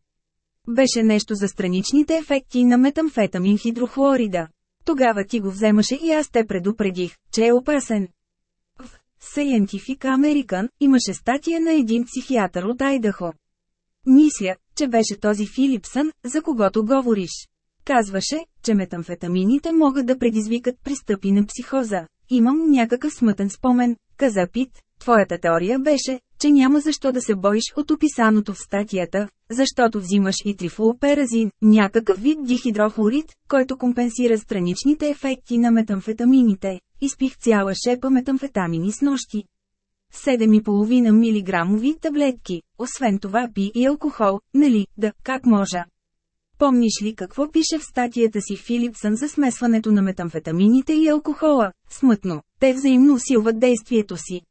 Беше нещо за страничните ефекти на метамфетамин хидрохлорида. Тогава ти го вземаше и аз те предупредих, че е опасен. В Scientific American имаше статия на един психиатър от Айдахо. Мисля, че беше този Филипсън, за когото говориш. Казваше, че метамфетамините могат да предизвикат пристъпи на психоза. Имам някакъв смътен спомен, каза Пит. Твоята теория беше, че няма защо да се боиш от описаното в статията, защото взимаш и трифлоперазин, някакъв вид дихидрохлорид, който компенсира страничните ефекти на метамфетамините. Изпих цяла шепа метамфетамини с нощи. 7,5 мг таблетки, освен това пи и алкохол, нали, да, как можа. Помниш ли какво пише в статията си Филипсън за смесването на метамфетамините и алкохола? Смътно, те взаимно усилват действието си.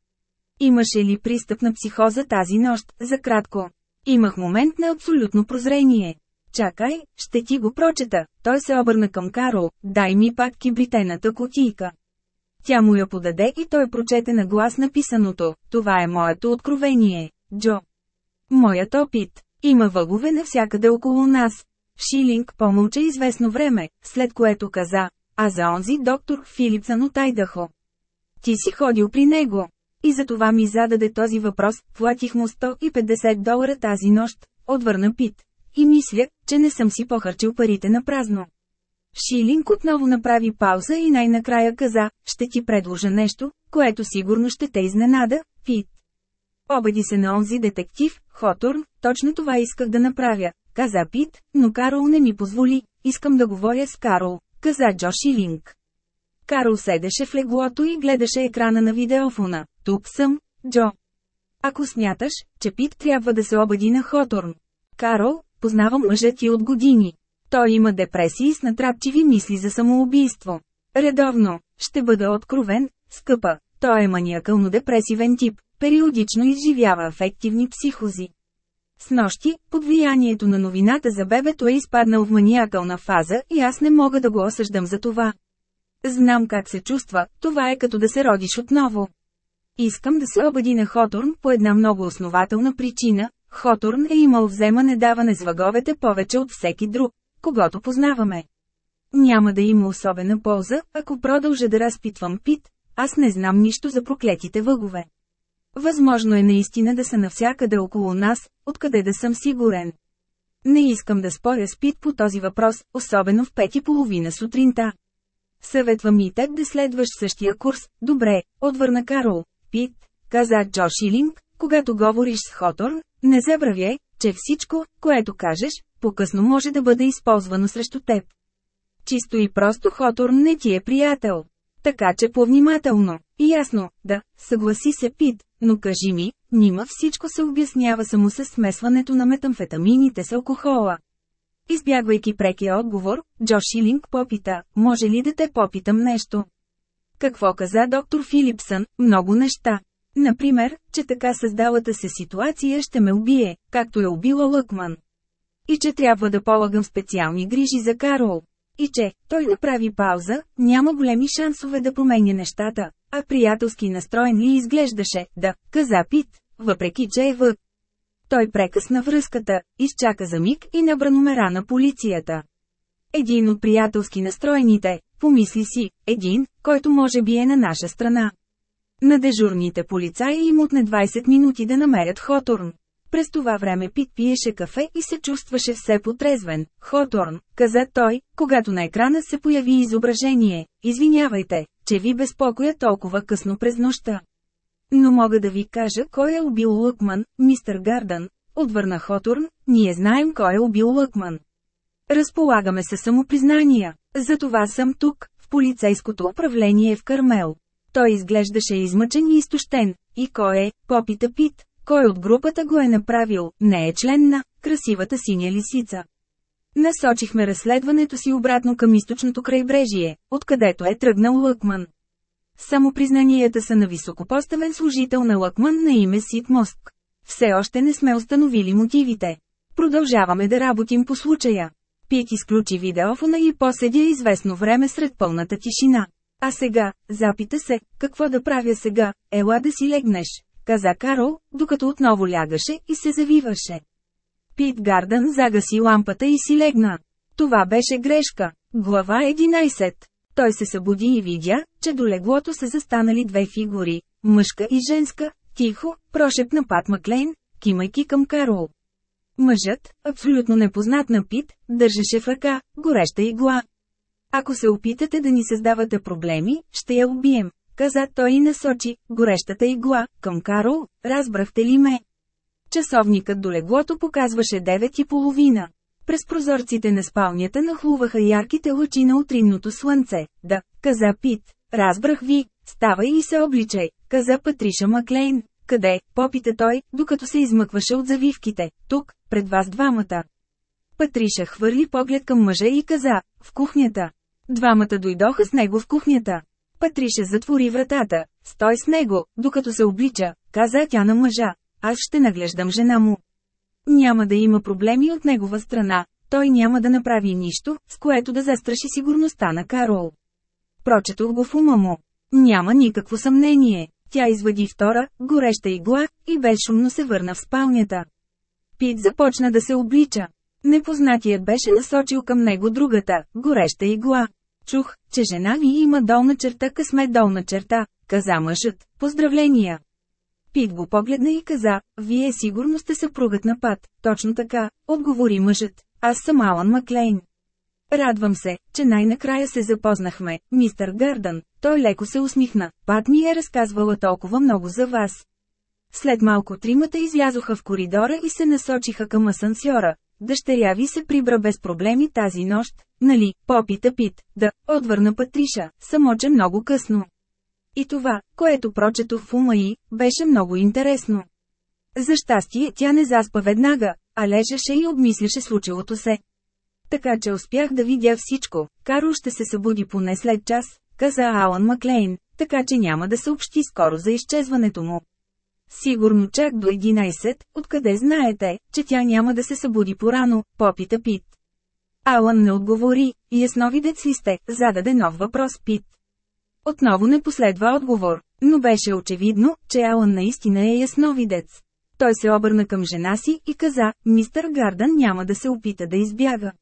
Имаше ли пристъп на психоза тази нощ, за кратко? Имах момент на абсолютно прозрение. Чакай, ще ти го прочета. Той се обърна към Карол, дай ми пак кибритената котийка. Тя му я подаде и той прочете на глас написаното. Това е моето откровение, Джо. Моят опит. Има въгове навсякъде около нас. Шилинг помълча известно време, след което каза, а за онзи доктор Филипсън от Айдахо. Ти си ходил при него. И за това ми зададе този въпрос, платих му 150 долара тази нощ, отвърна Пит. И мисля, че не съм си похарчил парите на празно. Шилинг отново направи пауза и най-накрая каза, ще ти предложа нещо, което сигурно ще те изненада, Пит. Обади се на онзи детектив, Хотурн, точно това исках да направя, каза Пит, но Карол не ми позволи, искам да говоря с Карол, каза Джо Шилинг. Карол седеше в леглото и гледаше екрана на видеофона. Тук съм, Джо. Ако смяташ, че Пит трябва да се обади на Хоторн. Карол, познавам мъжа ти от години. Той има депресии с натрапчиви мисли за самоубийство. Редовно, ще бъда откровен, скъпа, той е маниакълно депресивен тип, периодично изживява афективни психози. С нощи, под влиянието на новината за бебето е изпаднал в маниакална фаза и аз не мога да го осъждам за това. Знам как се чувства, това е като да се родиш отново. Искам да се обади на Хоторн по една много основателна причина. Хоторн е имал вземане-даване с въговете повече от всеки друг, когато познаваме. Няма да има особена полза, ако продължа да разпитвам Пит, аз не знам нищо за проклетите въгове. Възможно е наистина да са навсякъде около нас, откъде да съм сигурен. Не искам да споря с Пит по този въпрос, особено в пети половина сутринта. Съветвам и теб да следваш същия курс, добре, отвърна Карол. Пит, каза Джо Шилинг, когато говориш с Хоторн, не забравяй, че всичко, което кажеш, по-късно може да бъде използвано срещу теб. Чисто и просто Хоторн не ти е приятел. Така че повнимателно. Ясно, да, съгласи се Пит, но кажи ми, нима всичко се обяснява само с смесването на метамфетамините с алкохола. Избягвайки прекия отговор, Джо Шилинг попита, може ли да те попитам нещо? Какво каза доктор Филипсън? Много неща. Например, че така създалата се ситуация ще ме убие, както е убила Лъкман. И че трябва да полагам специални грижи за Карол. И че, той направи пауза, няма големи шансове да променя нещата, а приятелски настроен ли изглеждаше, да, каза Пит, въпреки че е вък. Той прекъсна връзката, изчака за миг и набра номера на полицията. Един от приятелски настроените, помисли си, един, който може би е на наша страна. На дежурните полицаи им отне 20 минути да намерят Хоторн. През това време Пит пиеше кафе и се чувстваше все потрезвен. Хоторн, каза той, когато на екрана се появи изображение. Извинявайте, че ви безпокоя толкова късно през нощта. Но мога да ви кажа кой е убил Лъкман, мистер Гардън, отвърна Хоторн, ние знаем кой е убил Лъкман. Разполагаме се самопризнания. Затова съм тук, в полицейското управление в Кармел. Той изглеждаше измъчен и изтощен. И кой е, попита Пит, кой от групата го е направил, не е член на красивата синя лисица. Насочихме разследването си обратно към източното крайбрежие, откъдето е тръгнал Лъкман. Само признанията са на високопоставен служител на Лъкман на име Сит Моск. Все още не сме установили мотивите. Продължаваме да работим по случая. Пит изключи видеофона и поседя известно време сред пълната тишина. А сега, запита се, какво да правя сега, ела да си легнеш, каза Карол, докато отново лягаше и се завиваше. Пит Гардън загаси лампата и си легна. Това беше грешка. Глава 11. Той се събуди и видя, че до леглото са застанали две фигури, мъжка и женска, тихо, прошепна Пат Маклейн, кимайки към Карол. Мъжът, абсолютно непознат на Пит, държеше в ръка гореща игла. Ако се опитате да ни създавате проблеми, ще я убием, каза той и насочи горещата игла към Карол, разбрахте ли ме? Часовникът до леглото показваше 9 и половина. През прозорците на спалнята нахлуваха ярките лъчи на утринното слънце. Да, каза Пит. Разбрах ви, ставай и се обличай, каза Патриша Маклейн. Къде, попита той, докато се измъкваше от завивките. Тук, пред вас двамата. Патриша хвърли поглед към мъжа и каза, в кухнята. Двамата дойдоха с него в кухнята. Патриша затвори вратата. Стой с него, докато се облича, каза тя на мъжа. Аз ще наглеждам жена му. Няма да има проблеми от негова страна, той няма да направи нищо, с което да застраши сигурността на Карол. Прочетох го в ума му. Няма никакво съмнение. Тя извади втора, гореща игла, и безшумно се върна в спалнята. Пит започна да се облича. Непознатият беше насочил към него другата, гореща игла. Чух, че жена ви има долна черта късмет долна черта, каза мъжът. Поздравления! Пит го погледна и каза, вие сигурно сте съпругът на Пат. Точно така, отговори мъжът. Аз съм Алан Маклейн. Радвам се, че най-накрая се запознахме, мистър Гърдън. Той леко се усмихна. Пат ми е разказвала толкова много за вас. След малко тримата излязоха в коридора и се насочиха към асансьора. Дъщеря ви се прибра без проблеми тази нощ, нали, попита Пит, да, отвърна Патриша, само че много късно. И това, което прочетох в ума й, беше много интересно. За щастие тя не заспа веднага, а лежеше и обмисляше случилото се. Така че успях да видя всичко, Карл ще се събуди поне след час, каза Алан Маклейн, така че няма да съобщи скоро за изчезването му. Сигурно чак до 11, откъде знаете, че тя няма да се събуди порано, попита Пит. Алан не отговори, ясновидец ли сте, зададе нов въпрос Пит. Отново не последва отговор, но беше очевидно, че Алън наистина е ясновидец. Той се обърна към жена си и каза, мистър Гардън няма да се опита да избяга.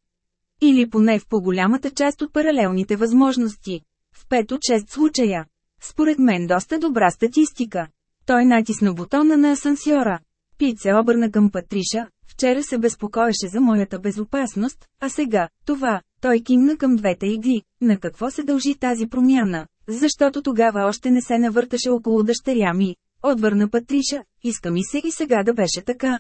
Или поне в по-голямата част от паралелните възможности. В 5 от 6 случая. Според мен доста добра статистика. Той натисна бутона на асансьора. Пит се обърна към Патриша, вчера се безпокоеше за моята безопасност, а сега, това, той кимна към двете игли, на какво се дължи тази промяна, защото тогава още не се навърташе около дъщеря ми. Отвърна Патриша, иска ми се и сега да беше така.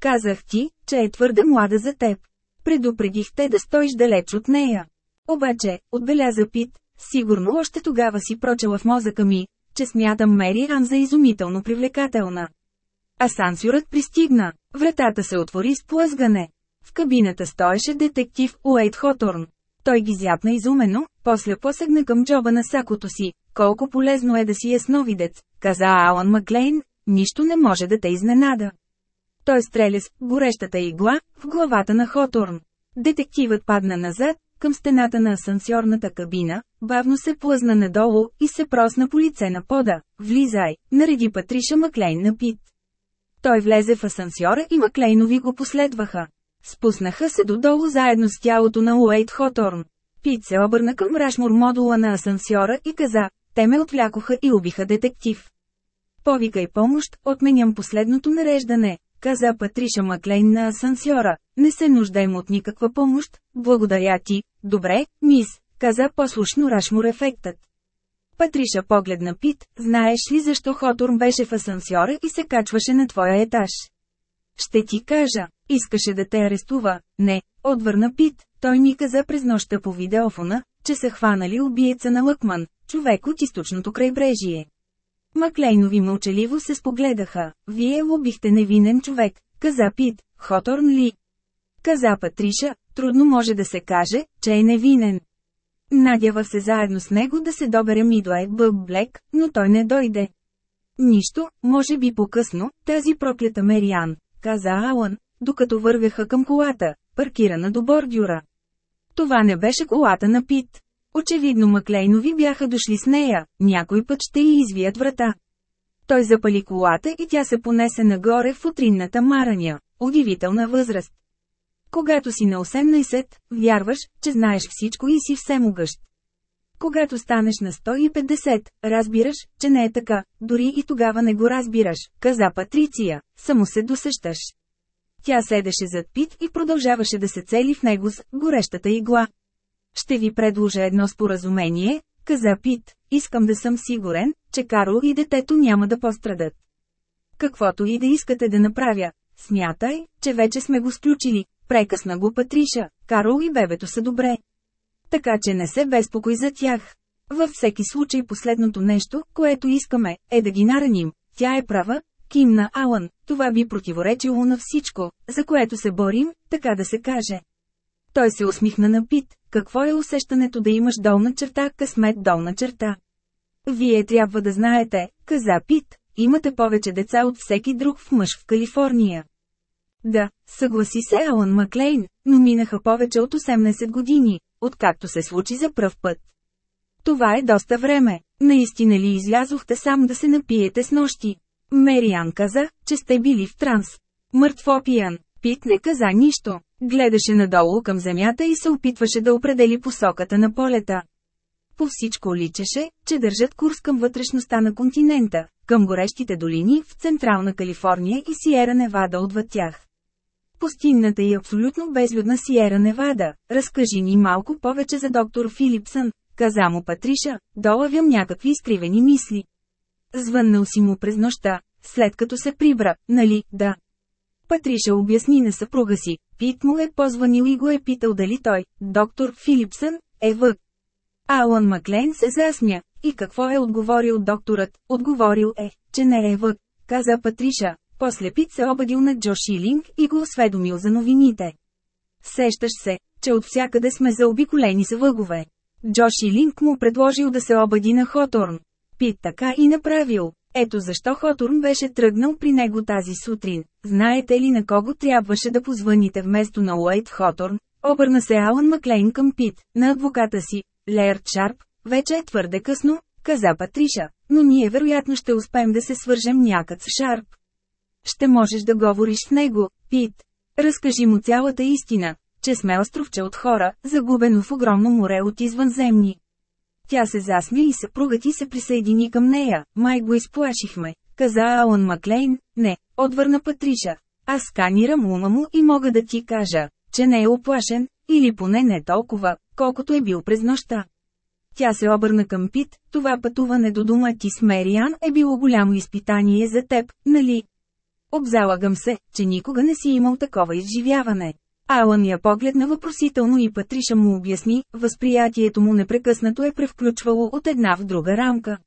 Казах ти, че е твърде млада за теб. Предупредих те да стоиш далеч от нея. Обаче, отбеляза Пит, сигурно още тогава си прочела в мозъка ми, че смятам Мери Ан за изумително привлекателна. Асансюрът пристигна. Вратата се отвори с плъзгане. В кабината стоеше детектив Уейт Хоторн. Той ги зяпна изумено, после посегна към джоба на сакото си. Колко полезно е да си ясновидец, каза Алан Маклейн, нищо не може да те изненада. Той стреля с горещата игла в главата на Хоторн. Детективът падна назад, към стената на асансьорната кабина, бавно се плъзна надолу и се просна по лице на пода. Влизай, нареди Патриша Маклейн на Пит. Той влезе в асансьора и Маклейнови го последваха. Спуснаха се додолу заедно с тялото на Уейт Хоторн. Пит се обърна към Рашмур модула на асансьора и каза, те ме отвлякоха и убиха детектив. Повикай помощ, отменям последното нареждане, каза Патриша Маклейн на асансьора. Не се нуждаем от никаква помощ, благодаря ти. Добре, мис, каза послушно Рашмур ефектът. Патриша погледна Пит, знаеш ли защо Хоторн беше в асансьора и се качваше на твоя етаж? Ще ти кажа, искаше да те арестува. Не, отвърна Пит, той ми каза през нощта по видеофона, че са хванали убиеца на Лъкман, човек от източното крайбрежие. Маклейнови мълчаливо се спогледаха. Вие убихте невинен човек, каза Пит, Хоторн ли? Каза Патриша, трудно може да се каже, че е невинен. Надява се заедно с него да се добере Мидлай Бъб Блек, но той не дойде. Нищо, може би по-късно, тази проклята Мериан, каза Алън, докато вървяха към колата, паркирана до бордюра. Това не беше колата на Пит. Очевидно Маклейнови бяха дошли с нея, някой път ще й извият врата. Той запали колата и тя се понесе нагоре в утринната мараня. Удивителна възраст. Когато си на 18, вярваш, че знаеш всичко и си всемогъщ. Когато станеш на 150, разбираш, че не е така, дори и тогава не го разбираш, каза Патриция, само се досещаш. Тя седеше зад Пит и продължаваше да се цели в него с горещата игла. Ще ви предложа едно споразумение, каза Пит, искам да съм сигурен, че Карл и детето няма да пострадат. Каквото и да искате да направя, смятай, че вече сме го сключили, прекъсна го Патриша, Карл и бебето са добре. Така че не се безпокой за тях. Във всеки случай последното нещо, което искаме, е да ги нараним. Тя е права, кимна Алън, това би противоречило на всичко, за което се борим, така да се каже. Той се усмихна на Пит, какво е усещането да имаш долна черта, късмет долна черта. Вие трябва да знаете, каза Пит, имате повече деца от всеки друг в мъж в Калифорния. Да, съгласи се Алън Маклейн, но минаха повече от 18 години, откакто се случи за пръв път. Това е доста време. Наистина ли излязохте сам да се напиете с нощи? Мериан каза, че сте били в транс. Мъртво пиян. Пит не каза нищо. Гледаше надолу към земята и се опитваше да определи посоката на полета. По всичко личеше, че държат курс към вътрешността на континента, към горещите долини в Централна Калифорния и Сиера Невада отвъд тях. Пустинната и абсолютно безлюдна Сиера Невада, разкажи ни малко повече за доктор Филипсън, каза му Патриша, долавям някакви изкривени мисли. Звъннал си му през нощта, след като се прибра, нали, да. Патриша обясни на съпруга си, Пит му е позванил и го е питал дали той, доктор Филипсън, е вък. Алан Маклейн се засмя. И какво е отговорил докторът? Отговорил е, че не е вък, каза Патриша. После Пит се обадил на Джо Шилинг и го осведомил за новините. Сещаш се, че от всякъде сме заобиколени с въгове. Джо Шилинг му предложил да се обади на Хоторн. Пит така и направил. Ето защо Хоторн беше тръгнал при него тази сутрин. Знаете ли на кого трябваше да позвъните вместо на Уейт Хоторн? Обърна се Алан Маклейн към Пит, на адвоката си, Леърд Шарп. Вече е твърде късно, каза Патриша, но ние вероятно ще успеем да се свържем някак с Шарп. Ще можеш да говориш с него, Пит. Разкажи му цялата истина, че сме островче от хора, загубено в огромно море от извънземни. Тя се засмя и съпругът ти се присъедини към нея, май го изплашихме, каза Алан Маклейн, не, отвърна Патриша. Аз сканирам ума му и мога да ти кажа, че не е оплашен, или поне не толкова, колкото е бил през нощта. Тя се обърна към Пит, това пътуване до дома ти с Мериан е било голямо изпитание за теб, нали? Обзалагам се, че никога не си имал такова изживяване. Алън я погледна въпросително и Патриша му обясни, възприятието му непрекъснато е превключвало от една в друга рамка.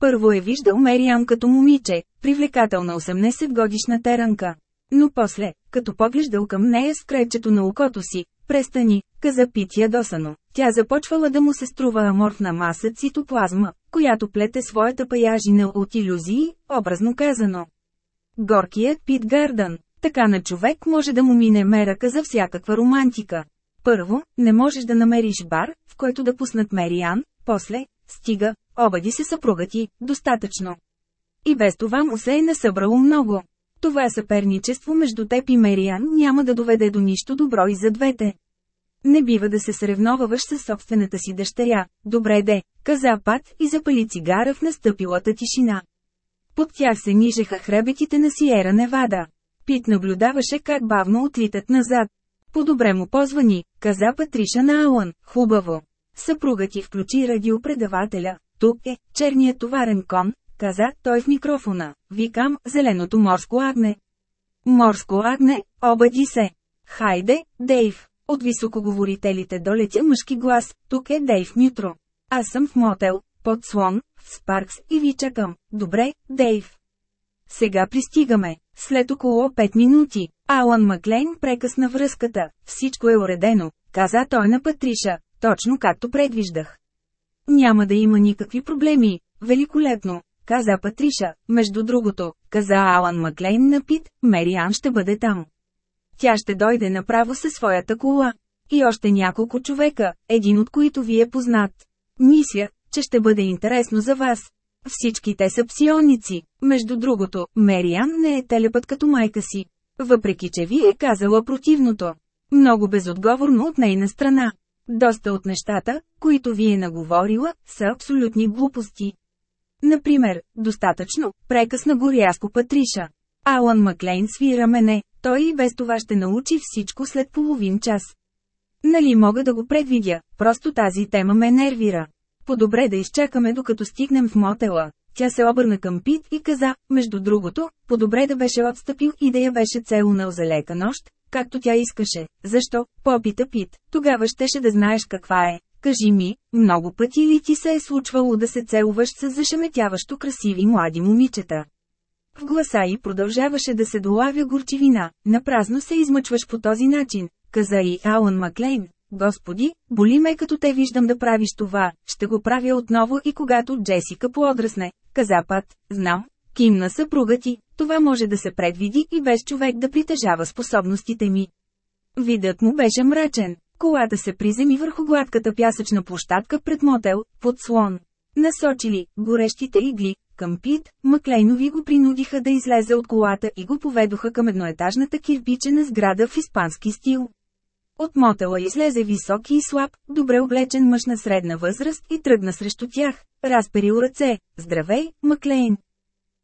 Първо е виждал Мериам като момиче, привлекателна 18 годишна теранка. Но после, като поглеждал към нея с крайчето на окото си, престани, каза Пит ядосано. Тя започвала да му се струва аморфна маса цитоплазма, която плете своята паяжина от иллюзии, образно казано. Горкият Пит Гардън. Така на човек може да му мине мерака за всякаква романтика. Първо, не можеш да намериш бар, в който да пуснат Мериан, после, стига, обади се съпруга ти, достатъчно. И без това му се е насъбрало много. Това съперничество между теб и Мериан няма да доведе до нищо добро и за двете. Не бива да се съревноваваш със собствената си дъщеря. Добре де, каза Пат и запали цигара в настъпилата тишина. Под тях се нижеха хребетите на Сиера Невада. Пит наблюдаваше как бавно отлитат назад. По-добре му позвани, каза Патриша на Алън, хубаво. Съпругът ти включи радиопредавателя. Тук е, черният товарен кон, каза той в микрофона. Викам, зеленото морско агне. Морско агне, обади се. Хайде, Дейв. От високоговорителите долетя мъжки глас, тук е Дейв Мютро. Аз съм в мотел, под слон, в Спаркс и ви чакам. Добре, Дейв. Сега пристигаме. След около 5 минути, Алан Маклейн прекъсна връзката. Всичко е уредено, каза той на Патриша, точно както предвиждах. Няма да има никакви проблеми. Великолепно, каза Патриша. Между другото, каза Алан Маклейн на Пит, Мериан ще бъде там. Тя ще дойде направо със своята кола. И още няколко човека, един от които ви е познат. Мисля, че ще бъде интересно за вас. Всички те са псионици. Между другото, Мериан не е телепът като майка си. Въпреки, че ви е казала противното. Много безотговорно от нейна страна. Доста от нещата, които ви е наговорила, са абсолютни глупости. Например, достатъчно, прекъсна го рязко Патриша. Алан Маклейн свира мене, той и без това ще научи всичко след половин час. Нали мога да го предвидя, просто тази тема ме нервира. По-добре да изчакаме докато стигнем в мотела. Тя се обърна към Пит и каза, между другото, по-добре да беше отстъпил и да я беше целунал за лека нощ, както тя искаше. Защо? Попита Пит. Тогава щеше да знаеш каква е. Кажи ми, много пъти ли ти се е случвало да се целуваш с зашеметяващо красиви млади момичета? В гласа й продължаваше да се долавя горчивина, напразно се измъчваш по този начин, каза и Алан Маклейн. Господи, боли ме като те виждам да правиш това, ще го правя отново и когато Джесика поодрасне, каза Пат, знам, кимна съпруга ти, това може да се предвиди и без човек да притежава способностите ми. Видът му беше мрачен, колата се приземи върху гладката пясъчна площадка пред мотел, под слон. Насочили горещите игли към Пит, Маклейнови го принудиха да излезе от колата и го поведоха към едноетажната кирпичена сграда в испански стил. От мотела излезе високи и слаб, добре облечен мъж на средна възраст и тръгна срещу тях, разперил ръце. Здравей, Маклейн!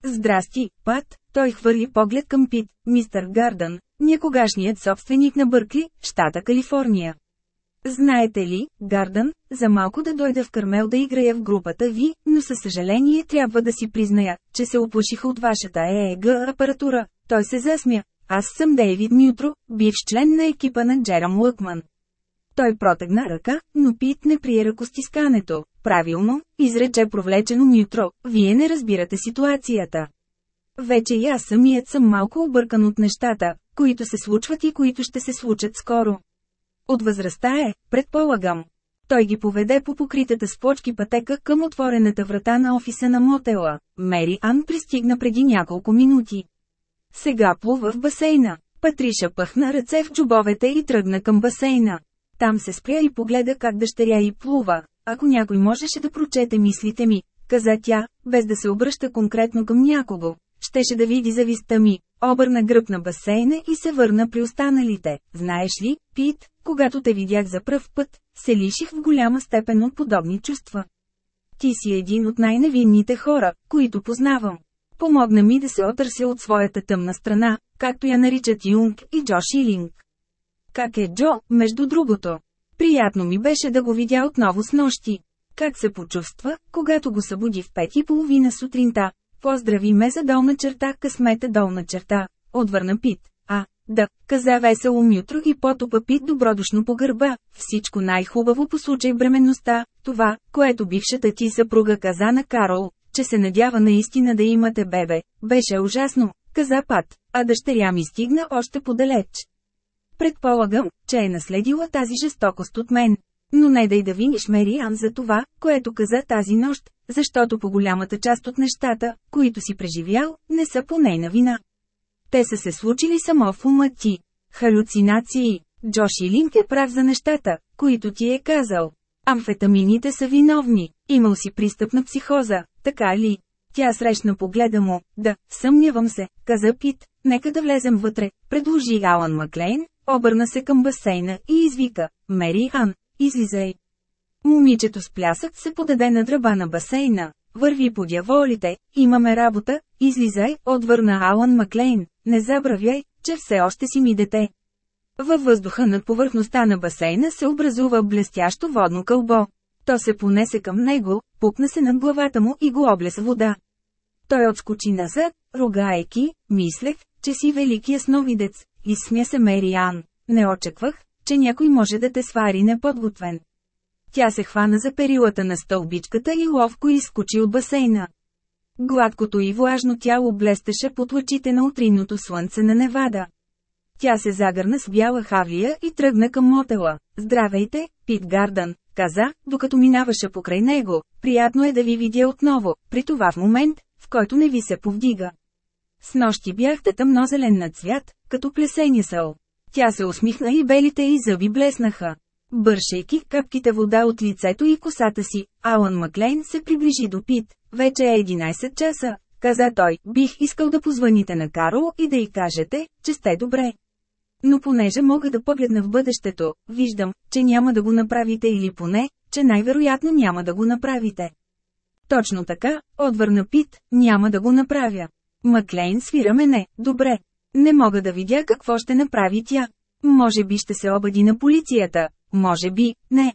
Здрасти, Пат, той хвърли поглед към Пит, мистър Гардън, някогашният собственик на Бъркли, щата Калифорния. Знаете ли, Гардън, за малко да дойда в Кармел да играя в групата ви, но със съжаление трябва да си призная, че се оплашиха от вашата ЕЕГ апаратура. Той се засмя. Аз съм Дейвид Мютро, бивш член на екипа на Джерам Лъкман. Той протегна ръка, но Пит не прие ръкостискането. Правилно, изрече провлечено Мютро, вие не разбирате ситуацията. Вече и аз самият съм малко объркан от нещата, които се случват и които ще се случат скоро. От възрастта е, предполагам. Той ги поведе по покритата с почки пътека към отворената врата на офиса на мотела. Мери Ан пристигна преди няколко минути. Сега плува в басейна. Патриша пъхна ръце в джубовете и тръгна към басейна. Там се спря и погледа как дъщеря и плува. Ако някой можеше да прочете мислите ми, каза тя, без да се обръща конкретно към някого, щеше да види зависта ми. Обърна гръб на басейна и се върна при останалите. Знаеш ли, Пит, когато те видях за пръв път, се лиших в голяма степен от подобни чувства. Ти си един от най-невинните хора, които познавам. Помогна ми да се отърся от своята тъмна страна, както я наричат Юнг и Джо Шилинг. Как е Джо, между другото? Приятно ми беше да го видя отново с нощи. Как се почувства, когато го събуди в пет и половина сутринта? Поздрави ме за долна черта, късмете долна черта, отвърна Пит. А, да, каза весело Мютро и потопа Пит добродушно по гърба. Всичко най-хубаво по случай бременността, това, което бившата ти съпруга каза на Карол, че се надява наистина да имате бебе, беше ужасно, каза Пат, а дъщеря ми стигна още подалеч. Предполагам, че е наследила тази жестокост от мен. Но не дай да виниш Мериан за това, което каза тази нощ, защото по голямата част от нещата, които си преживял, не са по нейна вина. Те са се случили само в ума ти. Халюцинации. Джоши Линк е прав за нещата, които ти е казал. Амфетамините са виновни. Имал си пристъп на психоза, така ли? Тя срещна погледа му. Да, съмнявам се, каза Пит. Нека да влезем вътре, предложи Алан Маклейн, обърна се към басейна и извика. Мери Ан, излизай. Момичето с плясък се подаде на дръба на басейна. Върви по дяволите, имаме работа, излизай, отвърна Алан Маклейн. Не забравяй, че все още си ми дете. Във въздуха над повърхността на басейна се образува блестящо водно кълбо. То се понесе към него, пукна се над главата му и го облеса вода. Той отскочи назад, ругаеки, мислех, че си великия сновидец, изсмя се Мериан. Не очаквах, че някой може да те свари неподготвен. Тя се хвана за перилата на стълбичката и ловко изскочи от басейна. Гладкото и влажно тяло блестеше под лъчите на утринното слънце на Невада. Тя се загърна с бяла хавлия и тръгна към мотела. Здравейте, Пит Гардън, каза, докато минаваше покрай него. Приятно е да ви видя отново, при това в момент, в който не ви се повдига. С нощи бяхте тъмнозелен на цвят, като плесения съл. Тя се усмихна и белите й зъби блеснаха. Бършейки капките вода от лицето и косата си, Алан Маклейн се приближи до Пит. Вече е 11 часа, каза той. Бих искал да позваните на Карл и да й кажете, че сте добре. Но понеже мога да погледна в бъдещето, виждам, че няма да го направите или поне, че най-вероятно няма да го направите. Точно така, отвърна Пит, няма да го направя. Маклейн свира мене, добре. Не мога да видя какво ще направи тя. Може би ще се обади на полицията, може би, не.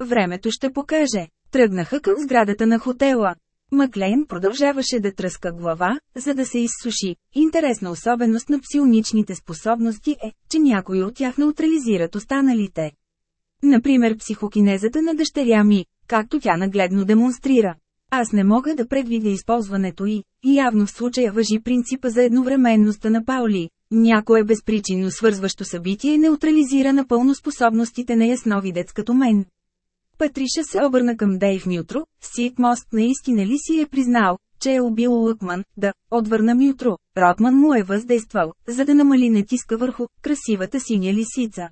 Времето ще покаже. Тръгнаха към сградата на хотела. Маклейн продължаваше да тръска глава, за да се изсуши. Интересна особеност на псионичните способности е, че някои от тях неутрализират останалите. Например психокинезата на дъщеря ми, както тя нагледно демонстрира. Аз не мога да предвидя използването й, и явно в случая въжи принципа за едновременността на Паули. Някое безпричинно свързващо събитие неутрализира напълно способностите на ясновидец като мен. Патриша се обърна към Дейв Мютро, Сит Мост наистина ли си е признал, че е убил Лъкман, да, отвърна Мютро, Ротман му е въздействал, за да намали натиска върху красивата синя лисица.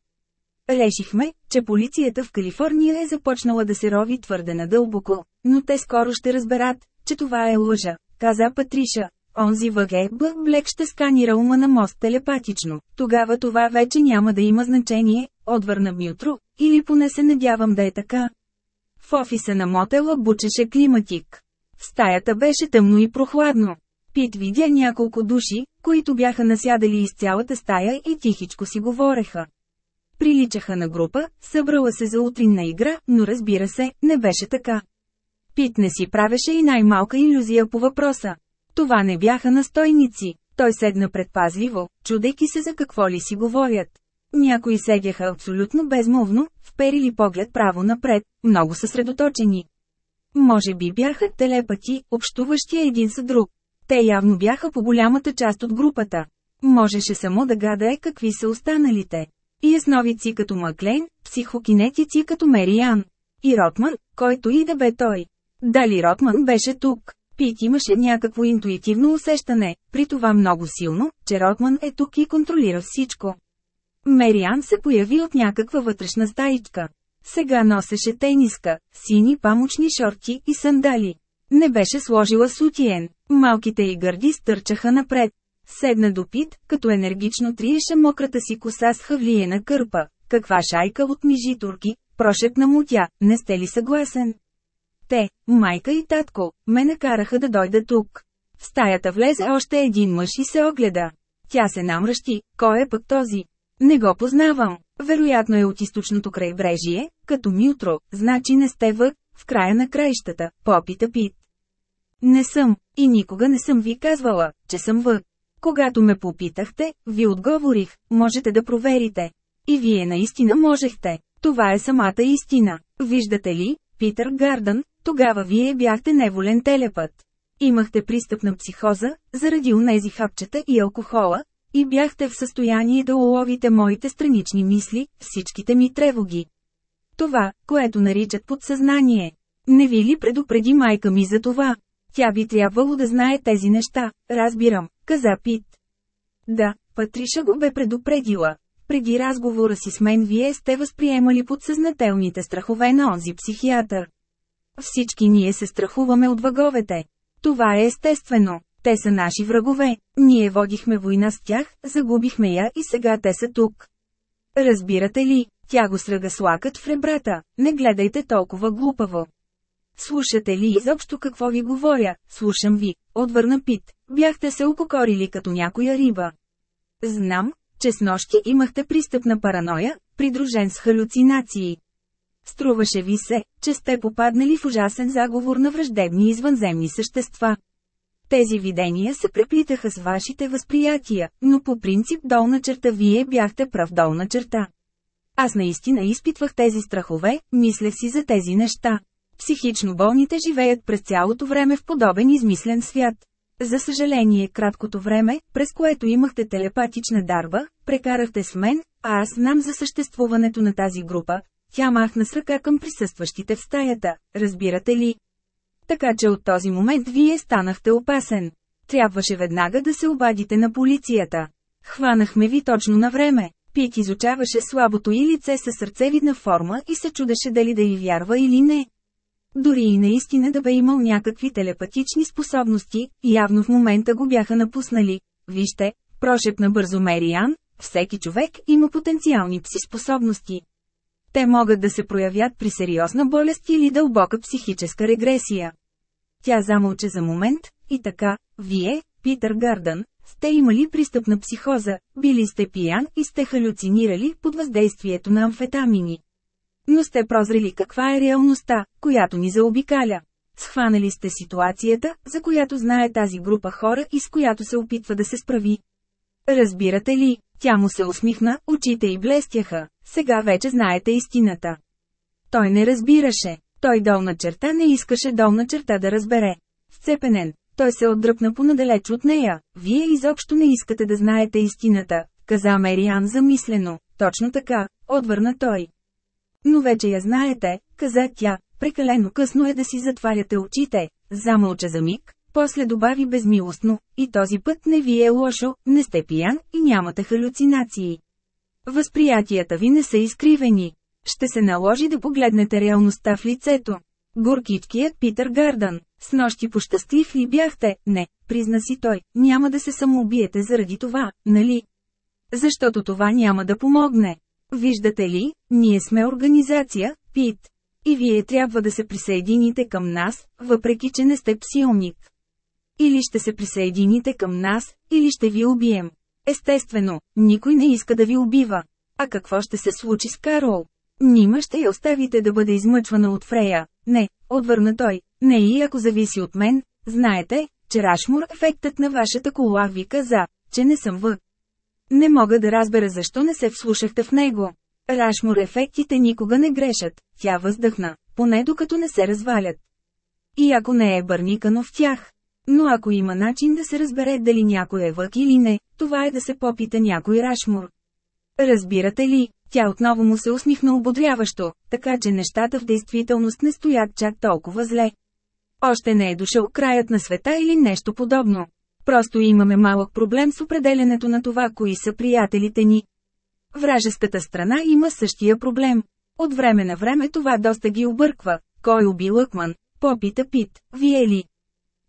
Решихме, че полицията в Калифорния е започнала да се рови твърде надълбоко, но те скоро ще разберат, че това е лъжа, каза Патриша. Онзи въге Блек ще сканира ума на мост телепатично. Тогава това вече няма да има значение, отвърна Мютро, или поне се надявам да е така. В офиса на мотела бучеше климатик. В стаята беше тъмно и прохладно. Пит видя няколко души, които бяха насядали из цялата стая и тихичко си говореха. Приличаха на група, събрала се за утринна игра, но разбира се, не беше така. Пит не си правеше и най-малка иллюзия по въпроса. Това не бяха настойници. Той седна предпазливо, чудейки се за какво ли си говорят. Някои седяха абсолютно безмолвно, вперили поглед право напред, много съсредоточени. Може би бяха телепати, общуващи един с друг. Те явно бяха по голямата част от групата. Можеше само да гадае какви са останалите. И ясновици като Маклейн, психокинетици като Мериан. И Ротман, който и да бе той. Дали Ротман беше тук? Пит имаше някакво интуитивно усещане, при това много силно, че Ротман е тук и контролира всичко. Мериан се появи от някаква вътрешна стаичка. Сега носеше тениска, сини памучни шорти и сандали. Не беше сложила сутиен. Малките й гърди стърчаха напред. Седна до пит, като енергично триеше мократа си коса с хавлиена кърпа. Каква шайка от мижи турки, прошепна му тя, не сте ли съгласен? Те, майка и татко, ме накараха да дойда тук. В стаята влезе още един мъж и се огледа. Тя се намръщи, кой е пък този? Не го познавам. Вероятно е от източното крайбрежие, като Мютро, значи не сте вък, в края на краищата, попита Пит. Не съм, и никога не съм ви казвала, че съм вък. Когато ме попитахте, ви отговорих, можете да проверите. И вие наистина можехте. Това е самата истина. Виждате ли, Питър Гардън, тогава вие бяхте неволен телепът. Имахте пристъп на психоза, заради унези хапчета и алкохола, и бяхте в състояние да уловите моите странични мисли, всичките ми тревоги. Това, което наричат подсъзнание. Не ви ли предупреди майка ми за това? Тя би трябвало да знае тези неща, разбирам, каза Пит. Да, Патриша го бе предупредила. Преди разговора си с мен вие сте възприемали подсъзнателните страхове на онзи психиатър. Всички ние се страхуваме от въговете. Това е естествено. Те са наши врагове. Ние водихме война с тях, загубихме я и сега те са тук. Разбирате ли, тя го сръга с лакът в ребрата, не гледайте толкова глупаво. Слушате ли изобщо какво ви говоря? Слушам ви, отвърна Пит. Бяхте се укокорили като някоя риба. Знам, че с нощи имахте пристъпна параноя, придружен с халюцинации. Струваше ви се, че сте попаднали в ужасен заговор на враждебни извънземни същества. Тези видения се преплитаха с вашите възприятия, но по принцип долна черта вие бяхте прав долна черта. Аз наистина изпитвах тези страхове, мислех си за тези неща. Психично болните живеят през цялото време в подобен измислен свят. За съжаление, краткото време, през което имахте телепатична дарба, прекарахте с мен, а аз знам за съществуването на тази група. Тя махна с ръка към присъстващите в стаята, разбирате ли? Така че от този момент вие станахте опасен. Трябваше веднага да се обадите на полицията. Хванахме ви точно на време. Пик изучаваше слабото и лице със сърцевидна форма и се чудеше дали да й вярва или не. Дори и наистина да бе имал някакви телепатични способности, явно в момента го бяха напуснали. Вижте, прошепна бързо Мериан, всеки човек има потенциални пси способности. Те могат да се проявят при сериозна болест или дълбока психическа регресия. Тя замълча за момент, и така, вие, Питър Гардън, сте имали пристъп на психоза, били сте пиян и сте халюцинирали под въздействието на амфетамини. Но сте прозрели каква е реалността, която ни заобикаля. Схванали сте ситуацията, за която знае тази група хора и с която се опитва да се справи. Разбирате ли, тя му се усмихна, очите й блестяха, сега вече знаете истината. Той не разбираше, той долна черта не искаше долна черта да разбере. Вцепенен, той се отдръпна понадалеч от нея. Вие изобщо не искате да знаете истината, каза Мериан замислено. Точно така, отвърна той. Но вече я знаете, каза тя, прекалено късно е да си затваряте очите. Замълча за миг, после добави безмилостно, и този път не ви е лошо, не сте пиян и нямате халюцинации. Възприятията ви не са изкривени. Ще се наложи да погледнете реалността в лицето. Горкичкият Питър Гардън. С нощи пощастлив ли бяхте? Не, призна си той, няма да се самоубиете заради това, нали? Защото това няма да помогне. Виждате ли, ние сме организация, Пит. И вие трябва да се присъедините към нас, въпреки че не сте псионик. Или ще се присъедините към нас, или ще ви убием. Естествено, никой не иска да ви убива. А какво ще се случи с Карол? Нима ще я оставите да бъде измъчвана от Фрея. Не, отвърна той, не и ако зависи от мен, знаете, че Рашмур ефектът на вашата кола ви каза, че не съм вък. Не мога да разбера защо не се вслушахте в него. Рашмур ефектите никога не грешат, тя въздъхна, поне докато не се развалят. И ако не е бърникано в тях. Но ако има начин да се разбере дали някой е вък или не, това е да се попита някой Рашмур. Разбирате ли, тя отново му се усмихна ободряващо, така че нещата в действителност не стоят чак толкова зле. Още не е дошъл краят на света или нещо подобно. Просто имаме малък проблем с определенето на това, кои са приятелите ни. Вражеската страна има същия проблем. От време на време това доста ги обърква. Кой уби Лъкман? Попита Пит, вие ли?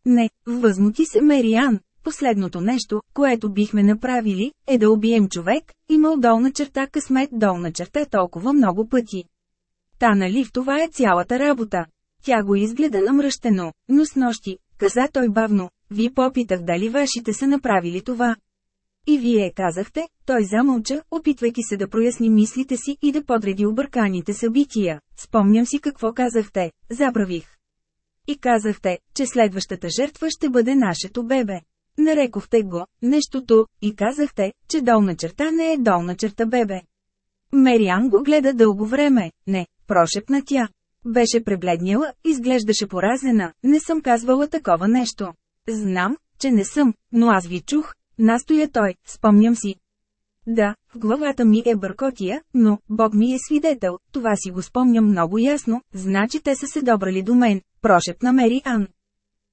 Не, възмути се Мериан. Последното нещо, което бихме направили, е да убием човек, имал долна черта късмет долна черта толкова много пъти. Та нали в това е цялата работа. Тя го изгледа намръщено, но с нощи, каза той бавно, ви попитах дали вашите са направили това. И вие казахте, той замълча, опитвайки се да проясни мислите си и да подреди обърканите събития. Спомням си какво казахте, забравих. И казахте, че следващата жертва ще бъде нашето бебе. Нарекохте го нещото и казахте, че долна черта не е долна черта бебе. Мериан го гледа дълго време. Не, прошепна тя. Беше пребледняла, изглеждаше поразена, не съм казвала такова нещо. Знам, че не съм, но аз ви чух, настоя той, спомням си. Да, в главата ми е бъркотия, но, Бог ми е свидетел, това си го спомням много ясно, значи те са се добрали до мен, прошепна Мери Ан.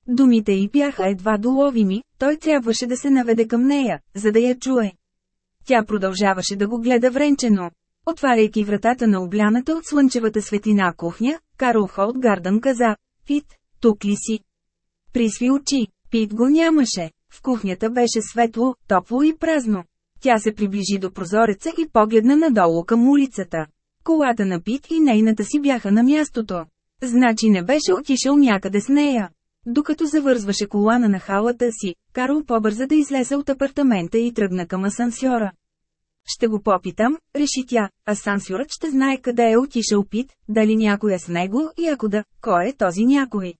Думите й бяха едва доловими, той трябваше да се наведе към нея, за да я чуе. Тя продължаваше да го гледа вренчено. Отваряйки вратата на обляната от слънчевата светлина кухня, Карл Холт Гардън каза, Пит, тук ли си? Присви очи, Пит го нямаше. В кухнята беше светло, топло и празно. Тя се приближи до прозореца и погледна надолу към улицата. Колата на Пит и нейната си бяха на мястото. Значи не беше отишъл някъде с нея. Докато завързваше колана на халата си, Карл побърза да излезе от апартамента и тръгна към асансьора. Ще го попитам, реши тя, асансьорът ще знае къде е отишъл Пит, дали някой е с него и ако да, кой е този някой.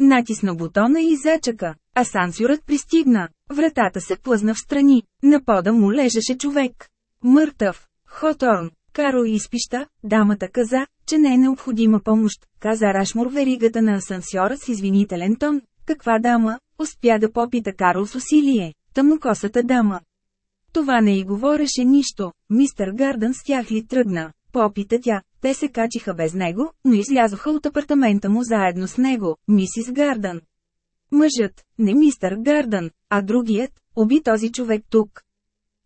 Натисна бутона и зачака. Асансьорът пристигна. Вратата се плъзна в страни. На пода му лежеше човек. Мъртъв. Хоторн. Каро изпища, дамата каза, че не е необходима помощ, каза Рашмур веригата на асансьора с извинителен тон. Каква дама? Успя да попита Карл с усилие. Тъмнокосата дама. Това не й говореше нищо. Мистър Гардън с тях ли тръгна? Попита тя. Те се качиха без него, но излязоха от апартамента му заедно с него, мисис Гардън. Мъжът, не мистър Гардън, а другият, уби този човек тук.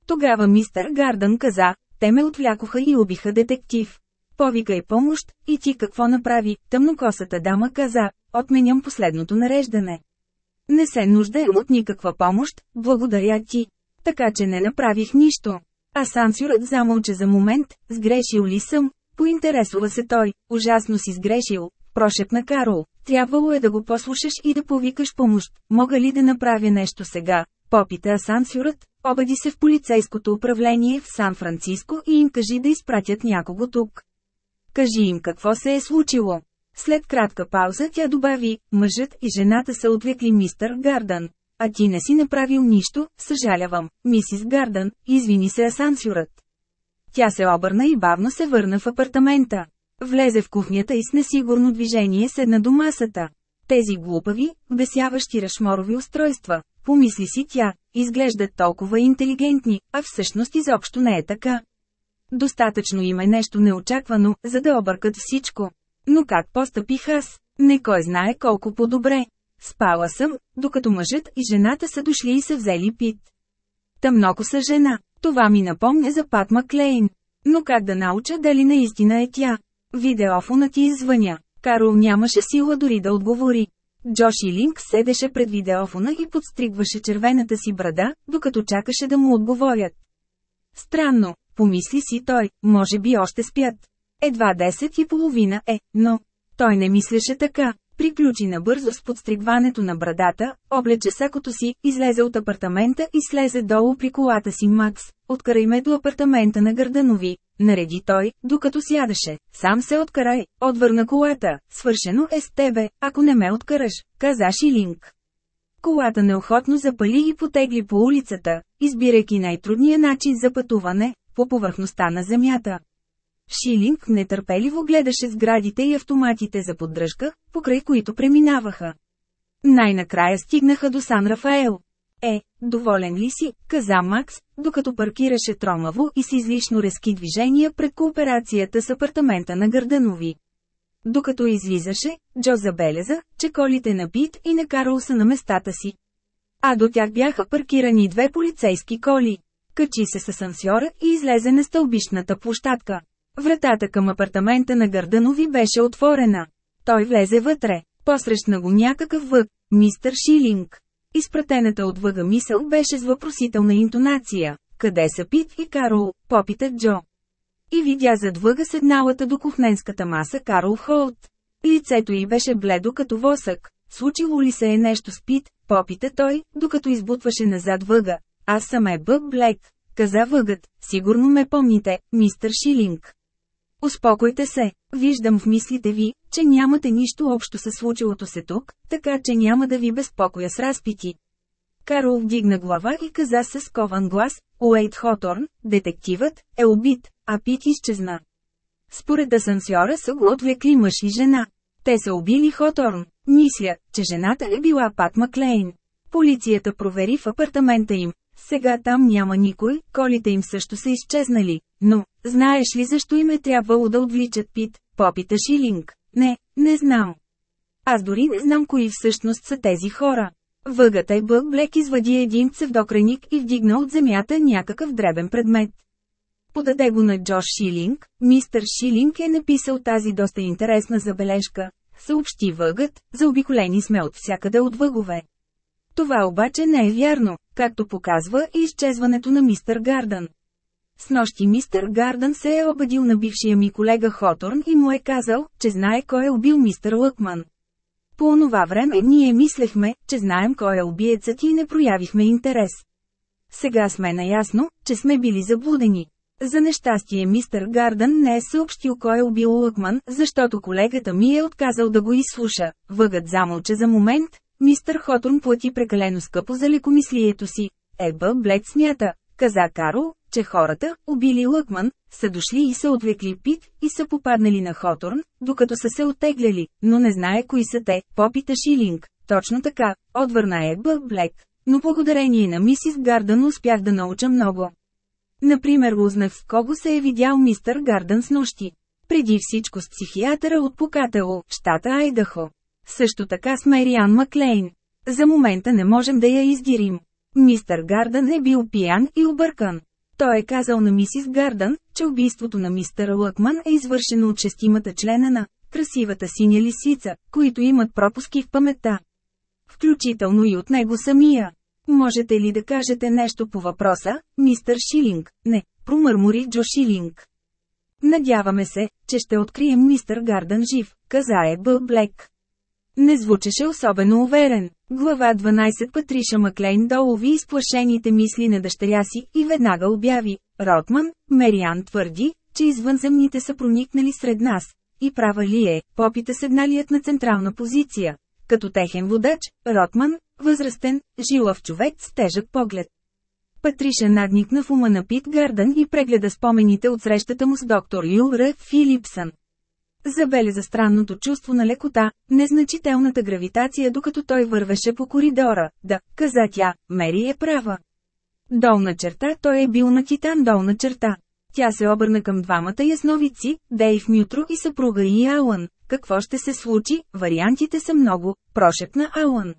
Тогава мистър Гардън каза, те ме отвлякоха и убиха детектив. Повикай помощ, и ти какво направи, тъмнокосата дама каза, отменям последното нареждане. Не се нуждаем от никаква помощ, благодаря ти. Така че не направих нищо. А сансюрът замълча за момент, сгрешил ли съм, поинтересува се той, ужасно си сгрешил, Прошепна Карол. Трябвало е да го послушаш и да повикаш помощ. Мога ли да направя нещо сега? Попита асансюрът, обади се в полицейското управление в Сан-Франциско и им кажи да изпратят някого тук. Кажи им какво се е случило. След кратка пауза тя добави, мъжът и жената са отвлекли мистър Гардън. А ти не си направил нищо, съжалявам, мисис Гардън, извини се асансюрът. Тя се обърна и бавно се върна в апартамента. Влезе в кухнята и с несигурно движение седна до масата. Тези глупави, бесяващи рашморови устройства, помисли си тя, изглеждат толкова интелигентни, а всъщност изобщо не е така. Достатъчно има нещо неочаквано, за да объркат всичко. Но как постъпих аз? Не кой знае колко по-добре. Спала съм, докато мъжът и жената са дошли и са взели пит. Тъмноко са жена. Това ми напомня за Пат Маклейн. Но как да науча дали наистина е тя? Видеофонът ти извъня. Карол нямаше сила дори да отговори. Джоши Линк седеше пред видеофона и подстригваше червената си брада, докато чакаше да му отговорят. Странно, помисли си той, може би още спят. Едва 10 и половина е, но... Той не мислеше така. Приключи набързо с подстригването на брадата, облече сакото си, излезе от апартамента и слезе долу при колата си Макс. Откарай ме до апартамента на Гърданови, нареди той, докато сядаше. Сам се откарай, отвърна колата. Свършено е с тебе, ако не ме откараш, каза Шилинг. Колата неохотно запали и потегли по улицата, избирайки най-трудния начин за пътуване, по повърхността на земята. Шилинг нетърпеливо гледаше сградите и автоматите за поддръжка, покрай които преминаваха. Най-накрая стигнаха до Сан Рафаел. Е, доволен ли си, каза Макс, докато паркираше тромаво и с излишно резки движения пред кооперацията с апартамента на Гърданови. Докато излизаше, Джо забеляза, че колите на Пит и на Карл са на местата си. А до тях бяха паркирани две полицейски коли. Качи се с асансьора и излезе на стълбищната площадка. Вратата към апартамента на Гърданови беше отворена. Той влезе вътре. Посрещна го някакъв въг, мистър Шилинг. Изпратената от въга мисъл беше с въпросителна интонация. Къде са Пит и Карол, попита Джо. И видя зад въга седналата до кухненската маса Карол Холт. Лицето й беше бледо като восък. Случило ли се е нещо с Пит, попита той, докато избутваше назад въга. Аз съм е Бъб Блек, каза въгът. Сигурно ме помните, мистър Шилинг. Успокойте се, виждам в мислите ви, че нямате нищо общо с случилото се тук, така че няма да ви безпокоя с разпити. Карл вдигна глава и каза с скован глас, Уейт Хоторн, детективът, е убит, а Пит изчезна. Според асансьора са го отвлекли мъж и жена. Те са убили Хоторн. Мисля, че жената е била Пат Маклейн. Полицията провери в апартамента им. Сега там няма никой, колите им също са изчезнали. Но, знаеш ли защо им е трябвало да отвличат Пит? Попита Шилинг. Не, не знам. Аз дори не знам кои всъщност са тези хора. Въгата и Бък Блек извади един псевдокраник и вдигна от земята някакъв дребен предмет. Подаде го на Джош Шилинг, мистър Шилинг е написал тази доста интересна забележка. Съобщи въгът, заобиколени сме от всякъде от въгове. Това обаче не е вярно, както показва и изчезването на мистър Гардън. С нощи мистър Гардън се е обадил на бившия ми колега Хоторн и му е казал, че знае кой е убил мистър Лъкман. По онова време ние мислехме, че знаем кой е убиецът и не проявихме интерес. Сега сме наясно, че сме били заблудени. За нещастие мистър Гардън не е съобщил кой е убил Лъкман, защото колегата ми е отказал да го изслуша. Въгът замълча за момент, мистър Хоторн плати прекалено скъпо за лекомислието си. Еба Блек смята, каза Карл, че хората, убили Лъкман, са дошли и са отвлекли Пит и са попаднали на Хоторн, докато са се оттегляли, но не знае кои са те, попита Шилинг. Точно така, отвърна е Бък Блек. Но благодарение на мисис Гардън успях да науча много. Например узнах с кого се е видял мистър Гардън с нощи. Преди всичко с психиатъра от Покатело, щата Айдахо. Също така с Мериан Маклейн. За момента не можем да я издирим. Мистър Гардън е бил пиян и объркан. Той е казал на мисис Гардън, че убийството на мистер Лъкман е извършено от шестимата члена на красивата синя лисица, които имат пропуски в паметта. Включително и от него самия. Можете ли да кажете нещо по въпроса, мистер Шилинг? Не, промърмори Джо Шилинг. Надяваме се, че ще открием мистър Гардън жив, каза е Бъл Блек. Не звучеше особено уверен. Глава 12 Патриша Маклейн долови изплашените мисли на дъщеря си и веднага обяви. Ротман, Мериан твърди, че извънземните са проникнали сред нас. И права ли е, попита седналият на централна позиция. Като техен водач, Ротман, възрастен, жилав човек с тежък поглед. Патриша надникна в ума на Пит Гардън и прегледа спомените от срещата му с доктор Юлра Филипсън. Забеляза странното чувство на лекота, незначителната гравитация докато той вървеше по коридора. Да, каза тя, Мери е права. Долна черта, той е бил на титан долна черта. Тя се обърна към двамата ясновици, Дейв Мютро и съпруга и Алън. Какво ще се случи? Вариантите са много, прошепна Алън.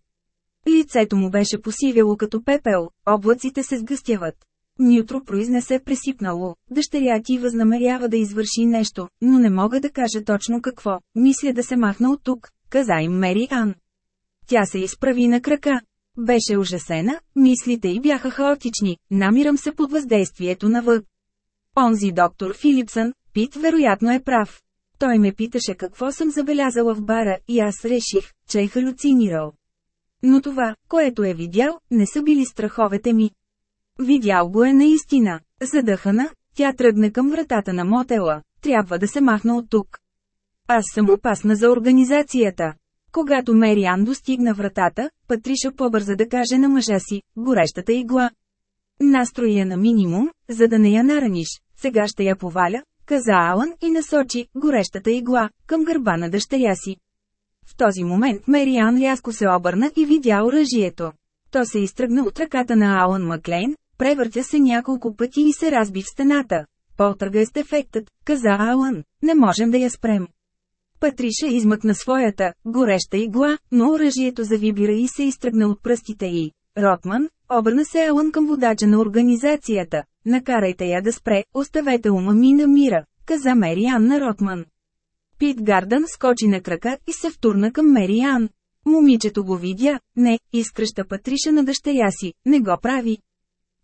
Лицето му беше посивело като пепел, облаците се сгъстяват. Нютро произнесе пресипнало. Дъщеря ти възнамерява да извърши нещо, но не мога да кажа точно какво. Мисля да се махна от тук, каза им Мери Ан. Тя се изправи на крака. Беше ужасена, мислите й бяха хаотични, намирам се под въздействието на въг. Онзи доктор Филипсън, Пит вероятно е прав. Той ме питаше какво съм забелязала в бара и аз реших, че е халюцинирал. Но това, което е видял, не са били страховете ми. Видял го е наистина. Задъхана, тя тръгне към вратата на мотела. Трябва да се махна от тук. Аз съм опасна за организацията. Когато Мериан достигна вратата, Патриша побърза да каже на мъжа си, горещата игла. Настрои я на минимум, за да не я нараниш. Сега ще я поваля, каза Алън и насочи горещата игла към гърба на дъщеря си. В този момент Мериан рязко се обърна и видя оръжието. То се изтръгна от ръката на Алън Маклейн, превъртя се няколко пъти и се разби в стената. Полтъргъст ефектът, каза Алън, не можем да я спрем. Патриша измъкна своята, гореща игла, но оръжието завибира и се изтръгна от пръстите й. Ротман, обърна се Алън към водача на организацията. Накарайте я да спре, оставете ума ми на мира, каза Мериан на Ротман. Пит Гардън скочи на крака и се втурна към Мериан. Момичето го видя, не, изкръща Патриша на дъщеря си, не го прави.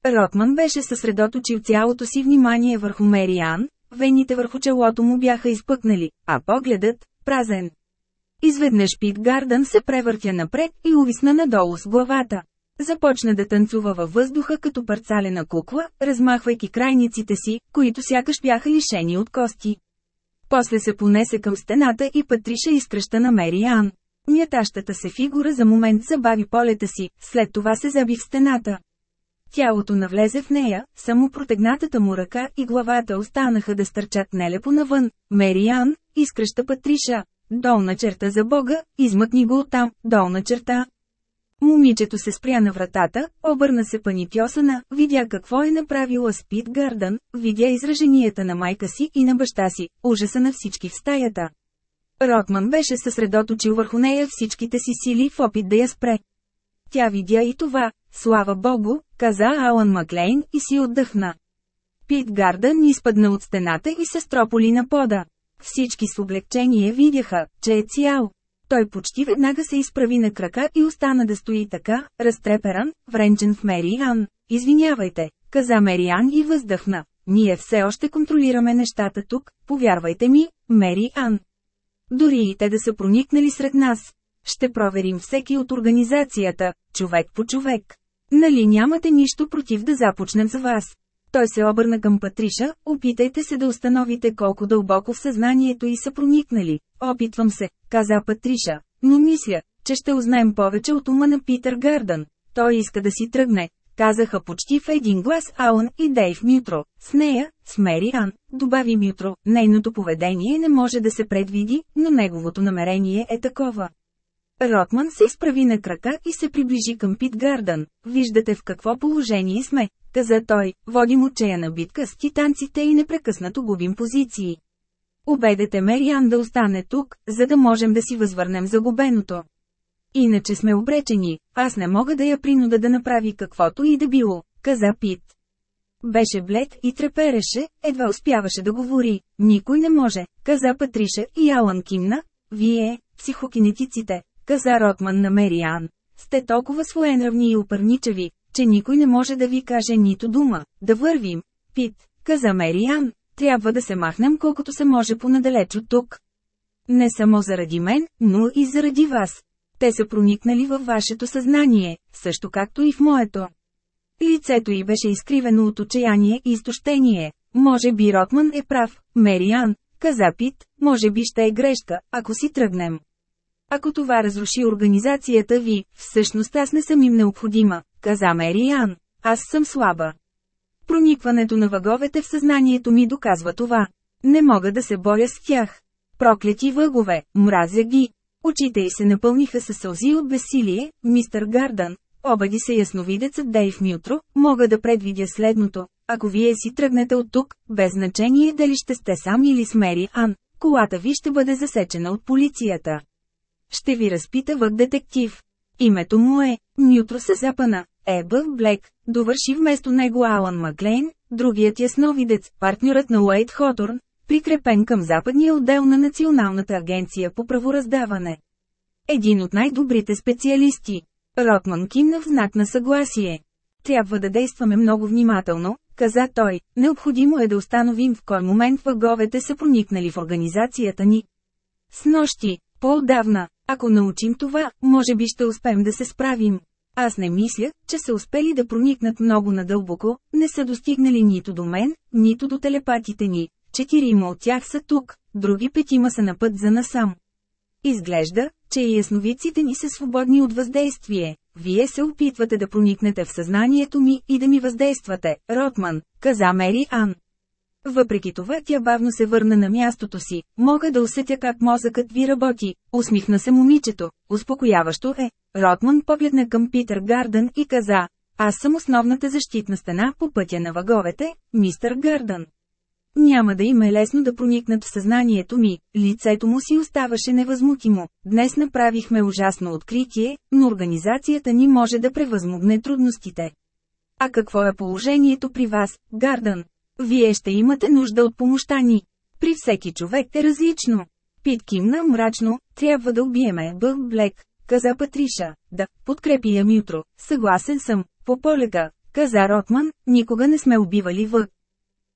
Ротман беше съсредоточил цялото си внимание върху Мериан, вените върху челото му бяха изпъкнали, а погледът – празен. Изведнъж Пит Гардън се превъртя напред и увисна надолу с главата. Започна да танцува във въздуха като парцалена кукла, размахвайки крайниците си, които сякаш бяха лишени от кости. После се понесе към стената и Патриша изкръща на Мериан. Мятащата се фигура за момент забави полета си, след това се заби в стената. Тялото навлезе в нея, само протегнатата му ръка и главата останаха да стърчат нелепо навън. Мериан, изкръща Патриша. Долна черта за Бога, измъкни го оттам, долна черта. Момичето се спря на вратата, обърна се панитьосана, видя какво е направила Спит Гардън, видя израженията на майка си и на баща си, ужаса на всички в стаята. Ротман беше съсредоточил върху нея всичките си сили в опит да я спре. Тя видя и това, слава богу, каза Алан Маклейн и си отдъхна. Пит Гардън изпадна от стената и се строполи на пода. Всички с облегчение видяха, че е цял. Той почти веднага се изправи на крака и остана да стои така, разтреперан, вренчен в Мериан. Извинявайте, каза Мериан и въздъхна. Ние все още контролираме нещата тук, повярвайте ми, Мериан. Дори и те да са проникнали сред нас. Ще проверим всеки от организацията, човек по човек. Нали нямате нищо против да започнем с вас? Той се обърна към Патриша, опитайте се да установите колко дълбоко в съзнанието и са проникнали. Опитвам се, каза Патриша, но мисля, че ще узнаем повече от ума на Питър Гардън. Той иска да си тръгне, казаха почти в един глас Алън и Дейв Мютро. С нея, с Мери Ан, добави Мютро, нейното поведение не може да се предвиди, но неговото намерение е такова. Ротман се изправи на крака и се приближи към Пит Гардън. Виждате в какво положение сме, каза той, водим отчаяна битка с титанците и непрекъснато губим позиции. Обедете Мериан да остане тук, за да можем да си възвърнем загубеното. Иначе сме обречени, аз не мога да я принуда да направи каквото и да било, каза Пит. Беше блед и трепереше, едва успяваше да говори. Никой не може, каза Патриша и Алан кимна. Вие, психокинетиците, каза Ротман на Мериан. Сте толкова своенравни и упърничави, че никой не може да ви каже нито дума. Да вървим. Пит, каза Мериан. трябва да се махнем колкото се може понадалеч от тук. Не само заради мен, но и заради вас. Те са проникнали във вашето съзнание, също както и в моето. Лицето й беше изкривено от отчаяние и изтощение. Може би Ротман е прав, Мериан, каза Пит, може би ще е грешка, ако си тръгнем. Ако това разруши организацията ви, всъщност аз не съм им необходима, каза Мериан. Аз съм слаба. Проникването на въговете в съзнанието ми доказва това. Не мога да се боря с тях. Проклети въгове, мразя ги. Очите й се напълниха със сълзи от безсилие, мистер Гардън. Обади се ясновидецът Дейв Мютро, мога да предвидя следното. Ако вие си тръгнете от тук, без значение дали ще сте сам или с Мери Ан, колата ви ще бъде засечена от полицията. Ще ви разпита вък детектив. Името му е Мютро се запана. Еба Блек, довърши вместо него Алан Маклейн, другият ясновидец, партньорът на Уейт Хоторн, прикрепен към западния отдел на Националната агенция по правораздаване. Един от най-добрите специалисти. Ротман кимна в знак на съгласие. Трябва да действаме много внимателно, каза той. Необходимо е да установим в кой момент въговете са проникнали в организацията ни. С нощи, по-отдавна, ако научим това, може би ще успеем да се справим. Аз не мисля, че са успели да проникнат много надълбоко, не са достигнали нито до мен, нито до телепатите ни. Четирима от тях са тук, други петима са на път за насам. Изглежда, че и ясновиците ни са свободни от въздействие. Вие се опитвате да проникнете в съзнанието ми и да ми въздействате, Ротман, каза Мери Ан. Въпреки това тя бавно се върна на мястото си, мога да усетя как мозъкът ви работи, усмихна се момичето, успокояващо е. Ротман погледна към Питър Гардън и каза, аз съм основната защитна стена по пътя на въговете, мистър Гардън. Няма да им е лесно да проникнат в съзнанието ми, лицето му си оставаше невъзмутимо. Днес направихме ужасно откритие, но организацията ни може да превъзмогне трудностите. А какво е положението при вас, Гардън? Вие ще имате нужда от помощта ни. При всеки човек е различно. Пит кимна мрачно, трябва да убиеме Бъв Блек, каза Патриша. Да, подкрепи я Мютро, съгласен съм, по полека, каза Ротман, никога не сме убивали В.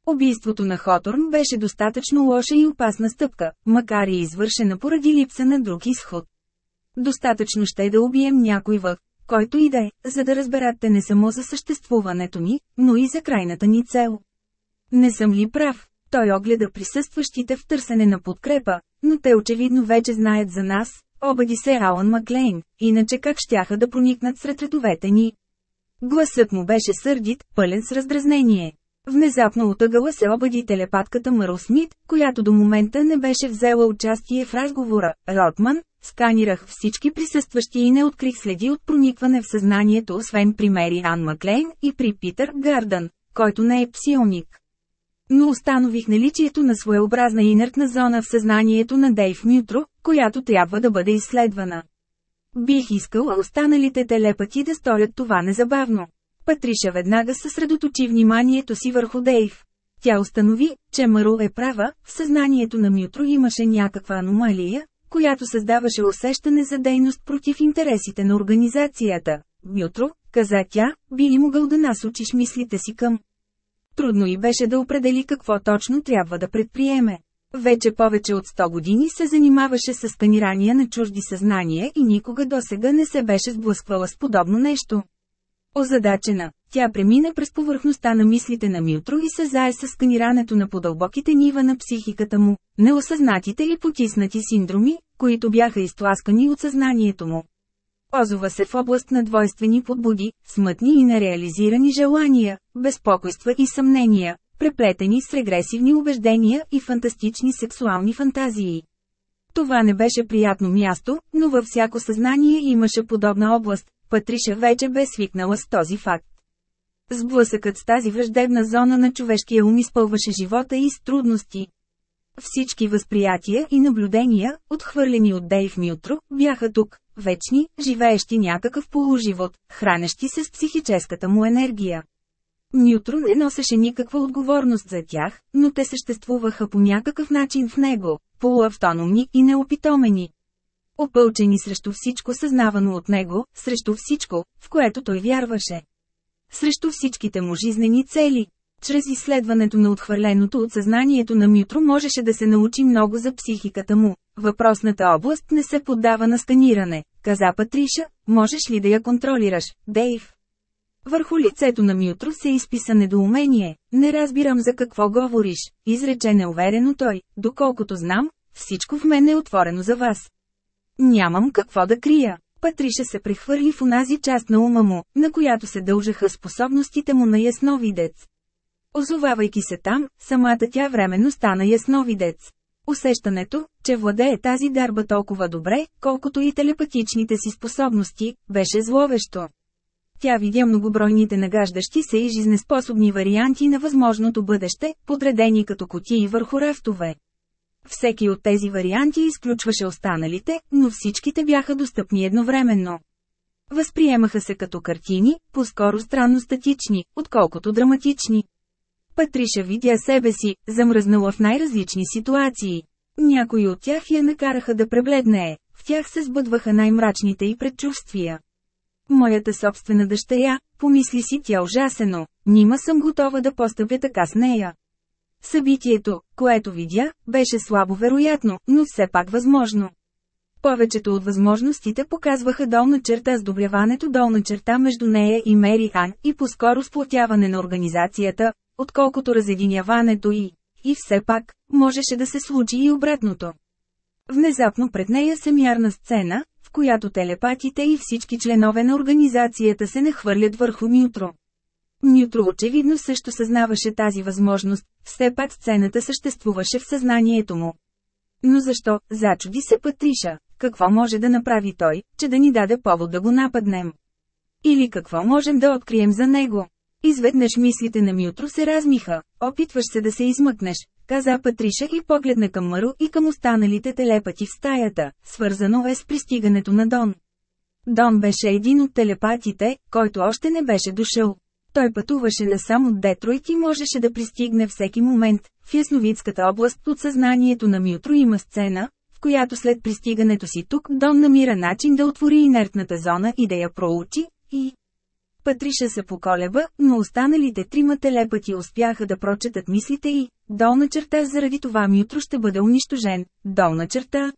Убийството на Хоторн беше достатъчно лоша и опасна стъпка, макар и извършена поради липса на друг изход. Достатъчно ще е да убием някой въх, който и да е, за да разберате не само за съществуването ни, но и за крайната ни цел. Не съм ли прав? Той огледа присъстващите в търсене на подкрепа, но те очевидно вече знаят за нас, обади се Алан Маклейн, иначе как щяха да проникнат сред редовете ни. Гласът му беше сърдит, пълен с раздразнение. Внезапно от ъгъла се обади телепатката Мърл Смит, която до момента не беше взела участие в разговора. Ротман, сканирах всички присъстващи и не открих следи от проникване в съзнанието освен при Мери Ан Маклейн и при Питър Гардън, който не е псионик. Но установих наличието на своеобразна инертна зона в съзнанието на Дейв Мютро, която трябва да бъде изследвана. Бих искал останалите телепати да сторят това незабавно. Патриша веднага съсредоточи вниманието си върху Дейв. Тя установи, че Марул е права, в съзнанието на Мютро имаше някаква аномалия, която създаваше усещане за дейност против интересите на организацията. Мютро, каза тя, би ли могъл да насочиш мислите си към Трудно и беше да определи какво точно трябва да предприеме. Вече повече от 100 години се занимаваше с сканирания на чужди съзнания и никога досега не се беше сблъсквала с подобно нещо. Озадачена, тя премина през повърхността на мислите на Милтро и се зае с сканирането на подълбоките нива на психиката му, неосъзнатите и потиснати синдроми, които бяха изтласкани от съзнанието му. Озова се в област на двойствени подбуди, смътни и нереализирани желания, безпокойства и съмнения, преплетени с регресивни убеждения и фантастични сексуални фантазии. Това не беше приятно място, но във всяко съзнание имаше подобна област, Патриша вече бе свикнала с този факт. Сблъсъкът с тази враждебна зона на човешкия ум изпълваше живота и с трудности. Всички възприятия и наблюдения, отхвърлени от Дейв Мютро, бяха тук, вечни, живеещи някакъв полуживот, хранещи се с психическата му енергия. Нютро не носеше никаква отговорност за тях, но те съществуваха по някакъв начин в него, полуавтономни и неопитомени. Опълчени срещу всичко съзнавано от него, срещу всичко, в което той вярваше. Срещу всичките му жизнени цели. чрез изследването на отхвърленото от съзнанието на Мютро можеше да се научи много за психиката му. Въпросната област не се поддава на сканиране, каза Патриша, можеш ли да я контролираш, Дейв? Върху лицето на Мютро се изписа недоумение. Не разбирам за какво говориш, изрече неуверено той, доколкото знам, всичко в мен е отворено за вас. Нямам какво да крия. Патриша се прехвърли в онази част на ума му, на която се дължаха способностите му на ясновидец. Озовавайки се там, самата тя временно стана ясновидец. Усещането, че владее тази дарба толкова добре, колкото и телепатичните си способности, беше зловещо. Тя видя многобройните нагаждащи се и жизнеспособни варианти на възможното бъдеще, подредени като котии върху рафтове. Всеки от тези варианти изключваше останалите, но всичките бяха достъпни едновременно. Възприемаха се като картини, по-скоро странно статични, отколкото драматични. Патриша видя себе си, замръзнала в най-различни ситуации. Някои от тях я накараха да пребледнее, в тях се сбъдваха най-мрачните и предчувствия. Моята собствена дъщеря, помисли си тя ужасено, нима съм готова да постъпя така с нея. Събитието, което видя, беше слабо вероятно, но все пак възможно. Повечето от възможностите показваха долна черта сдобряването долна черта между нея и Мери Ан и по-скоро сплотяване на организацията, отколкото разединяването и. И все пак, можеше да се случи и обратното. Внезапно пред нея се мярна сцена, в която телепатите и всички членове на организацията се нахвърлят върху Мютро. Мютро очевидно също съзнаваше тази възможност, все пак сцената съществуваше в съзнанието му. Но защо, зачуди се Патриша, какво може да направи той, че да ни даде повод да го нападнем? Или какво можем да открием за него? Изведнъж мислите на Мютро се размиха, опитваш се да се измъкнеш, каза Патриша и погледна към Маро и към останалите телепати в стаята, свързано е с пристигането на Дон. Дон беше един от телепатите, който още не беше дошъл. Той пътуваше насам от Детройт и можеше да пристигне всеки момент. В Ясновидската област от съзнанието на Мютро има сцена, в която след пристигането си тук Дон намира начин да отвори инертната зона и да я проучи, и... Патриша се поколеба, но останалите трима телепати успяха да прочетат мислите и долна черта заради това Мютро ще бъде унищожен, долна черта.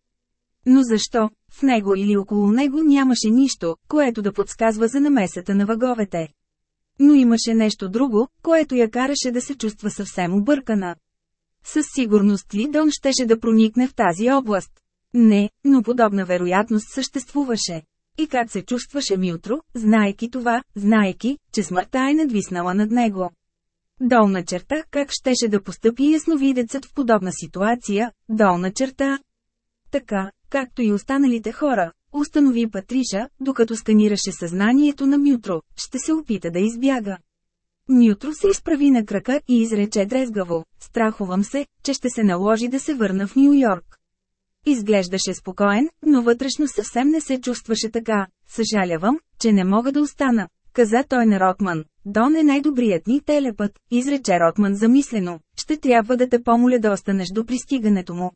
Но защо? В него или около него нямаше нищо, което да подсказва за намесата на въговете. Но имаше нещо друго, което я караше да се чувства съвсем объркана. Със сигурност ли Дон щеше да проникне в тази област? Не, но подобна вероятност съществуваше. И как се чувстваше Мютро, знаеки това, знаеки, че смъртта е надвиснала над него. Долна черта, как щеше да постъпи ясновидецът в подобна ситуация, долна черта. Така, както и останалите хора, установи Патриша, докато сканираше съзнанието на Мютро, ще се опита да избяга. Мютро се изправи на крака и изрече дрезгаво, страхувам се, че ще се наложи да се върна в Нью Йорк. Изглеждаше спокоен, но вътрешно съвсем не се чувстваше така. Съжалявам, че не мога да остана, каза той на Ротман. Дон е най-добрият ни телепът, изрече Ротман замислено. Ще трябва да те помоля да останеш до пристигането му.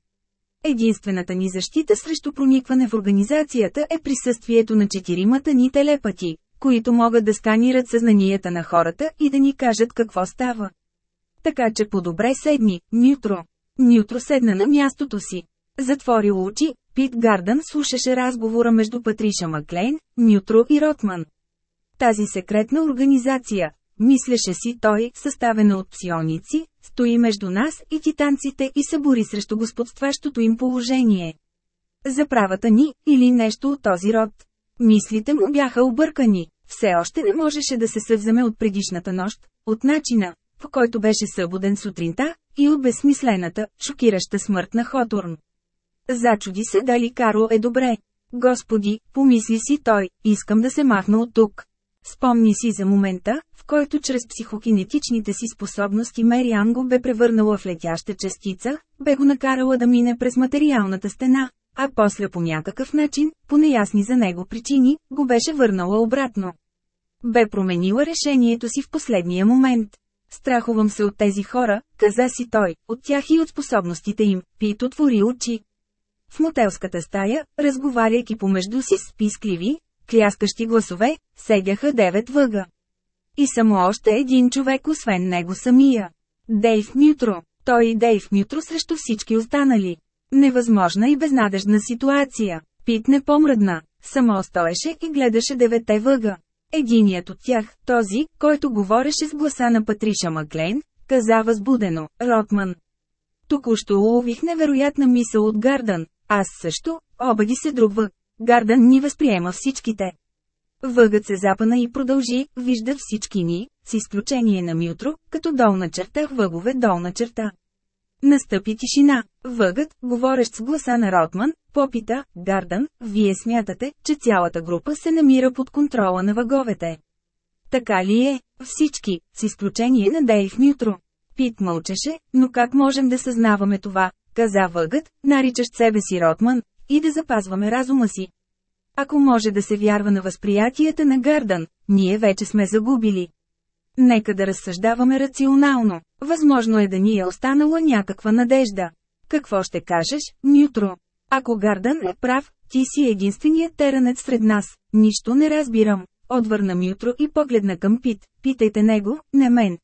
Единствената ни защита срещу проникване в организацията е присъствието на четиримата ни телепати, които могат да сканират съзнанията на хората и да ни кажат какво става. Така че по-добре седни, Нютро. Нютро седна на мястото си. Затвори очи, Пит Гардън слушаше разговора между Патриша Маклейн, Нютро и Ротман. Тази секретна организация, мислеше си той, съставена от псионици, стои между нас и титанците и се бори срещу господстващото им положение. За правата ни, или нещо от този род. Мислите му бяха объркани, все още не можеше да се съвземе от предишната нощ, от начина, по който беше събуден сутринта, и от безсмислената, шокираща смърт на Хотурн. Зачуди се дали Карл е добре. Господи, помисли си той, искам да се махна от тук. Спомни си за момента, в който чрез психокинетичните си способности Мери го бе превърнала в летяща частица, бе го накарала да мине през материалната стена, а после по някакъв начин, по неясни за него причини, го беше върнала обратно. Бе променила решението си в последния момент. Страхувам се от тези хора, каза си той, от тях и от способностите им, Пит отвори очи. В мотелската стая, разговаряйки помежду си с пискливи, кляскащи гласове, седяха девет въга. И само още един човек освен него самия. Дейв Мютро. Той и Дейв Мютро срещу всички останали. Невъзможна и безнадежна ситуация. Пит не помръдна. Само стоеше и гледаше девете въга. Единият от тях, този, който говореше с гласа на Патриша Маклейн, каза възбудено, Ротман. Току-що улових невероятна мисъл от Гардън. Аз също, обади се друг въг. Гардън ни възприема всичките. Въгът се запана и продължи, вижда всички ни, с изключение на Мютро, като долна черта въгове долна черта. Настъпи тишина. Въгът, говорещ с гласа на Ротман, попита, Гардън, вие смятате, че цялата група се намира под контрола на въговете. Така ли е? Всички, с изключение на Дейв Мютро. Пит мълчеше, но как можем да съзнаваме това, каза въгът, наричащ себе си Ротман, и да запазваме разума си. Ако може да се вярва на възприятията на Гардън, ние вече сме загубили. Нека да разсъждаваме рационално. Възможно е да ни е останала някаква надежда. Какво ще кажеш, Нютро? Ако Гардън е прав, ти си единственият теранец сред нас. Нищо не разбирам. Отвърна Мютро и погледна към Пит. Питайте него, не мен.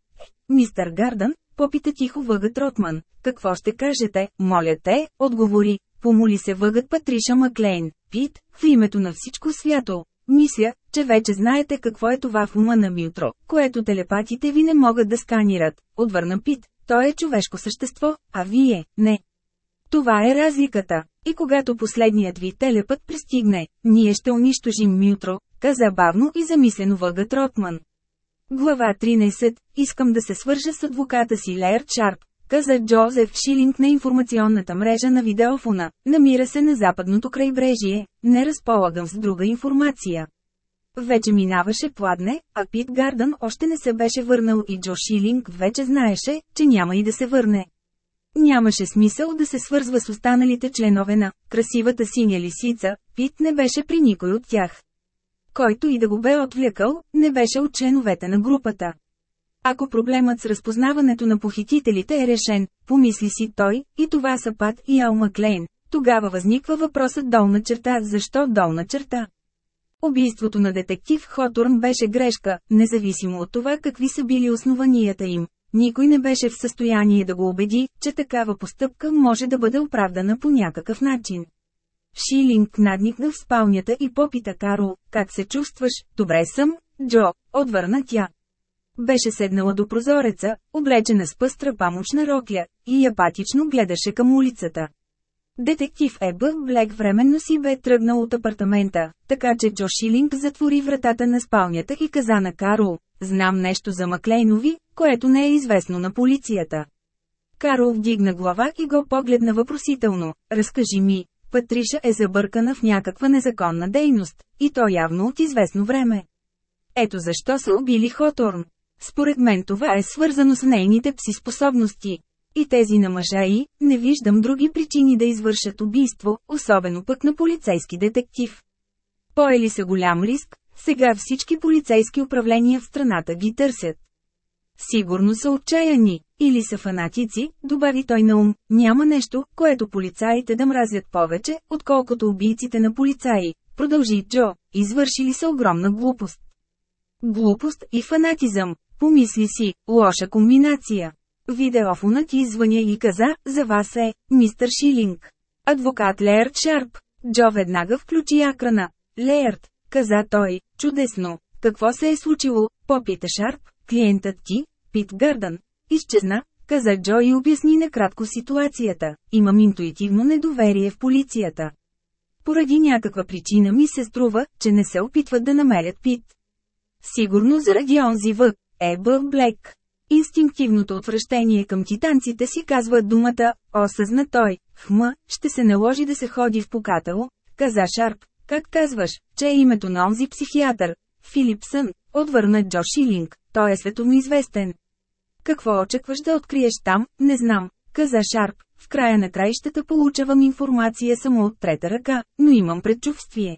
Мистър Гардън, попита тихо въгът Ротман. Какво ще кажете, моля те, отговори. Помоли се въгът Патриша Маклейн. Пит, в името на всичко свято. Мисля, че вече знаете какво е това в ума на Мютро, което телепатите ви не могат да сканират. Отвърна Пит. Той е човешко същество, а вие – не. Това е разликата. И когато последният ви телепът пристигне, ние ще унищожим Мютро, каза бавно и замислено въгът Ротман. Глава 13. Искам да се свържа с адвоката си Леер Чарп, каза Джозеф Шилинг на информационната мрежа на видеофона. Намира се на западното крайбрежие, не разполагам с друга информация. Вече минаваше пладне, а Пит Гардън още не се беше върнал и Джо Шилинг вече знаеше, че няма и да се върне. Нямаше смисъл да се свързва с останалите членове на красивата синя лисица, Пит не беше при никой от тях. Който и да го бе отвлекал, не беше от членовете на групата. Ако проблемът с разпознаването на похитителите е решен, помисли си той, и това са Пат и Ал Маклейн, тогава възниква въпросът долна черта, защо долна черта? Убийството на детектив Хотурн беше грешка, независимо от това какви са били основанията им. Никой не беше в състояние да го убеди, че такава постъпка може да бъде оправдана по някакъв начин. Шилинг надникна в спалнята и попита Карл, как се чувстваш, добре съм, Джо, отвърна тя. Беше седнала до прозореца, облечена с пъстра памучна рокля, и апатично гледаше към улицата. Детектив Еба Блек временно си бе тръгнал от апартамента, така че Джо Шилинг затвори вратата на спалнята и каза на Карл, знам нещо за Маклейнови, което не е известно на полицията. Карл вдигна глава и го погледна въпросително, разкажи ми, Патриша е забъркана в някаква незаконна дейност, и то явно от известно време. Ето защо са убили Хоторн. Според мен това е свързано с нейните пси-способности. И тези на мъжа и, не виждам други причини да извършат убийство, особено пък на полицейски детектив. Поели са голям риск, сега всички полицейски управления в страната ги търсят. Сигурно са отчаяни, или са фанатици, добави той на ум, няма нещо, което полицаите да мразят повече, отколкото убийците на полицаи. Продължи Джо, извършили са огромна глупост. Глупост и фанатизъм, Помисли си, лоша комбинация. Видеофонът извъня и каза, за вас е, мистер Шилинг. Адвокат Леерт Шарп. Джо веднага включи акрана. Леерт, каза той, чудесно. Какво се е случило, попита Шарп, клиентът ти, Пит Гърдън. Изчезна, каза Джо и обясни накратко ситуацията. Имам интуитивно недоверие в полицията. Поради някаква причина ми се струва, че не се опитват да намерят Пит. Сигурно заради онзи вък, Еба Блек. Инстинктивното отвращение към титанците си казва думата, осъзна той, хм, ще се наложи да се ходи в покатало, каза Шарп. Как казваш, че е името на онзи психиатър? Филипсън, отвърна Джо Шилинг, той е световно известен. Какво очакваш да откриеш там, не знам, каза Шарп. В края на краищата получавам информация само от трета ръка, но имам предчувствие.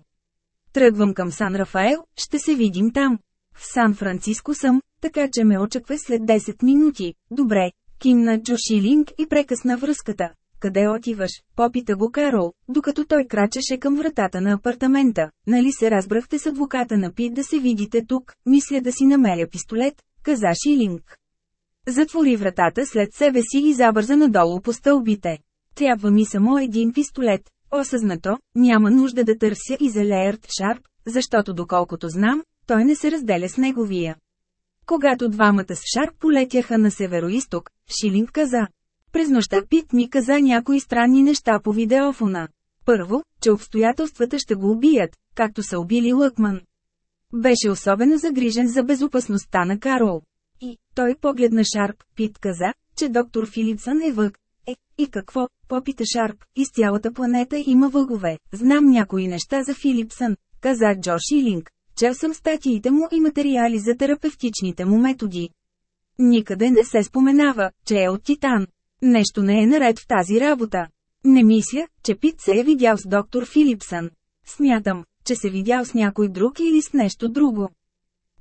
Тръгвам към Сан Рафаел, ще се видим там. В Сан-Франциско съм, така че ме очаква след 10 минути. Добре, кимна Джо Шилинг и прекъсна връзката. Къде отиваш, попита го Карол, докато той крачеше към вратата на апартамента. Нали се разбрахте с адвоката на Пит да се видите тук, мисля да си намеря пистолет, каза Шилинг. Затвори вратата след себе си и забърза надолу по стълбите. Трябва ми само един пистолет. Осъзнато, няма нужда да търся и за Леерт Шарп, защото доколкото знам, той не се разделя с неговия. Когато двамата с Шарп полетяха на североисток, Шилинг каза. През нощта Пит ми каза някои странни неща по видеофона. Първо, че обстоятелствата ще го убият, както са убили Лъкман. Беше особено загрижен за безопасността на Карол. И, той погледна Шарп, Пит каза, че доктор Филипсън е въг. Е, и какво, попита Шарп, из цялата планета има въгове, знам някои неща за Филипсън, каза Джо Шилинг. Чел съм статиите му и материали за терапевтичните му методи. Никъде не се споменава, че е от Титан. Нещо не е наред в тази работа. Не мисля, че Пит се е видял с доктор Филипсън. Смятам, че се видял с някой друг или с нещо друго.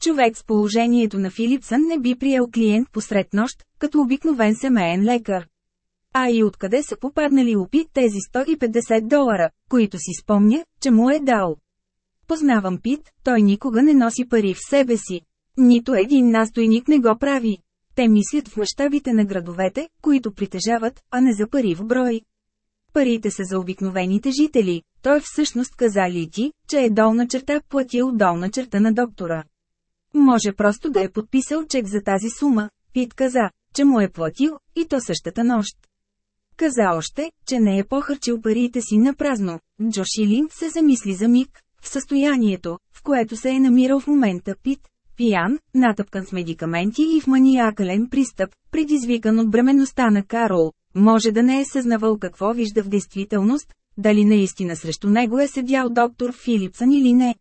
Човек с положението на Филипсън не би приел клиент посред нощ, като обикновен семейен лекар. А и откъде са попаднали опит тези 150 долара, които си спомня, че му е дал. Познавам Пит, той никога не носи пари в себе си. Нито един настойник не го прави. Те мислят в мащабите на градовете, които притежават, а не за пари в брой. Парите са за обикновените жители. Той всъщност каза ли ти, че е долна черта платил долна черта на доктора. Може просто да е подписал чек за тази сума, Пит каза, че му е платил, и то същата нощ. Каза още, че не е похарчил парите си на празно. Джо Шилин се замисли за миг, в състоянието, в което се е намирал в момента Пит, пиян, натъпкан с медикаменти и в маниакален пристъп, предизвикан от бременността на Карол, може да не е съзнавал какво вижда в действителност, дали наистина срещу него е седял доктор Филипсън или не.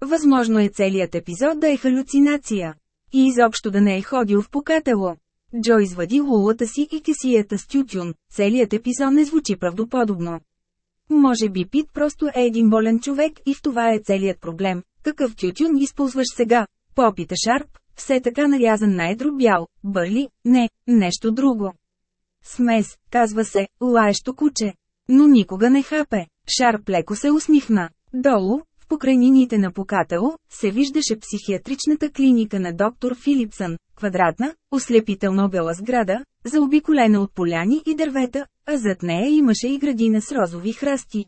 Възможно е целият епизод да е халюцинация. И изобщо да не е ходил в покатело. Джо извади лулата си и кесията с тютюн, целият епизод не звучи правдоподобно. Може би Пит просто е един болен човек и в това е целият проблем. Какъв тютюн използваш сега? Попита Шарп, все така нарязан на едро бял, бърли, не, нещо друго. Смес, казва се, лаещо куче. Но никога не хапе. Шарп леко се усмихна. Долу, в покрайнините на Покатело, се виждаше психиатричната клиника на доктор Филипсън, квадратна, ослепително бела сграда, заобиколена от поляни и дървета, а зад нея имаше и градина с розови храсти.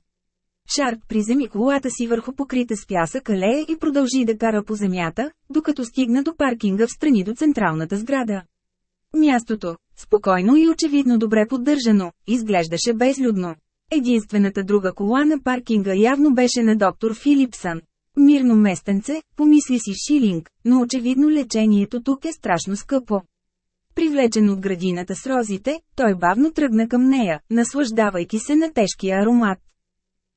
Шарк приземи колата си върху покрита с пясък алея и продължи да кара по земята, докато стигна до паркинга в страни до централната сграда. Мястото, спокойно и очевидно добре поддържано, изглеждаше безлюдно. Единствената друга кола на паркинга явно беше на доктор Филипсън. Мирно местенце, помисли си Шилинг, но очевидно лечението тук е страшно скъпо. Привлечен от градината с розите, той бавно тръгна към нея, наслаждавайки се на тежкия аромат.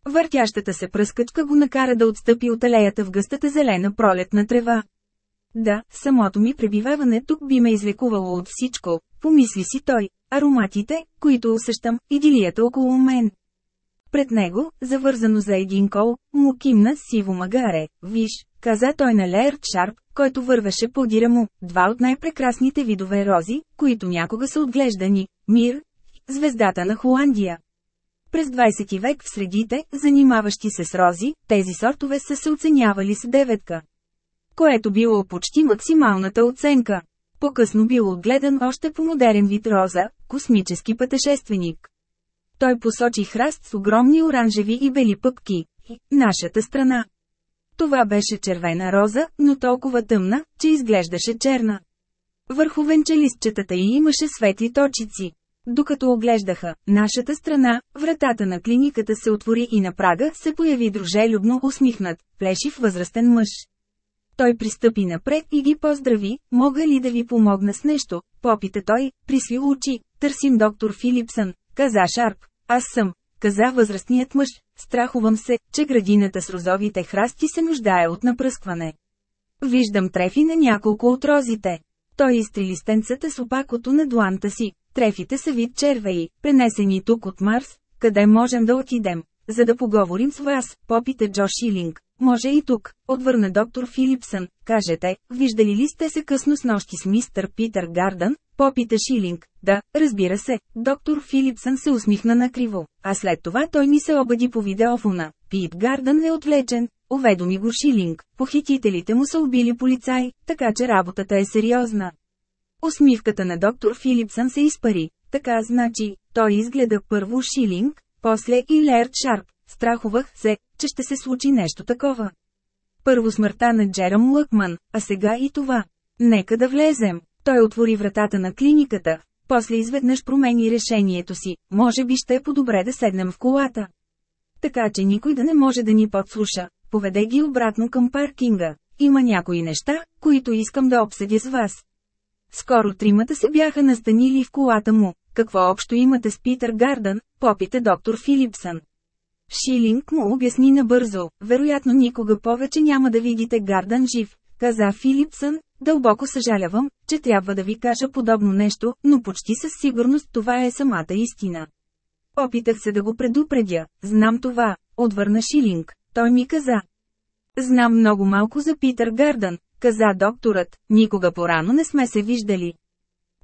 Въртящата се пръскачка го накара да отстъпи от алеята в гъстата зелена пролетна трева. Да, самото ми пребиваване тук би ме излекувало от всичко, помисли си той, ароматите, които усещам, идилията около мен. Пред него, завързано за един кол, му кимна сиво магаре. Виж, каза той на Леерт Шарп, който вървеше по дира му, два от най-прекрасните видове рози, които някога са отглеждани – мир, звездата на Холандия. През 20 век в средите, занимаващи се с рози, тези сортове са се оценявали с деветка. Което било почти максималната оценка. По-късно бил отгледан още по модерен вид роза, космически пътешественик. Той посочи храст с огромни оранжеви и бели пъпки. Нашата страна. Това беше червена роза, но толкова тъмна, че изглеждаше черна. Върху венчелистчетата й имаше светли точици. Докато оглеждаха нашата страна, вратата на клиниката се отвори и на прага се появи дружелюбно усмихнат, плешив възрастен мъж. Той пристъпи напред и ги поздрави, мога ли да ви помогна с нещо, попита той, присви очи, търсим доктор Филипсън, каза Шарп, аз съм, каза възрастният мъж, страхувам се, че градината с розовите храсти се нуждае от напръскване. Виждам трефи на няколко от розите. Той изтри листенцата с опакото на дланта си. Трефите са вид червеи, пренесени тук от Марс, къде можем да отидем, за да поговорим с вас, попита Джо Шилинг. може и тук, отвърна доктор Филипсън. Кажете, виждали ли сте се късно с нощи с мистър Питър Гардън? Попита Шилинг. Да, разбира се. Доктор Филипсън се усмихна накриво, а след това той ми се обади по видеофона. Пит Гардън е отвлечен, уведоми го Шилинг. Похитителите му са убили полицай, така че работата е сериозна. Усмивката на доктор Филипсън се изпари. Така значи, той изгледа първо Шилинг, после и Лерд Шарп. Страхувах се, че ще се случи нещо такова. Първо смъртта на Джерам Лъкман, а сега и това. Нека да влезем. Той отвори вратата на клиниката, после изведнъж промени решението си, може би ще е по-добре да седнем в колата. Така че никой да не може да ни подслуша, поведе ги обратно към паркинга. Има някои неща, които искам да обсъдя с вас. Скоро тримата се бяха настанили в колата му. Какво общо имате с Питър Гардън, попита доктор Филипсън. Шилинг му обясни набързо, вероятно никога повече няма да видите Гардън жив, каза Филипсън, дълбоко съжалявам, че трябва да ви кажа подобно нещо, но почти със сигурност това е самата истина. Опитах се да го предупредя, знам това, отвърна Шилинг, той ми каза. Знам много малко за Питър Гардън, каза докторът, никога порано не сме се виждали.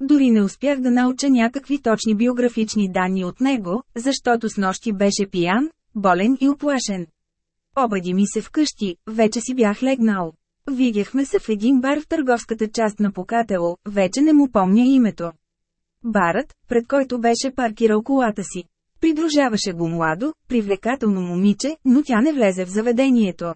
Дори не успях да науча някакви точни биографични данни от него, защото с нощи беше пиян, болен и оплашен. Обади ми се вкъщи, вече си бях легнал. Видяхме се в един бар в търговската част на Покатело, вече не му помня името. Барът, пред който беше паркирал колата си. Придружаваше го младо, привлекателно момиче, но тя не влезе в заведението.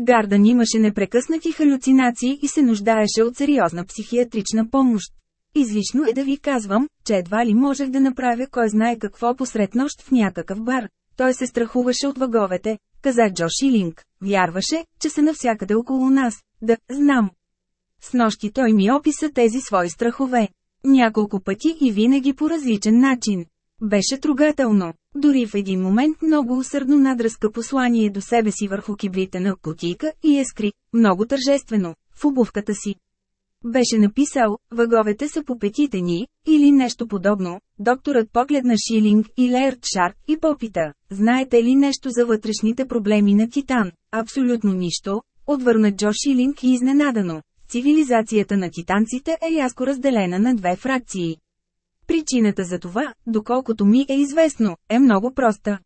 Гардан имаше непрекъснати халюцинации и се нуждаеше от сериозна психиатрична помощ. Излишно е да ви казвам, че едва ли можех да направя кой знае какво посред нощ в някакъв бар. Той се страхуваше от въговете, каза Джо Шилинг. Вярваше, че са навсякъде около нас. Да, знам. С нощи той ми описа тези свои страхове. Няколко пъти и винаги по различен начин. Беше трогателно. Дори в един момент много усърдно надръска послание до себе си върху кибрите на кутийка и е скри, много тържествено, в обувката си. Беше написал, въговете са по петите ни, или нещо подобно. Докторът погледна Шилинг и Лерт Шарп и попита, знаете ли нещо за вътрешните проблеми на Титан? Абсолютно нищо, отвърна Джо Шилинг и изненадано. Цивилизацията на титанците е яско разделена на две фракции. Причината за това, доколкото ми е известно, е много проста.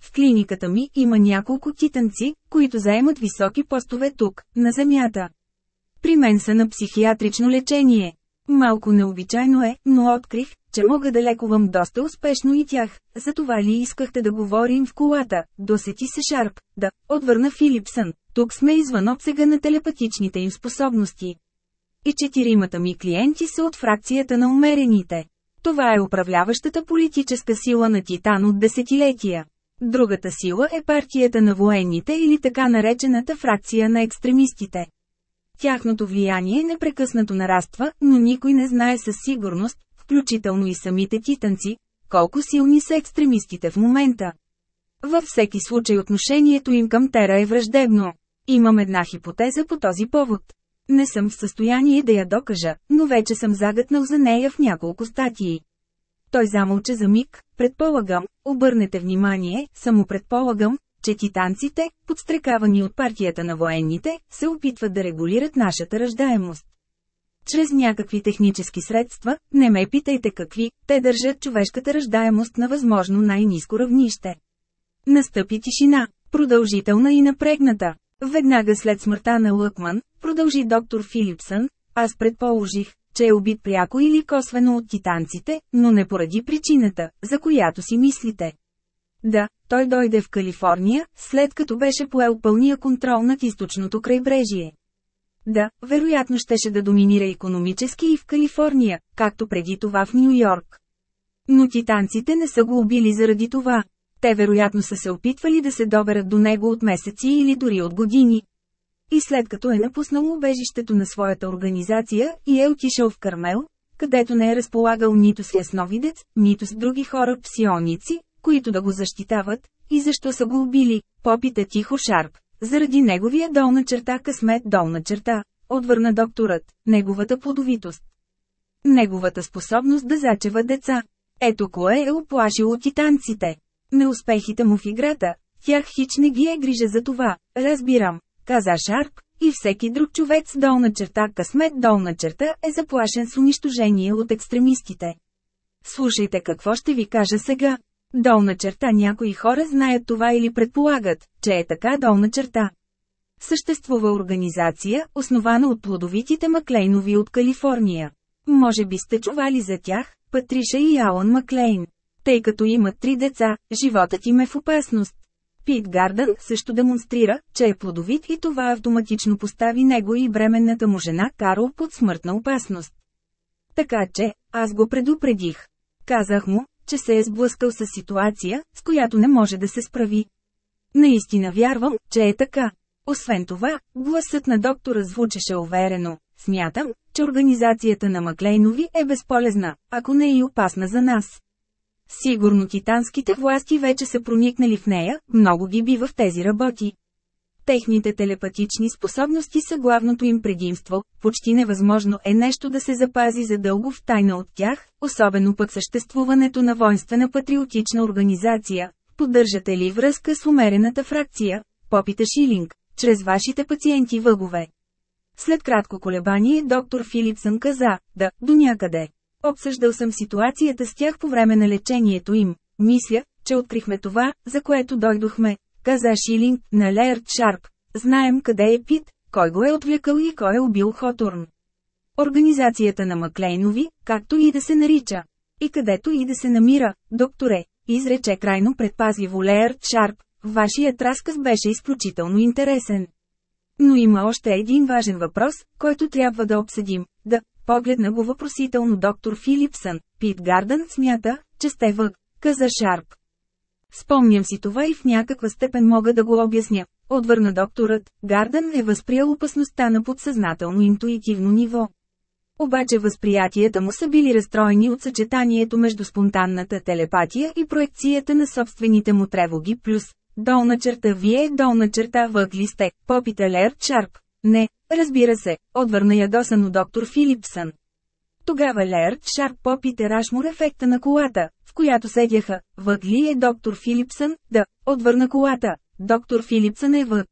В клиниката ми има няколко титанци, които заемат високи постове тук, на Земята. При мен са на психиатрично лечение. Малко необичайно е, но открих, че мога да лекувам доста успешно и тях. Затова ли искахте да говорим в колата? Досети се Шарп. Да, отвърна Филипсън. Тук сме извън обсега на телепатичните им способности. И четиримата ми клиенти са от фракцията на умерените. Това е управляващата политическа сила на Титан от десетилетия. Другата сила е партията на военните или така наречената фракция на екстремистите. Тяхното влияние непрекъснато нараства, но никой не знае със сигурност, включително и самите титанци, колко силни са екстремистите в момента. Във всеки случай отношението им към Тера е враждебно. Имам една хипотеза по този повод. Не съм в състояние да я докажа, но вече съм загатнал за нея в няколко статии. Той замълча за миг, предполагам, обърнете внимание, само предполагам, че титанците, подстрекавани от партията на военните, се опитват да регулират нашата ръждаемост. Чрез някакви технически средства, не ме питайте какви, те държат човешката ръждаемост на възможно най-низко равнище. Настъпи тишина, продължителна и напрегната. Веднага след смъртта на Лъкман, продължи доктор Филипсън, аз предположих, че е убит пряко или косвено от титанците, но не поради причината, за която си мислите. Да, той дойде в Калифорния, след като беше поел пълния контрол над източното крайбрежие. Да, вероятно щеше да доминира економически и в Калифорния, както преди това в Нью Йорк. Но титанците не са го убили заради това. Те вероятно са се опитвали да се доберат до него от месеци или дори от години. И след като е напуснал убежището на своята организация и е отишъл в Кармел, където не е разполагал нито с ясновидец, нито с други хора псионици, които да го защитават, и защо са го убили, попита тихо Шарп. Заради неговия долна черта късмет долна черта, отвърна докторът, неговата плодовитост. Неговата способност да зачева деца. Ето кое е оплашило титанците. Неуспехите му в играта, Тях хич не ги е грижа за това, разбирам, каза Шарп, и всеки друг човек с долна черта късмет долна черта е заплашен с унищожение от екстремистите. Слушайте какво ще ви кажа сега. Долна черта някои хора знаят това или предполагат, че е така долна черта. Съществува организация, основана от плодовитите Маклейнови от Калифорния. Може би сте чували за тях, Патриша и Алан Маклейн. Тъй като имат три деца, животът им е в опасност. Пит Гардън също демонстрира, че е плодовит и това автоматично постави него и бременната му жена Карл под смъртна опасност. Така че, аз го предупредих. Казах му, че се е сблъскал с ситуация, с която не може да се справи. Наистина вярвам, че е така. Освен това, гласът на доктора звучеше уверено. Смятам, че организацията на Маклейнови е безполезна, ако не е и опасна за нас. Сигурно титанските власти вече са проникнали в нея, много ги бива в тези работи. Техните телепатични способности са главното им предимство, почти невъзможно е нещо да се запази задълго в тайна от тях, особено пък съществуването на воинствена патриотична организация. Поддържате ли връзка с умерената фракция? Попита Шилинг, чрез вашите пациенти въгове. След кратко колебание доктор Филипсън каза, да, до някъде. Обсъждал съм ситуацията с тях по време на лечението им. Мисля, че открихме това, за което дойдохме, каза Шилинг на Леърд Шарп. Знаем къде е Пит, кой го е отвлекал и кой е убил Хотурн. Организацията на Маклейнови, както и да се нарича. И където и да се намира, докторе, изрече крайно предпазливо Леърд Шарп, вашият разказ беше изключително интересен. Но има още един важен въпрос, който трябва да обсъдим. Да, погледна го въпросително доктор Филипсън. Пит Гардън смята, че сте въг, каза Шарп. Спомням си това и в някаква степен мога да го обясня. Отвърна докторът, Гардън е възприел опасността на подсъзнателно интуитивно ниво. Обаче възприятията му са били разстроени от съчетанието между спонтанната телепатия и проекцията на собствените му тревоги плюс долна черта вие долна черта въгли сте, попита Лерт Шарп. Не, разбира се, отвърна ядосано доктор Филипсън. Тогава Лерт Шарп попита Рашмур ефекта на колата, в която седяха. Въгли е доктор Филипсън, да, отвърна колата. Доктор Филипсън е въд.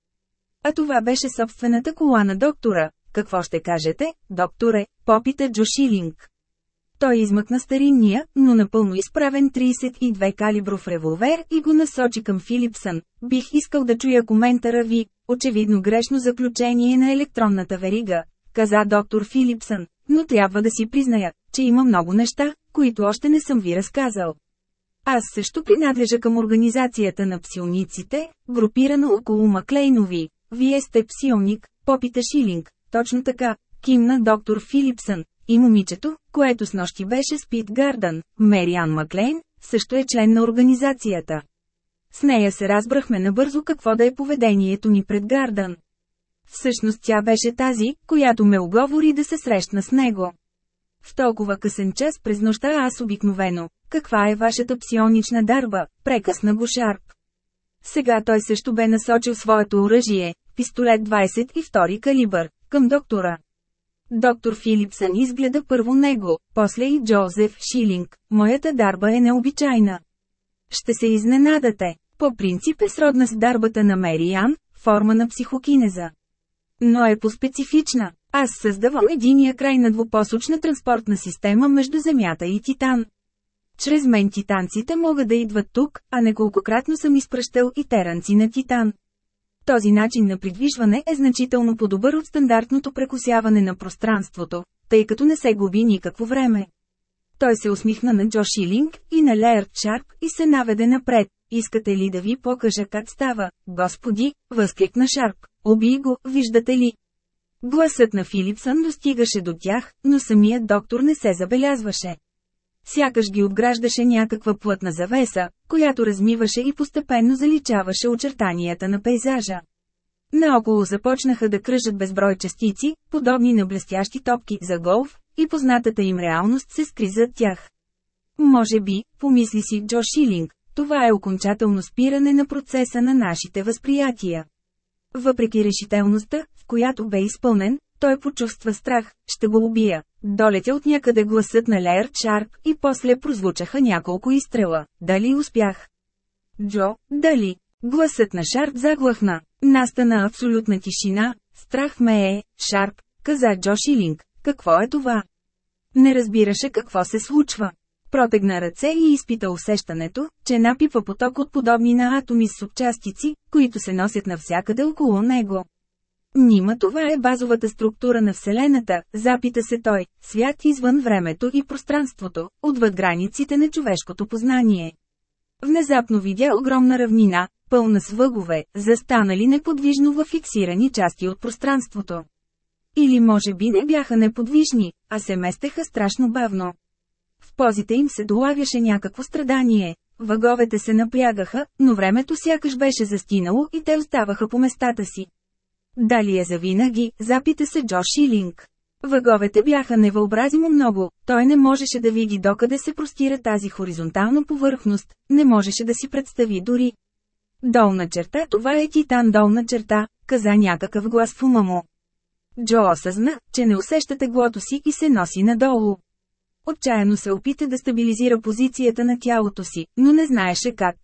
А това беше собствената кола на доктора. Какво ще кажете, докторе, попита Джо Шилинг. Той измъкна старинния, но напълно изправен 32 калибров револвер и го насочи към Филипсън. Бих искал да чуя коментара ви, очевидно грешно заключение на електронната верига, каза доктор Филипсън, но трябва да си призная, че има много неща, които още не съм ви разказал. Аз също принадлежа към организацията на псиониците, групирана около Маклейнови. Вие сте псионик, попита Шилинг. Точно така, кимна доктор Филипсън. И момичето, което с нощи беше с Пит Гардън, Мериан Маклейн, също е член на организацията. С нея се разбрахме набързо какво да е поведението ни пред Гардън. Всъщност тя беше тази, която ме оговори да се срещна с него. В толкова късен час през нощта аз обикновено, каква е вашата псионична дарба, прекъсна го Шарп. Сега той също бе насочил своето оръжие, пистолет 22 калибър, към доктора. Доктор Филипсън изгледа първо него, после и Джозеф Шилинг. Моята дарба е необичайна. Ще се изненадате. По принцип е сродна с дарбата на Мериан, форма на психокинеза. Но е по-специфична. Аз създавам единия край на двупосочна транспортна система между Земята и Титан. Чрез мен титанците могат да идват тук, а неколкократно съм изпращал и теранци на Титан. Този начин на придвижване е значително по-добър от стандартното прекусяване на пространството, тъй като не се губи никакво време. Той се усмихна на Джо Шилинг и на Леърд Шарп и се наведе напред. Искате ли да ви покажа как става, господи, възкликна Шарп. Оби го, виждате ли? Гласът на Филипсън достигаше до тях, но самият доктор не се забелязваше. Сякаш ги обграждаше някаква плътна завеса, която размиваше и постепенно заличаваше очертанията на пейзажа. Наоколо започнаха да кръжат безброй частици, подобни на блестящи топки за голф, и познатата им реалност се скри зад тях. Може би, помисли си Джо Шилинг, това е окончателно спиране на процеса на нашите възприятия. Въпреки решителността, в която бе изпълнен, той почувства страх, ще го убия. Долетя от някъде гласът на Леер Шарп и после прозвучаха няколко изстрела. Дали успях? Джо, дали? Гласът на Шарп заглъхна. Настана абсолютна тишина. Страх ме е, Шарп, каза Джо Шилинг. Какво е това? Не разбираше какво се случва. Протегна ръце и изпита усещането, че напипва поток от подобни на атоми с субчастици, които се носят навсякъде около него. Нима това е базовата структура на Вселената, запита се той, свят извън времето и пространството, отвъд границите на човешкото познание. Внезапно видя огромна равнина, пълна с въгове, застанали неподвижно във фиксирани части от пространството. Или може би не бяха неподвижни, а се местеха страшно бавно. В позите им се долавяше някакво страдание. Въговете се напрягаха, но времето сякаш беше застинало и те оставаха по местата си. Дали е завинаги, запита се Джош Шилинг. Въговете бяха невъобразимо много, той не можеше да види докъде се простира тази хоризонтална повърхност, не можеше да си представи дори. Долна черта, това е титан долна черта, каза някакъв глас в ума му. Джо осъзна, че не усеща теглото си и се носи надолу. Отчаяно се опита да стабилизира позицията на тялото си, но не знаеше как.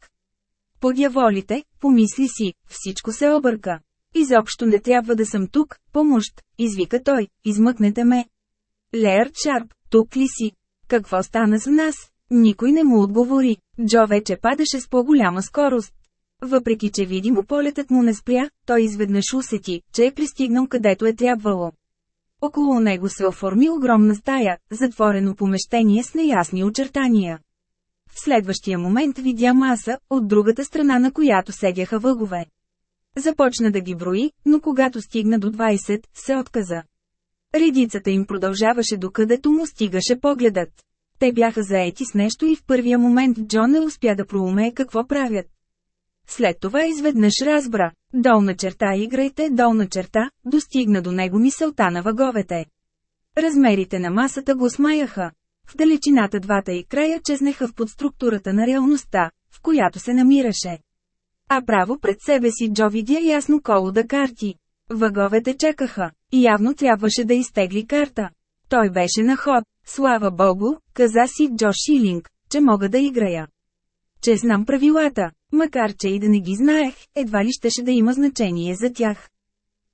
Подяволите, помисли си, всичко се обърка. Изобщо не трябва да съм тук, помощ, извика той, измъкнете ме. Леер Шарп, тук ли си? Какво стана с нас? Никой не му отговори. Джо вече падаше с по-голяма скорост. Въпреки че видимо полетът му не спря, той изведнъж усети, че е пристигнал където е трябвало. Около него се оформи огромна стая, затворено помещение с неясни очертания. В следващия момент видя маса, от другата страна на която седяха въгове. Започна да ги брои, но когато стигна до 20, се отказа. Редицата им продължаваше докъдето му стигаше погледът. Те бяха заети с нещо и в първия момент Джон не успя да проумее какво правят. След това изведнъж разбра. Долна черта играйте, долна черта, достигна до него мисълта на въговете. Размерите на масата го смаяха. В далечината двата и края чезнеха в подструктурата на реалността, в която се намираше. А право пред себе си Джо видя ясно колода карти. Въговете чекаха, и явно трябваше да изтегли карта. Той беше на ход, слава богу, каза си Джо Шилинг, че мога да играя. Че знам правилата, макар че и да не ги знаех, едва ли щеше да има значение за тях.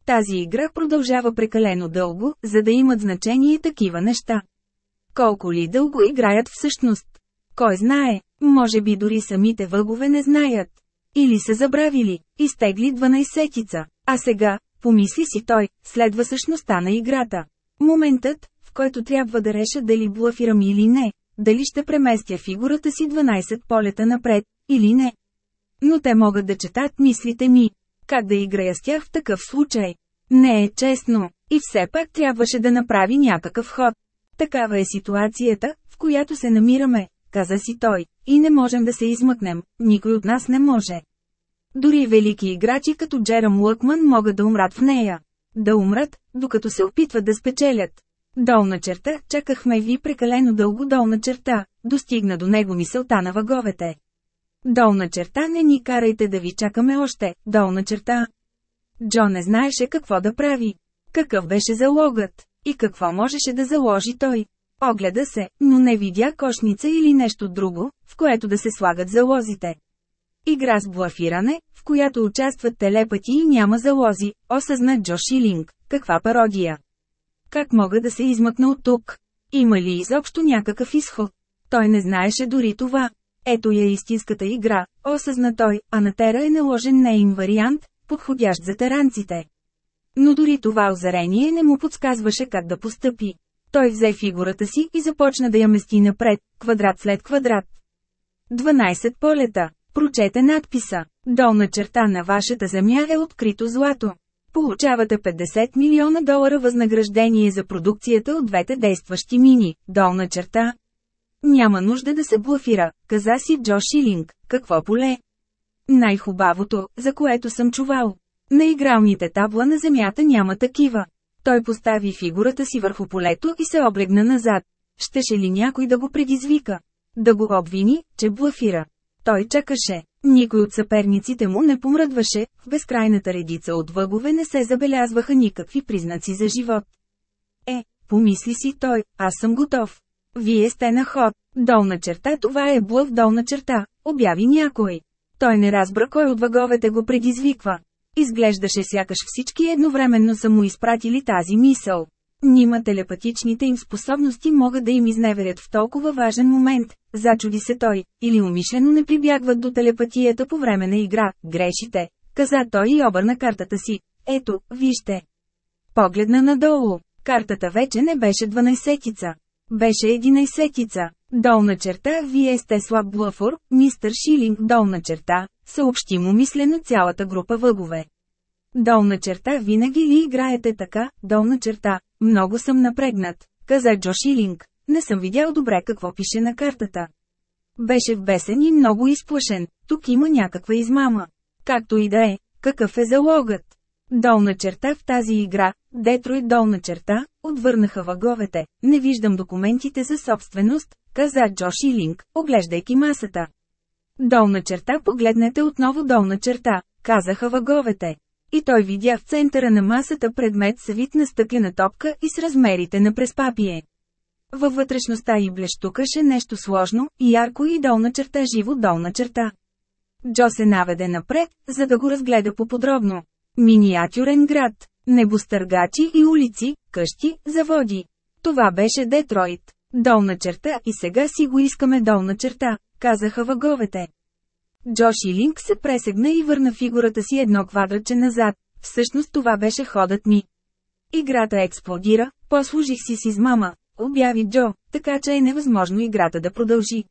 Тази игра продължава прекалено дълго, за да имат значение такива неща. Колко ли дълго играят всъщност? Кой знае, може би дори самите въгове не знаят. Или са забравили, изтегли 12-тица. А сега, помисли си той, следва същността на играта. Моментът, в който трябва да реша дали блафирам или не, дали ще преместя фигурата си 12 полета напред, или не. Но те могат да четат мислите ми. Как да играя с тях в такъв случай? Не е честно. И все пак трябваше да направи някакъв ход. Такава е ситуацията, в която се намираме, каза си той, и не можем да се измъкнем, никой от нас не може. Дори велики играчи като Джерам Лъкман могат да умрат в нея. Да умрат, докато се опитват да спечелят. Долна черта, чакахме ви прекалено дълго долна черта, достигна до него мисълта на въговете. Долна черта не ни карайте да ви чакаме още, долна черта. Джо не знаеше какво да прави. Какъв беше залогът? И какво можеше да заложи той? Огледа се, но не видя кошница или нещо друго, в което да се слагат залозите. Игра с блафиране, в която участват телепати и няма залози, осъзна Джо Шилинг. Каква пародия! Как мога да се измъкна от тук? Има ли изобщо някакъв изход? Той не знаеше дори това. Ето я истинската игра, осъзна той, а на Тера е наложен нейн вариант, подходящ за теранците. Но дори това озарение не му подсказваше как да постъпи. Той взе фигурата си и започна да я мести напред, квадрат след квадрат. 12 полета. Прочете надписа. Долна черта на вашата земя е открито злато. Получавате 50 милиона долара възнаграждение за продукцията от двете действащи мини. Долна черта. Няма нужда да се блафира, каза си Джо Шилинг. Какво поле? Най-хубавото, за което съм чувал. На игралните табла на земята няма такива. Той постави фигурата си върху полето и се облегна назад. Щеше ли някой да го предизвика? Да го обвини, че блафира. Той чакаше. Никой от съперниците му не помръдваше, в безкрайната редица от въгове не се забелязваха никакви признаци за живот. Е, помисли си той, аз съм готов. Вие сте на ход. Долна черта това е блъв долна черта, обяви някой. Той не разбра кой от въговете го предизвиква. Изглеждаше сякаш всички едновременно са му изпратили тази мисъл. Нима телепатичните им способности могат да им изневерят в толкова важен момент, зачуди се той, или умишлено не прибягват до телепатията по време на игра, грешите, каза той и обърна картата си. Ето, вижте. Погледна надолу. Картата вече не беше 12-тица. Беше 11-тица. Долна черта вие сте слаб блъфор, мистер Шилинг долна черта, съобщи му мислено цялата група въгове. Долна черта винаги ли играете така, долна черта, много съм напрегнат, каза Джо Шилинг. Не съм видял добре какво пише на картата. Беше вбесен и много изплашен, тук има някаква измама. Както и да е, какъв е залогът? Долна черта в тази игра, Детройт долна черта, отвърнаха въговете. Не виждам документите за собственост, каза Джо Шилинг, оглеждайки масата. Долна черта погледнете отново долна черта, казаха въговете. И той видя в центъра на масата предмет с вид на стъклена топка и с размерите на преспапие. Във вътрешността й блещукаше нещо сложно, ярко и долна черта живо долна черта. Джо се наведе напред, за да го разгледа по-подробно. Миниатюрен град, небостъргачи и улици, къщи, заводи. Това беше Детройт. Долна черта и сега си го искаме долна черта, казаха въговете. Джо Шилинг се пресегна и върна фигурата си едно квадратче назад. Всъщност това беше ходът ми. Играта експлодира, послужих си с измама, обяви Джо, така че е невъзможно играта да продължи.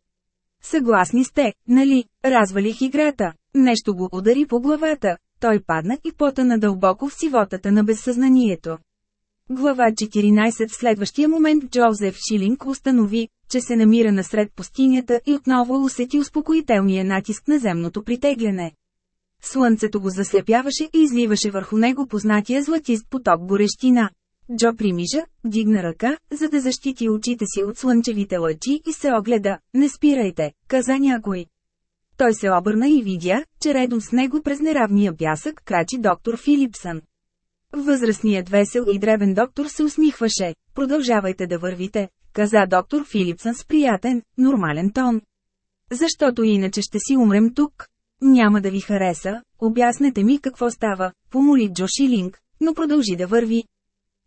Съгласни сте, нали? Развалих играта. Нещо го удари по главата. Той падна и потъна дълбоко в сивотата на безсъзнанието. Глава 14 В следващия момент Джозеф Шилинг установи, че се намира насред пустинята и отново усети успокоителния натиск на земното притегляне. Слънцето го заслепяваше и изливаше върху него познатия златист поток горещина. Джо примижа, дигна ръка, за да защити очите си от слънчевите лъчи и се огледа. Не спирайте, каза някой. Той се обърна и видя, че редом с него през неравния пясък крачи доктор Филипсън. Възрастният весел и дребен доктор се усмихваше. Продължавайте да вървите, каза доктор Филипсън с приятен, нормален тон. Защото иначе ще си умрем тук. Няма да ви хареса, обяснете ми какво става, помоли Джо Шилинг, но продължи да върви.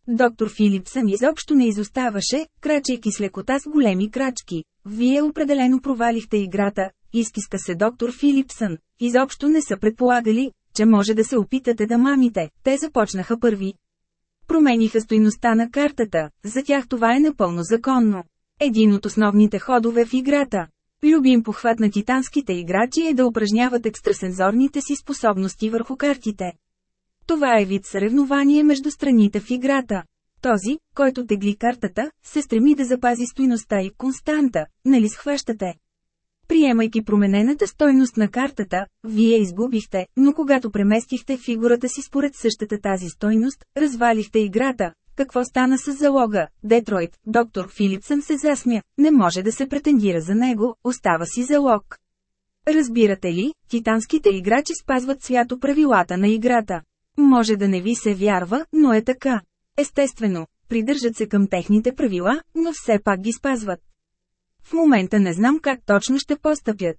Доктор Филипсън изобщо не изоставаше, крачейки с лекота с големи крачки. Вие определено провалихте играта, изкиска се доктор Филипсън. Изобщо не са предполагали, че може да се опитате да мамите. Те започнаха първи. Промениха стойността на картата, за тях това е напълно законно. Един от основните ходове в играта. Любим похват на титанските играчи е да упражняват екстрасензорните си способности върху картите. Това е вид съревнование между страните в играта. Този, който тегли картата, се стреми да запази стойността и константа, нали схващате? Приемайки променената стойност на картата, вие изгубихте, но когато преместихте фигурата си според същата тази стойност, развалихте играта. Какво стана с залога? Детройт, доктор Филипсън се засмя, не може да се претендира за него, остава си залог. Разбирате ли, титанските играчи спазват свято правилата на играта. Може да не ви се вярва, но е така. Естествено, придържат се към техните правила, но все пак ги спазват. В момента не знам как точно ще постъпят.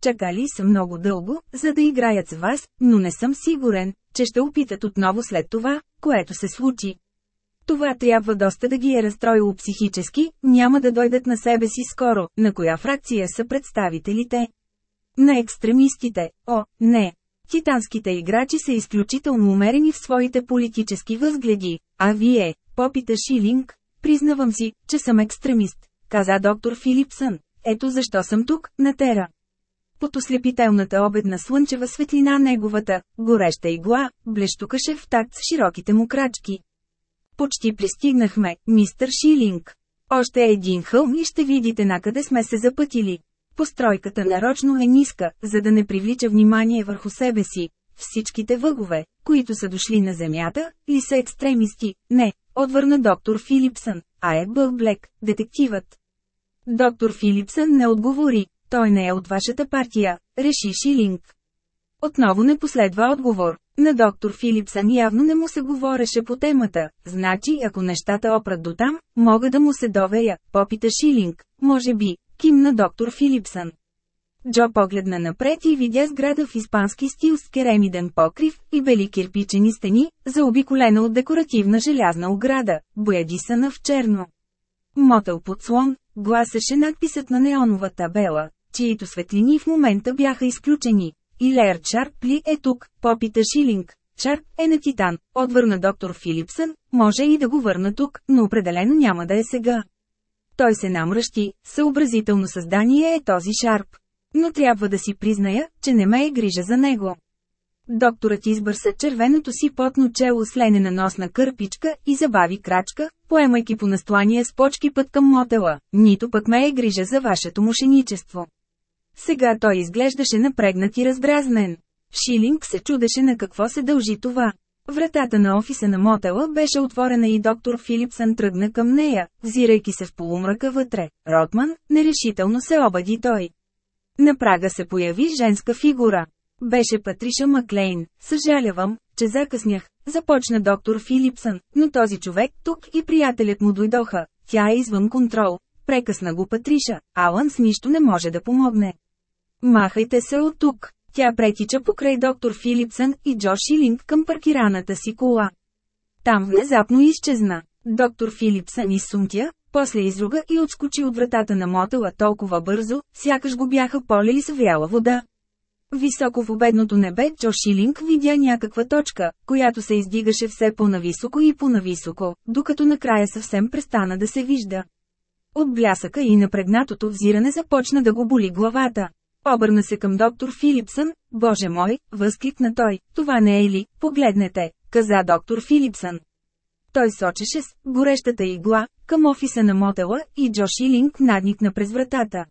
Чакали са много дълго, за да играят с вас, но не съм сигурен, че ще опитат отново след това, което се случи. Това трябва доста да ги е разстроило психически, няма да дойдат на себе си скоро, на коя фракция са представителите. На екстремистите, о, не. Титанските играчи са изключително умерени в своите политически възгледи, а вие, попита Шилинг, признавам си, че съм екстремист каза доктор Филипсън. Ето защо съм тук, на Тера. Под ослепителната обедна слънчева светлина неговата, гореща игла, блещукаше в такт с широките му крачки. Почти пристигнахме, мистер Шилинг. Още един хълм и ще видите накъде сме се запътили. Постройката нарочно е ниска, за да не привлича внимание върху себе си. Всичките въгове, които са дошли на земята, ли са екстремисти? Не, отвърна доктор Филипсън, а е Бъл Блек, детективът. Доктор Филипсън не отговори, той не е от вашата партия, реши Шилинг. Отново не последва отговор. На доктор Филипсън явно не му се говореше по темата, значи ако нещата опрат до там, мога да му се доверя, попита Шилинг, може би, ким на доктор Филипсън. Джо погледна напред и видя сграда в испански стил с керемиден покрив и бели кирпичени стени, заобиколена от декоративна желязна ограда, боядисана в черно. Мотел под слон, гласеше надписът на неонова табела, чието светлини в момента бяха изключени. И Леер Шарп ли е тук, попита Шилинг. Шарп е на Титан, отвърна доктор Филипсън, може и да го върна тук, но определено няма да е сега. Той се намръщи, съобразително създание е този Шарп. Но трябва да си призная, че не ме е грижа за него. Докторът избърса червеното си потно чело с ленена носна кърпичка и забави крачка, поемайки по настлание с почки път към мотела, нито пък ме е грижа за вашето мошеничество. Сега той изглеждаше напрегнат и раздразнен. Шилинг се чудеше на какво се дължи това. Вратата на офиса на мотела беше отворена и доктор Филипсън тръгна към нея, взирайки се в полумръка вътре. Ротман, нерешително се обади той. На прага се появи женска фигура. Беше Патриша Маклейн. Съжалявам, че закъснях, започна доктор Филипсън, но този човек тук и приятелят му дойдоха. Тя е извън контрол. Прекъсна го Патриша, Алън с нищо не може да помогне. Махайте се от тук. Тя претича покрай доктор Филипсън и Джо Шилинг към паркираната си кола. Там внезапно изчезна. Доктор Филипсън изсумтя, после изруга и отскочи от вратата на мотела толкова бързо, сякаш го бяха полили с вяла вода. Високо в обедното небе Джо Шилинг видя някаква точка, която се издигаше все по-нависоко и по-нависоко, докато накрая съвсем престана да се вижда. От блясъка и напрегнатото взиране започна да го боли главата. Обърна се към доктор Филипсън, боже мой, възкликна той, това не е ли, погледнете, каза доктор Филипсън. Той сочеше с горещата игла към офиса на мотела и Джо Шилинг надникна през вратата.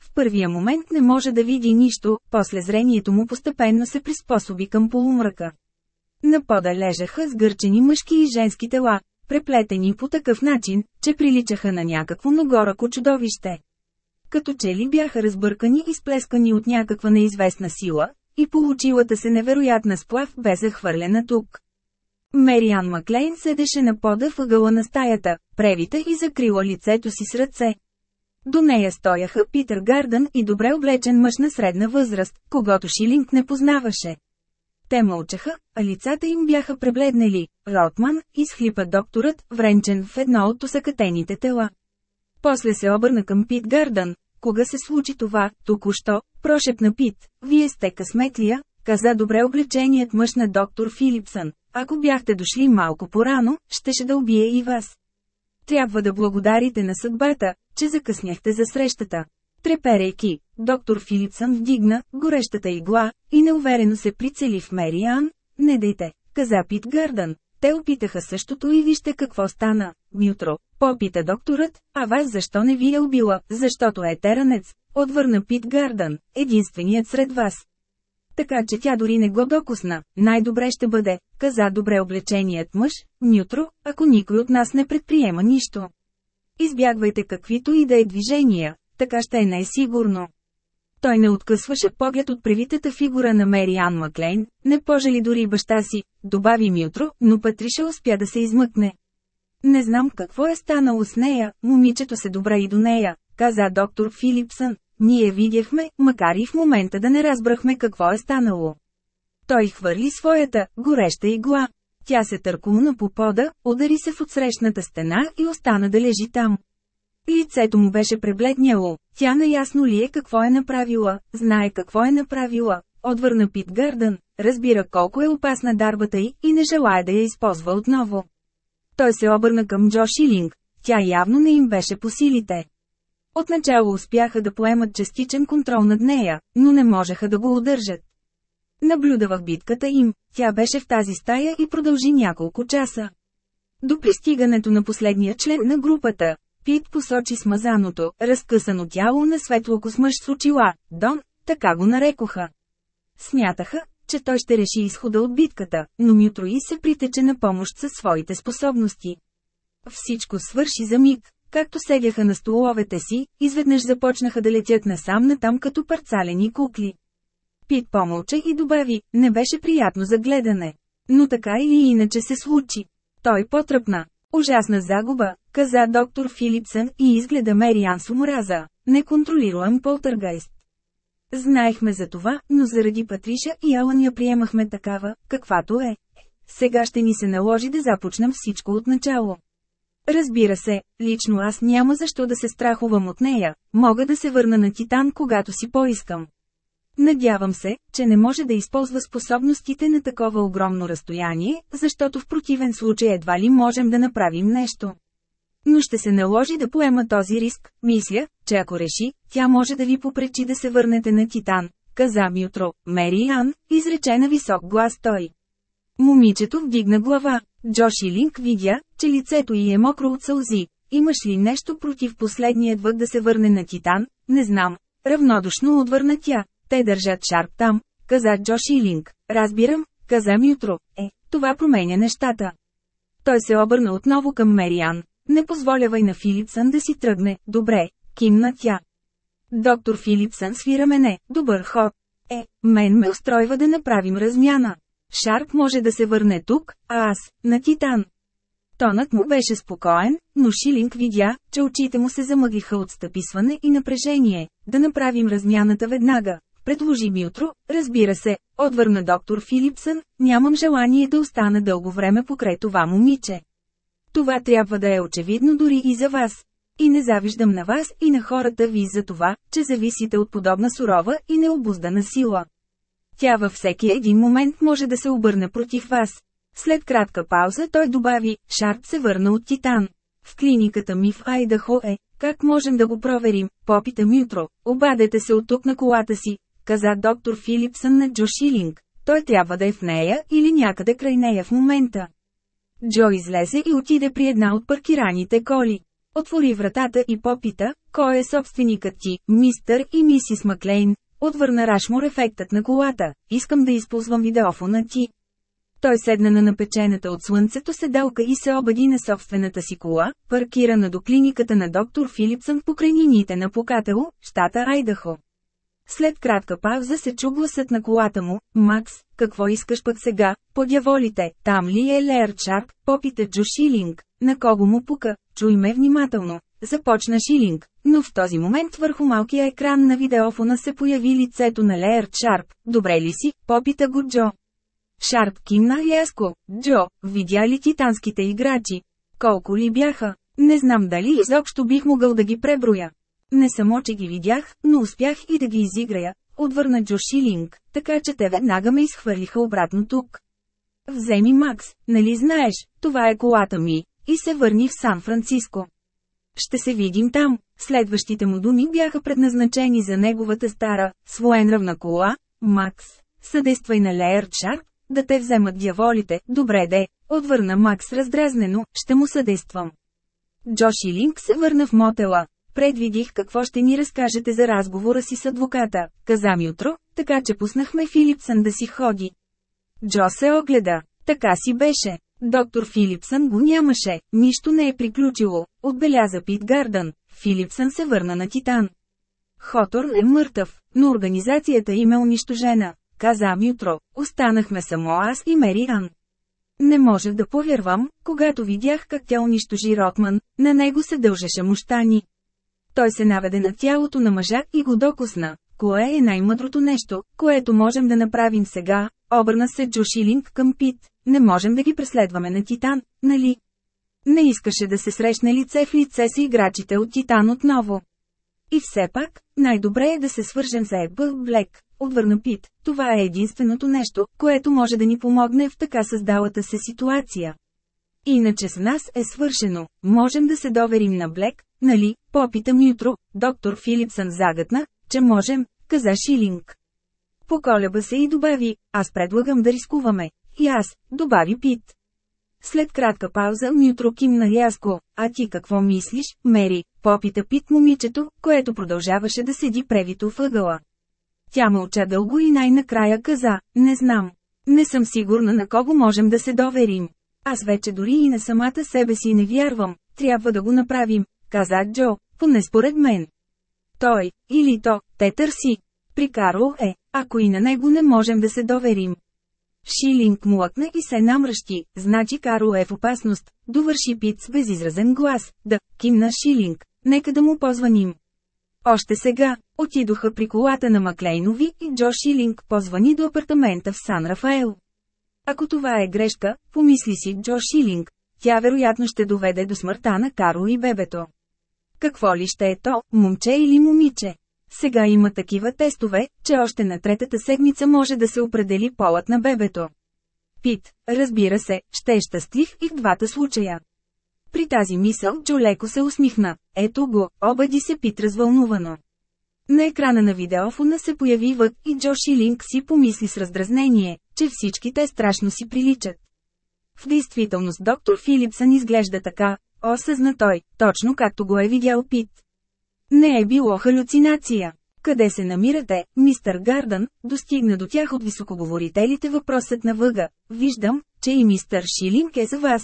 В първия момент не може да види нищо, после зрението му постепенно се приспособи към полумръка. На пода лежаха сгърчени мъжки и женски тела, преплетени по такъв начин, че приличаха на някакво многорако чудовище. Като че ли бяха разбъркани и сплескани от някаква неизвестна сила, и получилата се невероятна сплав бе захвърлена тук. Мериан Маклейн седеше на пода въгъла на стаята, превита и закрила лицето си с ръце. До нея стояха Питър Гардън и добре облечен мъж на средна възраст, когато Шилинг не познаваше. Те мълчаха, а лицата им бяха пребледнели. Ротман, изхлипа докторът, вренчен в едно от усъкатените тела. После се обърна към Пит Гардън. Кога се случи това, току-що, прошепна Пит, вие сте късметлия, каза добре облеченият мъж на доктор Филипсън. Ако бяхте дошли малко порано, щеше да убие и вас. Трябва да благодарите на съдбата, че закъсняхте за срещата. Треперейки, доктор Филипсън вдигна горещата игла и неуверено се прицели в Мериан. Не дейте, каза Пит Гърдън. Те опитаха същото и вижте какво стана. Мютро, попита докторът, а вас защо не ви е убила, защото е теранец, отвърна Пит Гардън, единственият сред вас. Така че тя дори не го докосна, най-добре ще бъде, каза добре облеченият мъж, Нютро, ако никой от нас не предприема нищо. Избягвайте каквито и да е движения, така ще е най-сигурно. Той не откъсваше поглед от превитата фигура на Мери Ан Маклейн, не пожали дори баща си, добави Мютро, но Патриша успя да се измъкне. Не знам какво е станало с нея, момичето се добра и до нея, каза доктор Филипсън. Ние видяхме, макар и в момента да не разбрахме какво е станало. Той хвърли своята, гореща игла. Тя се търкулна по пода, удари се в отсрещната стена и остана да лежи там. Лицето му беше пребледняло. Тя наясно ли е какво е направила, знае какво е направила. Отвърна Пит Гърдън, разбира колко е опасна дарбата й и не желая да я използва отново. Той се обърна към Джо Шилинг. Тя явно не им беше по силите. Отначало успяха да поемат частичен контрол над нея, но не можеха да го удържат. Наблюдавах битката им, тя беше в тази стая и продължи няколко часа. До пристигането на последния член на групата, Пит посочи смазаното, разкъсано тяло на светлоко с мъж с очила, Дон, така го нарекоха. Смятаха, че той ще реши изхода от битката, но Мютрои се притече на помощ със своите способности. Всичко свърши за миг, както седяха на столовете си, изведнъж започнаха да летят насам натам като парцалени кукли. Пит помълча и добави, не беше приятно за гледане. Но така или иначе се случи. Той потръпна. Ужасна загуба, каза доктор Филипсън и изгледа Мериан с омраза. Неконтролируем полтъргайст. Знаехме за това, но заради Патриша и Алън я приемахме такава, каквато е. Сега ще ни се наложи да започнем всичко от начало. Разбира се, лично аз няма защо да се страхувам от нея, мога да се върна на Титан когато си поискам. Надявам се, че не може да използва способностите на такова огромно разстояние, защото в противен случай едва ли можем да направим нещо. Но ще се наложи да поема този риск, мисля, че ако реши, тя може да ви попречи да се върнете на Титан, каза ми утро, Мери Ан, изрече на висок глас той. Момичето вдигна глава. Джоши Линк видя, че лицето й е мокро от сълзи. Имаш ли нещо против последният въг да се върне на Титан? Не знам. Равнодушно отвърна тя. Те държат Шарп там, каза Джоши Линк. Разбирам, каза Мютро. Е, това променя нещата. Той се обърна отново към Мериан. Не позволявай на Филипсън да си тръгне, добре, кимна тя. Доктор Филипсън свира мене, добър ход. Е, мен ме устройва да направим размяна. Шарп може да се върне тук, а аз – на Титан. Тонът му беше спокоен, но Шилинг видя, че очите му се замъглиха от стъписване и напрежение. Да направим размяната веднага. Предложи ми утро, разбира се, отвърна доктор Филипсън, нямам желание да остана дълго време покрай това момиче. Това трябва да е очевидно дори и за вас. И не завиждам на вас и на хората ви за това, че зависите от подобна сурова и необуздана сила. Тя във всеки един момент може да се обърне против вас. След кратка пауза той добави, Шарп се върна от Титан. В клиниката ми в Айдахо е, как можем да го проверим, попита Мютро, обадете се от тук на колата си, каза доктор Филипсън на Джо Шилинг. Той трябва да е в нея или някъде край нея в момента. Джо излезе и отиде при една от паркираните коли. Отвори вратата и попита, кой е собственикът ти, мистър и мисис Маклейн, Отвърна Рашмор ефектът на колата, искам да използвам видеофона ти. Той седна на напечената от слънцето седалка и се обади на собствената си кола, паркирана до клиниката на доктор Филипсън в покрайнините на Покатело, щата Айдахо. След кратка пауза се чу гласът на колата му, Макс, какво искаш пък сега, подяволите, там ли е Леер Шарп, попита Джо Шилинг, на кого му пука, чуй ме внимателно, започна Шилинг, но в този момент върху малкия екран на видеофона се появи лицето на Леер Шарп. Добре ли си? Попита го Джо. Шарп кимна яско. Джо, видя ли титанските играчи? Колко ли бяха? Не знам дали изобщо бих могъл да ги преброя. Не само, че ги видях, но успях и да ги изиграя, отвърна Джо Шилинг, така че те веднага ме изхвърлиха обратно тук. Вземи Макс, нали знаеш, това е колата ми, и се върни в Сан-Франциско. Ще се видим там. Следващите му думи бяха предназначени за неговата стара, своенравна кола, Макс. Съдействай на Леер Шарп, да те вземат дяволите, добре де, отвърна Макс раздразнено, ще му съдействам. Джоши Линк се върна в мотела. Предвидих какво ще ни разкажете за разговора си с адвоката, каза ми утро, така че пуснахме Филипсън да си ходи. Джо се огледа. Така си беше. Доктор Филипсън го нямаше, нищо не е приключило, отбеляза Пит Гардън. Филипсън се върна на Титан. Хотор е мъртъв, но организацията им е унищожена, каза Мютро. Останахме само аз и Мери Ан. Не можех да повярвам, когато видях как тя унищожи Ротман, на него се дължеше мущани. Той се наведе на тялото на мъжа и го докосна. Кое е най-мъдрото нещо, което можем да направим сега? Обърна се Джошилинг към Пит. Не можем да ги преследваме на Титан, нали? Не искаше да се срещне лице в лице с играчите от Титан отново. И все пак, най-добре е да се свържем за Ебъл Блек, отвърна Пит. Това е единственото нещо, което може да ни помогне в така създалата се ситуация. Иначе с нас е свършено, можем да се доверим на Блек, нали, попита Мютро, доктор Филипсън загътна, че можем, каза Шилинг. Поколеба се и добави, аз предлагам да рискуваме. И аз, добави Пит. След кратка пауза Мютро кимна рязко, а ти какво мислиш, Мери, попита Пит момичето, което продължаваше да седи превито въгъла. Тя мълча дълго и най-накрая каза, не знам. Не съм сигурна на кого можем да се доверим. Аз вече дори и на самата себе си не вярвам, трябва да го направим, каза Джо, поне според мен. Той, или то, те търси. При Карл е, ако и на него не можем да се доверим. Шилинг млъкна и се намръщи, значи Карл е в опасност, довърши Пит с безизразен глас, да, кимна Шилинг, нека да му позваним. Още сега, отидоха при колата на Маклейнови и Джо Шилинг позвани до апартамента в Сан Рафаел. Ако това е грешка, помисли си Джо Шилинг, тя вероятно ще доведе до смъртта на Карл и бебето. Какво ли ще е то, момче или момиче? Сега има такива тестове, че още на третата седмица може да се определи полът на бебето. Пит, разбира се, ще е щастлив и в двата случая. При тази мисъл Джо леко се усмихна. Ето го, обади се Пит развълнувано. На екрана на видеофона се появи вък и Джо Шилинг си помисли с раздразнение, че всички те страшно си приличат. В действителност доктор Филипсън изглежда така, осъзна той, точно както го е видял Пит. Не е било халюцинация. Къде се намирате, мистър Гардън, достигна до тях от високоговорителите въпросът на въга. Виждам, че и мистър Шилинг е за вас.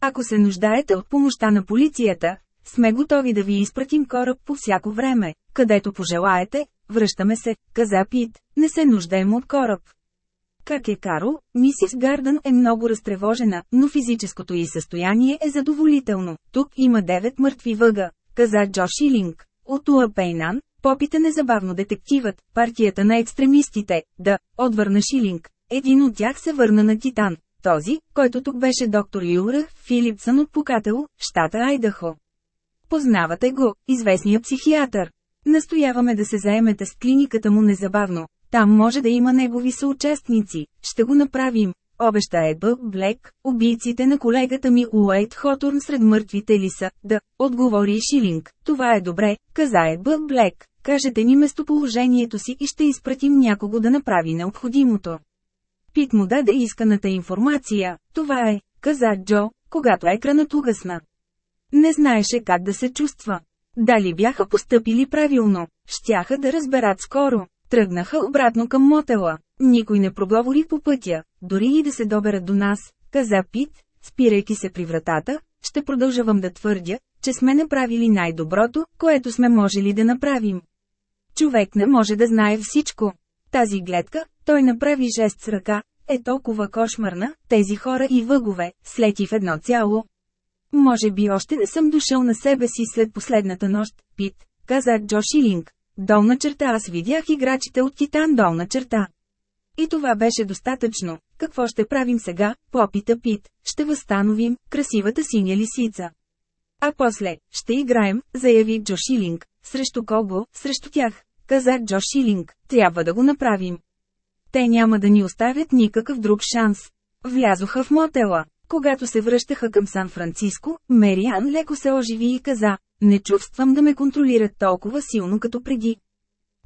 Ако се нуждаете от помощта на полицията, сме готови да ви изпратим кораб по всяко време, където пожелаете, връщаме се, каза Пит, не се нуждаем от кораб. Как е Карл, мисис Гардън е много разтревожена, но физическото й състояние е задоволително. Тук има девет мъртви въга, каза Джо Шилинг. От Уа Пейнан, попита незабавно детективът, партията на екстремистите, да, отвърна Шилинг. Един от тях се върна на Титан, този, който тук беше доктор Юра Филипсън от Покател, щата Айдахо. Познавате го, известния психиатър. Настояваме да се заемете с клиниката му незабавно. Там може да има негови съучастници. Ще го направим. Обеща Едбъл Блек, убийците на колегата ми Уайт Хотурн сред мъртвите ли са, да, отговори Шилинг. Това е добре, каза Едбъл Блек. Кажете ни местоположението си и ще изпратим някого да направи необходимото. Пит му даде исканата информация, това е, каза Джо, когато екранът угасна. Не знаеше как да се чувства. Дали бяха постъпили правилно, щяха да разберат скоро. Тръгнаха обратно към мотела. Никой не проговори по пътя, дори и да се доберат до нас, каза Пит, спирайки се при вратата, ще продължавам да твърдя, че сме направили най-доброто, което сме можели да направим. Човек не може да знае всичко. Тази гледка, той направи жест с ръка, е толкова кошмарна, тези хора и въгове, слети в едно цяло. Може би още не съм дошъл на себе си след последната нощ, Пит, каза Джо Шилинг. Долна черта аз видях играчите от Титан долна черта. И това беше достатъчно. Какво ще правим сега? Попита Пит. Ще възстановим красивата синя лисица. А после, ще играем, заяви Джо Шилинг. Срещу кого? Срещу тях. Каза Джо Шилинг. Трябва да го направим. Те няма да ни оставят никакъв друг шанс. Влязоха в мотела. Когато се връщаха към Сан-Франциско, Мериан леко се оживи и каза, не чувствам да ме контролират толкова силно като преди.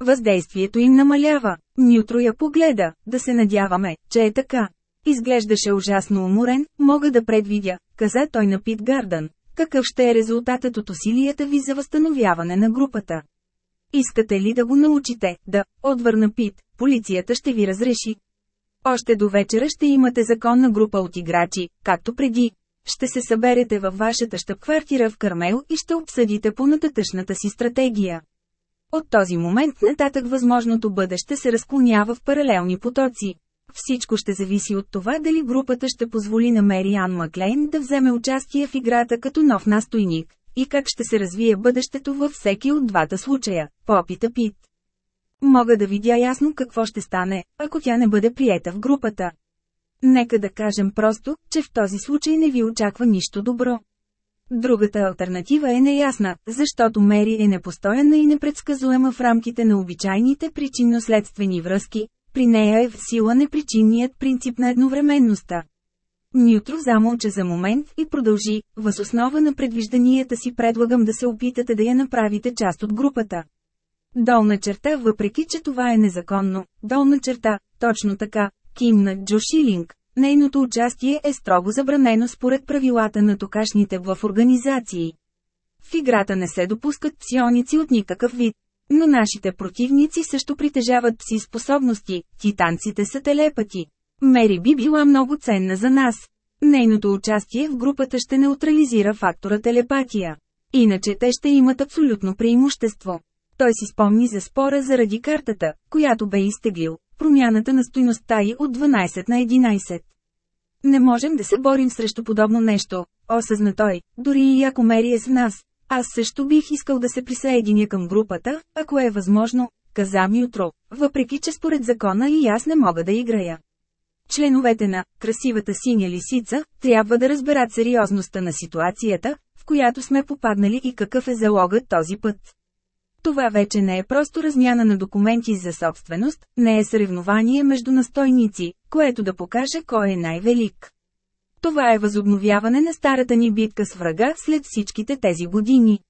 Въздействието им намалява. Нютро я погледа, да се надяваме, че е така. Изглеждаше ужасно уморен, мога да предвидя, каза той на Пит Гардън. Какъв ще е резултатът от усилията ви за възстановяване на групата? Искате ли да го научите? Да, отвърна Пит, полицията ще ви разреши. Още до вечера ще имате законна група от играчи, както преди. Ще се съберете във вашата щаб-квартира в Кармел и ще обсъдите по нататъчната си стратегия. От този момент нататък възможното бъдеще се разклонява в паралелни потоци. Всичко ще зависи от това дали групата ще позволи на Мери Маклейн да вземе участие в играта като нов настойник, и как ще се развие бъдещето във всеки от двата случая, попита Пит. Мога да видя ясно какво ще стане, ако тя не бъде приета в групата. Нека да кажем просто, че в този случай не ви очаква нищо добро. Другата альтернатива е неясна, защото Мери е непостоянна и непредсказуема в рамките на обичайните причинно-следствени връзки, при нея е в сила непричинният принцип на едновременността. Нютро замълча за момент и продължи, въз основа на предвижданията си предлагам да се опитате да я направите част от групата. Долна черта въпреки че това е незаконно, долна черта, точно така, кимна Джо Шилинг. Нейното участие е строго забранено според правилата на токашните в организации. В играта не се допускат псионици от никакъв вид. Но нашите противници също притежават пси способности, титанците са телепати. Мери би била много ценна за нас. Нейното участие в групата ще неутрализира фактора телепатия. Иначе те ще имат абсолютно преимущество. Той си спомни за спора заради картата, която бе изтеглил, промяната на стойността й от 12 на 11. Не можем да се борим срещу подобно нещо, осъзна той, дори и ако Мери е с нас. Аз също бих искал да се присъединя към групата, ако е възможно, каза Мютро, въпреки че според закона и аз не мога да играя. Членовете на «красивата синя лисица» трябва да разберат сериозността на ситуацията, в която сме попаднали и какъв е залогът този път. Това вече не е просто размяна на документи за собственост, не е съревнование между настойници, което да покаже кой е най-велик. Това е възобновяване на старата ни битка с врага след всичките тези години.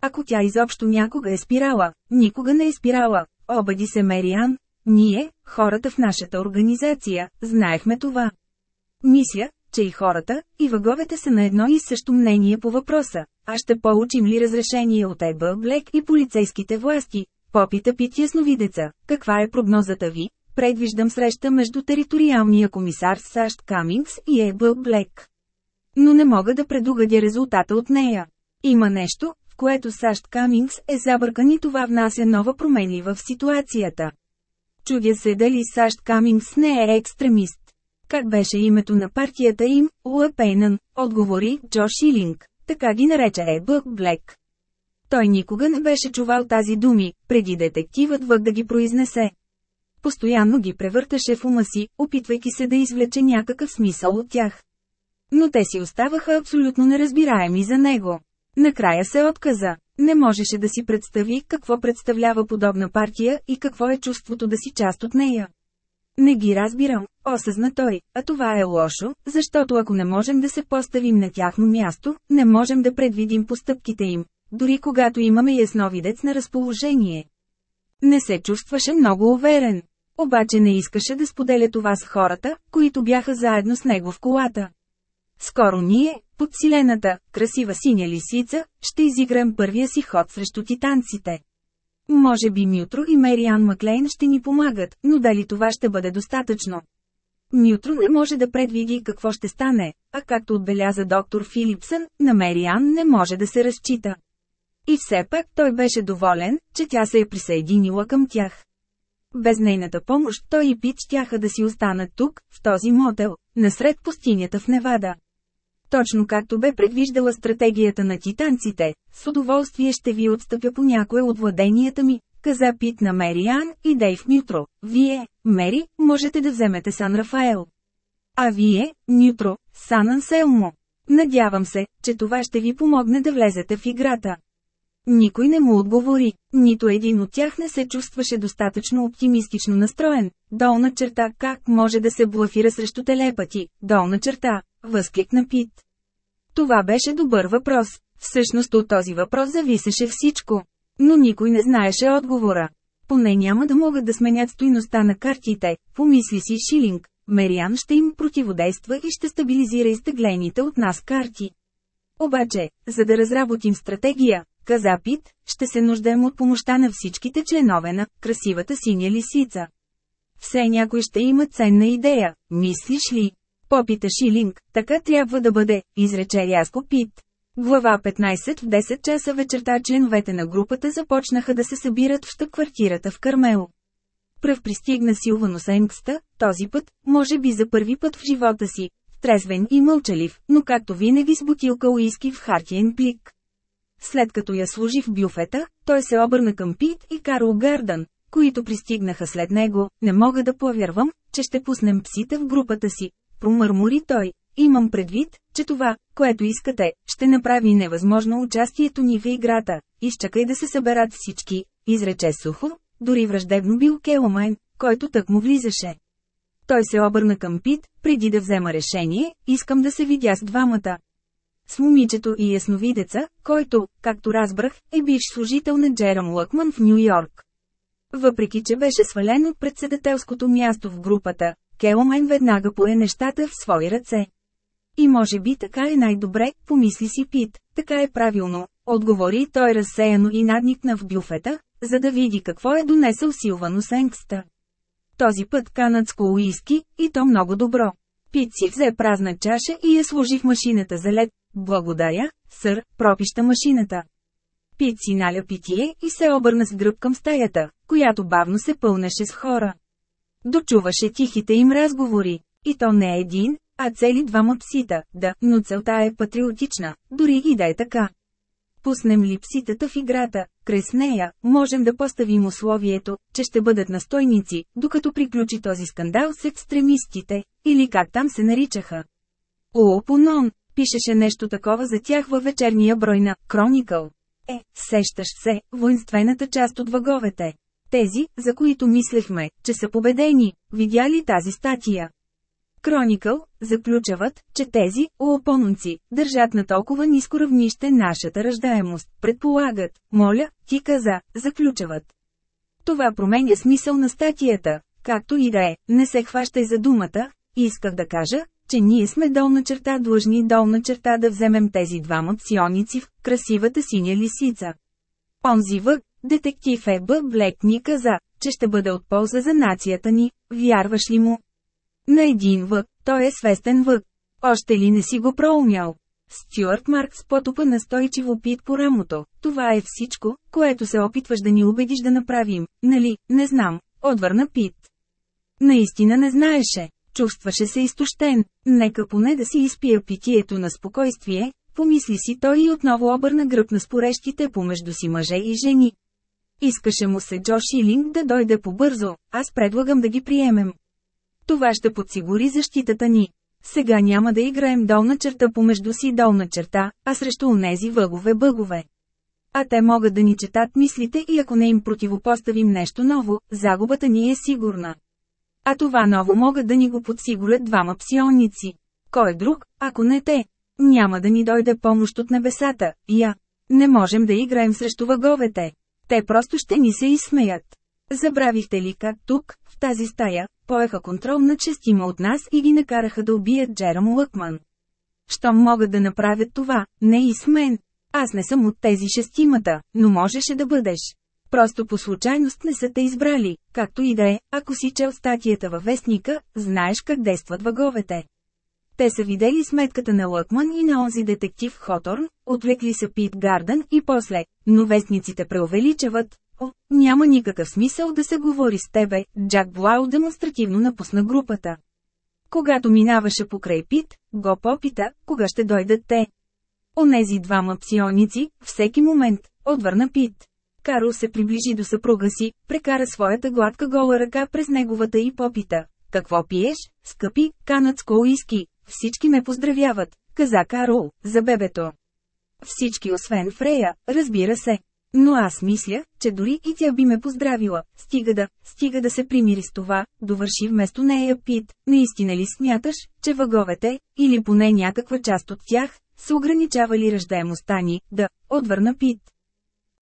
Ако тя изобщо някога е спирала, никога не е спирала, обади се Мериан, ние, хората в нашата организация, знаехме това. Мисля, че и хората, и въговете са на едно и също мнение по въпроса. А ще получим ли разрешение от Ебъл Блек и полицейските власти? Попита Пит ясновидеца, каква е прогнозата ви? Предвиждам среща между териториалния комисар САЩ Камингс и Ебъл Блек. Но не мога да предугадя резултата от нея. Има нещо, в което САЩ Камингс е забъркан и това внася нова променлива в ситуацията. Чудя се дали САЩ Камингс не е екстремист. Как беше името на партията им, Уа Пейнън, отговори Джо Шилинг, така ги нарече Ебък Блек. Той никога не беше чувал тази думи, преди детективът вък да ги произнесе. Постоянно ги превърташе в ума си, опитвайки се да извлече някакъв смисъл от тях. Но те си оставаха абсолютно неразбираеми за него. Накрая се отказа. Не можеше да си представи какво представлява подобна партия и какво е чувството да си част от нея. Не ги разбирам, осъзна той, а това е лошо, защото ако не можем да се поставим на тяхно място, не можем да предвидим постъпките им, дори когато имаме ясновидец на разположение. Не се чувстваше много уверен. Обаче не искаше да споделя това с хората, които бяха заедно с него в колата. Скоро ние, подсилената, красива синя лисица, ще изиграем първия си ход срещу титанците. Може би Мютро и Мериан Маклейн ще ни помагат, но дали това ще бъде достатъчно? Мютро не може да предвиди какво ще стане, а както отбеляза доктор Филипсън, на Мериан не може да се разчита. И все пак той беше доволен, че тя се е присъединила към тях. Без нейната помощ той и Пит щяха да си останат тук, в този мотел, насред пустинята в Невада. Точно както бе предвиждала стратегията на титанците, с удоволствие ще ви отстъпя по някое от владенията ми, каза Пит на Мериан и Дейв Нютро. Вие, Мери, можете да вземете Сан Рафаел. А вие, Нютро, Сан Анселмо. Надявам се, че това ще ви помогне да влезете в играта. Никой не му отговори, нито един от тях не се чувстваше достатъчно оптимистично настроен. Долна черта как може да се блафира срещу телепати, долна черта, възкликна Пит. Това беше добър въпрос. Всъщност от този въпрос зависеше всичко. Но никой не знаеше отговора. Поне няма да могат да сменят стойността на картите, помисли си Шилинг. Мериан ще им противодейства и ще стабилизира изтеглените от нас карти. Обаче, за да разработим стратегия, каза Пит, ще се нуждаем от помощта на всичките членове на красивата синя лисица. Все някой ще има ценна идея, мислиш ли? Попита Шилинг, така трябва да бъде, изрече рязко Пит. Глава 15 В 10 часа вечерта членовете на групата започнаха да се събират в щъп-квартирата в Кармел. Пръв пристигна Силвано Сенкста, този път, може би за първи път в живота си, трезвен и мълчалив, но както винаги с бутилка уиски в хартиен плик. След като я служи в бюфета, той се обърна към Пит и Карл Гърдън, които пристигнаха след него, не мога да повярвам, че ще пуснем псите в групата си, промърмори той. Имам предвид, че това, което искате, ще направи невъзможно участието ни в играта. Изчакай да се съберат всички, изрече сухо, дори враждебно бил Келомайн, който тък му влизаше. Той се обърна към Пит, преди да взема решение, искам да се видя с двамата. С момичето и ясновидеца, който, както разбрах, е бивш служител на Джерам Лъкман в Нью Йорк. Въпреки, че беше свален от председателското място в групата, Келомайн веднага пое нещата в свои ръце. И може би така е най-добре, помисли си Пит, така е правилно, отговори той разсеяно и надникна в бюфета, за да види какво е донесъл Силвано Сенкста. Този път канадско уиски, и то много добро. Пит си взе празна чаша и я сложи в машината за лед. Благодаря, сър, пропища машината. Пит си наля питие и се обърна с гръб към стаята, която бавно се пълнеше с хора. Дочуваше тихите им разговори. И то не един, а цели двама псита, да, но целта е патриотична, дори и да е така. Пуснем липситата в играта, край нея, можем да поставим условието, че ще бъдат настойници, докато приключи този скандал с екстремистите, или как там се наричаха. Оопонон, пишеше нещо такова за тях във вечерния брой на «Кроникъл». Е, сещаш се, воинствената част от въговете. Тези, за които мислехме, че са победени, видя ли тази статия? Кроникъл, заключават, че тези, оопонунци, държат на толкова ниско равнище нашата ръждаемост, предполагат, моля, ти каза, заключават. Това променя смисъл на статията, както и да е, не се хващай за думата, исках да кажа, че ние сме долна черта длъжни долна черта да вземем тези двама псионици в красивата синя лисица. Онзи вък, детектив Еба Блек ни каза, че ще бъде от полза за нацията ни, вярваш ли му? На един вък, той е свестен вък. Още ли не си го проумял? Стюарт Маркс потопа настойчиво пит по рамото. Това е всичко, което се опитваш да ни убедиш да направим, нали, не знам, отвърна Пит. Наистина не знаеше. Чувстваше се изтощен. Нека поне да си изпия питието на спокойствие, помисли си той и отново обърна гръб на спорещите помежду си мъже и жени. Искаше му се Джо Шилинг да дойде побързо, аз предлагам да ги приемем. Това ще подсигури защитата ни. Сега няма да играем долна черта помежду си долна черта, а срещу онези въгове-бъгове. А те могат да ни четат мислите и ако не им противопоставим нещо ново, загубата ни е сигурна. А това ново могат да ни го подсигурят двама псионници. Кой друг, ако не те? Няма да ни дойде помощ от небесата, я. Не можем да играем срещу въговете. Те просто ще ни се изсмеят. Забравихте ли как тук, в тази стая, поеха контрол на честима от нас и ги накараха да убият Джерам Лъкман? Щом могат да направят това, не и с мен. Аз не съм от тези шестимата, но можеше да бъдеш. Просто по случайност не са те избрали, както и да е, ако си чел статията във вестника, знаеш как действат въговете. Те са видели сметката на Лъкман и на онзи детектив Хоторн, отвлекли са Пит Гарден и после, но вестниците преувеличават. О, няма никакъв смисъл да се говори с тебе, Джак Блау демонстративно напусна групата. Когато минаваше покрай Пит, го попита, кога ще дойдат те. Онези двама псионици, всеки момент, отвърна Пит. Карл се приближи до съпруга си, прекара своята гладка гола ръка през неговата и попита. Какво пиеш, скъпи, канадско уиски? Всички ме поздравяват, каза Карл, за бебето. Всички освен Фрея, разбира се. Но аз мисля, че дори и тя би ме поздравила, стига да, стига да се примири с това, довърши вместо нея Пит. Наистина ли смяташ, че въговете, или поне някаква част от тях, са ограничавали ръждаемостта ни, да, отвърна Пит.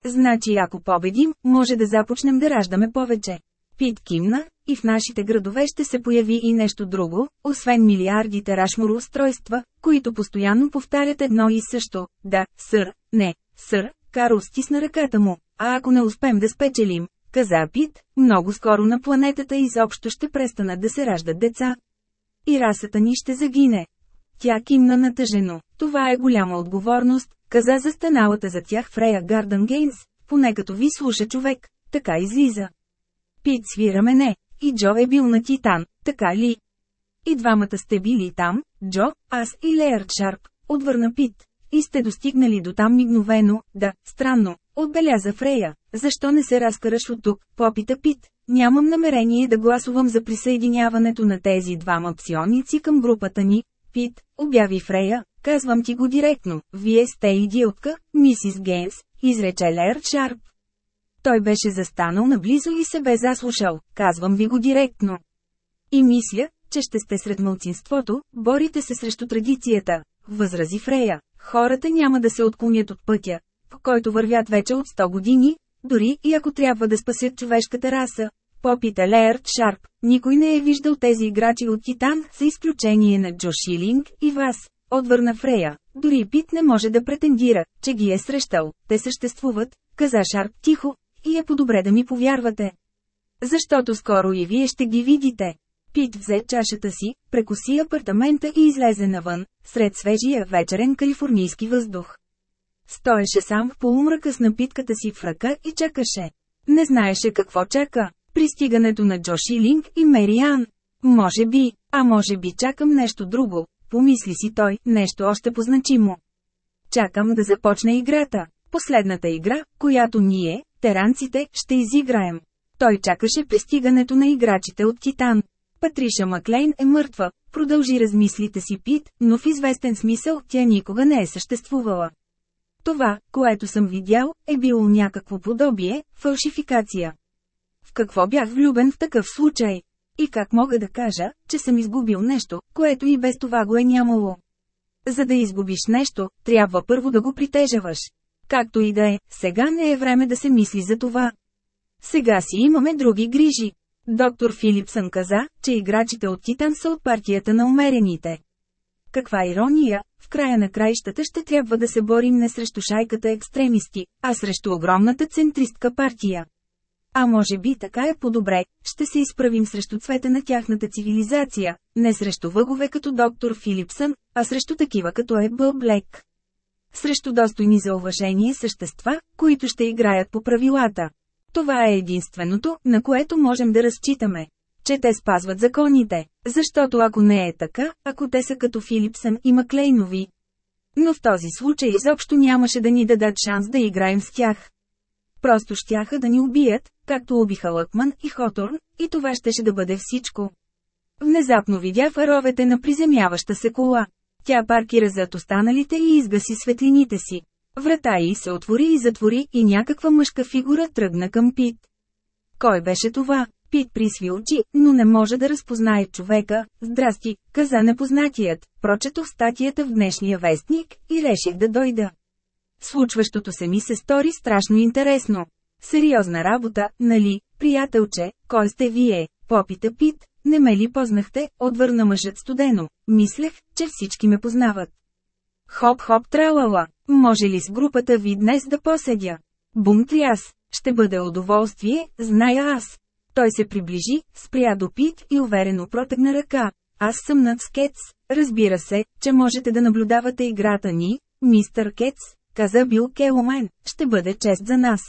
Значи ако победим, може да започнем да раждаме повече. Пит кимна, и в нашите градове ще се появи и нещо друго, освен милиардите рашмур устройства, които постоянно повтарят едно и също. Да, сър, не, сър, Карл стисна ръката му. А ако не успеем да спечелим, каза Пит, много скоро на планетата изобщо ще престанат да се раждат деца. И расата ни ще загине. Тя кимна натъжено. Това е голяма отговорност, каза застаналата за тях Фрея Гарден Гейнс, поне като ви слуша човек, така излиза. Пит свира мене, и Джо е бил на Титан, така ли? И двамата сте били там, Джо, аз и Леърд Шарп, отвърна Пит. И сте достигнали до там мигновено, да, странно, отбеляза Фрея. Защо не се разкараш от тук, попита Пит. Нямам намерение да гласувам за присъединяването на тези двама псионици към групата ни. Пит, обяви Фрея, казвам ти го директно, вие сте идиотка, мисис Гейнс, изрече Лерд Шарп. Той беше застанал наблизо и се бе заслушал, казвам ви го директно. И мисля, че ще сте сред мълцинството, борите се срещу традицията, възрази Фрея. Хората няма да се отклонят от пътя, по който вървят вече от 100 години, дори и ако трябва да спасят човешката раса. Попита Леърд Шарп, никой не е виждал тези играчи от Титан, за изключение на Джо Шилинг и вас. Отвърна Фрея, дори Пит не може да претендира, че ги е срещал, те съществуват, каза Шарп тихо, и е по-добре да ми повярвате. Защото скоро и вие ще ги видите. Пит взе чашата си, прекоси апартамента и излезе навън, сред свежия вечерен калифорнийски въздух. Стоеше сам в полумръка с напитката си в ръка и чакаше. Не знаеше какво чака. Пристигането на Джо Шилинг и Мериан. Може би, а може би чакам нещо друго, помисли си той, нещо още позначимо. Чакам да започне играта. Последната игра, която ние, теранците, ще изиграем. Той чакаше пристигането на играчите от Титан. Патриша Маклейн е мъртва, продължи размислите си Пит, но в известен смисъл тя никога не е съществувала. Това, което съм видял, е било някакво подобие, фалшификация. В какво бях влюбен в такъв случай? И как мога да кажа, че съм изгубил нещо, което и без това го е нямало? За да изгубиш нещо, трябва първо да го притежаваш. Както и да е, сега не е време да се мисли за това. Сега си имаме други грижи. Доктор Филипсън каза, че играчите от Титан са от партията на умерените. Каква ирония, в края на краищата ще трябва да се борим не срещу шайката екстремисти, а срещу огромната центристка партия. А може би така е по-добре, ще се изправим срещу цвета на тяхната цивилизация, не срещу въгове като доктор Филипсън, а срещу такива като е Блек. Срещу достойни за уважение същества, които ще играят по правилата. Това е единственото, на което можем да разчитаме. Че те спазват законите. Защото ако не е така, ако те са като Филипсън и Маклейнови. Но в този случай изобщо нямаше да ни дадат шанс да играем с тях. Просто щяха да ни убият, както убиха Лъкман и Хоторн, и това щеше да бъде всичко. Внезапно видя фаровете на приземяваща се кола. Тя паркира зад останалите и изгаси светлините си. Врата й се отвори и затвори и някаква мъжка фигура тръгна към Пит. Кой беше това? Пит присви очи, но не може да разпознае човека. Здрасти, каза непознатият. Прочетох статията в днешния вестник и реших да дойда. Случващото се ми се стори страшно интересно. Сериозна работа, нали, приятелче, кой сте вие? Попита Пит, не ме ли познахте, отвърна мъжът студено. Мислех, че всички ме познават. Хоп-хоп тралала, може ли с групата ви днес да поседя? Бумтри аз, ще бъде удоволствие, зная аз. Той се приближи, спря до Пит и уверено протегна ръка. Аз съм над Скетс, разбира се, че можете да наблюдавате играта ни, мистър Кетс, каза Бил Келомен, ще бъде чест за нас.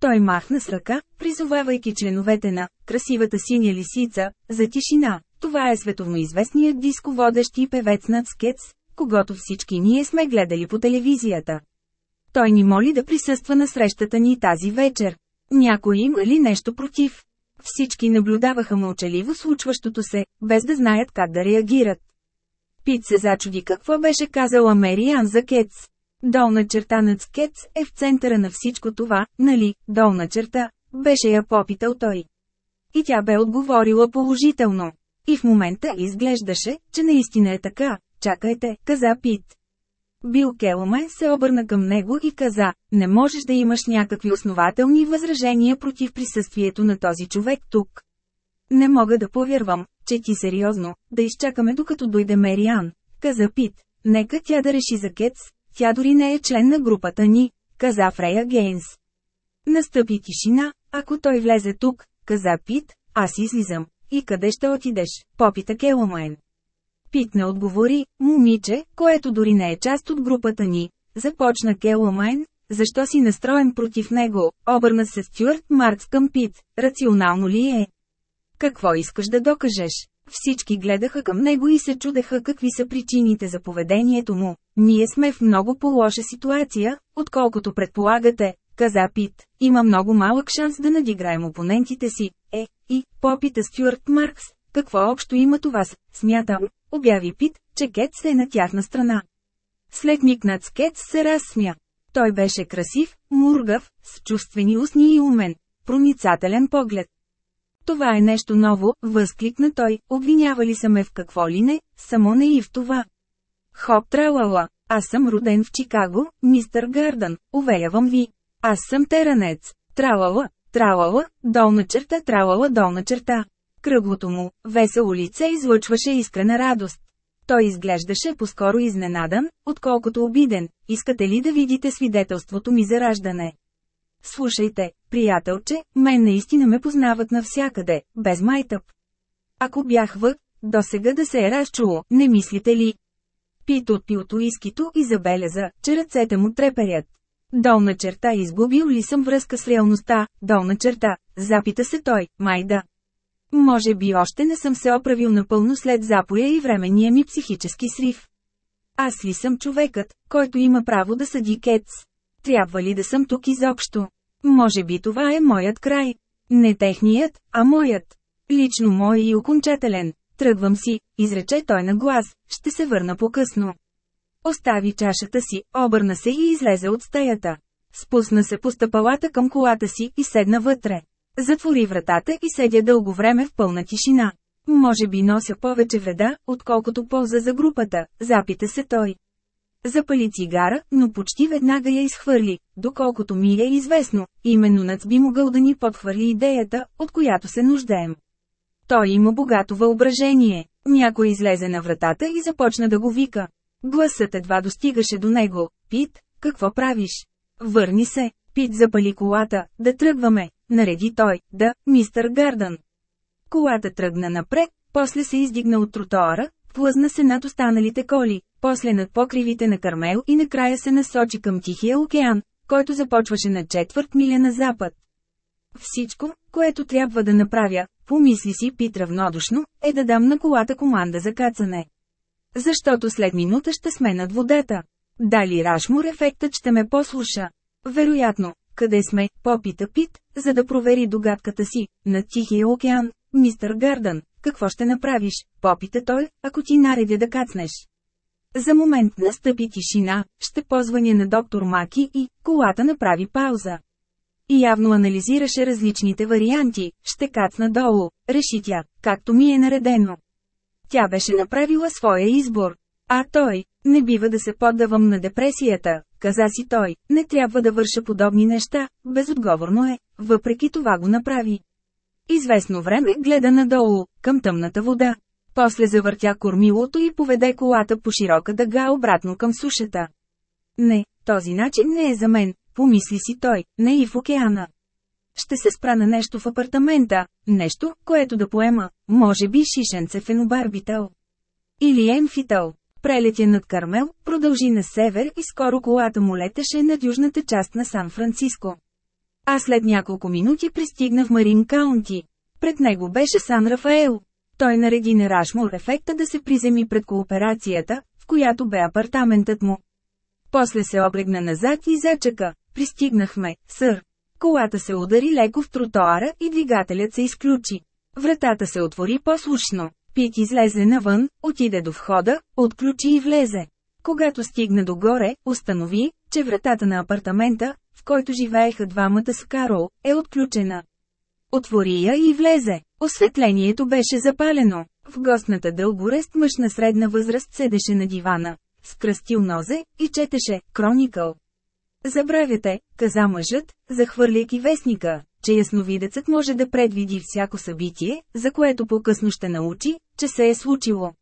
Той махна с ръка, призовавайки членовете на «Красивата синя лисица» за тишина. Това е световно известният дисководещ и певец над Скетс, когато всички ние сме гледали по телевизията. Той ни моли да присъства на срещата ни тази вечер. Някой има ли нещо против? Всички наблюдаваха мълчаливо случващото се, без да знаят как да реагират. Пит се зачуди какво беше казала Мериан за Кетс. Долна черта над Скетс е в центъра на всичко това, нали, долна черта, беше я попитал той. И тя бе отговорила положително. И в момента изглеждаше, че наистина е така. Чакайте, каза Пит. Бил Келоме се обърна към него и каза, не можеш да имаш някакви основателни възражения против присъствието на този човек тук. Не мога да повярвам, че ти сериозно, да изчакаме докато дойде Мериан, каза Пит. Нека тя да реши за Кетс, тя дори не е член на групата ни, каза Фрея Гейнс. Настъпи тишина, ако той влезе тук, каза Пит, аз излизам. И къде ще отидеш, попита Келомайн. Пит не отговори, момиче, което дори не е част от групата ни. Започна Келомайн, защо си настроен против него, обърна се Стюарт Маркс към Пит, рационално ли е? Какво искаш да докажеш? Всички гледаха към него и се чудеха какви са причините за поведението му. Ние сме в много по-лоша ситуация, отколкото предполагате, каза Пит. Има много малък шанс да надиграем опонентите си. Е, и, попита Стюарт Маркс, какво общо има това с, смятам, обяви Пит, че Кетс е на тяхна страна. След миг над Кетс се разсмя. Той беше красив, мургав, с чувствени устни и умен, проницателен поглед. Това е нещо ново, възкликна той, обвинявали са ме в какво ли не, само не и в това. Хоп тралала, аз съм роден в Чикаго, мистър Гардън, уверявам ви. Аз съм теранец. Тралала, тралала, долна черта, тралала, долна черта. Кръглото му, весело лице излъчваше искрена радост. Той изглеждаше по-скоро изненадан, отколкото обиден. Искате ли да видите свидетелството ми за раждане? Слушайте, приятелче, мен наистина ме познават навсякъде, без майтъп. Ако бях вък, досега да се е разчуло, не мислите ли? Пит отпи от уискито и забеляза, че ръцете му треперят. Долна черта изгубил ли съм връзка с реалността, долна черта, запита се той, майда. Може би още не съм се оправил напълно след запоя и временния ми психически срив. Аз ли съм човекът, който има право да съди Кетс? Трябва ли да съм тук изобщо? Може би това е моят край. Не техният, а моят. Лично мой и окончателен. Тръгвам си, изрече той на глас, ще се върна по-късно. Остави чашата си, обърна се и излезе от стаята. Спусна се по стъпалата към колата си и седна вътре. Затвори вратата и седя дълго време в пълна тишина. Може би нося повече вреда, отколкото полза за групата, запита се той. Запали цигара, но почти веднага я изхвърли, доколкото ми е известно, именно Нац би могъл да ни подхвърли идеята, от която се нуждаем. Той има богато въображение. Някой излезе на вратата и започна да го вика. Гласът едва достигаше до него. Пит, какво правиш? Върни се. Пит запали колата, да тръгваме, нареди той, да, мистър Гардън. Колата тръгна напред, после се издигна от тротоара, плъзна се над останалите коли, после над покривите на Кармел и накрая се насочи към Тихия океан, който започваше на четвърт миля на запад. Всичко, което трябва да направя, помисли си Пит равнодушно, е да дам на колата команда за кацане. Защото след минута ще сме над водата. Дали Рашмур ефектът ще ме послуша? Вероятно, къде сме, попита Пит, за да провери догадката си, над Тихия океан, мистър Гардън, какво ще направиш, попита той, ако ти наредя да кацнеш. За момент настъпи тишина, ще позваня на доктор Маки и колата направи пауза. И явно анализираше различните варианти, ще кацна долу, реши тя, както ми е наредено. Тя беше направила своя избор. А той, не бива да се поддавам на депресията, каза си той, не трябва да върша подобни неща, безотговорно е, въпреки това го направи. Известно време гледа надолу, към тъмната вода. После завъртя кормилото и поведе колата по широка дъга обратно към сушата. Не, този начин не е за мен, помисли си той, не и в океана. Ще се спра на нещо в апартамента, нещо, което да поема, може би шишенце фенобарбител. Или емфител. Прелетя над Кармел, продължи на север и скоро колата му летеше над южната част на Сан-Франциско. А след няколко минути пристигна в Марин Каунти. Пред него беше Сан Рафаел. Той нареди на Рашмур ефекта да се приземи пред кооперацията, в която бе апартаментът му. После се облегна назад и зачака. Пристигнахме, сър. Колата се удари леко в тротоара и двигателят се изключи. Вратата се отвори послушно. Пит излезе навън, отиде до входа, отключи и влезе. Когато стигна догоре, установи, че вратата на апартамента, в който живееха двамата с Карол, е отключена. Отвори я и влезе. Осветлението беше запалено. В гостната дългорест мъж на средна възраст седеше на дивана, скръстил нозе, и четеше «Кроникъл». Забравяте, каза мъжът, захвърляйки вестника, че ясновидецът може да предвиди всяко събитие, за което по-късно ще научи, че се е случило.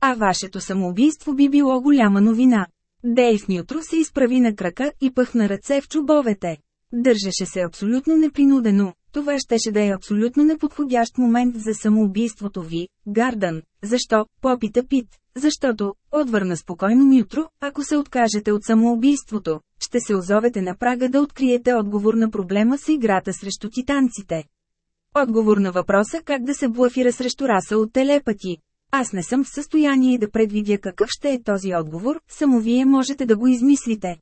А вашето самоубийство би било голяма новина. Дейв Нютро се изправи на крака и пъхна ръце в чубовете. Държеше се абсолютно непринудено, това щеше да е абсолютно неподходящ момент за самоубийството ви, Гардън. Защо? Попита Пит. Защото, отвърна спокойно Мютро, ако се откажете от самоубийството, ще се озовете на прага да откриете отговор на проблема с играта срещу титанците. Отговор на въпроса как да се блафира срещу раса от телепати. Аз не съм в състояние да предвидя какъв ще е този отговор, само вие можете да го измислите.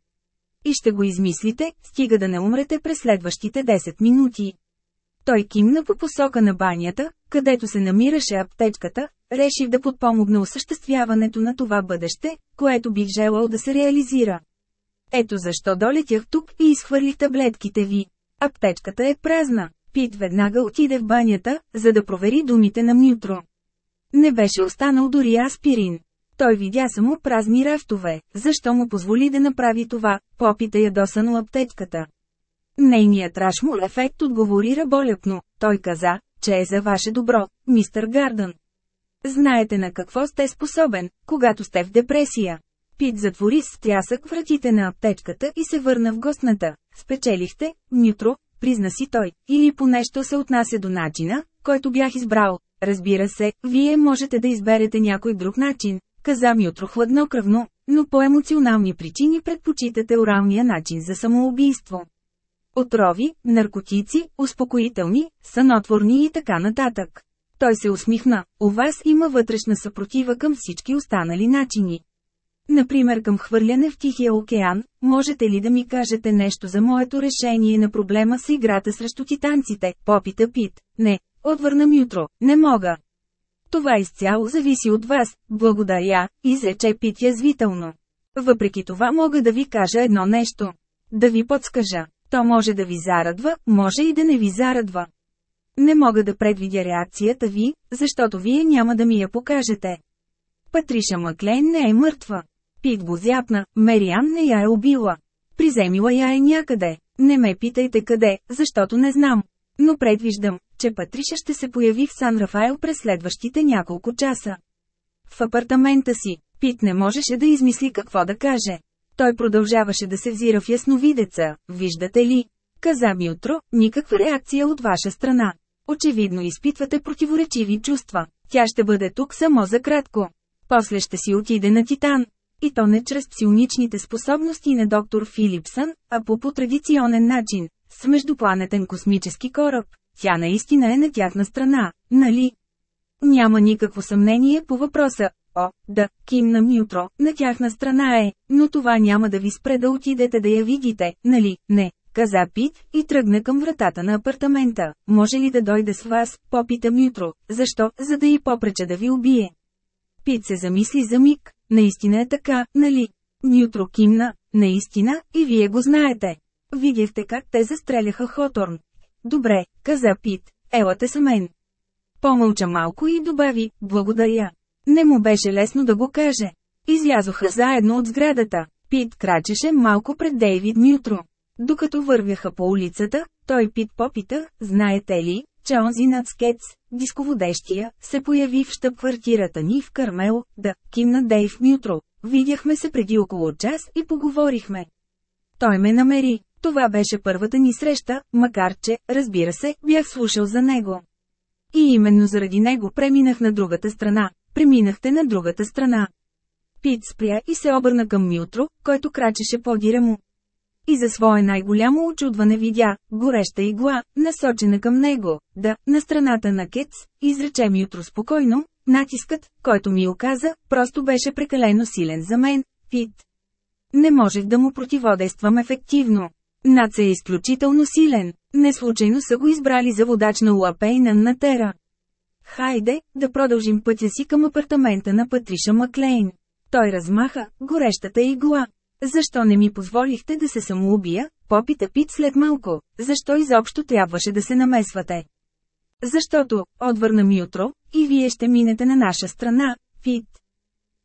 И ще го измислите, стига да не умрете през следващите 10 минути. Той кимна по посока на банята, където се намираше аптечката, решив да подпомогне осъществяването на това бъдеще, което бих желал да се реализира. Ето защо долетях тук и изхвърлих таблетките ви. Аптечката е празна. Пит веднага отиде в банята, за да провери думите на Мютро. Не беше останал дори аспирин. Той видя само празни рафтове, защо му позволи да направи това, попита ядосано аптечката. Нейният Рашмур ефект отговори раболепно, той каза, че е за ваше добро, мистър Гардън. Знаете на какво сте способен, когато сте в депресия. Пит затвори с трясък вратите на аптечката и се върна в гостната. Спечелихте, Нютро, призна си той, или по нещо се отнася до начина, който бях избрал. Разбира се, вие можете да изберете някой друг начин, каза Мютро хладнокръвно, но по емоционални причини предпочитате оралния начин за самоубийство. Отрови, наркотици, успокоителни, сънотворни и така нататък. Той се усмихна, у вас има вътрешна съпротива към всички останали начини. Например към хвърляне в Тихия океан, можете ли да ми кажете нещо за моето решение на проблема с играта срещу титанците, попита Пит. Не, отвърна Мютро, не мога. Това изцяло зависи от вас, благодаря, изрече Пит язвително. Въпреки това мога да ви кажа едно нещо. Да ви подскажа. То може да ви зарадва, може и да не ви зарадва. Не мога да предвидя реакцията ви, защото вие няма да ми я покажете. Патриша Маклейн не е мъртва. Пит го зяпна, Мериан не я е убила. Приземила я е някъде. Не ме питайте къде, защото не знам. Но предвиждам, че Патриша ще се появи в Сан Рафаел през следващите няколко часа. В апартамента си, Пит не можеше да измисли какво да каже. Той продължаваше да се взира в ясновидеца, виждате ли? Каза ми утро, никаква реакция от ваша страна. Очевидно изпитвате противоречиви чувства. Тя ще бъде тук само за кратко. После ще си отиде на Титан. И то не чрез псионичните способности на доктор Филипсън, а по по-традиционен начин, с междупланетен космически кораб. Тя наистина е на тяхна страна, нали? Няма никакво съмнение по въпроса. О, да, кимна Мютро, на тяхна страна е, но това няма да ви спре да отидете да я видите, нали, не, каза Пит, и тръгна към вратата на апартамента. Може ли да дойде с вас, попита Мютро, защо, за да й попреча да ви убие. Пит се замисли за миг, наистина е така, нали? Нютро кимна, наистина, и вие го знаете. Видяхте как те застреляха Хоторн. Добре, каза Пит, елате са мен. Помълча малко и добави, благодаря. Не му беше лесно да го каже. Излязоха заедно от сградата. Пит крачеше малко пред Дейвид Нютро. Докато вървяха по улицата, той Пит попита, знаете ли, че онзи над скец, дисководещия, се появи в щаб-квартирата ни в Кармел, да, кимна Дейв Нютро. Видяхме се преди около час и поговорихме. Той ме намери. Това беше първата ни среща, макар че, разбира се, бях слушал за него. И именно заради него преминах на другата страна. Преминахте на другата страна. Пит спря и се обърна към Мютро, който крачеше по му. И за свое най-голямо очудване видя, гореща игла, насочена към него, да, на страната на Кец, изрече Мютро спокойно, натискът, който ми оказа, просто беше прекалено силен за мен, Пит. Не можех да му противодействам ефективно. Наца е изключително силен, не случайно са го избрали за водач на Уапейна на Тера. Хайде, да продължим пътя си към апартамента на Патриша Маклейн. Той размаха горещата игла. Защо не ми позволихте да се самоубия? Попита Пит след малко. Защо изобщо трябваше да се намесвате? Защото, отвърна Мютро, и вие ще минете на наша страна, Пит.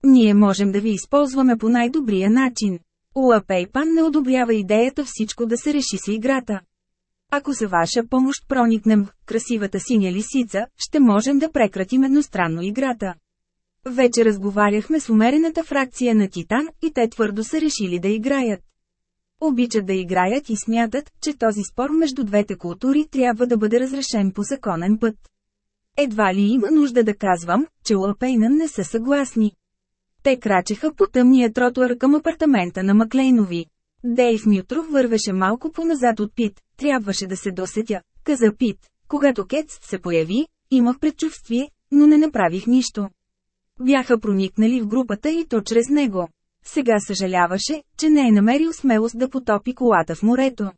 Ние можем да ви използваме по най-добрия начин. Уа Пейпан не одобрява идеята всичко да се реши с играта. Ако за ваша помощ проникнем в красивата синя лисица, ще можем да прекратим едностранно играта. Вече разговаряхме с умерената фракция на Титан и те твърдо са решили да играят. Обичат да играят и смятат, че този спор между двете култури трябва да бъде разрешен по законен път. Едва ли има нужда да казвам, че Лапейнан не са съгласни. Те крачеха по тъмния тротуар към апартамента на Маклейнови. Дейв Мютров вървеше малко по-назад от Пит, трябваше да се досетя, каза Пит. Когато Кетс се появи, имах предчувствие, но не направих нищо. Бяха проникнали в групата и то чрез него. Сега съжаляваше, че не е намерил смелост да потопи колата в морето.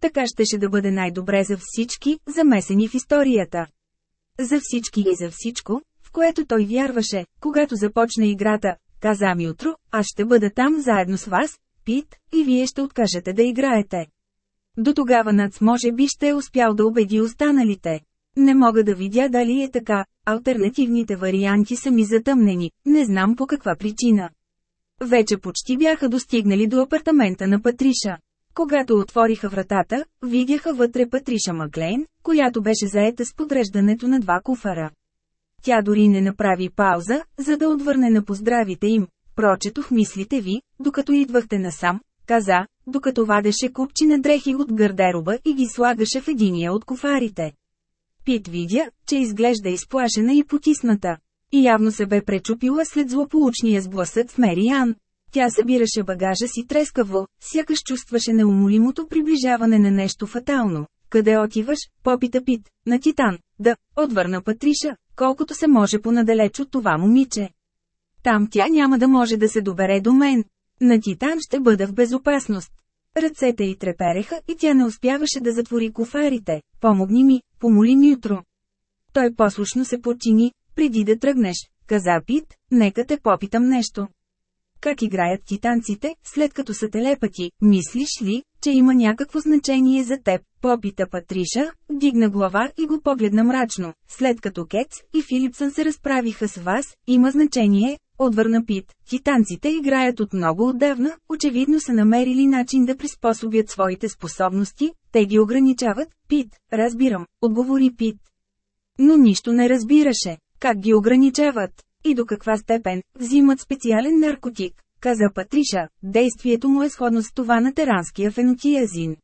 Така щеше да бъде най-добре за всички, замесени в историята. За всички и за всичко, в което той вярваше, когато започна играта, каза ми утро, аз ще бъда там заедно с вас, Пит, и вие ще откажете да играете. До тогава Нац може би ще е успял да убеди останалите. Не мога да видя дали е така, альтернативните варианти са ми затъмнени, не знам по каква причина. Вече почти бяха достигнали до апартамента на Патриша. Когато отвориха вратата, видяха вътре Патриша Маклейн, която беше заета с подреждането на два куфара. Тя дори не направи пауза, за да отвърне на поздравите им. Прочетох мислите ви, докато идвахте насам, каза, докато вадеше купчина дрехи от гардероба и ги слагаше в единия от кофарите. Пит видя, че изглежда изплашена и потисната. И явно се бе пречупила след злополучния сблъсък в Мериан. Тя събираше багажа си трескаво, сякаш чувстваше неумолимото приближаване на нещо фатално. Къде отиваш, попита Пит, на Титан, да, отвърна Патриша, колкото се може понадалеч от това момиче. Там тя няма да може да се добере до мен. На Титан ще бъда в безопасност. Ръцете й трепереха и тя не успяваше да затвори куфарите. Помогни ми, помоли Нютро. Той послушно се подчини, преди да тръгнеш, каза Пит, нека те попитам нещо. Как играят титанците, след като са телепати, мислиш ли, че има някакво значение за теб? Попита Патриша, дигна глава и го погледна мрачно. След като Кец и Филипсън се разправиха с вас, има значение, отвърна Пит. Титанците играят от много отдавна, очевидно са намерили начин да приспособят своите способности, те ги ограничават. Пит, разбирам, отговори Пит. Но нищо не разбираше. Как ги ограничават? И до каква степен взимат специален наркотик, каза Патриша, действието му е сходно с това на теранския фенотиазин.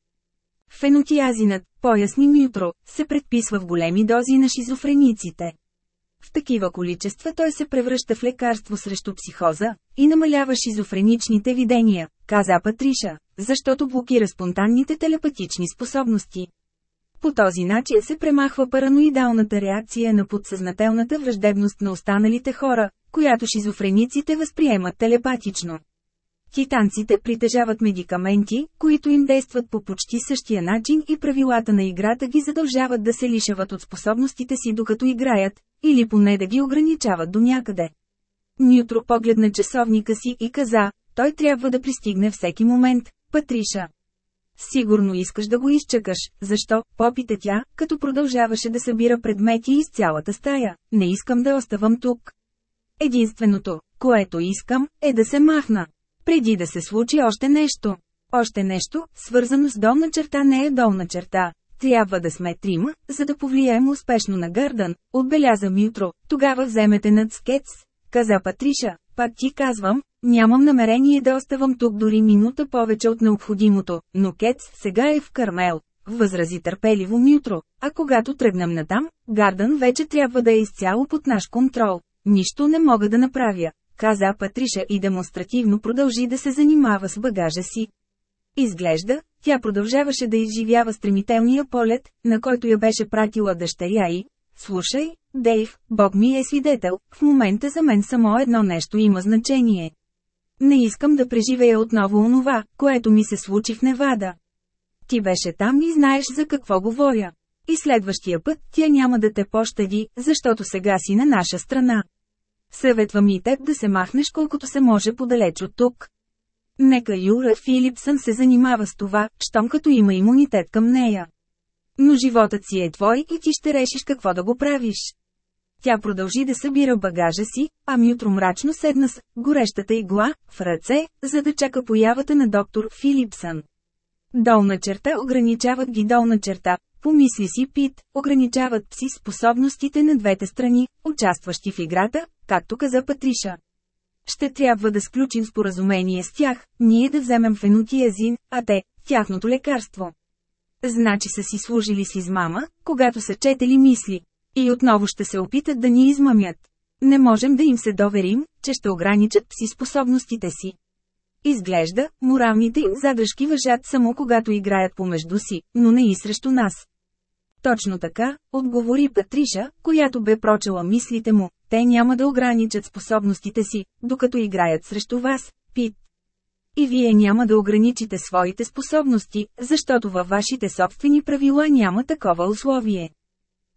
Фенотиазинът, поясни Мютро, се предписва в големи дози на шизофрениците. В такива количества той се превръща в лекарство срещу психоза и намалява шизофреничните видения, каза Патриша, защото блокира спонтанните телепатични способности. По този начин се премахва параноидалната реакция на подсъзнателната враждебност на останалите хора, която шизофрениците възприемат телепатично. Титанците притежават медикаменти, които им действат по почти същия начин и правилата на играта ги задължават да се лишават от способностите си докато играят, или поне да ги ограничават до някъде. Нютро погледна часовника си и каза, той трябва да пристигне всеки момент, Патриша. Сигурно искаш да го изчакаш, защо, попита тя, като продължаваше да събира предмети из цялата стая, не искам да оставам тук. Единственото, което искам, е да се махна. Преди да се случи още нещо. Още нещо, свързано с долна черта не е долна черта. Трябва да сме трима, за да повлияем успешно на Гърдън, отбеляза Мютро, тогава вземете над скетс, каза Патриша, пак ти казвам, нямам намерение да оставам тук дори минута повече от необходимото, но Кец сега е в Кармел. Възрази търпеливо Мютро, а когато тръгнем натам, Гардън вече трябва да е изцяло под наш контрол. Нищо не мога да направя, каза Патриша и демонстративно продължи да се занимава с багажа си. Изглежда, тя продължаваше да изживява стремителния полет, на който я беше пратила дъщеря и, слушай, Дейв, Бог ми е свидетел, в момента за мен само едно нещо има значение. Не искам да преживея отново онова, което ми се случи в Невада. Ти беше там и знаеш за какво говоря. И следващия път тя няма да те пощади, защото сега си на наша страна. Съветвам и теб да се махнеш колкото се може подалеч от тук. Нека Юра Филипсън се занимава с това, щом като има имунитет към нея. Но животът си е твой и ти ще решиш какво да го правиш. Тя продължи да събира багажа си, а Мютро мрачно седна с горещата игла в ръце, за да чака появата на доктор Филипсън. Долна черта ограничават ги долна черта, помисли си Пит, ограничават си способностите на двете страни, участващи в играта, както каза Патриша. Ще трябва да сключим споразумение с тях, ние да вземем фенотиазин, а те – тяхното лекарство. Значи са си служили с измама, когато са четели мисли. И отново ще се опитат да ни измамят. Не можем да им се доверим, че ще ограничат пси способностите си. Изглежда, моралните им задръжки въжат само когато играят помежду си, но не и срещу нас. Точно така, отговори Патриша, която бе прочела мислите му, те няма да ограничат способностите си, докато играят срещу вас, Пит. И вие няма да ограничите своите способности, защото във вашите собствени правила няма такова условие.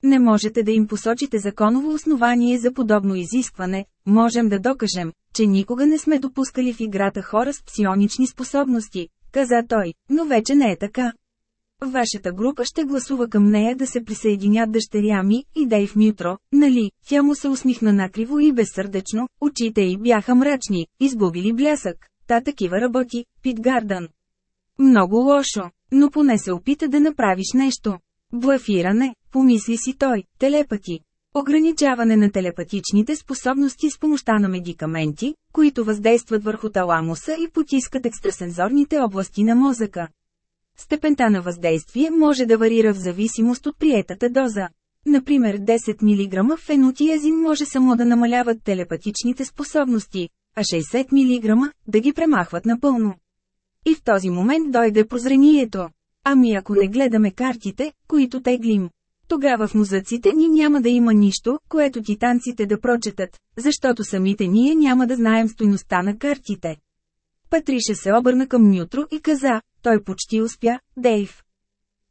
Не можете да им посочите законово основание за подобно изискване, можем да докажем, че никога не сме допускали в играта хора с псионични способности, каза той, но вече не е така. Вашата група ще гласува към нея да се присъединят дъщеря ми и Дейв Мютро, нали? Тя му се усмихна накриво и безсърдечно, очите й бяха мрачни, изгубили блясък. Та такива работи, Пит Гардън. Много лошо, но поне се опита да направиш нещо. Блафиране, помисли си той, телепати. Ограничаване на телепатичните способности с помощта на медикаменти, които въздействат върху таламуса и потискат екстрасензорните области на мозъка. Степента на въздействие може да варира в зависимост от приетата доза. Например 10 мг фенотиазин може само да намаляват телепатичните способности, а 60 мг – да ги премахват напълно. И в този момент дойде прозрението. Ами ако не гледаме картите, които теглим. Тогава в мозъците ни няма да има нищо, което титанците да прочетат, защото самите ние няма да знаем стойността на картите. Патриша се обърна към Нютро и каза, той почти успя, Дейв.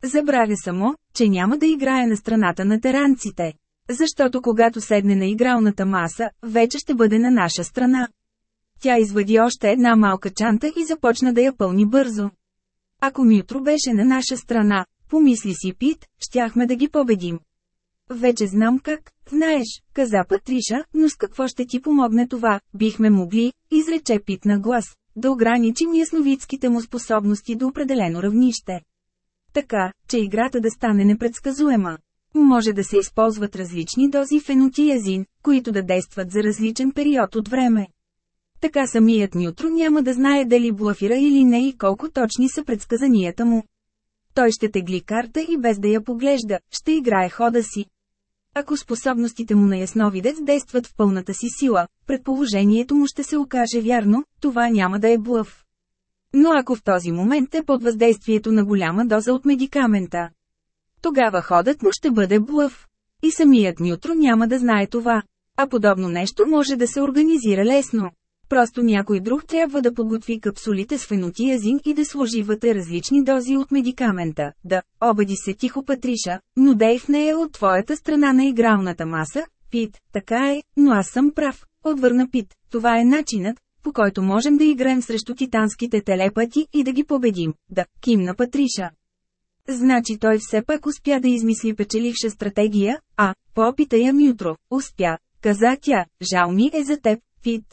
Забравя само, че няма да играе на страната на теранците. Защото когато седне на игралната маса, вече ще бъде на наша страна. Тя извади още една малка чанта и започна да я пълни бързо. Ако Мютро беше на наша страна, помисли си Пит, щяхме да ги победим. Вече знам как, знаеш, каза Патриша, но с какво ще ти помогне това, бихме могли, изрече Пит на глас, да ограничим ясновидските му способности до определено равнище. Така, че играта да стане непредсказуема. Може да се използват различни дози фенотиазин, които да действат за различен период от време. Така самият Нютро няма да знае дали блафира или не и колко точни са предсказанията му. Той ще тегли карта и без да я поглежда, ще играе хода си. Ако способностите му на ясновидец действат в пълната си сила, предположението му ще се окаже вярно, това няма да е блъв. Но ако в този момент е под въздействието на голяма доза от медикамента, тогава ходът му ще бъде блъв. И самият Нютро няма да знае това. А подобно нещо може да се организира лесно. Просто някой друг трябва да подготви капсулите с фенотиазин и да сложи вътре различни дози от медикамента. Да, обади се тихо Патриша, но Дейв не е от твоята страна на игралната маса. Пит, така е, но аз съм прав, отвърна Пит. Това е начинът, по който можем да играем срещу титанските телепати и да ги победим. Да, кимна Патриша. Значи той все пак успя да измисли печеливша стратегия, а, по-опита я Мютро, успя, каза тя, жал ми е за теб, Пит.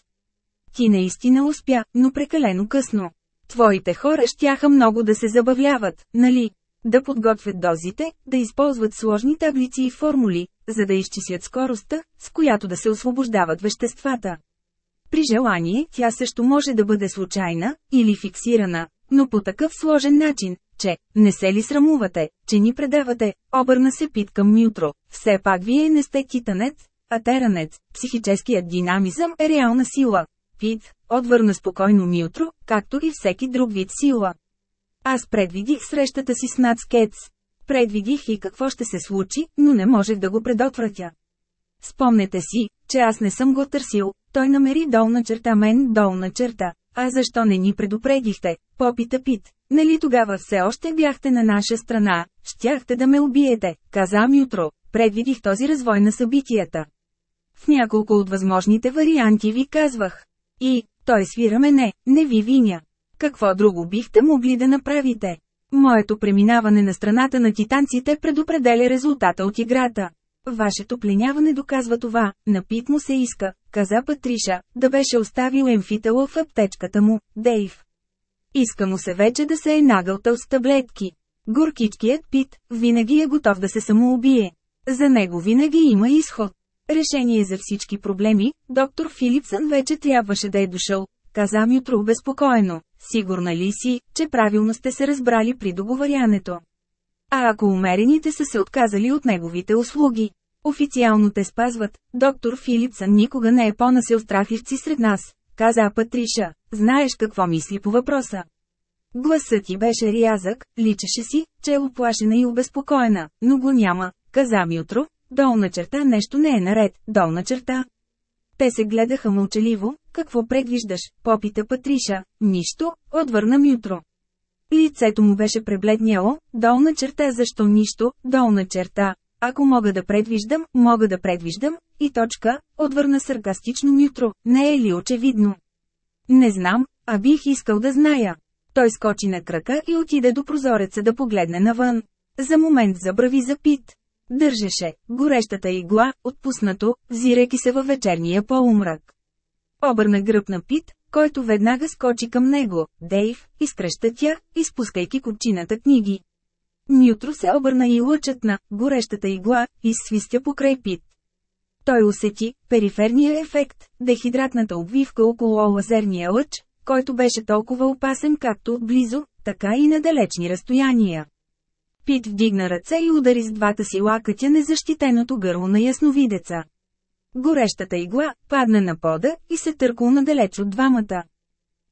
Ти наистина успя, но прекалено късно. Твоите хора щяха много да се забавляват, нали? Да подготвят дозите, да използват сложни таблици и формули, за да изчислят скоростта, с която да се освобождават веществата. При желание, тя също може да бъде случайна, или фиксирана, но по такъв сложен начин, че, не се ли срамувате, че ни предавате, обърна се пит към Мютро, все пак вие не сте титанец, а теранец, психическият динамизъм е реална сила. Пит, отвърна спокойно Мютро, както и всеки друг вид сила. Аз предвидих срещата си с Нацкец. Предвидих и какво ще се случи, но не можех да го предотвратя. Спомнете си, че аз не съм го търсил, той намери долна черта мен долна черта. А защо не ни предупредихте? Попита Пит. Нали тогава все още бяхте на наша страна, щяхте да ме убиете, каза Мютро. Предвидих този развой на събитията. В няколко от възможните варианти ви казвах. И, той свира мене, не ви виня. Какво друго бихте могли да направите? Моето преминаване на страната на титанците предопределя резултата от играта. Вашето пленяване доказва това, напит му се иска, каза Патриша, да беше оставил емфитела в аптечката му, Дейв. Иска му се вече да се е нагълтал с таблетки. Горкичкият пит, винаги е готов да се самоубие. За него винаги има изход. Решение за всички проблеми, доктор Филипсън вече трябваше да е дошъл, каза Мютро безпокоено. Сигурна ли си, че правилно сте се разбрали при договарянето? А ако умерените са се отказали от неговите услуги? Официално те спазват, доктор Филипсън никога не е понасил страхливци сред нас, каза Патриша, знаеш какво мисли по въпроса. Гласът ти беше рязък, личеше си, че е оплашена и обезпокоена, но го няма, каза Мютро, долна черта нещо не е наред, долна черта. Те се гледаха мълчаливо, какво предвиждаш, попита Патриша, нищо, отвърна Мютро. Лицето му беше пребледняло, долна черта защо нищо, долна черта. Ако мога да предвиждам, мога да предвиждам, и точка, отвърна саркастично Мютро, не е ли очевидно? Не знам, а бих искал да зная. Той скочи на крака и отиде до прозореца да погледне навън. За момент забрави за пит. Държеше горещата игла, отпуснато, взирайки се във вечерния полумрак. Обърна гръб на Пит, който веднага скочи към него. Дейв, изкръща тя, изпускайки купчината книги. Нютро се обърна и лъчът на горещата игла, изсвистя покрай Пит. Той усети периферния ефект, дехидратната обвивка около лазерния лъч, който беше толкова опасен както отблизо, така и на далечни разстояния. Пит вдигна ръце и удари с двата си лакътя незащитеното гърло на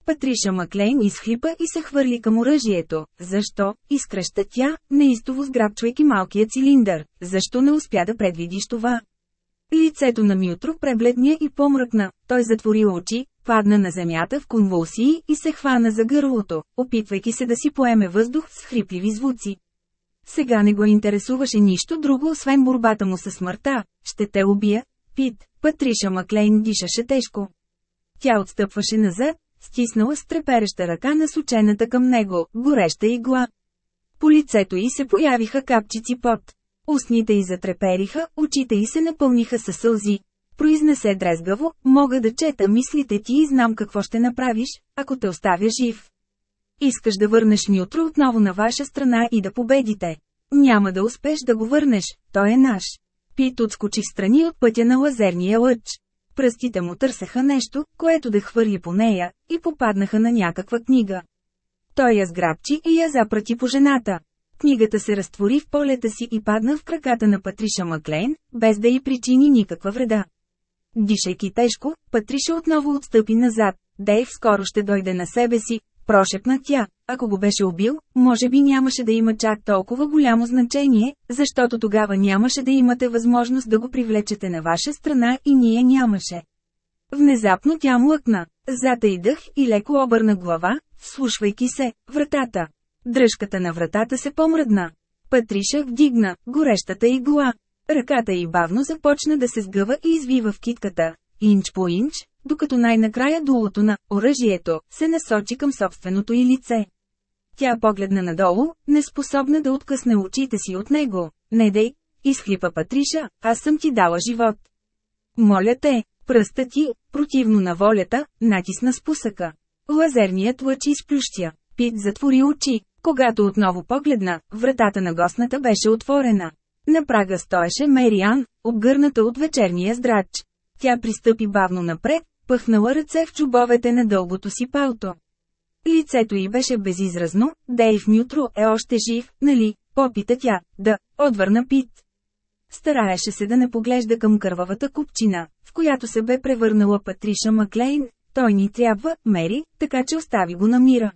Патриша Маклейн изхлипа и се хвърли към оръжието. Защо? Изкръща тя, неистово сграбчвайки малкия цилиндър. Защо не успя да предвидиш това? Лицето на Мютро пребледня и помръкна, той затвори очи, падна на земята в конвулсии и се хвана за гърлото, опитвайки се да си поеме въздух с хрипливи звуци. Сега не го интересуваше нищо друго освен борбата му със смъртта. Ще те убия, Пит, Патриша Маклейн дишаше тежко. Тя отстъпваше назад, стиснала с трепереща ръка на сучената към него, гореща игла. По лицето й се появиха капчици пот. Устните й затрепериха, очите й се напълниха със сълзи. Произнесе дрезгаво, мога да чета мислите ти и знам какво ще направиш, ако те оставя жив. Искаш да върнеш Мютро отново на ваша страна и да победите. Няма да успеш да го върнеш, той е наш. Пит отскочи в страни от пътя на лазерния лъч. Пръстите му търсеха нещо, което да хвърли по нея, и попаднаха на някаква книга. Той я сграбчи и я запрати по жената. Книгата се разтвори в полета си и падна в краката на Патриша Маклейн, без да й причини никаква вреда. Дишайки тежко, Патриша отново отстъпи назад. Дейв скоро ще дойде на себе си, прошепна тя. Ако го беше убил, може би нямаше да има чак толкова голямо значение, защото тогава нямаше да имате възможност да го привлечете на ваша страна и ние нямаше. Внезапно тя млъкна, затъй дъх и леко обърна глава, слушвайки се, вратата. Дръжката на вратата се помръдна. Патриша вдигна горещата игла. Ръката й бавно започна да се сгъва и извива в китката, инч по инч, докато най-накрая дулото на оръжието се насочи към собственото й лице. Тя погледна надолу, неспособна да откъсне очите си от него. Не дей, изхлипа Патриша, аз съм ти дала живот. Моля те, пръста ти, противно на волята, натисна спусъка. Лазерният лъч изплющя. Пит затвори очи. Когато отново погледна, вратата на гостната беше отворена. На прага стоеше Мериан, обгърната от вечерния здрач. Тя пристъпи бавно напред, пъхнала ръце в чубовете на дългото си палто. Лицето й беше безизразно, Дейв Нютро е още жив, нали, попита тя, да, отвърна Пит. Стараеше се да не поглежда към кървавата купчина, в която се бе превърнала Патриша Маклейн, той ни трябва, Мери, така че остави го на мира.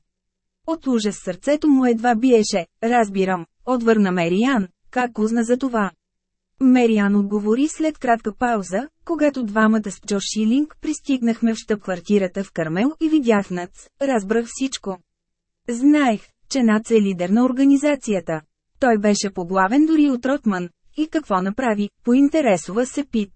От ужас сърцето му едва биеше, разбирам, отвърна Мериан, как узна за това. Мериан отговори след кратка пауза, когато двамата с Джош Шилинг пристигнахме в щаб-квартирата в Кармел и видях Нац, разбрах всичко. Знаех, че Нац е лидер на организацията. Той беше поглавен дори от Ротман. И какво направи, поинтересува се Пит.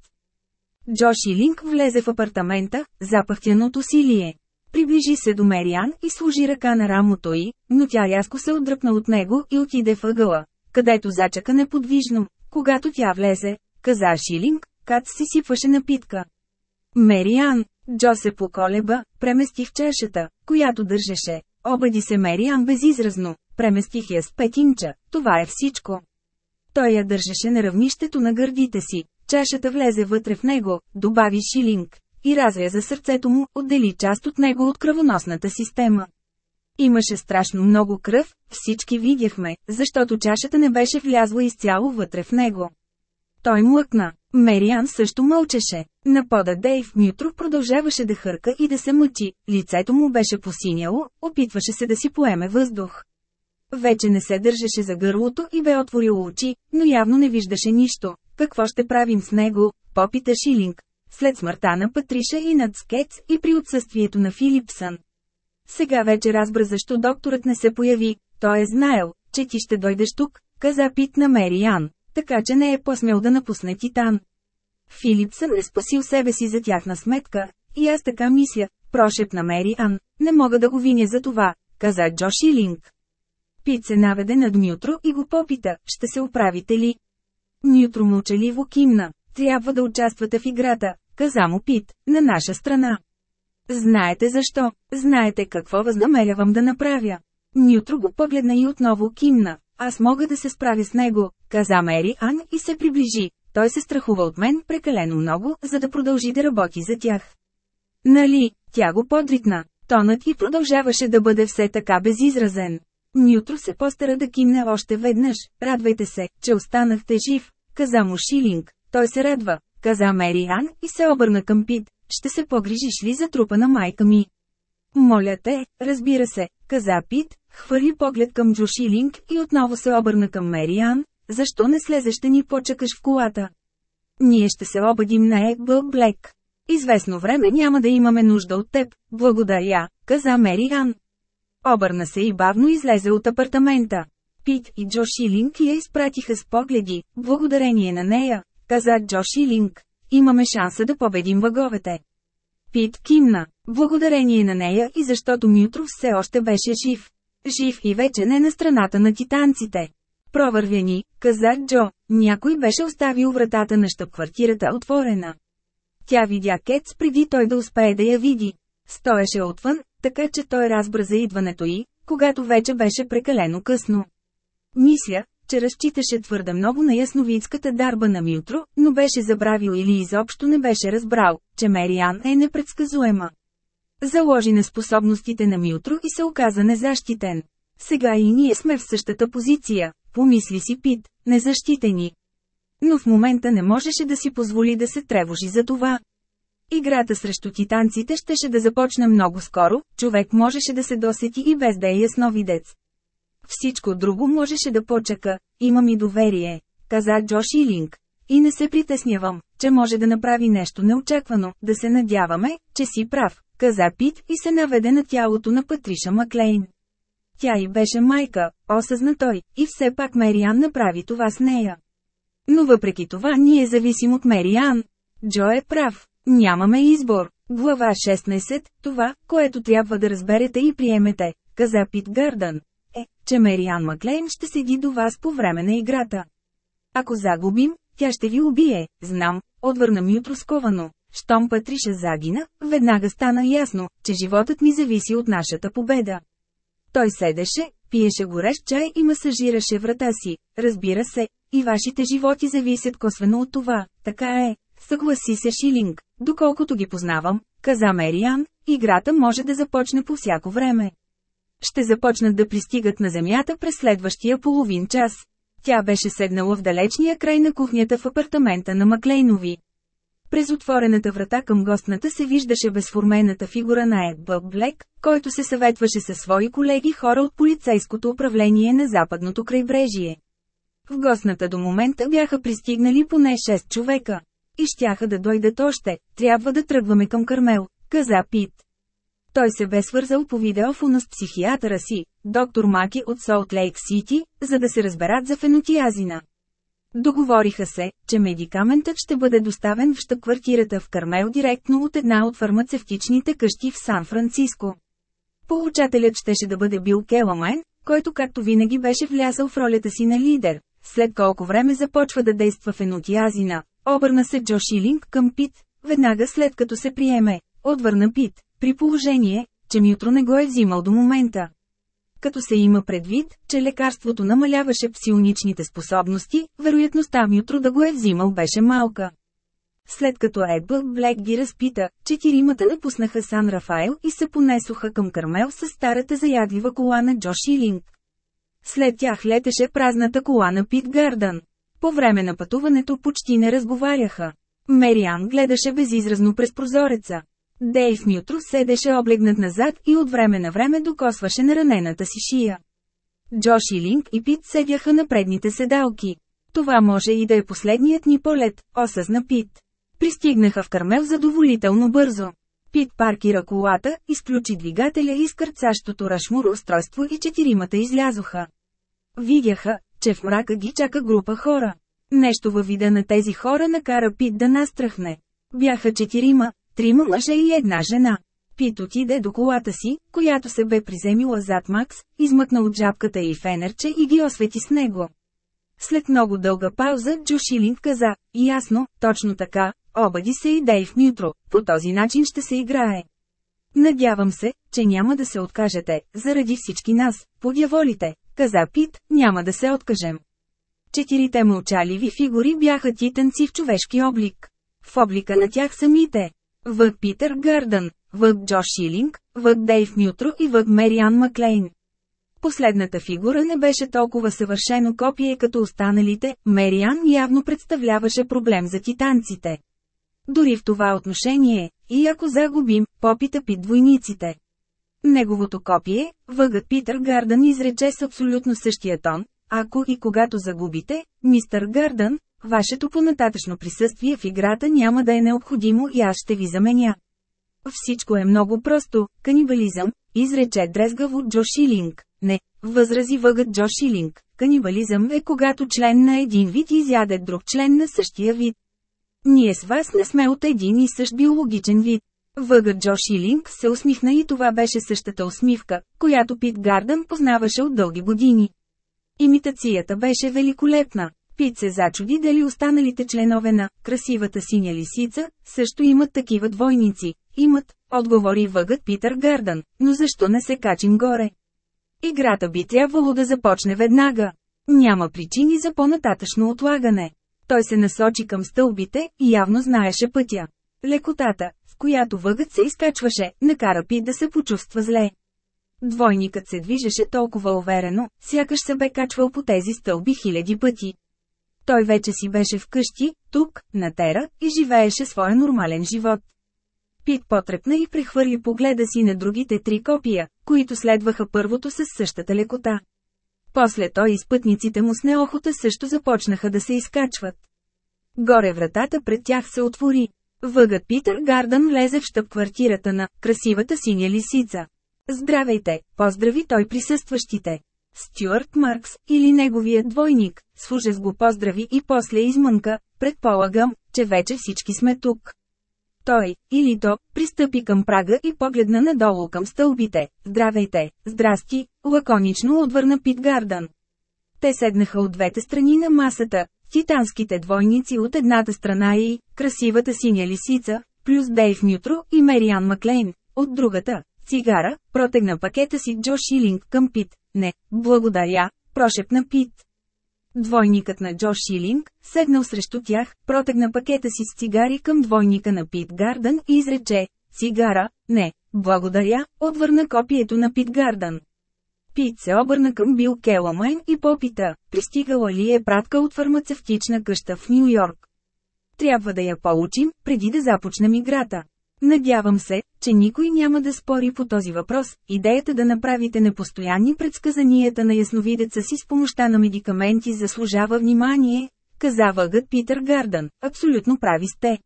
Джош Шилинг влезе в апартамента, запахтян от усилие. Приближи се до Мериан и служи ръка на рамото й, но тя рязко се отдръпна от него и отиде въгъла, където зачака неподвижно. Когато тя влезе, каза Шилинг, Кат си сипваше напитка. Мериан, Джо се поколеба, преместих чашата, която държеше. Обади се Мериан безизразно, преместих я с петинча, това е всичко. Той я държеше на равнището на гърдите си, чашата влезе вътре в него, добави Шилинг, и разряза сърцето му, отдели част от него от кръвоносната система. Имаше страшно много кръв, всички видяхме, защото чашата не беше влязла изцяло вътре в него. Той млъкна. Мериан също мълчеше. На пода Дейв Мютро продължаваше да хърка и да се мъчи, лицето му беше посиняло, опитваше се да си поеме въздух. Вече не се държеше за гърлото и бе отворил очи, но явно не виждаше нищо. Какво ще правим с него? Попита Шилинг. След смъртта на Патриша и над Скец и при отсъствието на Филипсън. Сега вече разбра защо докторът не се появи. Той е знаел, че ти ще дойдеш тук, каза Пит на Мериан, така че не е посмел да напусне Титан. Филипсън е спасил себе си за тяхна сметка, и аз така мисля, прошепна Мериан, не мога да го виня за това, каза Джо Шилинг. Пит се наведе над Нютро и го попита, ще се оправите ли? Нютро мълчаливо кимна, трябва да участвате в играта, каза му Пит, на наша страна. Знаете защо, знаете какво възнамерявам да направя. Нютро го погледна и отново кимна. Аз мога да се справя с него, каза Мери Ан и се приближи. Той се страхува от мен прекалено много, за да продължи да работи за тях. Нали, тя го подритна. Тонът и продължаваше да бъде все така безизразен. Нютро се постара да кимне още веднъж. Радвайте се, че останахте жив, каза му Шилинг. Той се радва, каза Мери Ан и се обърна към Пит. Ще се погрижиш ли за трупа на майка ми? Моля те, разбира се, каза Пит, хвърли поглед към Джо Шилинг и отново се обърна към Мериан, защо не слезеш да ни почакаш в колата? Ние ще се обадим на Ебъл Блек. Известно време няма да имаме нужда от теб, благодаря, каза Мериан. Обърна се и бавно излезе от апартамента. Пит и Джо Шилинг я изпратиха с погледи, благодарение на нея, каза Джо Шилинг. Имаме шанса да победим въговете. Пит кимна, благодарение на нея и защото Мютров все още беше жив. Жив и вече не на страната на титанците. Провървяни, каза Джо, някой беше оставил вратата на щъп-квартирата отворена. Тя видя Кетс преди той да успее да я види. Стоеше отвън, така че той разбра за идването й, когато вече беше прекалено късно. Мисля, че разчиташе твърде много на ясновидската дарба на Мютро, но беше забравил или изобщо не беше разбрал, че Мериан е непредсказуема. Заложи на способностите на Мютро и се оказа незащитен. Сега и ние сме в същата позиция, помисли си Пит, незащитени. Но в момента не можеше да си позволи да се тревожи за това. Играта срещу титанците щеше да започне много скоро, човек можеше да се досети и без да е ясновидец. Всичко друго можеше да почака, има ми доверие, каза Джош Илинг. И не се притеснявам, че може да направи нещо неочаквано, да се надяваме, че си прав, каза Пит и се наведе на тялото на Патриша Маклейн. Тя и беше майка, осъзна той, и все пак Мериан направи това с нея. Но въпреки това ние зависим от Мериан. Джо е прав, нямаме избор. Глава 16, това, което трябва да разберете и приемете, каза Пит Гърдън е, че Мериан Маклейн ще седи до вас по време на играта. Ако загубим, тя ще ви убие, знам, отвърна Мютро сковано. Щом Патриша загина, веднага стана ясно, че животът ми зависи от нашата победа. Той седеше, пиеше горещ чай и масажираше врата си. Разбира се, и вашите животи зависят косвено от това, така е. Съгласи се Шилинг, доколкото ги познавам, каза Мериан, играта може да започне по всяко време. Ще започнат да пристигат на земята през следващия половин час. Тя беше седнала в далечния край на кухнята в апартамента на Маклейнови. През отворената врата към гостната се виждаше безформената фигура на Ед Бъб Блек, който се съветваше със свои колеги хора от полицейското управление на западното крайбрежие. В гостната до момента бяха пристигнали поне 6 човека. И щяха да дойдат още, трябва да тръгваме към Кармел, каза Пит. Той се бе свързал по видеофона с психиатъра си, доктор Маки от Солт Лейк Сити, за да се разберат за фенотиазина. Договориха се, че медикаментът ще бъде доставен в щъп-квартирата в Кармел директно от една от фармацевтичните къщи в Сан-Франциско. Получателят щеше да бъде Бил Келамен, който както винаги беше влязал в ролята си на лидер. След колко време започва да действа фенотиазина, обърна се Джо Шилинг към Пит, веднага след като се приеме, отвърна Пит, при положение, че Мютро не го е взимал до момента. Като се има предвид, че лекарството намаляваше псионичните способности, вероятността Мютро да го е взимал беше малка. След като Ебъл Блек ги разпита, четиримата напуснаха Сан Рафаел и се понесоха към Кармел с старата заядлива кола на Джо Шилинг. След тях летеше празната кола на Пит Гардън. По време на пътуването почти не разговаряха. Мериан гледаше безизразно през прозореца. Дейв Мютро седеше облегнат назад и от време на време докосваше на ранената си шия. Джош и Линк и Пит седяха на предните седалки. Това може и да е последният ни полет, осъзна Пит. Пристигнаха в Кармел задоволително бързо. Пит паркира колата, изключи двигателя и скърцащото рашмур устройство и четиримата излязоха. Видяха, че в мрака ги чака група хора. Нещо във вида на тези хора накара Пит да настрахне. Бяха четирима, Трима мъже и една жена. Пит отиде до колата си, която се бе приземила зад Макс, измъкна от жабката и фенерче и ги освети с него. След много дълга пауза Джо Шилинг каза, ясно, точно така, обади се и Дейв Мютро, по този начин ще се играе. Надявам се, че няма да се откажете, заради всички нас, подяволите, каза Пит, няма да се откажем. Четирите мълчаливи фигури бяха титанци в човешки облик. В облика на тях самите. В. Питър Гърдън, В. Джош Шилинг, В. Дейв Мютро и В. Мериан Маклейн. Последната фигура не беше толкова съвършено копие като останалите, Мериан явно представляваше проблем за титанците. Дори в това отношение, и ако загубим, попита пит двойниците. Неговото копие, въгът Питър Гардън изрече с абсолютно същия тон, ако и когато загубите, мистър Гардън, вашето понататъчно присъствие в играта няма да е необходимо и аз ще ви заменя. Всичко е много просто, канибализъм, изрече дрезгаво Джо Шилинг. Не, възрази въгът Джо Шилинг. Канибализъм е когато член на един вид изяде друг член на същия вид. Ние с вас не сме от един и същ биологичен вид. Въгът Джо Шилинг се усмихна и това беше същата усмивка, която Пит Гардън познаваше от дълги години. Имитацията беше великолепна. Пит се зачуди дали останалите членове на «красивата синя лисица» също имат такива двойници. Имат, отговори въгът Питър Гардън, но защо не се качим горе? Играта би трябвало да започне веднага. Няма причини за по-нататъчно отлагане. Той се насочи към стълбите и явно знаеше пътя. Лекотата, с която въгът се изкачваше, накара Пит да се почувства зле. Двойникът се движеше толкова уверено, сякаш се бе качвал по тези стълби хиляди пъти. Той вече си беше вкъщи, тук, на Тера, и живееше своя нормален живот. Пит потрепна и прехвърли погледа си на другите три копия, които следваха първото с същата лекота. После той и спътниците му с неохота също започнаха да се изкачват. Горе вратата пред тях се отвори. Въгът Питър Гардън влезе в щъп-квартирата на «красивата синя лисица». Здравейте, поздрави той присъстващите. Стюарт Маркс, или неговият двойник, с ужас го поздрави и после измънка, предполагам, че вече всички сме тук. Той, или то, пристъпи към прага и погледна надолу към стълбите. Здравейте, здрасти, лаконично отвърна Пит Гардън. Те седнаха от двете страни на масата, титанските двойници от едната страна и красивата синя лисица, плюс Дейв Нютро и Мериан Маклейн, от другата. Цигара, протегна пакета си Джо Шилинг към Пит. Не, благодаря, прошепна Пит. Двойникът на Джо Шилинг, седнал срещу тях, протегна пакета си с цигари към двойника на Пит Гардън и изрече «Цигара, не, благодаря», отвърна копието на Пит Гардън. Пит се обърна към Бил Келамайн и попита, пристигала ли е пратка от фармацевтична къща в Нью Йорк. Трябва да я получим, преди да започнем играта. Надявам се, че никой няма да спори по този въпрос. Идеята да направите непостоянни предсказанията на ясновидеца си с помощта на медикаменти заслужава внимание, каза въгът Питър Гардън. Абсолютно прави сте.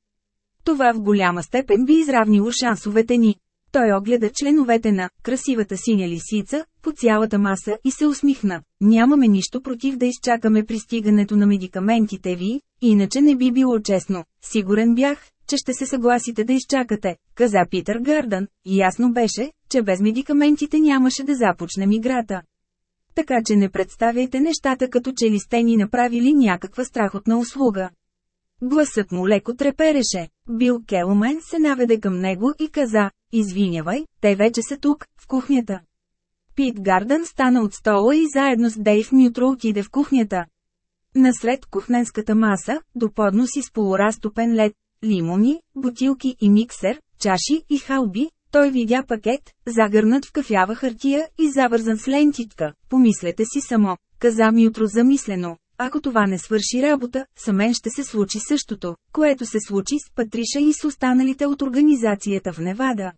Това в голяма степен би изравнило шансовете ни. Той огледа членовете на «красивата синя лисица» по цялата маса и се усмихна. Нямаме нищо против да изчакаме пристигането на медикаментите ви, иначе не би било честно. Сигурен бях, че ще се съгласите да изчакате, каза Питър Гърдън, и ясно беше, че без медикаментите нямаше да започнем играта. Така че не представяйте нещата като че ли сте ни направили някаква страхотна услуга. Гласът му леко трепереше. Бил Келомен се наведе към него и каза, извинявай, те вече са тук, в кухнята. Пит Гардън стана от стола и заедно с Дейв Нютро отиде в кухнята. Насред кухненската маса, до подноси с полуразтопен лед, лимони, бутилки и миксер, чаши и халби, той видя пакет, загърнат в кафява хартия и завързан с лентичка. Помислете си само, каза ми утро замислено. Ако това не свърши работа, са мен ще се случи същото, което се случи с Патриша и с останалите от организацията в Невада.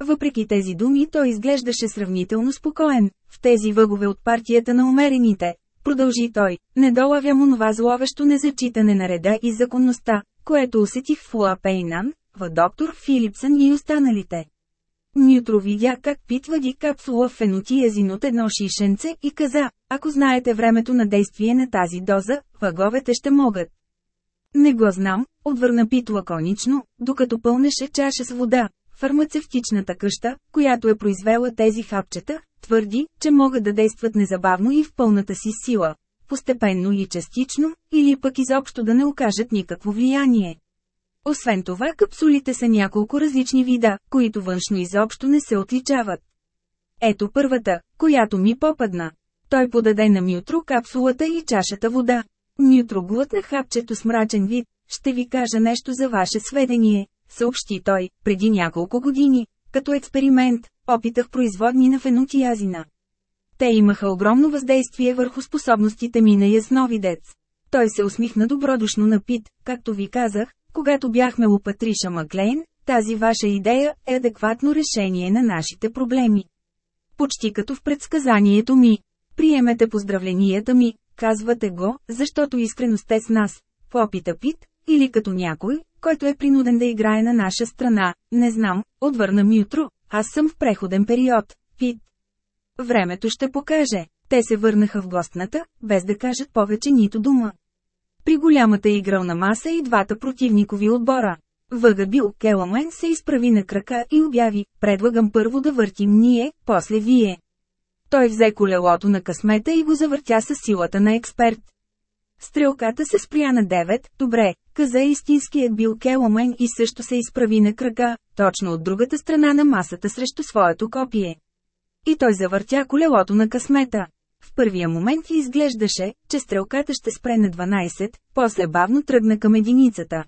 Въпреки тези думи той изглеждаше сравнително спокоен, в тези въгове от партията на умерените. Продължи той, не долавям онова зловещо незачитане на реда и законността, което усетих в Луа Пейнан, в доктор Филипсън и останалите. Нютро видя как Пит въди капсула фенотиазин от едно шишенце и каза, ако знаете времето на действие на тази доза, въговете ще могат. Не го знам, отвърна Пит лаконично, докато пълнеше чаша с вода. Фармацевтичната къща, която е произвела тези хапчета, твърди, че могат да действат незабавно и в пълната си сила постепенно и частично, или пък изобщо да не окажат никакво влияние. Освен това капсулите са няколко различни вида, които външно изобщо не се отличават. Ето първата, която ми попадна. Той подаде на Мютро капсулата и чашата вода. Мютро глътна хапчето с мрачен вид. Ще ви кажа нещо за ваше сведение, съобщи той, преди няколко години. Като експеримент, опитах производни на фенотиазина. Те имаха огромно въздействие върху способностите ми на ясновидец. Той се усмихна добродушно на Пит, както ви казах, когато бяхме у Патриша Маклейн, Тази ваша идея е адекватно решение на нашите проблеми. Почти като в предсказанието ми. Приемете поздравленията ми, казвате го, защото искрено сте с нас. Попита Пит, или като някой, който е принуден да играе на наша страна, не знам, отвърна Мютро, аз съм в преходен период, Пит. Времето ще покаже. Те се върнаха в гостната, без да кажат повече нито дума. При голямата игрална маса и двата противникови отбора. Въга бил Келамен се изправи на крака и обяви, предлагам първо да въртим ние, после вие. Той взе колелото на късмета и го завъртя с силата на експерт. Стрелката се спря на 9, добре, каза истинският бил Келомен и също се изправи на крака, точно от другата страна на масата срещу своето копие. И той завъртя колелото на късмета. В първия момент изглеждаше, че стрелката ще спре на 12, после бавно тръгна към единицата.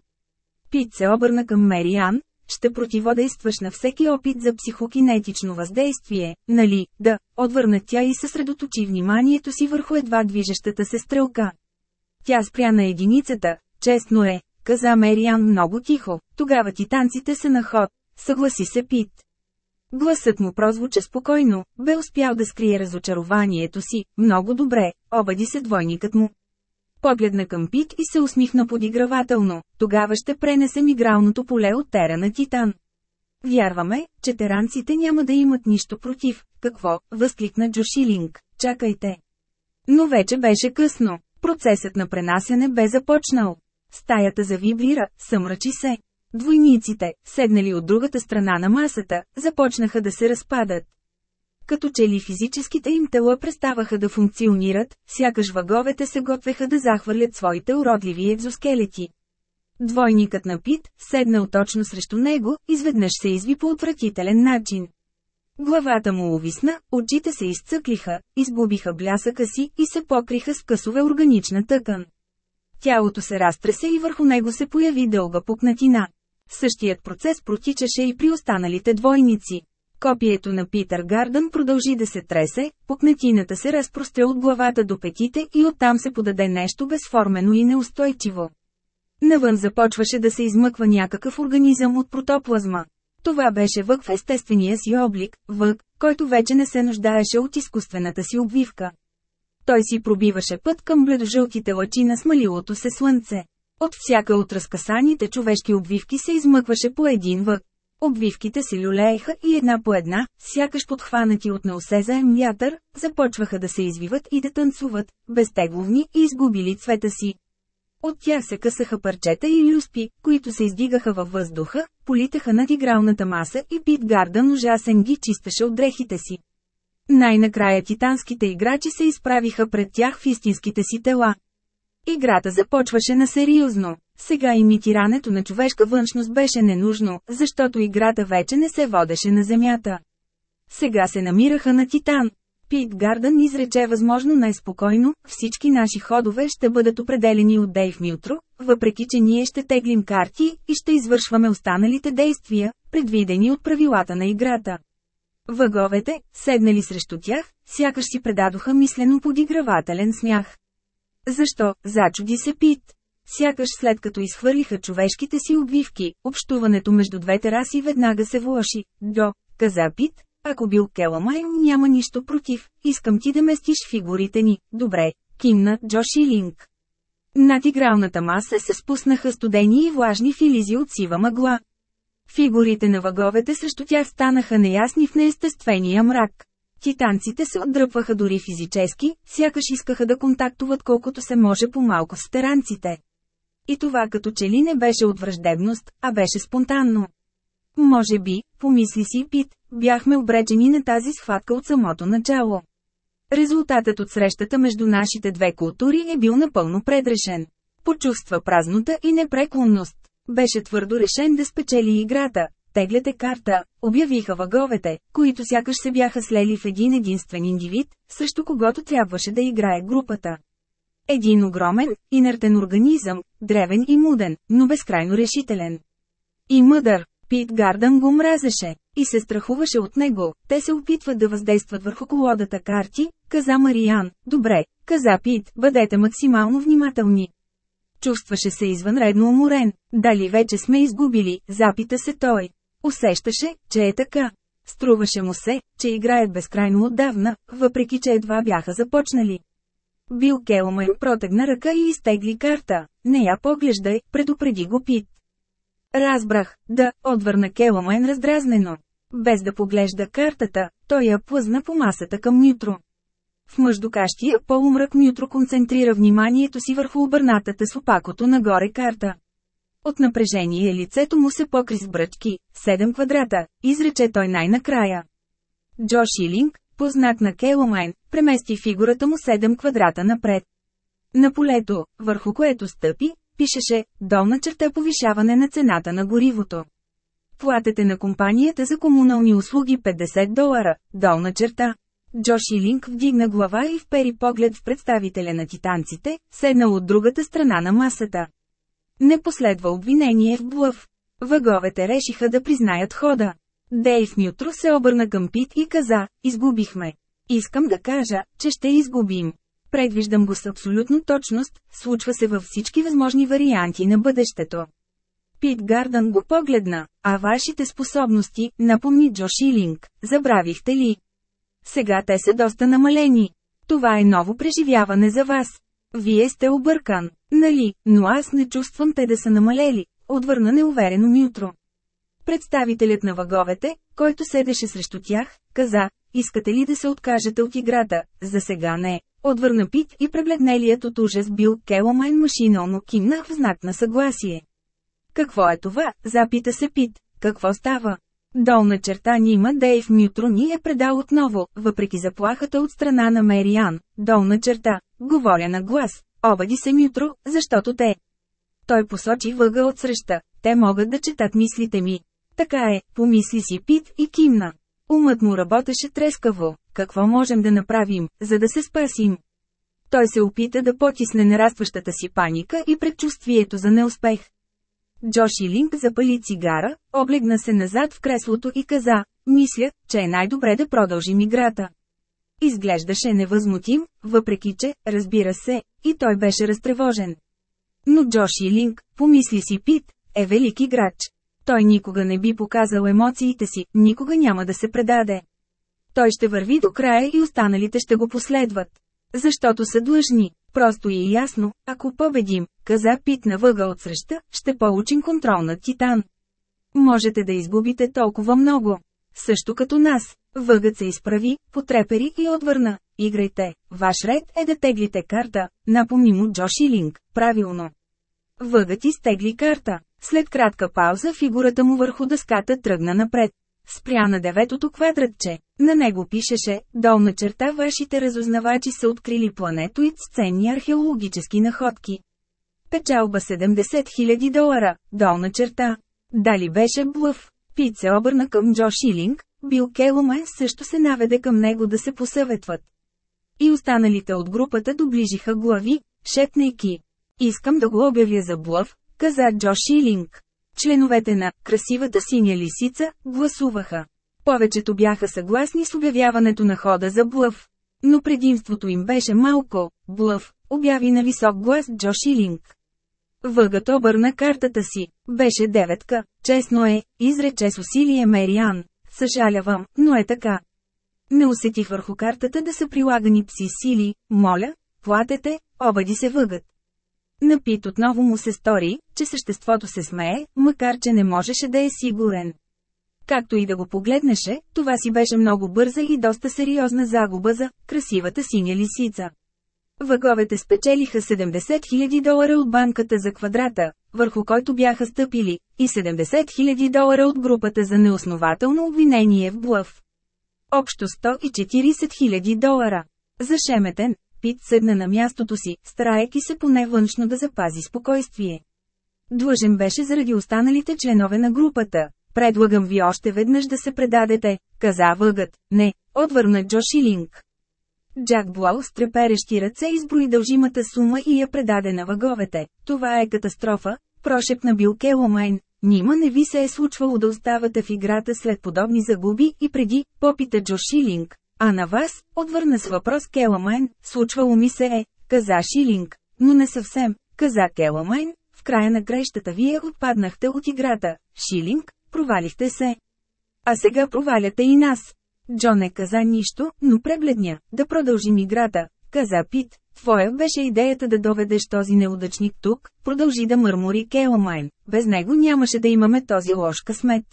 Пит се обърна към Мериан, ще противодействаш на всеки опит за психокинетично въздействие, нали, да, отвърна тя и съсредоточи вниманието си върху едва движещата се стрелка. Тя спря на единицата, честно е, каза Мериан много тихо, тогава титанците са на ход, съгласи се Пит. Гласът му прозвуча спокойно, бе успял да скрие разочарованието си, много добре, обади се двойникът му. Погледна към Пит и се усмихна подигравателно, тогава ще пренесем игралното поле от Тера на Титан. Вярваме, че теранците няма да имат нищо против, какво, възкликна Джошилинг, чакайте. Но вече беше късно, процесът на пренасяне бе започнал. Стаята завибрира, съмрачи се. Двойниците, седнали от другата страна на масата, започнаха да се разпадат. Като че ли физическите им тела преставаха да функционират, сякаш ваговете се готвеха да захвърлят своите уродливи екзоскелети. Двойникът на Пит, седнал точно срещу него, изведнъж се изви по отвратителен начин. Главата му увисна, очите се изцъклиха, изгубиха блясъка си и се покриха с късове органична тъкан. Тялото се разтресе и върху него се появи дълга пукнатина. Същият процес протичаше и при останалите двойници. Копието на Питър Гардън продължи да се тресе, пукнатината се разпростря от главата до петите и оттам се подаде нещо безформено и неустойчиво. Навън започваше да се измъква някакъв организъм от протоплазма. Това беше вък в естествения си облик, вък, който вече не се нуждаеше от изкуствената си обвивка. Той си пробиваше път към бледожълтите лъчи на смалилото се слънце. От всяка от разкасаните човешки обвивки се измъкваше по един вък. Обвивките се люлееха и една по една, сякаш подхванати от неосезаем вятър, започваха да се извиват и да танцуват, безтегловни и изгубили цвета си. От тях се късаха парчета и люспи, които се издигаха във въздуха, политаха над игралната маса и Пит Гардън ужасен ги чистеше от дрехите си. Най-накрая титанските играчи се изправиха пред тях в истинските си тела. Играта започваше на сериозно. Сега имитирането на човешка външност беше ненужно, защото играта вече не се водеше на Земята. Сега се намираха на Титан. Пит Гардън изрече възможно най-спокойно, всички наши ходове ще бъдат определени от Дейв Мютро, въпреки че ние ще теглим карти и ще извършваме останалите действия, предвидени от правилата на играта. Въговете, седнали срещу тях, сякаш си предадоха мислено подигравателен смях. Защо, зачуди се Пит? Сякаш след като изхвърлиха човешките си обвивки, общуването между двете раси веднага се влоши. До, каза Пит, ако бил Келамайн няма нищо против, искам ти да местиш фигурите ни. Добре, кимна Джоши Линк. Над игралната маса се спуснаха студени и влажни филизи от сива мъгла. Фигурите на въговете срещу тях станаха неясни в неестествения мрак. Титанците се отдръпваха дори физически, сякаш искаха да контактуват колкото се може по-малко с теранците. И това като че ли не беше от враждебност, а беше спонтанно. Може би, помисли си Пит, бяхме обречени на тази схватка от самото начало. Резултатът от срещата между нашите две култури е бил напълно предрешен. Почувства празнота и непреклонност. Беше твърдо решен да спечели играта. Тегляте карта, обявиха въговете, които сякаш се бяха слели в един единствен индивид, срещу когото трябваше да играе групата. Един огромен, инертен организъм, древен и муден, но безкрайно решителен. И мъдър, Пит Гардън го мразеше, и се страхуваше от него, те се опитват да въздействат върху колодата карти, каза Мариан, добре, каза Пит, бъдете максимално внимателни. Чувстваше се извънредно уморен. Дали вече сме изгубили, запита се той. Усещаше, че е така. Струваше му се, че играят безкрайно отдавна, въпреки че едва бяха започнали. Бил Келмън протегна ръка и изтегли карта. Не я поглеждай, предупреди го Пит. Разбрах, да, отвърна Келмън раздразнено. Без да поглежда картата, той я плъзна по масата към Нютро. В мъждокащия полумрак Нютро концентрира вниманието си върху обърнатата с опакото нагоре карта. От напрежение лицето му се покри с бръчки, 7 квадрата, изрече той най-накрая. Джо Шилинг, познак на Келомайн, премести фигурата му 7 квадрата напред. На полето, върху което стъпи, пишеше «Долна черта повишаване на цената на горивото». Платете на компанията за комунални услуги 50 долара, долна черта. Джо Шилинг вдигна глава и впери поглед в представителя на титанците, седнал от другата страна на масата. Не последва обвинение в блъв. Въговете решиха да признаят хода. Дейв Нютро се обърна към Пит и каза, изгубихме. Искам да кажа, че ще изгубим. Предвиждам го с абсолютно точност, случва се във всички възможни варианти на бъдещето. Пит Гардън го погледна, а вашите способности, напомни Джо Шилинг, забравихте ли? Сега те са доста намалени. Това е ново преживяване за вас. Вие сте объркан, нали, но аз не чувствам те да са намалели, отвърна неуверено Мютро. Представителят на въговете, който седеше срещу тях, каза, искате ли да се откажете от играта, за сега не. Отвърна Пит и прегледнелият от ужас бил Келомайн машинално кимна в знак на съгласие. Какво е това? Запита се Пит. Какво става? Долна черта Нима Дейв Мютро ни е предал отново, въпреки заплахата от страна на Мериан. Долна черта, говоря на глас, обади се Мютро, защото те. Той посочи въга от среща, те могат да четат мислите ми. Така е, помисли си Пит и кимна. Умът му работеше трескаво, какво можем да направим, за да се спасим. Той се опита да потисне нарастващата си паника и предчувствието за неуспех. Джоши Линк запали цигара, облегна се назад в креслото и каза, мисля, че е най-добре да продължим играта. Изглеждаше невъзмутим, въпреки че, разбира се, и той беше разтревожен. Но Джоши Линк, помисли си Пит, е велик играч. Той никога не би показал емоциите си, никога няма да се предаде. Той ще върви до края и останалите ще го последват. Защото са длъжни. Просто и ясно, ако победим, каза Пит на въга от среща, ще получим контрол над Титан. Можете да изгубите толкова много. Също като нас. Въгът се изправи, потрепери и отвърна. Играйте, ваш ред е да теглите карта, напомни му Джо Шилинг, правилно. Въгът изтегли карта. След кратка пауза фигурата му върху дъската тръгна напред. Спря на деветото квадратче. На него пишеше, долна черта вашите разузнавачи са открили планетоид с ценни археологически находки. Печалба 70 000 долара, долна черта. Дали беше блъв? Пит се обърна към Джо Шилинг, Бил Келоме също се наведе към него да се посъветват. И останалите от групата доближиха глави, шепнейки. Искам да го обявя за блъв, каза Джо Шилинг. Членовете на «Красивата синя лисица» гласуваха. Повечето бяха съгласни с обявяването на хода за блъв. Но предимството им беше малко, блъв, обяви на висок глас Джо Шилинг. Въгът обърна картата си. Беше деветка. Честно е, изрече с усилие Мериан. Съжалявам, но е така. Не усетих върху картата да са прилагани пси сили, моля, платете, обади се въгът. На Пит отново му се стори, че съществото се смее, макар че не можеше да е сигурен. Както и да го погледнеше, това си беше много бърза и доста сериозна загуба за красивата синя лисица. Въговете спечелиха 70 000 долара от банката за квадрата, върху който бяха стъпили, и 70 000 долара от групата за неоснователно обвинение в блъв. Общо 140 000 долара. Зашеметен, Пит седна на мястото си, старайки се поне външно да запази спокойствие. Длъжен беше заради останалите членове на групата. Предлагам ви още веднъж да се предадете, каза въгът. Не, отвърна Джо Шилинг. Джак Блау с треперещи ръце изброи дължимата сума и я предаде на въговете. Това е катастрофа, прошепна Бил Келомайн. Нима не ви се е случвало да оставате в играта след подобни загуби и преди, попита Джо Шилинг. А на вас, отвърна с въпрос Келамайн, случвало ми се е, каза Шилинг, но не съвсем, каза Келамайн, в края на краищата вие отпаднахте от играта, Шилинг, провалихте се. А сега проваляте и нас. Джо не каза нищо, но пребледня, да продължим играта, каза Пит. Твоя беше идеята да доведеш този неудачник тук, продължи да мърмори Келамайн, без него нямаше да имаме този лош късмет.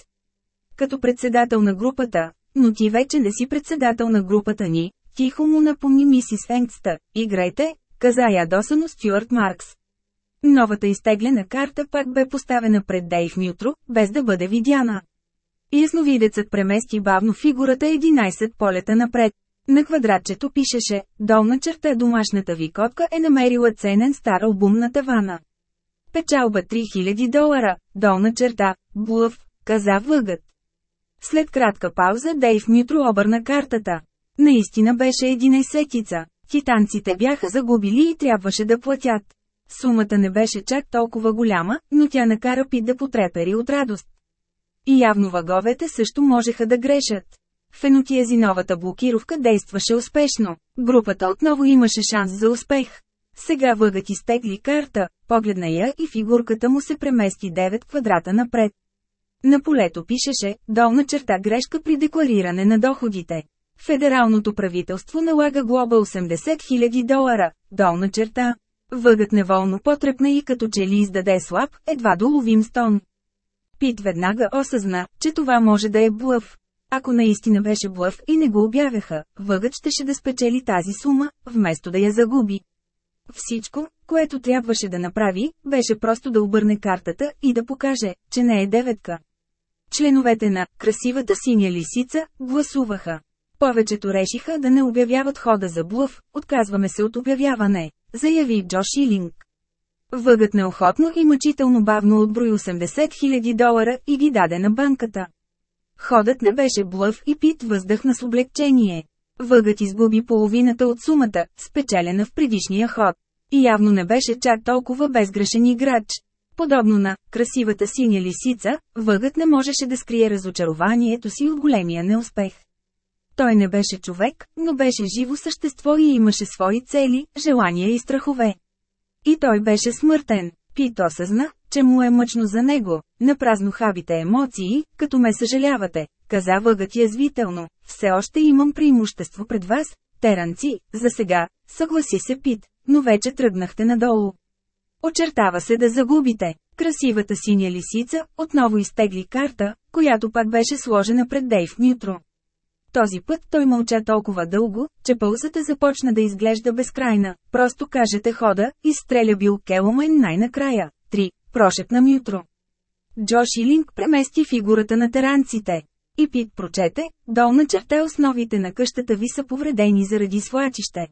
Като председател на групата, но ти вече не си председател на групата ни, тихо му напомни мисис Енгста, играйте, каза ядосано Стюарт Маркс. Новата изтеглена карта пак бе поставена пред Дейв Мютро, без да бъде видяна. Ясновидецът премести бавно фигурата 11 полета напред. На квадратчето пишеше, долна черта домашната ви котка е намерила ценен стар албум на тавана. Печалба 3000 долара, долна черта, блъв, каза въгът. След кратка пауза Дейв Мютро обърна картата. Наистина беше 11-тица. Титанците бяха загубили и трябваше да платят. Сумата не беше чак толкова голяма, но тя накара Пит да потрепери от радост. И явно ваговете също можеха да грешат. Фенотиезиновата блокировка действаше успешно. Групата отново имаше шанс за успех. Сега въгът изтегли карта, погледна я и фигурката му се премести 9 квадрата напред. На полето пишеше «Долна черта грешка при деклариране на доходите». Федералното правителство налага глоба 80 000 долара, долна черта. Въгът неволно потрепна и като че ли издаде слаб, едва доловим стон. Пит веднага осъзна, че това може да е блъв. Ако наистина беше блъв и не го обявяха, въгът щеше да спечели тази сума, вместо да я загуби. Всичко, което трябваше да направи, беше просто да обърне картата и да покаже, че не е деветка. Членовете на «красивата синя лисица» гласуваха. Повечето решиха да не обявяват хода за блъв, отказваме се от обявяване, заяви Джо Шилинг. Въгът неохотно и мъчително бавно отброи 80 000 долара и ги даде на банката. Ходът не беше блъв и Пит въздъхна с облегчение. Въгът изгуби половината от сумата, спечелена в предишния ход. И явно не беше чак толкова безгрешен играч. Подобно на красивата синя лисица, въгът не можеше да скрие разочарованието си от големия неуспех. Той не беше човек, но беше живо същество и имаше свои цели, желания и страхове. И той беше смъртен. Пит осъзна, че му е мъчно за него, напразно хабите емоции, като ме съжалявате, каза въгът язвително, все още имам преимущество пред вас, теранци, за сега, съгласи се Пит, но вече тръгнахте надолу. Очертава се да загубите. Красивата синя лисица отново изтегли карта, която пак беше сложена пред Дейв Нютро. Този път той мълча толкова дълго, че пълзата започна да изглежда безкрайна. Просто кажете хода, изстреля бил Келомен най-накрая. 3. Прошепна Мютро. Джош Илинг премести фигурата на теранците. И Пит прочете, долна черта основите на къщата ви са повредени заради свлачище.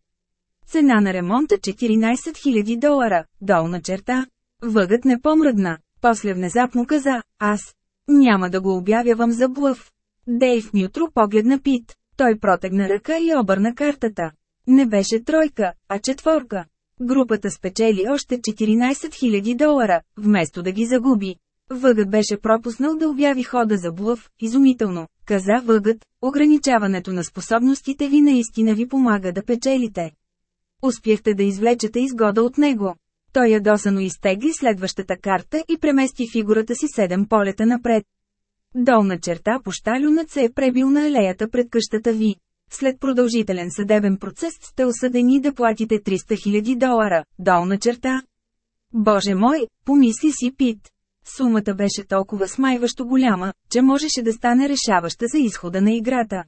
Цена на ремонта 14 000 долара, долна черта. Въгът не помръдна, после внезапно каза, аз. Няма да го обявявам за блъв. Дейв Мютро погледна Пит. Той протегна ръка и обърна картата. Не беше тройка, а четворка. Групата спечели още 14 000 долара, вместо да ги загуби. Въгът беше пропуснал да обяви хода за блъв, изумително, каза въгът, ограничаването на способностите ви наистина ви помага да печелите. Успяхте да извлечете изгода от него. Той ядосано изтегли следващата карта и премести фигурата си седем полета напред. Долна черта пощалюнът се е пребил на алеята пред къщата ви. След продължителен съдебен процес сте осъдени да платите 300 000 долара, долна черта. Боже мой, помисли си Пит. Сумата беше толкова смайващо голяма, че можеше да стане решаваща за изхода на играта.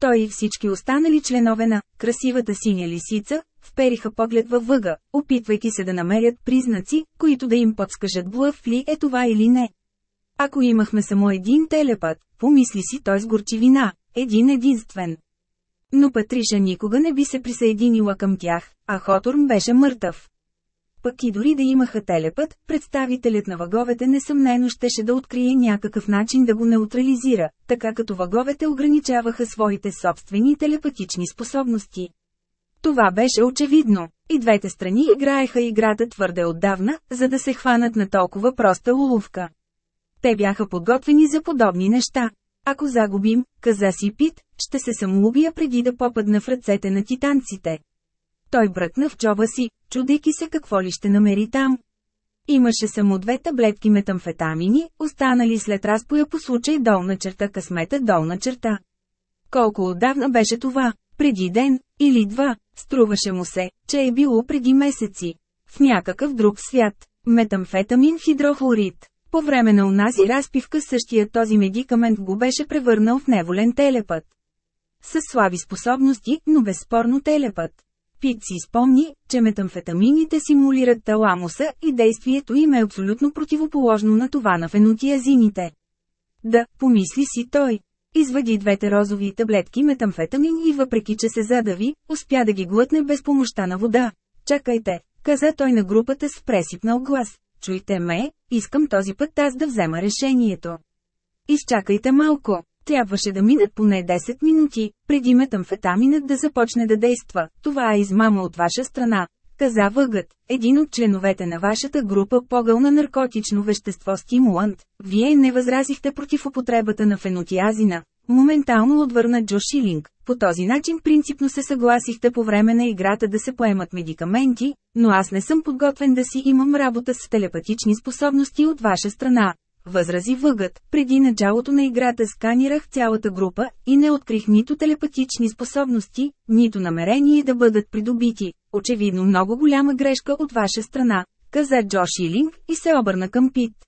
Той и всички останали членове на «красивата синя лисица» впериха поглед във въга, опитвайки се да намерят признаци, които да им подскажат блъв ли е това или не. Ако имахме само един телепът, помисли си той с горчивина, един единствен. Но Патриша никога не би се присъединила към тях, а Хоторн беше мъртъв. Пък и дори да имаха телепът, представителят на въговете несъмнено щеше да открие някакъв начин да го неутрализира, така като въговете ограничаваха своите собствени телепатични способности. Това беше очевидно. И двете страни играеха играта твърде отдавна, за да се хванат на толкова проста уловка. Те бяха подготвени за подобни неща. Ако загубим, каза си Пит, ще се самоубия преди да попадна в ръцете на титанците. Той бръкна в джоба си, чудейки се какво ли ще намери там. Имаше само две таблетки метамфетамини, останали след разпоя по случай долна черта късмета долна черта. Колко отдавна беше това? Преди ден, или два, струваше му се, че е било преди месеци. В някакъв друг свят. Метамфетамин хидрохлорид. По време на унази разпивка същия този медикамент го беше превърнал в неволен телепът. С слаби способности, но безспорно телепът. Пит си спомни, че метамфетамините симулират таламуса и действието им е абсолютно противоположно на това на фенотиазините. Да, помисли си той. Извади двете розови таблетки метамфетамин и въпреки че се задави, успя да ги глътне без помощта на вода. Чакайте, каза той на групата с пресипнал глас. Чуйте ме, искам този път аз да взема решението. Изчакайте малко. Трябваше да минат поне 10 минути, преди метамфетаминът да започне да действа. Това е измама от ваша страна, каза въгът, един от членовете на вашата група погъл на наркотично вещество стимулант. Вие не възразихте против употребата на фенотиазина. Моментално отвърна Джо Шилинг. По този начин принципно се съгласихте по време на играта да се поемат медикаменти, но аз не съм подготвен да си имам работа с телепатични способности от ваша страна възрази въгът. Преди началото на играта сканирах цялата група и не открих нито телепатични способности, нито намерение да бъдат придобити. Очевидно много голяма грешка от ваша страна, каза Джо Шилинг и се обърна към Пит.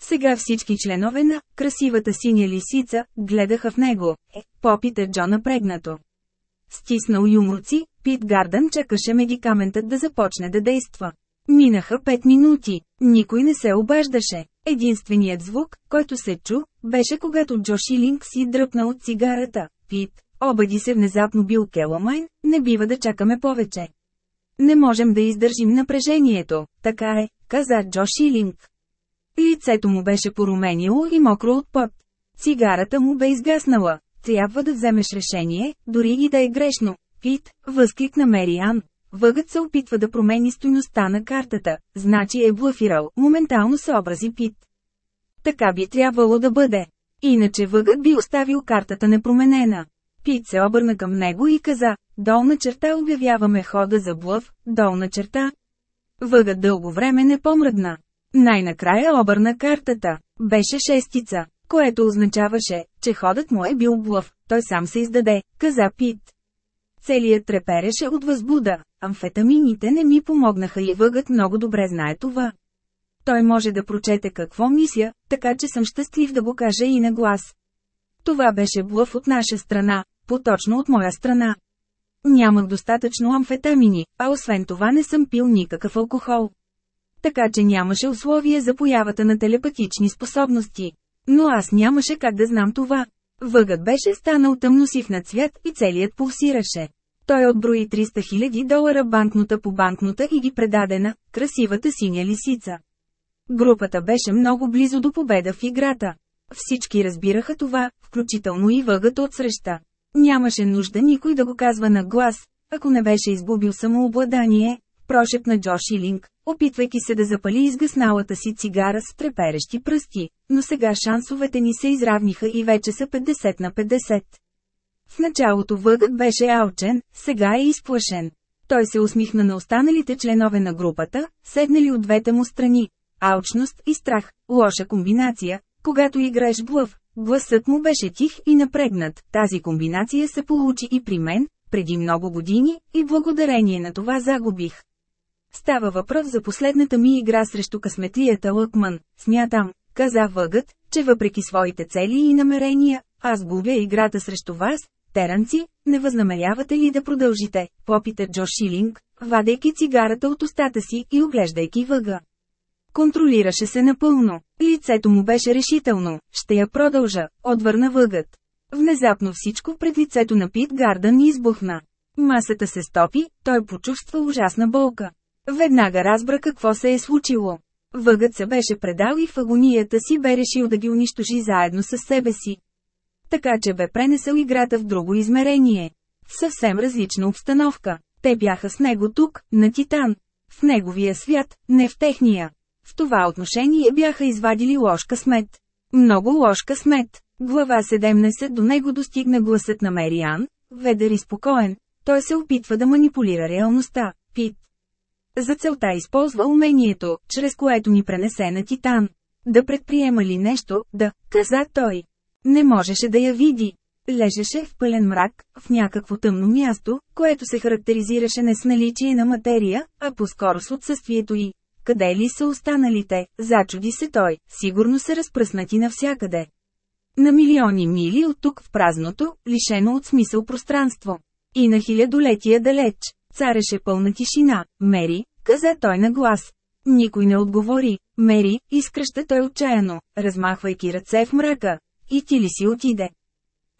Сега всички членове на красивата синя лисица гледаха в него. Е, попита Джо напрегнато. Стиснал юмруци, Пит Гардън чакаше медикаментът да започне да действа. Минаха пет минути. Никой не се обаждаше. Единственият звук, който се чу, беше когато Джо Шилинг си дръпна от цигарата. Пит, обади се внезапно бил Келомайн, не бива да чакаме повече. Не можем да издържим напрежението, така е, каза Джо Шилинг. Лицето му беше поруменило и мокро от пот. Цигарата му бе изгаснала. Трябва да вземеш решение, дори и да е грешно. Пит, възкликна Мериан. Въгът се опитва да промени стойността на картата, значи е блъфирал, моментално се образи Пит. Така би трябвало да бъде. Иначе въгът би оставил картата непроменена. Пит се обърна към него и каза, долна черта обявяваме хода за блъв, долна черта. Въгът дълго време не помръдна. Най-накрая обърна картата. Беше шестица, което означаваше, че ходът му е бил блъв. Той сам се издаде, каза Пит. Целият трепереше от възбуда. Амфетамините не ми помогнаха и въгът много добре знае това. Той може да прочете какво мисля, така че съм щастлив да го каже и на глас. Това беше блъв от наша страна, поточно от моя страна. Нямах достатъчно амфетамини, а освен това не съм пил никакъв алкохол. Така че нямаше условие за появата на телепатични способности. Но аз нямаше как да знам това. Въгът беше станал тъмносив на цвят и целият пулсираше. Той отброи 300 000 долара банкнота по банкнота и ги предаде на красивата синя лисица. Групата беше много близо до победа в играта. Всички разбираха това, включително и въгът от среща. Нямаше нужда никой да го казва на глас, ако не беше изгубил самообладание, прошепна Джо Шилинг, опитвайки се да запали изгасналата си цигара с треперещи пръсти, но сега шансовете ни се изравниха и вече са 50 на 50. В началото въгът беше алчен, сега е изплашен. Той се усмихна на останалите членове на групата, седнали от двете му страни. Алчност и страх – лоша комбинация, когато играеш блъв. Гласът му беше тих и напрегнат. Тази комбинация се получи и при мен, преди много години, и благодарение на това загубих. Става въпрос за последната ми игра срещу късметлията Лъкман. Смятам, каза въгът, че въпреки своите цели и намерения, аз губя играта срещу вас, теранци, не възнамерявате ли да продължите, попита Джо Шилинг, вадейки цигарата от устата си и оглеждайки въга. Контролираше се напълно. Лицето му беше решително. Ще я продължа, отвърна въгът. Внезапно всичко пред лицето на Пит Гардън избухна. Масата се стопи, той почувства ужасна болка. Веднага разбра какво се е случило. Въгът се беше предал и в агонията си бе решил да ги унищожи заедно с себе си. Така че бе пренесъл играта в друго измерение. В съвсем различна обстановка. Те бяха с него тук, на Титан. В неговия свят, не в техния. В това отношение бяха извадили лош късмет. Много лош късмет. Глава 17 до него достигна гласът на Мериан, ведер и спокоен, той се опитва да манипулира реалността, Пит. За целта използва умението, чрез което ни пренесе на Титан. Да предприема ли нещо, да, каза той. Не можеше да я види. Лежеше в пълен мрак, в някакво тъмно място, което се характеризираше не с наличие на материя, а по-скоро с отсъствието й. Къде ли са останалите? Зачуди се той, сигурно са разпръснати навсякъде. На милиони мили от тук в празното, лишено от смисъл пространство. И на хилядолетия далеч, цареше пълна тишина. Мери, каза той на глас. Никой не отговори. Мери, изкръща той отчаяно, размахвайки ръце в мрака. И ти ли си отиде?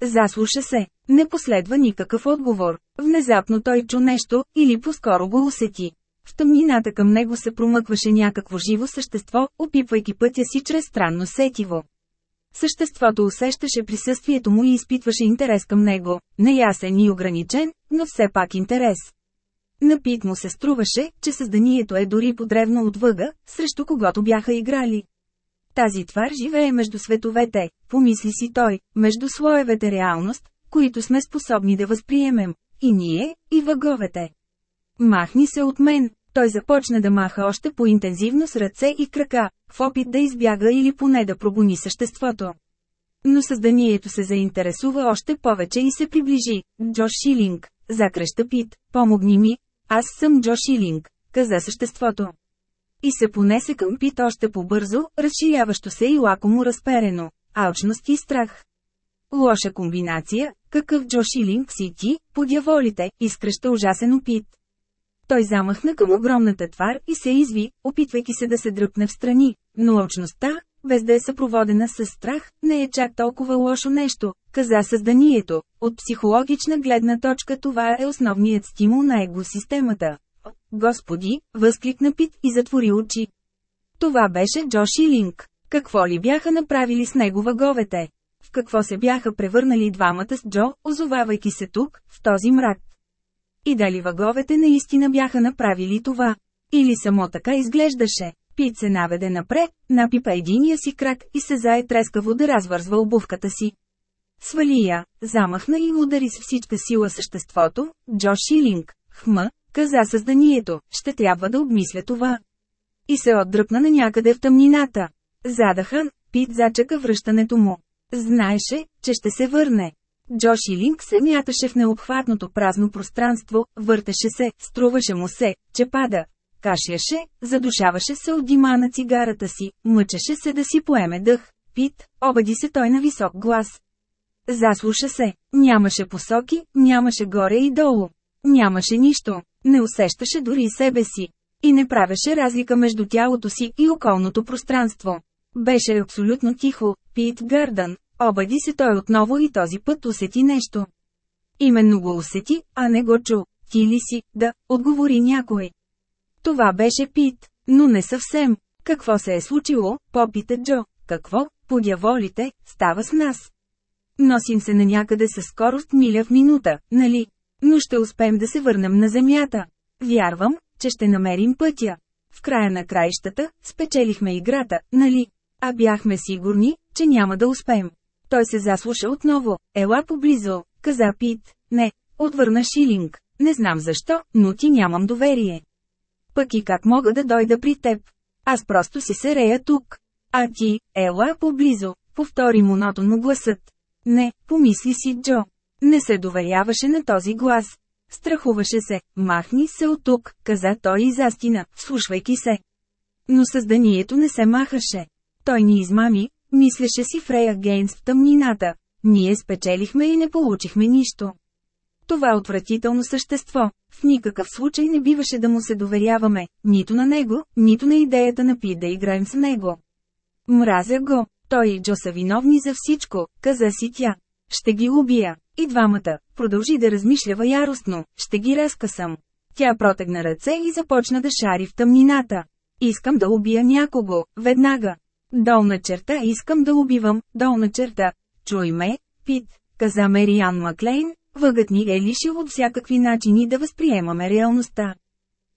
Заслуша се. Не последва никакъв отговор. Внезапно той чу нещо, или по-скоро го усети. В тъмнината към него се промъкваше някакво живо същество, опипвайки пътя си чрез странно сетиво. Съществото усещаше присъствието му и изпитваше интерес към него, неясен и ограничен, но все пак интерес. Напит му се струваше, че създанието е дори подревно от въга, срещу когото бяха играли. Тази твар живее между световете, помисли си той, между слоевете реалност, които сме способни да възприемем, и ние, и въговете. Махни се от мен, той започна да маха още по-интензивно с ръце и крака, в опит да избяга или поне да прогони съществото. Но създанието се заинтересува още повече и се приближи. Джош Шилинг, закреща Пит, помогни ми, аз съм Джош Шилинг, каза съществото. И се понесе към Пит още по-бързо, разширяващо се и лакомо разперено. Алчност и страх. Лоша комбинация, какъв Джош Шилинг си ти, подяволите, изкръща ужасен опит. Той замахна към огромната твар и се изви, опитвайки се да се дръпне в страни, но очността, без да е съпроводена с страх, не е чак толкова лошо нещо, каза създанието. От психологична гледна точка това е основният стимул на егосистемата. Господи, възкликна Пит и затвори очи. Това беше Джо Шилинг. Какво ли бяха направили с него въговете? В какво се бяха превърнали двамата с Джо, озовавайки се тук, в този мрак? И дали въговете наистина бяха направили това? Или само така изглеждаше? Пит се наведе напред, напипа единия си крак и се зае трескаво да развързва обувката си. Свали я, замахна и удари с всичка сила съществото, Джо Шилинг, хма, каза създанието, ще трябва да обмисля това. И се отдръпна на някъде в тъмнината. Задахан, Пит зачака връщането му. Знаеше, че ще се върне. Джоши Линк се мяташе в необхватното празно пространство, въртеше се, струваше му се, че пада. Кашляше, задушаваше се от дима на цигарата си, мъчеше се да си поеме дъх. Пит, обади се той на висок глас. Заслуша се, нямаше посоки, нямаше горе и долу. Нямаше нищо, не усещаше дори себе си. И не правеше разлика между тялото си и околното пространство. Беше абсолютно тихо, Пит Гърдън, Обади се той отново и този път усети нещо. Именно го усети, а не го чу. Ти ли си, да, отговори някой. Това беше Пит, но не съвсем. Какво се е случило, попита Джо. Какво, подяволите, става с нас. Носим се на някъде със скорост миля в минута, нали? Но ще успеем да се върнем на земята. Вярвам, че ще намерим пътя. В края на краищата, спечелихме играта, нали? А бяхме сигурни, че няма да успеем. Той се заслуша отново. Ела поблизо, каза Пит. Не, отвърна Шилинг. Не знам защо, но ти нямам доверие. Пък и как мога да дойда при теб? Аз просто си се рея тук. А ти, ела поблизо, повтори монотонно гласът. Не, помисли си Джо. Не се доверяваше на този глас. Страхуваше се, махни се от тук, каза той и застина, слушвайки се. Но създанието не се махаше. Той ни измами, Мислеше си Фрея Гейнс в тъмнината. Ние спечелихме и не получихме нищо. Това отвратително същество, в никакъв случай не биваше да му се доверяваме, нито на него, нито на идеята на Пи да играем с него. Мразя го, той и Джо са виновни за всичко, каза си тя. Ще ги убия. И двамата, продължи да размишлява яростно, ще ги разкъсам. Тя протегна ръце и започна да шари в тъмнината. Искам да убия някого, веднага. Долна черта искам да убивам, долна черта. Чуй ме, Пит, каза Мериан Маклейн, въгът ни е лишил от всякакви начини да възприемаме реалността.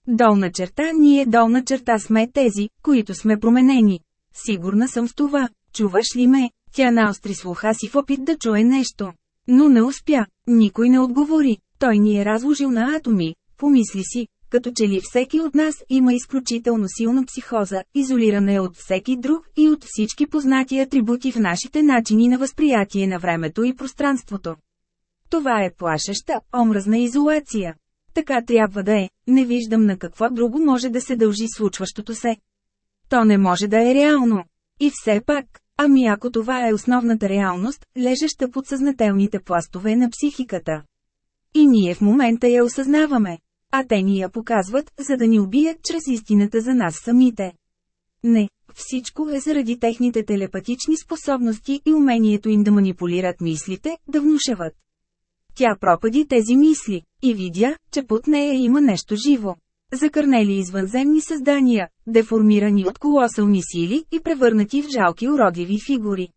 Долна черта ние долна черта сме тези, които сме променени. Сигурна съм в това, чуваш ли ме? Тя наостри слуха си в опит да чуе нещо. Но не успя, никой не отговори. Той ни е разложил на атоми, помисли си, като че ли всеки от нас има изключително силна психоза, изолирана е от всеки друг и от всички познати атрибути в нашите начини на възприятие на времето и пространството. Това е плашеща, омразна изолация. Така трябва да е, не виждам на какво друго може да се дължи случващото се. То не може да е реално. И все пак, ами ако това е основната реалност, лежеща под съзнателните пластове на психиката. И ние в момента я осъзнаваме. А те ни я показват, за да ни убият чрез истината за нас самите. Не, всичко е заради техните телепатични способности и умението им да манипулират мислите, да внушават. Тя пропади тези мисли, и видя, че под нея има нещо живо. Закърнели извънземни създания, деформирани от колосални сили и превърнати в жалки уродливи фигури.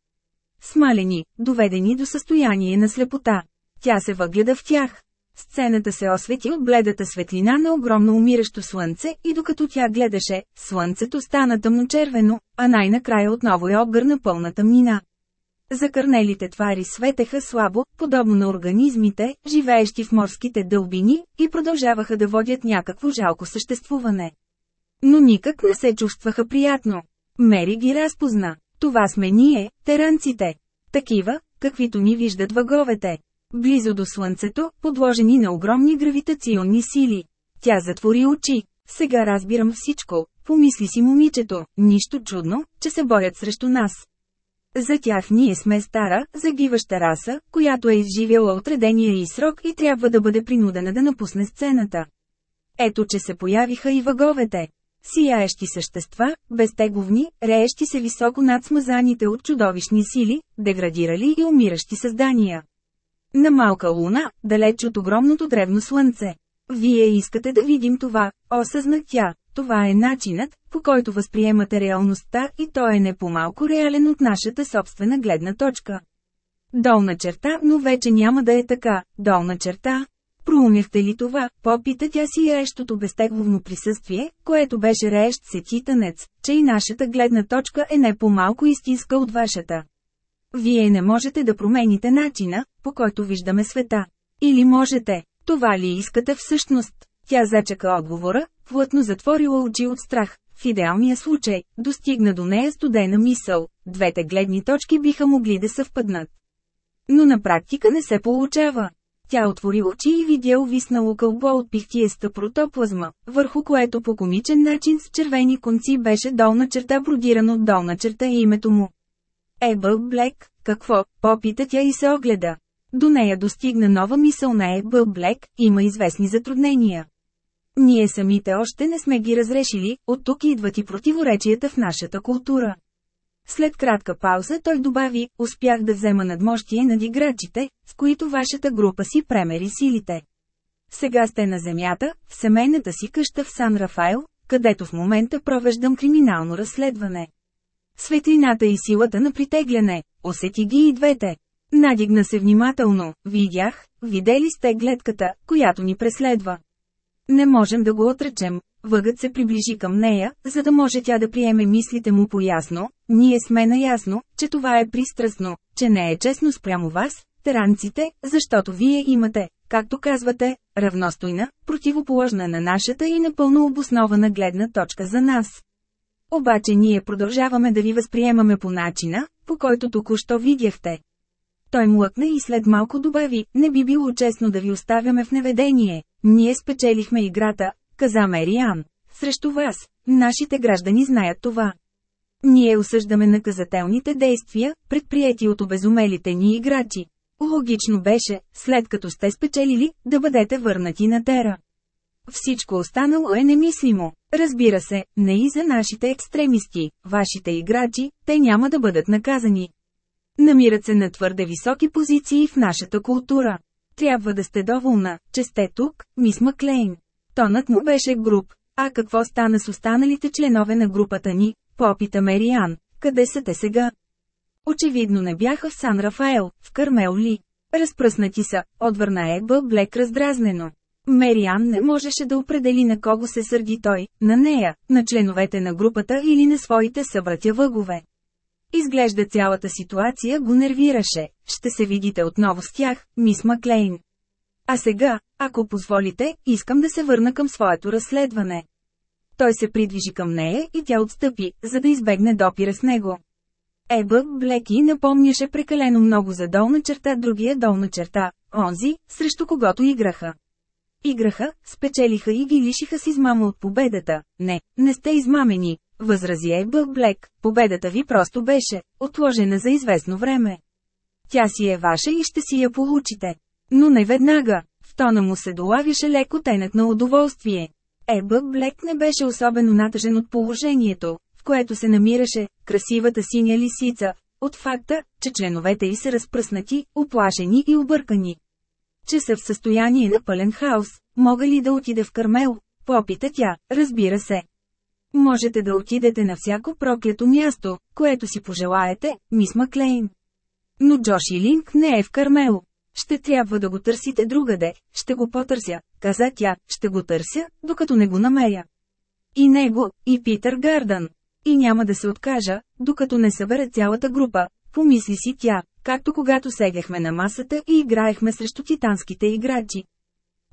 Смалени, доведени до състояние на слепота. Тя се въгледа в тях. Сцената се освети от бледата светлина на огромно умиращо слънце и докато тя гледаше, слънцето стана тъмночервено, а най-накрая отново я обгърна пълна тъмнина. Закърнелите твари светеха слабо, подобно на организмите, живеещи в морските дълбини, и продължаваха да водят някакво жалко съществуване. Но никак не се чувстваха приятно. Мери ги разпозна. Това сме ние, теранците. Такива, каквито ни виждат въговете. Близо до слънцето, подложени на огромни гравитационни сили. Тя затвори очи. Сега разбирам всичко, помисли си момичето, нищо чудно, че се борят срещу нас. За тях ние сме стара, загиваща раса, която е изживяла отредения и срок и трябва да бъде принудена да напусне сцената. Ето че се появиха и въговете. Сияещи същества, безтеговни, реещи се високо над смазаните от чудовищни сили, деградирали и умиращи създания. На малка луна, далеч от огромното древно слънце. Вие искате да видим това, осъзна тя, това е начинът, по който възприемате реалността и той е не по-малко реален от нашата собствена гледна точка. Долна черта, но вече няма да е така, долна черта. Проумяхте ли това, попита тя си яещото безтегловно присъствие, което беше реещ сетитанец, че и нашата гледна точка е не по-малко истинска от вашата. Вие не можете да промените начина, по който виждаме света. Или можете, това ли искате всъщност? Тя зачака отговора, плътно затворила очи от страх. В идеалния случай, достигна до нея студена мисъл, двете гледни точки биха могли да съвпаднат. Но на практика не се получава. Тя отвори очи и видя увиснало кълбо от пихтиеста протоплазма, върху което по комичен начин с червени конци беше долна черта бродирано долна черта и името му. Ебъл Блек, какво, попита тя и се огледа. До нея достигна нова мисъл на Ебъл Блек, има известни затруднения. Ние самите още не сме ги разрешили, от тук идват и противоречията в нашата култура. След кратка пауза той добави, успях да взема надмощие над играчите, с които вашата група си премери силите. Сега сте на земята, в семейната си къща в Сан Рафаел, където в момента провеждам криминално разследване. Светлината и силата на притегляне, усети ги и двете. Надигна се внимателно, видях, видели сте гледката, която ни преследва. Не можем да го отречем. Въгът се приближи към нея, за да може тя да приеме мислите му поясно. Ние сме наясно, че това е пристрастно, че не е честно спрямо вас, теранците, защото вие имате, както казвате, равностойна, противоположна на нашата и напълно обоснована гледна точка за нас. Обаче ние продължаваме да ви възприемаме по начина, по който току-що видяхте. Той млъкна и след малко добави, не би било честно да ви оставяме в неведение. Ние спечелихме играта, каза Мериан. Срещу вас, нашите граждани знаят това. Ние осъждаме наказателните действия, предприяти от обезумелите ни играчи. Логично беше, след като сте спечелили, да бъдете върнати на Тера. Всичко останало е немислимо. Разбира се, не и за нашите екстремисти, вашите играчи, те няма да бъдат наказани. Намират се на твърде високи позиции в нашата култура. Трябва да сте доволна, че сте тук, мис Маклейн. Тонът му беше груб. А какво стана с останалите членове на групата ни? Попита Мериан. Къде са те сега? Очевидно не бяха в Сан Рафаел, в Кармел ли. Разпръснати са, отвърна Еба Блек раздразнено. Мериан не можеше да определи на кого се сърди той, на нея, на членовете на групата или на своите събратя въгове. Изглежда цялата ситуация го нервираше. Ще се видите отново с тях, мис Маклейн. А сега, ако позволите, искам да се върна към своето разследване. Той се придвижи към нея и тя отстъпи, за да избегне допира с него. Еба Блеки напомняше прекалено много за долна черта другия долна черта, онзи, срещу когото играха. Играха, спечелиха и ги лишиха с измама от победата. Не, не сте измамени, възрази Еба Блек, победата ви просто беше отложена за известно време. Тя си е ваша и ще си я получите. Но не веднага. В тона му се долавяше леко тенът на удоволствие. Еба Блек не беше особено натъжен от положението, в което се намираше, красивата синя лисица, от факта, че членовете й са разпръснати, оплашени и объркани. Че са в състояние на пълен хаос, мога ли да отида в Кармел? Попита тя, разбира се. Можете да отидете на всяко проклято място, което си пожелаете, мис Маклейн. Но Джоши Линк не е в Кармел. Ще трябва да го търсите другаде, ще го потърся, каза тя, ще го търся, докато не го намеря. И него, и Питър Гардън. И няма да се откажа, докато не събере цялата група, помисли си тя, както когато сегахме на масата и играехме срещу титанските играчи.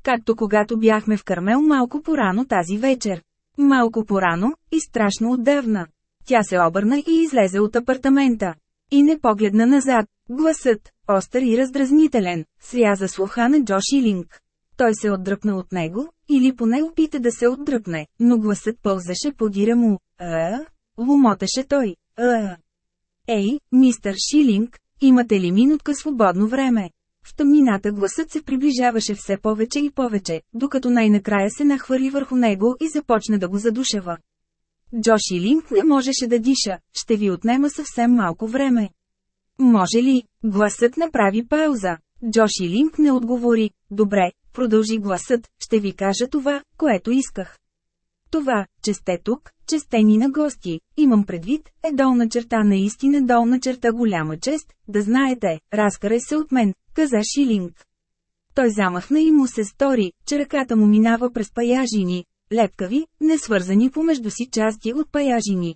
Както когато бяхме в Кармел малко порано тази вечер. Малко порано, и страшно отдавна. Тя се обърна и излезе от апартамента. И не погледна назад. Гласът, остър и раздразнителен, сряза слуха на Джо Шилинг. Той се отдръпна от него, или поне опита да се отдръпне, но гласът пълзаше подира му. А, ломотеше той. А. Ей, мистър Шилинг, имате ли минутка свободно време? В тъмнината гласът се приближаваше все повече и повече, докато най-накрая се нахвърли върху него и започна да го задушава. Джоши Линк не можеше да диша, ще ви отнема съвсем малко време. Може ли? Гласът направи пауза. Джоши Линк не отговори. Добре, продължи гласът, ще ви кажа това, което исках. Това, че сте тук, че сте ни на гости, имам предвид, е долна черта наистина долна черта голяма чест, да знаете, разкарай се от мен, каза Шилинг. Той замахна и му се стори, че ръката му минава през паяжини, лепкави, несвързани помежду си части от паяжини.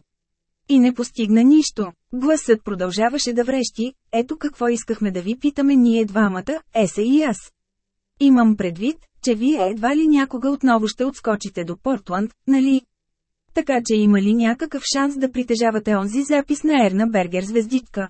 И не постигна нищо. Гласът продължаваше да врещи, ето какво искахме да ви питаме ние двамата, Есе и аз. Имам предвид, че вие едва ли някога отново ще отскочите до Портланд, нали? Така че има ли някакъв шанс да притежавате онзи запис на Ерна Бергер звездичка?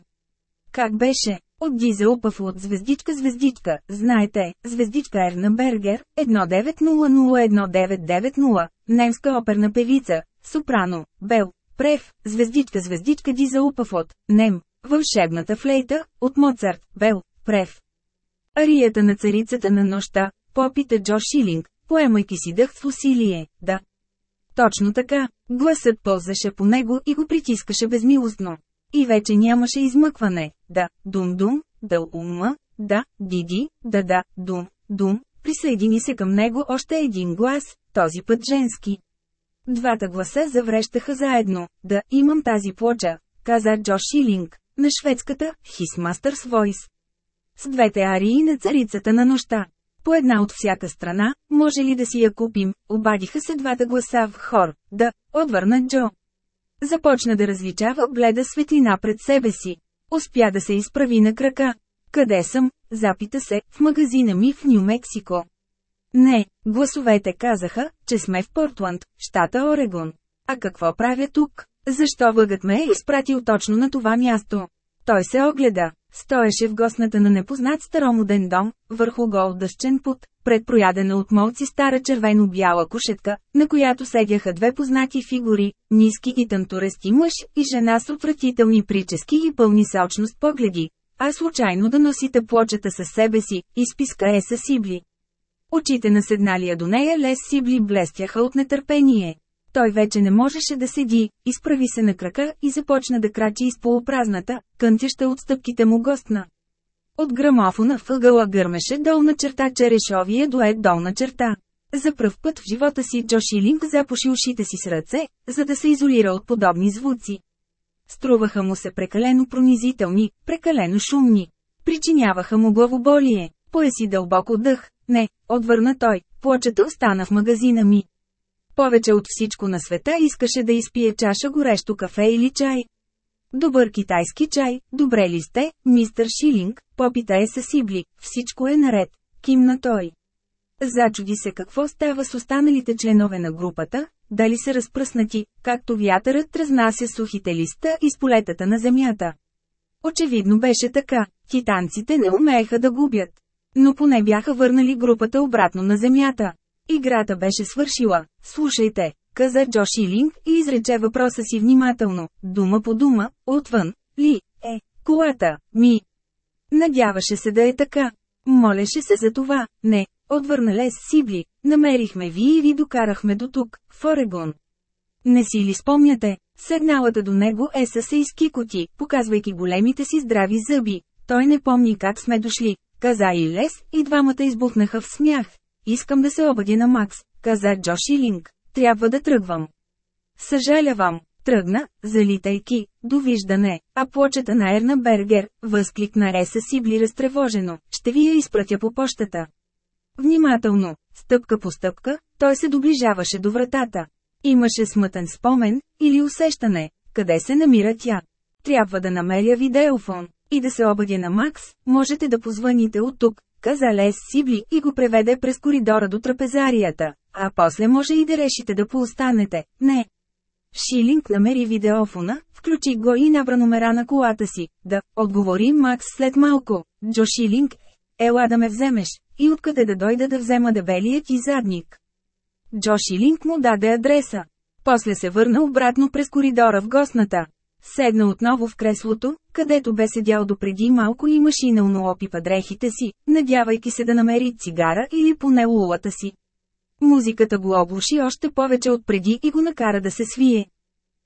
Как беше? От Дизелпъв от звездичка звездичка, знаете, звездичка Ерна Бергер, 19001990, немска оперна певица, сопрано, Бел, Прев, звездичка звездичка Дизелпъв от, Нем, вълшебната флейта, от Моцарт, Бел, Прев. Арията на царицата на нощта, попита Джо Шилинг, поемайки си дъх с усилие, да. Точно така, гласът ползаше по него и го притискаше безмилостно. И вече нямаше измъкване, да, дум-дум, да ума, да, диди, да да, дум, дум, присъедини се към него още един глас, този път женски. Двата гласа заврещаха заедно, да, имам тази плоча, каза Джо Шилинг, на шведската His Master's Voice. С двете арии на царицата на нощта. По една от всяка страна, може ли да си я купим, обадиха се двата гласа в хор, да, отвърна Джо. Започна да различава бледа светлина пред себе си. Успя да се изправи на крака. Къде съм? Запита се, в магазина ми в Нью-Мексико. Не, гласовете казаха, че сме в Портланд, щата Орегон. А какво правя тук? Защо въгът ме е изпратил точно на това място? Той се огледа. Стоеше в гостната на непознат старомоден дом, върху гол дъщен пут, предпроядена от молци стара червено-бяла кушетка, на която седяха две познати фигури, ниски и тънторести мъж и жена с отвратителни прически и пълни сочност погледи. А случайно да носите плочата със себе си, изписка е със сибли. Очите на седналия до нея лес сибли блестяха от нетърпение. Той вече не можеше да седи, изправи се на крака и започна да крачи из полупразната, кънтяща от стъпките му гостна. От грамофона въгъла гърмеше долна черта черешовия дует долна черта. За пръв път в живота си Джо Шилинг запуши ушите си с ръце, за да се изолира от подобни звуци. Струваха му се прекалено пронизителни, прекалено шумни. Причиняваха му главоболие. Поеси дълбоко дъх. Не, отвърна той, плочата остана в магазина ми. Повече от всичко на света искаше да изпие чаша горещо кафе или чай. Добър китайски чай, добре ли сте, мистър Шилинг, попита е със Сибли, всичко е наред, кимна той. Зачуди се какво става с останалите членове на групата, дали са разпръснати, както вятърът разнася сухите листа из полетата на земята. Очевидно беше така, титанците не умееха да губят. Но поне бяха върнали групата обратно на земята. Играта беше свършила, слушайте, каза Джо Шилинг и изрече въпроса си внимателно, дума по дума, отвън, ли, е, колата, ми. Надяваше се да е така. Молеше се за това, не, отвърна Лес Сибли, намерихме ви и ви докарахме до тук, в Орегон. Не си ли спомняте? Седналата до него е със се изкикоти, показвайки големите си здрави зъби. Той не помни как сме дошли, каза и Лес, и двамата избухнаха в смях. Искам да се обадя на Макс, каза Джо Шилинг. Трябва да тръгвам. Съжалявам. Тръгна, залитайки, довиждане, а плочата на Ерна Бергер, възкликна Еса Сибли разтревожено, ще ви я изпратя по почтата. Внимателно, стъпка по стъпка, той се доближаваше до вратата. Имаше смътен спомен, или усещане, къде се намира тя. Трябва да намеря видеофон, и да се обадя на Макс, можете да позвъните от тук, каза Лес Сибли и го преведе през коридора до трапезарията, а после може и да решите да поостанете, не. Шилинг намери видеофона, включи го и набра номера на колата си, да, отговори Макс след малко, Джо Шилинг, ела да ме вземеш, и откъде да дойда да взема дебелият и задник. Джо Шилинг му даде адреса. После се върна обратно през коридора в гостната. Седна отново в креслото, където бе седял допреди малко и машинално опипа дрехите си, надявайки се да намери цигара или поне лулата си. Музиката го оглуши още повече от преди и го накара да се свие.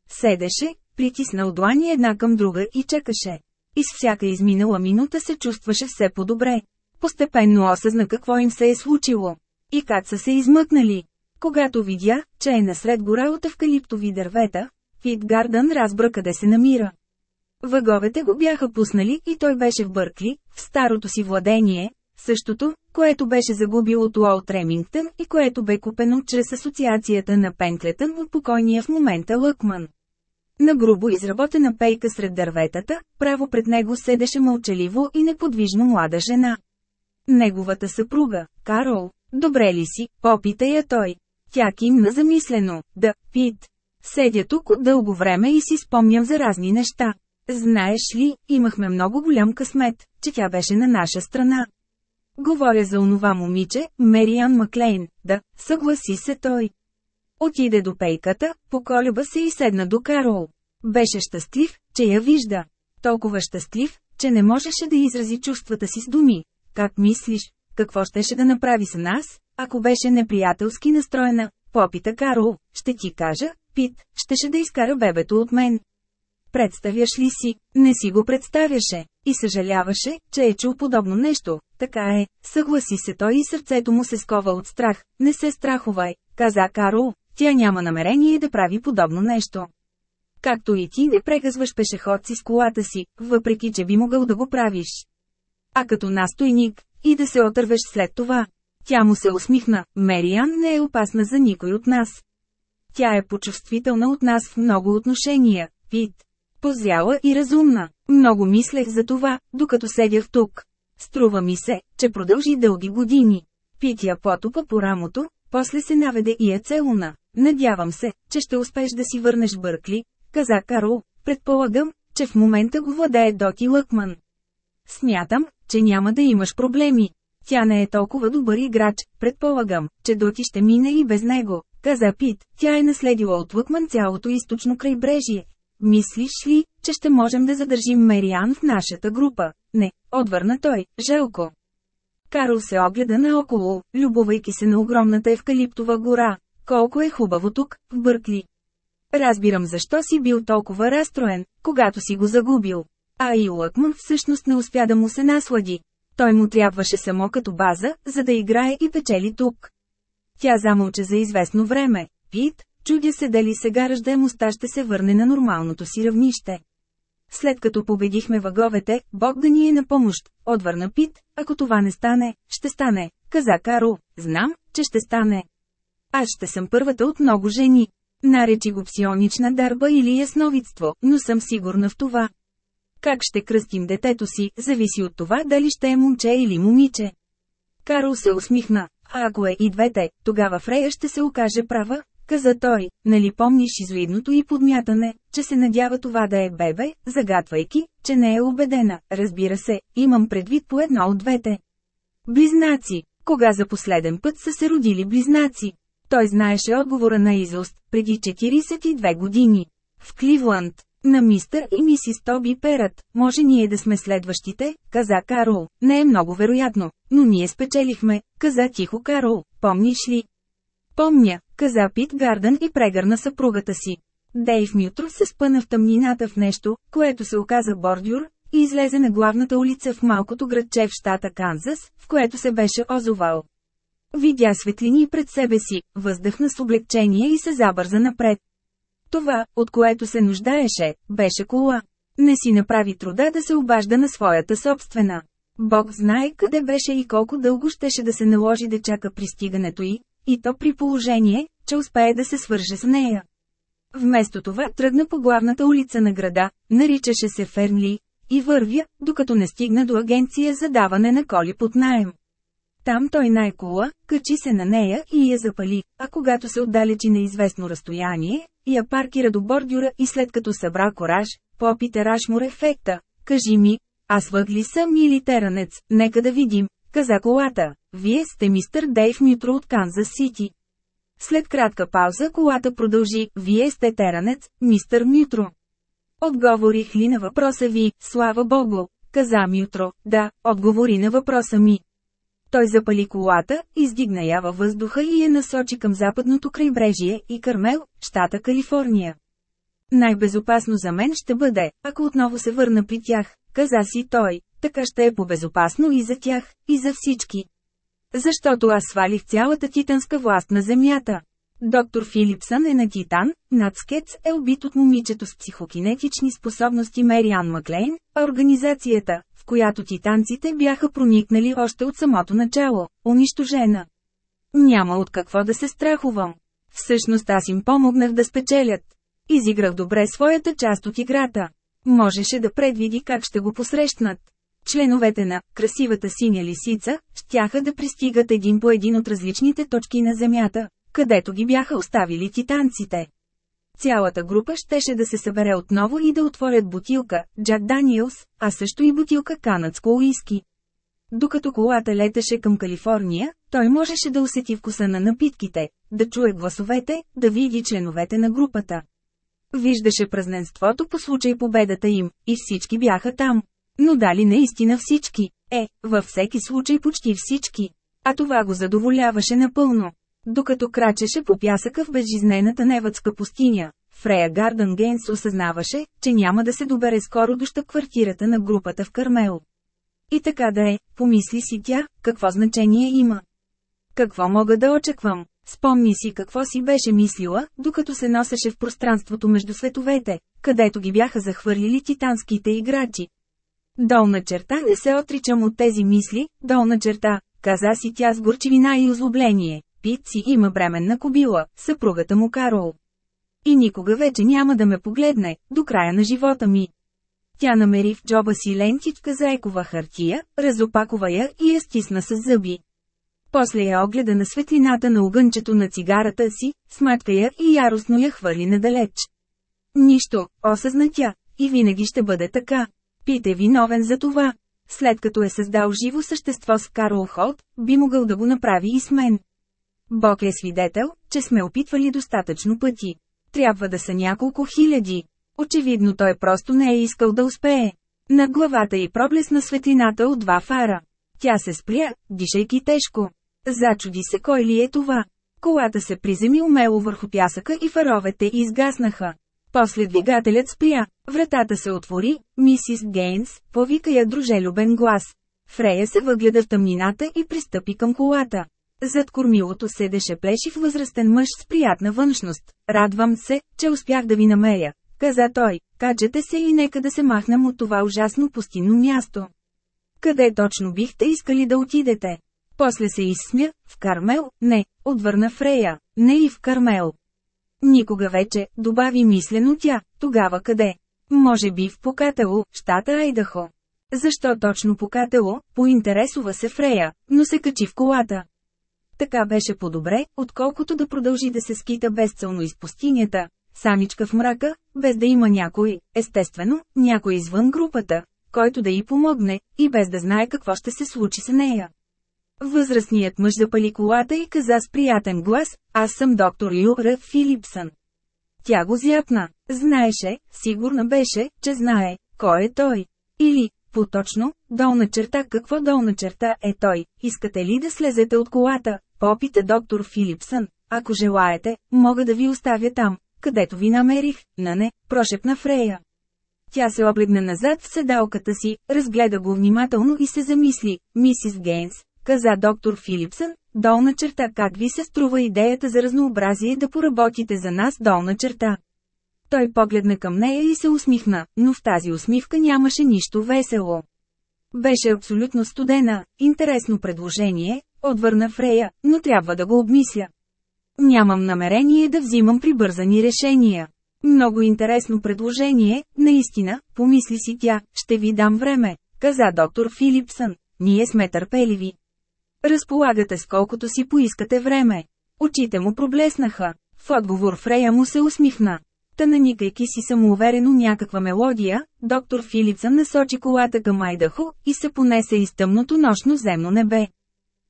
Седеше, притисна длани една към друга и чекаше. И с всяка изминала минута се чувстваше все по-добре. Постепенно осъзна какво им се е случило. И как са се измъкнали. Когато видя, че е насред гора от евкалиптови дървета, Фит Гардън разбра къде се намира. Въговете го бяха пуснали и той беше в Бъркли, в старото си владение, същото, което беше загубил от Уолт Ремингтън и което бе купено чрез асоциацията на Пенклетън от покойния в момента Лъкман. На грубо изработена пейка сред дърветата, право пред него седеше мълчаливо и неподвижно млада жена. Неговата съпруга, Карол, добре ли си, попита я той. Тя кимна замислено, да, Пит. Седя тук от дълго време и си спомням за разни неща. Знаеш ли, имахме много голям късмет, че тя беше на наша страна. Говоря за онова момиче, Мериан Маклейн, да, съгласи се той. Отиде до пейката, поколеба се и седна до Карол. Беше щастлив, че я вижда. Толкова щастлив, че не можеше да изрази чувствата си с думи. Как мислиш, какво щеше да направи с нас, ако беше неприятелски настроена? Попита Карол, ще ти кажа, Пит, щеше да изкара бебето от мен. Представяш ли си? Не си го представяше. И съжаляваше, че е чул подобно нещо. Така е, съгласи се той и сърцето му се скова от страх. Не се страхувай, каза Карл, тя няма намерение да прави подобно нещо. Както и ти не прегазваш пешеходци с колата си, въпреки че би могъл да го правиш. А като настойник, и да се отървеш след това. Тя му се усмихна, Мериан не е опасна за никой от нас. Тя е почувствителна от нас в много отношения, Пит. Позяла и разумна. Много мислех за това, докато седях тук. Струва ми се, че продължи дълги години. Питя потопа по рамото, после се наведе и е целуна. Надявам се, че ще успеш да си върнеш Бъркли, каза Карл. Предполагам, че в момента го владее Доти Лъкман. Смятам, че няма да имаш проблеми. Тя не е толкова добър играч, предполагам, че Доти ще мине и без него, каза Пит. Тя е наследила от Лъкман цялото източно крайбрежие. Мислиш ли, че ще можем да задържим Мериан в нашата група? Не, отвърна той, жалко. Карл се огледа наоколо, любовайки се на огромната евкалиптова гора. Колко е хубаво тук, в Бъркли. Разбирам защо си бил толкова разстроен, когато си го загубил. А и Лъкман всъщност не успя да му се наслади. Той му трябваше само като база, за да играе и печели тук. Тя замълча за известно време. Пит, чудя се дали сега ръждаемостта ще се върне на нормалното си равнище. След като победихме въговете, Бог да ни е на помощ, отвърна Пит, ако това не стане, ще стане, каза Каро, знам, че ще стане. Аз ще съм първата от много жени. Наречи го псионична дарба или ясновидство, но съм сигурна в това. Как ще кръстим детето си, зависи от това дали ще е момче или момиче. Карл се усмихна, А ако е и двете, тогава Фрея ще се окаже права, каза той, нали помниш изоидното и подмятане, че се надява това да е бебе, загатвайки, че не е убедена, разбира се, имам предвид по едно от двете. Близнаци. Кога за последен път са се родили близнаци? Той знаеше отговора на изост, преди 42 години. В Кливланд, на мистър и мисис Тоби Перът, може ние да сме следващите, каза Карол. Не е много вероятно, но ние спечелихме, каза тихо Карол, помниш ли? Помня, каза Пит Гардън и прегърна съпругата си. Дейв Мютро се спъна в тъмнината в нещо, което се оказа бордюр, и излезе на главната улица в малкото градче в щата Канзас, в което се беше озовал. Видя светлини пред себе си, въздъхна с облегчение и се забърза напред. Това, от което се нуждаеше, беше кола. Не си направи труда да се обажда на своята собствена. Бог знае къде беше и колко дълго щеше да се наложи да чака пристигането й, и то при положение, че успее да се свърже с нея. Вместо това тръгна по главната улица на града, наричаше се Фернли, и вървя, докато не стигна до агенция за даване на коли под найем. Там той най-кола, качи се на нея и я запали, а когато се отдалечи на известно разстояние, я паркира до бордюра и след като събра кораж, попита Рашмур ефекта. Кажи ми, аз въгли съм или теранец, нека да видим, каза колата. Вие сте мистър Дейв Мютро от Канзас Сити. След кратка пауза колата продължи, вие сте теранец, мистър Мютро. Отговорих ли на въпроса ви, слава богу, каза Мютро, да, отговори на въпроса ми. Той запали колата, издигна я във въздуха и я насочи към западното крайбрежие и Кармел, щата Калифорния. Най-безопасно за мен ще бъде, ако отново се върна при тях, каза си той, така ще е по-безопасно и за тях, и за всички. Защото аз свалих цялата титанска власт на Земята. Доктор Филипсън е на Титан, Нацкец е убит от момичето с психокинетични способности Мериан Маклейн, организацията, в която титанците бяха проникнали още от самото начало, унищожена. Няма от какво да се страхувам. Всъщност аз им помогнах да спечелят. Изиграх добре своята част от играта. Можеше да предвиди как ще го посрещнат. Членовете на «красивата синя лисица» щяха да пристигат един по един от различните точки на Земята, където ги бяха оставили титанците. Цялата група щеше да се събере отново и да отворят бутилка, Джак Даниелс, а също и бутилка канадско уиски. Докато колата летеше към Калифорния, той можеше да усети вкуса на напитките, да чуе гласовете, да види членовете на групата. Виждаше празненството по случай победата им, и всички бяха там. Но дали наистина всички? Е, във всеки случай почти всички. А това го задоволяваше напълно. Докато крачеше по пясъка в безжизнената невътска пустиня, Фрея Гардън Гейнс осъзнаваше, че няма да се добере скоро до щъквартирата на групата в Кармел. И така да е, помисли си тя, какво значение има. Какво мога да очаквам? Спомни си какво си беше мислила, докато се носеше в пространството между световете, където ги бяха захвърлили титанските играчи. Долна черта не се отричам от тези мисли, долна черта, каза си тя с горчивина и озлобление. Пит си има бременна кобила, съпругата му Карол. И никога вече няма да ме погледне, до края на живота ми. Тя намери в джоба си лентичка за екова хартия, разопакова я и я стисна с зъби. После я огледа на светлината на огънчето на цигарата си, смачка я и яростно я хвърли надалеч. Нищо, осъзна тя, и винаги ще бъде така. Пит е виновен за това. След като е създал живо същество с Карл Холт, би могъл да го направи и с мен. Бог е свидетел, че сме опитвали достатъчно пъти. Трябва да са няколко хиляди. Очевидно той просто не е искал да успее. На главата й проблесна светлината от два фара. Тя се спря, дишайки тежко. Зачуди се кой ли е това. Колата се приземи умело върху пясъка и фаровете изгаснаха. После двигателят спря, вратата се отвори, мисис Гейнс, повика я дружелюбен глас. Фрея се въгледа в тъмнината и пристъпи към колата. Зад кормилото седеше плешив възрастен мъж с приятна външност. Радвам се, че успях да ви намеря, каза той. Качете се и нека да се махнем от това ужасно пустинно място. Къде точно бихте искали да отидете? После се изсмя, в Кармел, не, отвърна Фрея, не и в Кармел. Никога вече, добави мислено тя, тогава къде? Може би в Покатело, щата Айдахо. Защо точно Покатело, поинтересува се Фрея, но се качи в колата. Така беше по-добре, отколкото да продължи да се скита безцелно из пустинята, самичка в мрака, без да има някой, естествено, някой извън групата, който да й помогне, и без да знае какво ще се случи с нея. Възрастният мъж запали колата и каза с приятен глас, аз съм доктор Юра Филипсън. Тя го зяпна. Знаеше, сигурна беше, че знае, кой е той. Или, поточно, долна черта какво долна черта е той, искате ли да слезете от колата, попите доктор Филипсън, ако желаете, мога да ви оставя там, където ви намерих, на не, прошепна Фрея. Тя се облегна назад в седалката си, разгледа го внимателно и се замисли, мисис Гейнс, каза доктор Филипсън, долна черта как ви се струва идеята за разнообразие да поработите за нас долна черта. Той погледна към нея и се усмихна, но в тази усмивка нямаше нищо весело. Беше абсолютно студена, интересно предложение, отвърна Фрея, но трябва да го обмисля. Нямам намерение да взимам прибързани решения. Много интересно предложение, наистина, помисли си тя, ще ви дам време, каза доктор Филипсън. Ние сме търпеливи. Разполагате с колкото си поискате време. Очите му проблеснаха. В отговор Фрея му се усмихна. Та наникайки си самоуверено някаква мелодия, доктор Филипсън насочи колата към Айдахо и се понесе из тъмното нощно земно небе.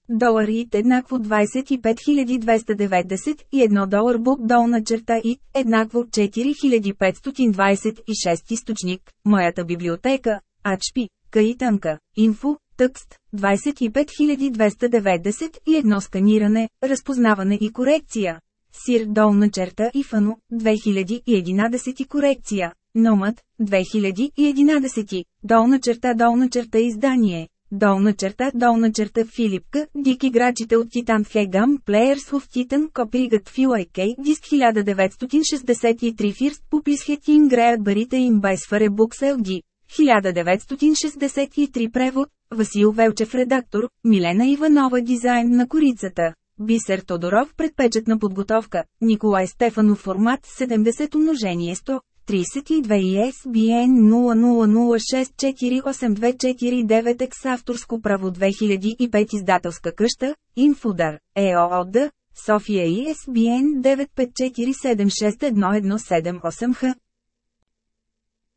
Доларит еднакво 25 1 долар бук долна черта и еднакво 4526 източник, моята библиотека, Ачпи, Каитанка, Инфо, Тъкст, 25291 сканиране, разпознаване и корекция. Сир долна черта и фано, 2011 корекция. Номът, 2011, долна черта долна черта издание. Долна черта долна черта Филипка, дик играчите от Титан Хегам, Players of Titan Copyright Филайкей, диск 1963 First Pupis Hetin Греят барите им Байсфаре Books LD. 1963 превод, Васил Велчев редактор, Милена Иванова дизайн на корицата. Бисер Тодоров предпечатна подготовка, Николай Стефанов формат 70 умножение 100, 32 ISBN 0006482449 екс авторско право 2005 издателска къща, Инфудар, ЕООД, София ISBN 954761178Х.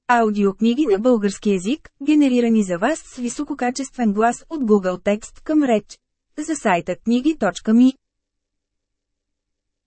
Аудиокниги на български език, генерирани за вас с висококачествен глас от Google Текст към реч. За сайта книги.ми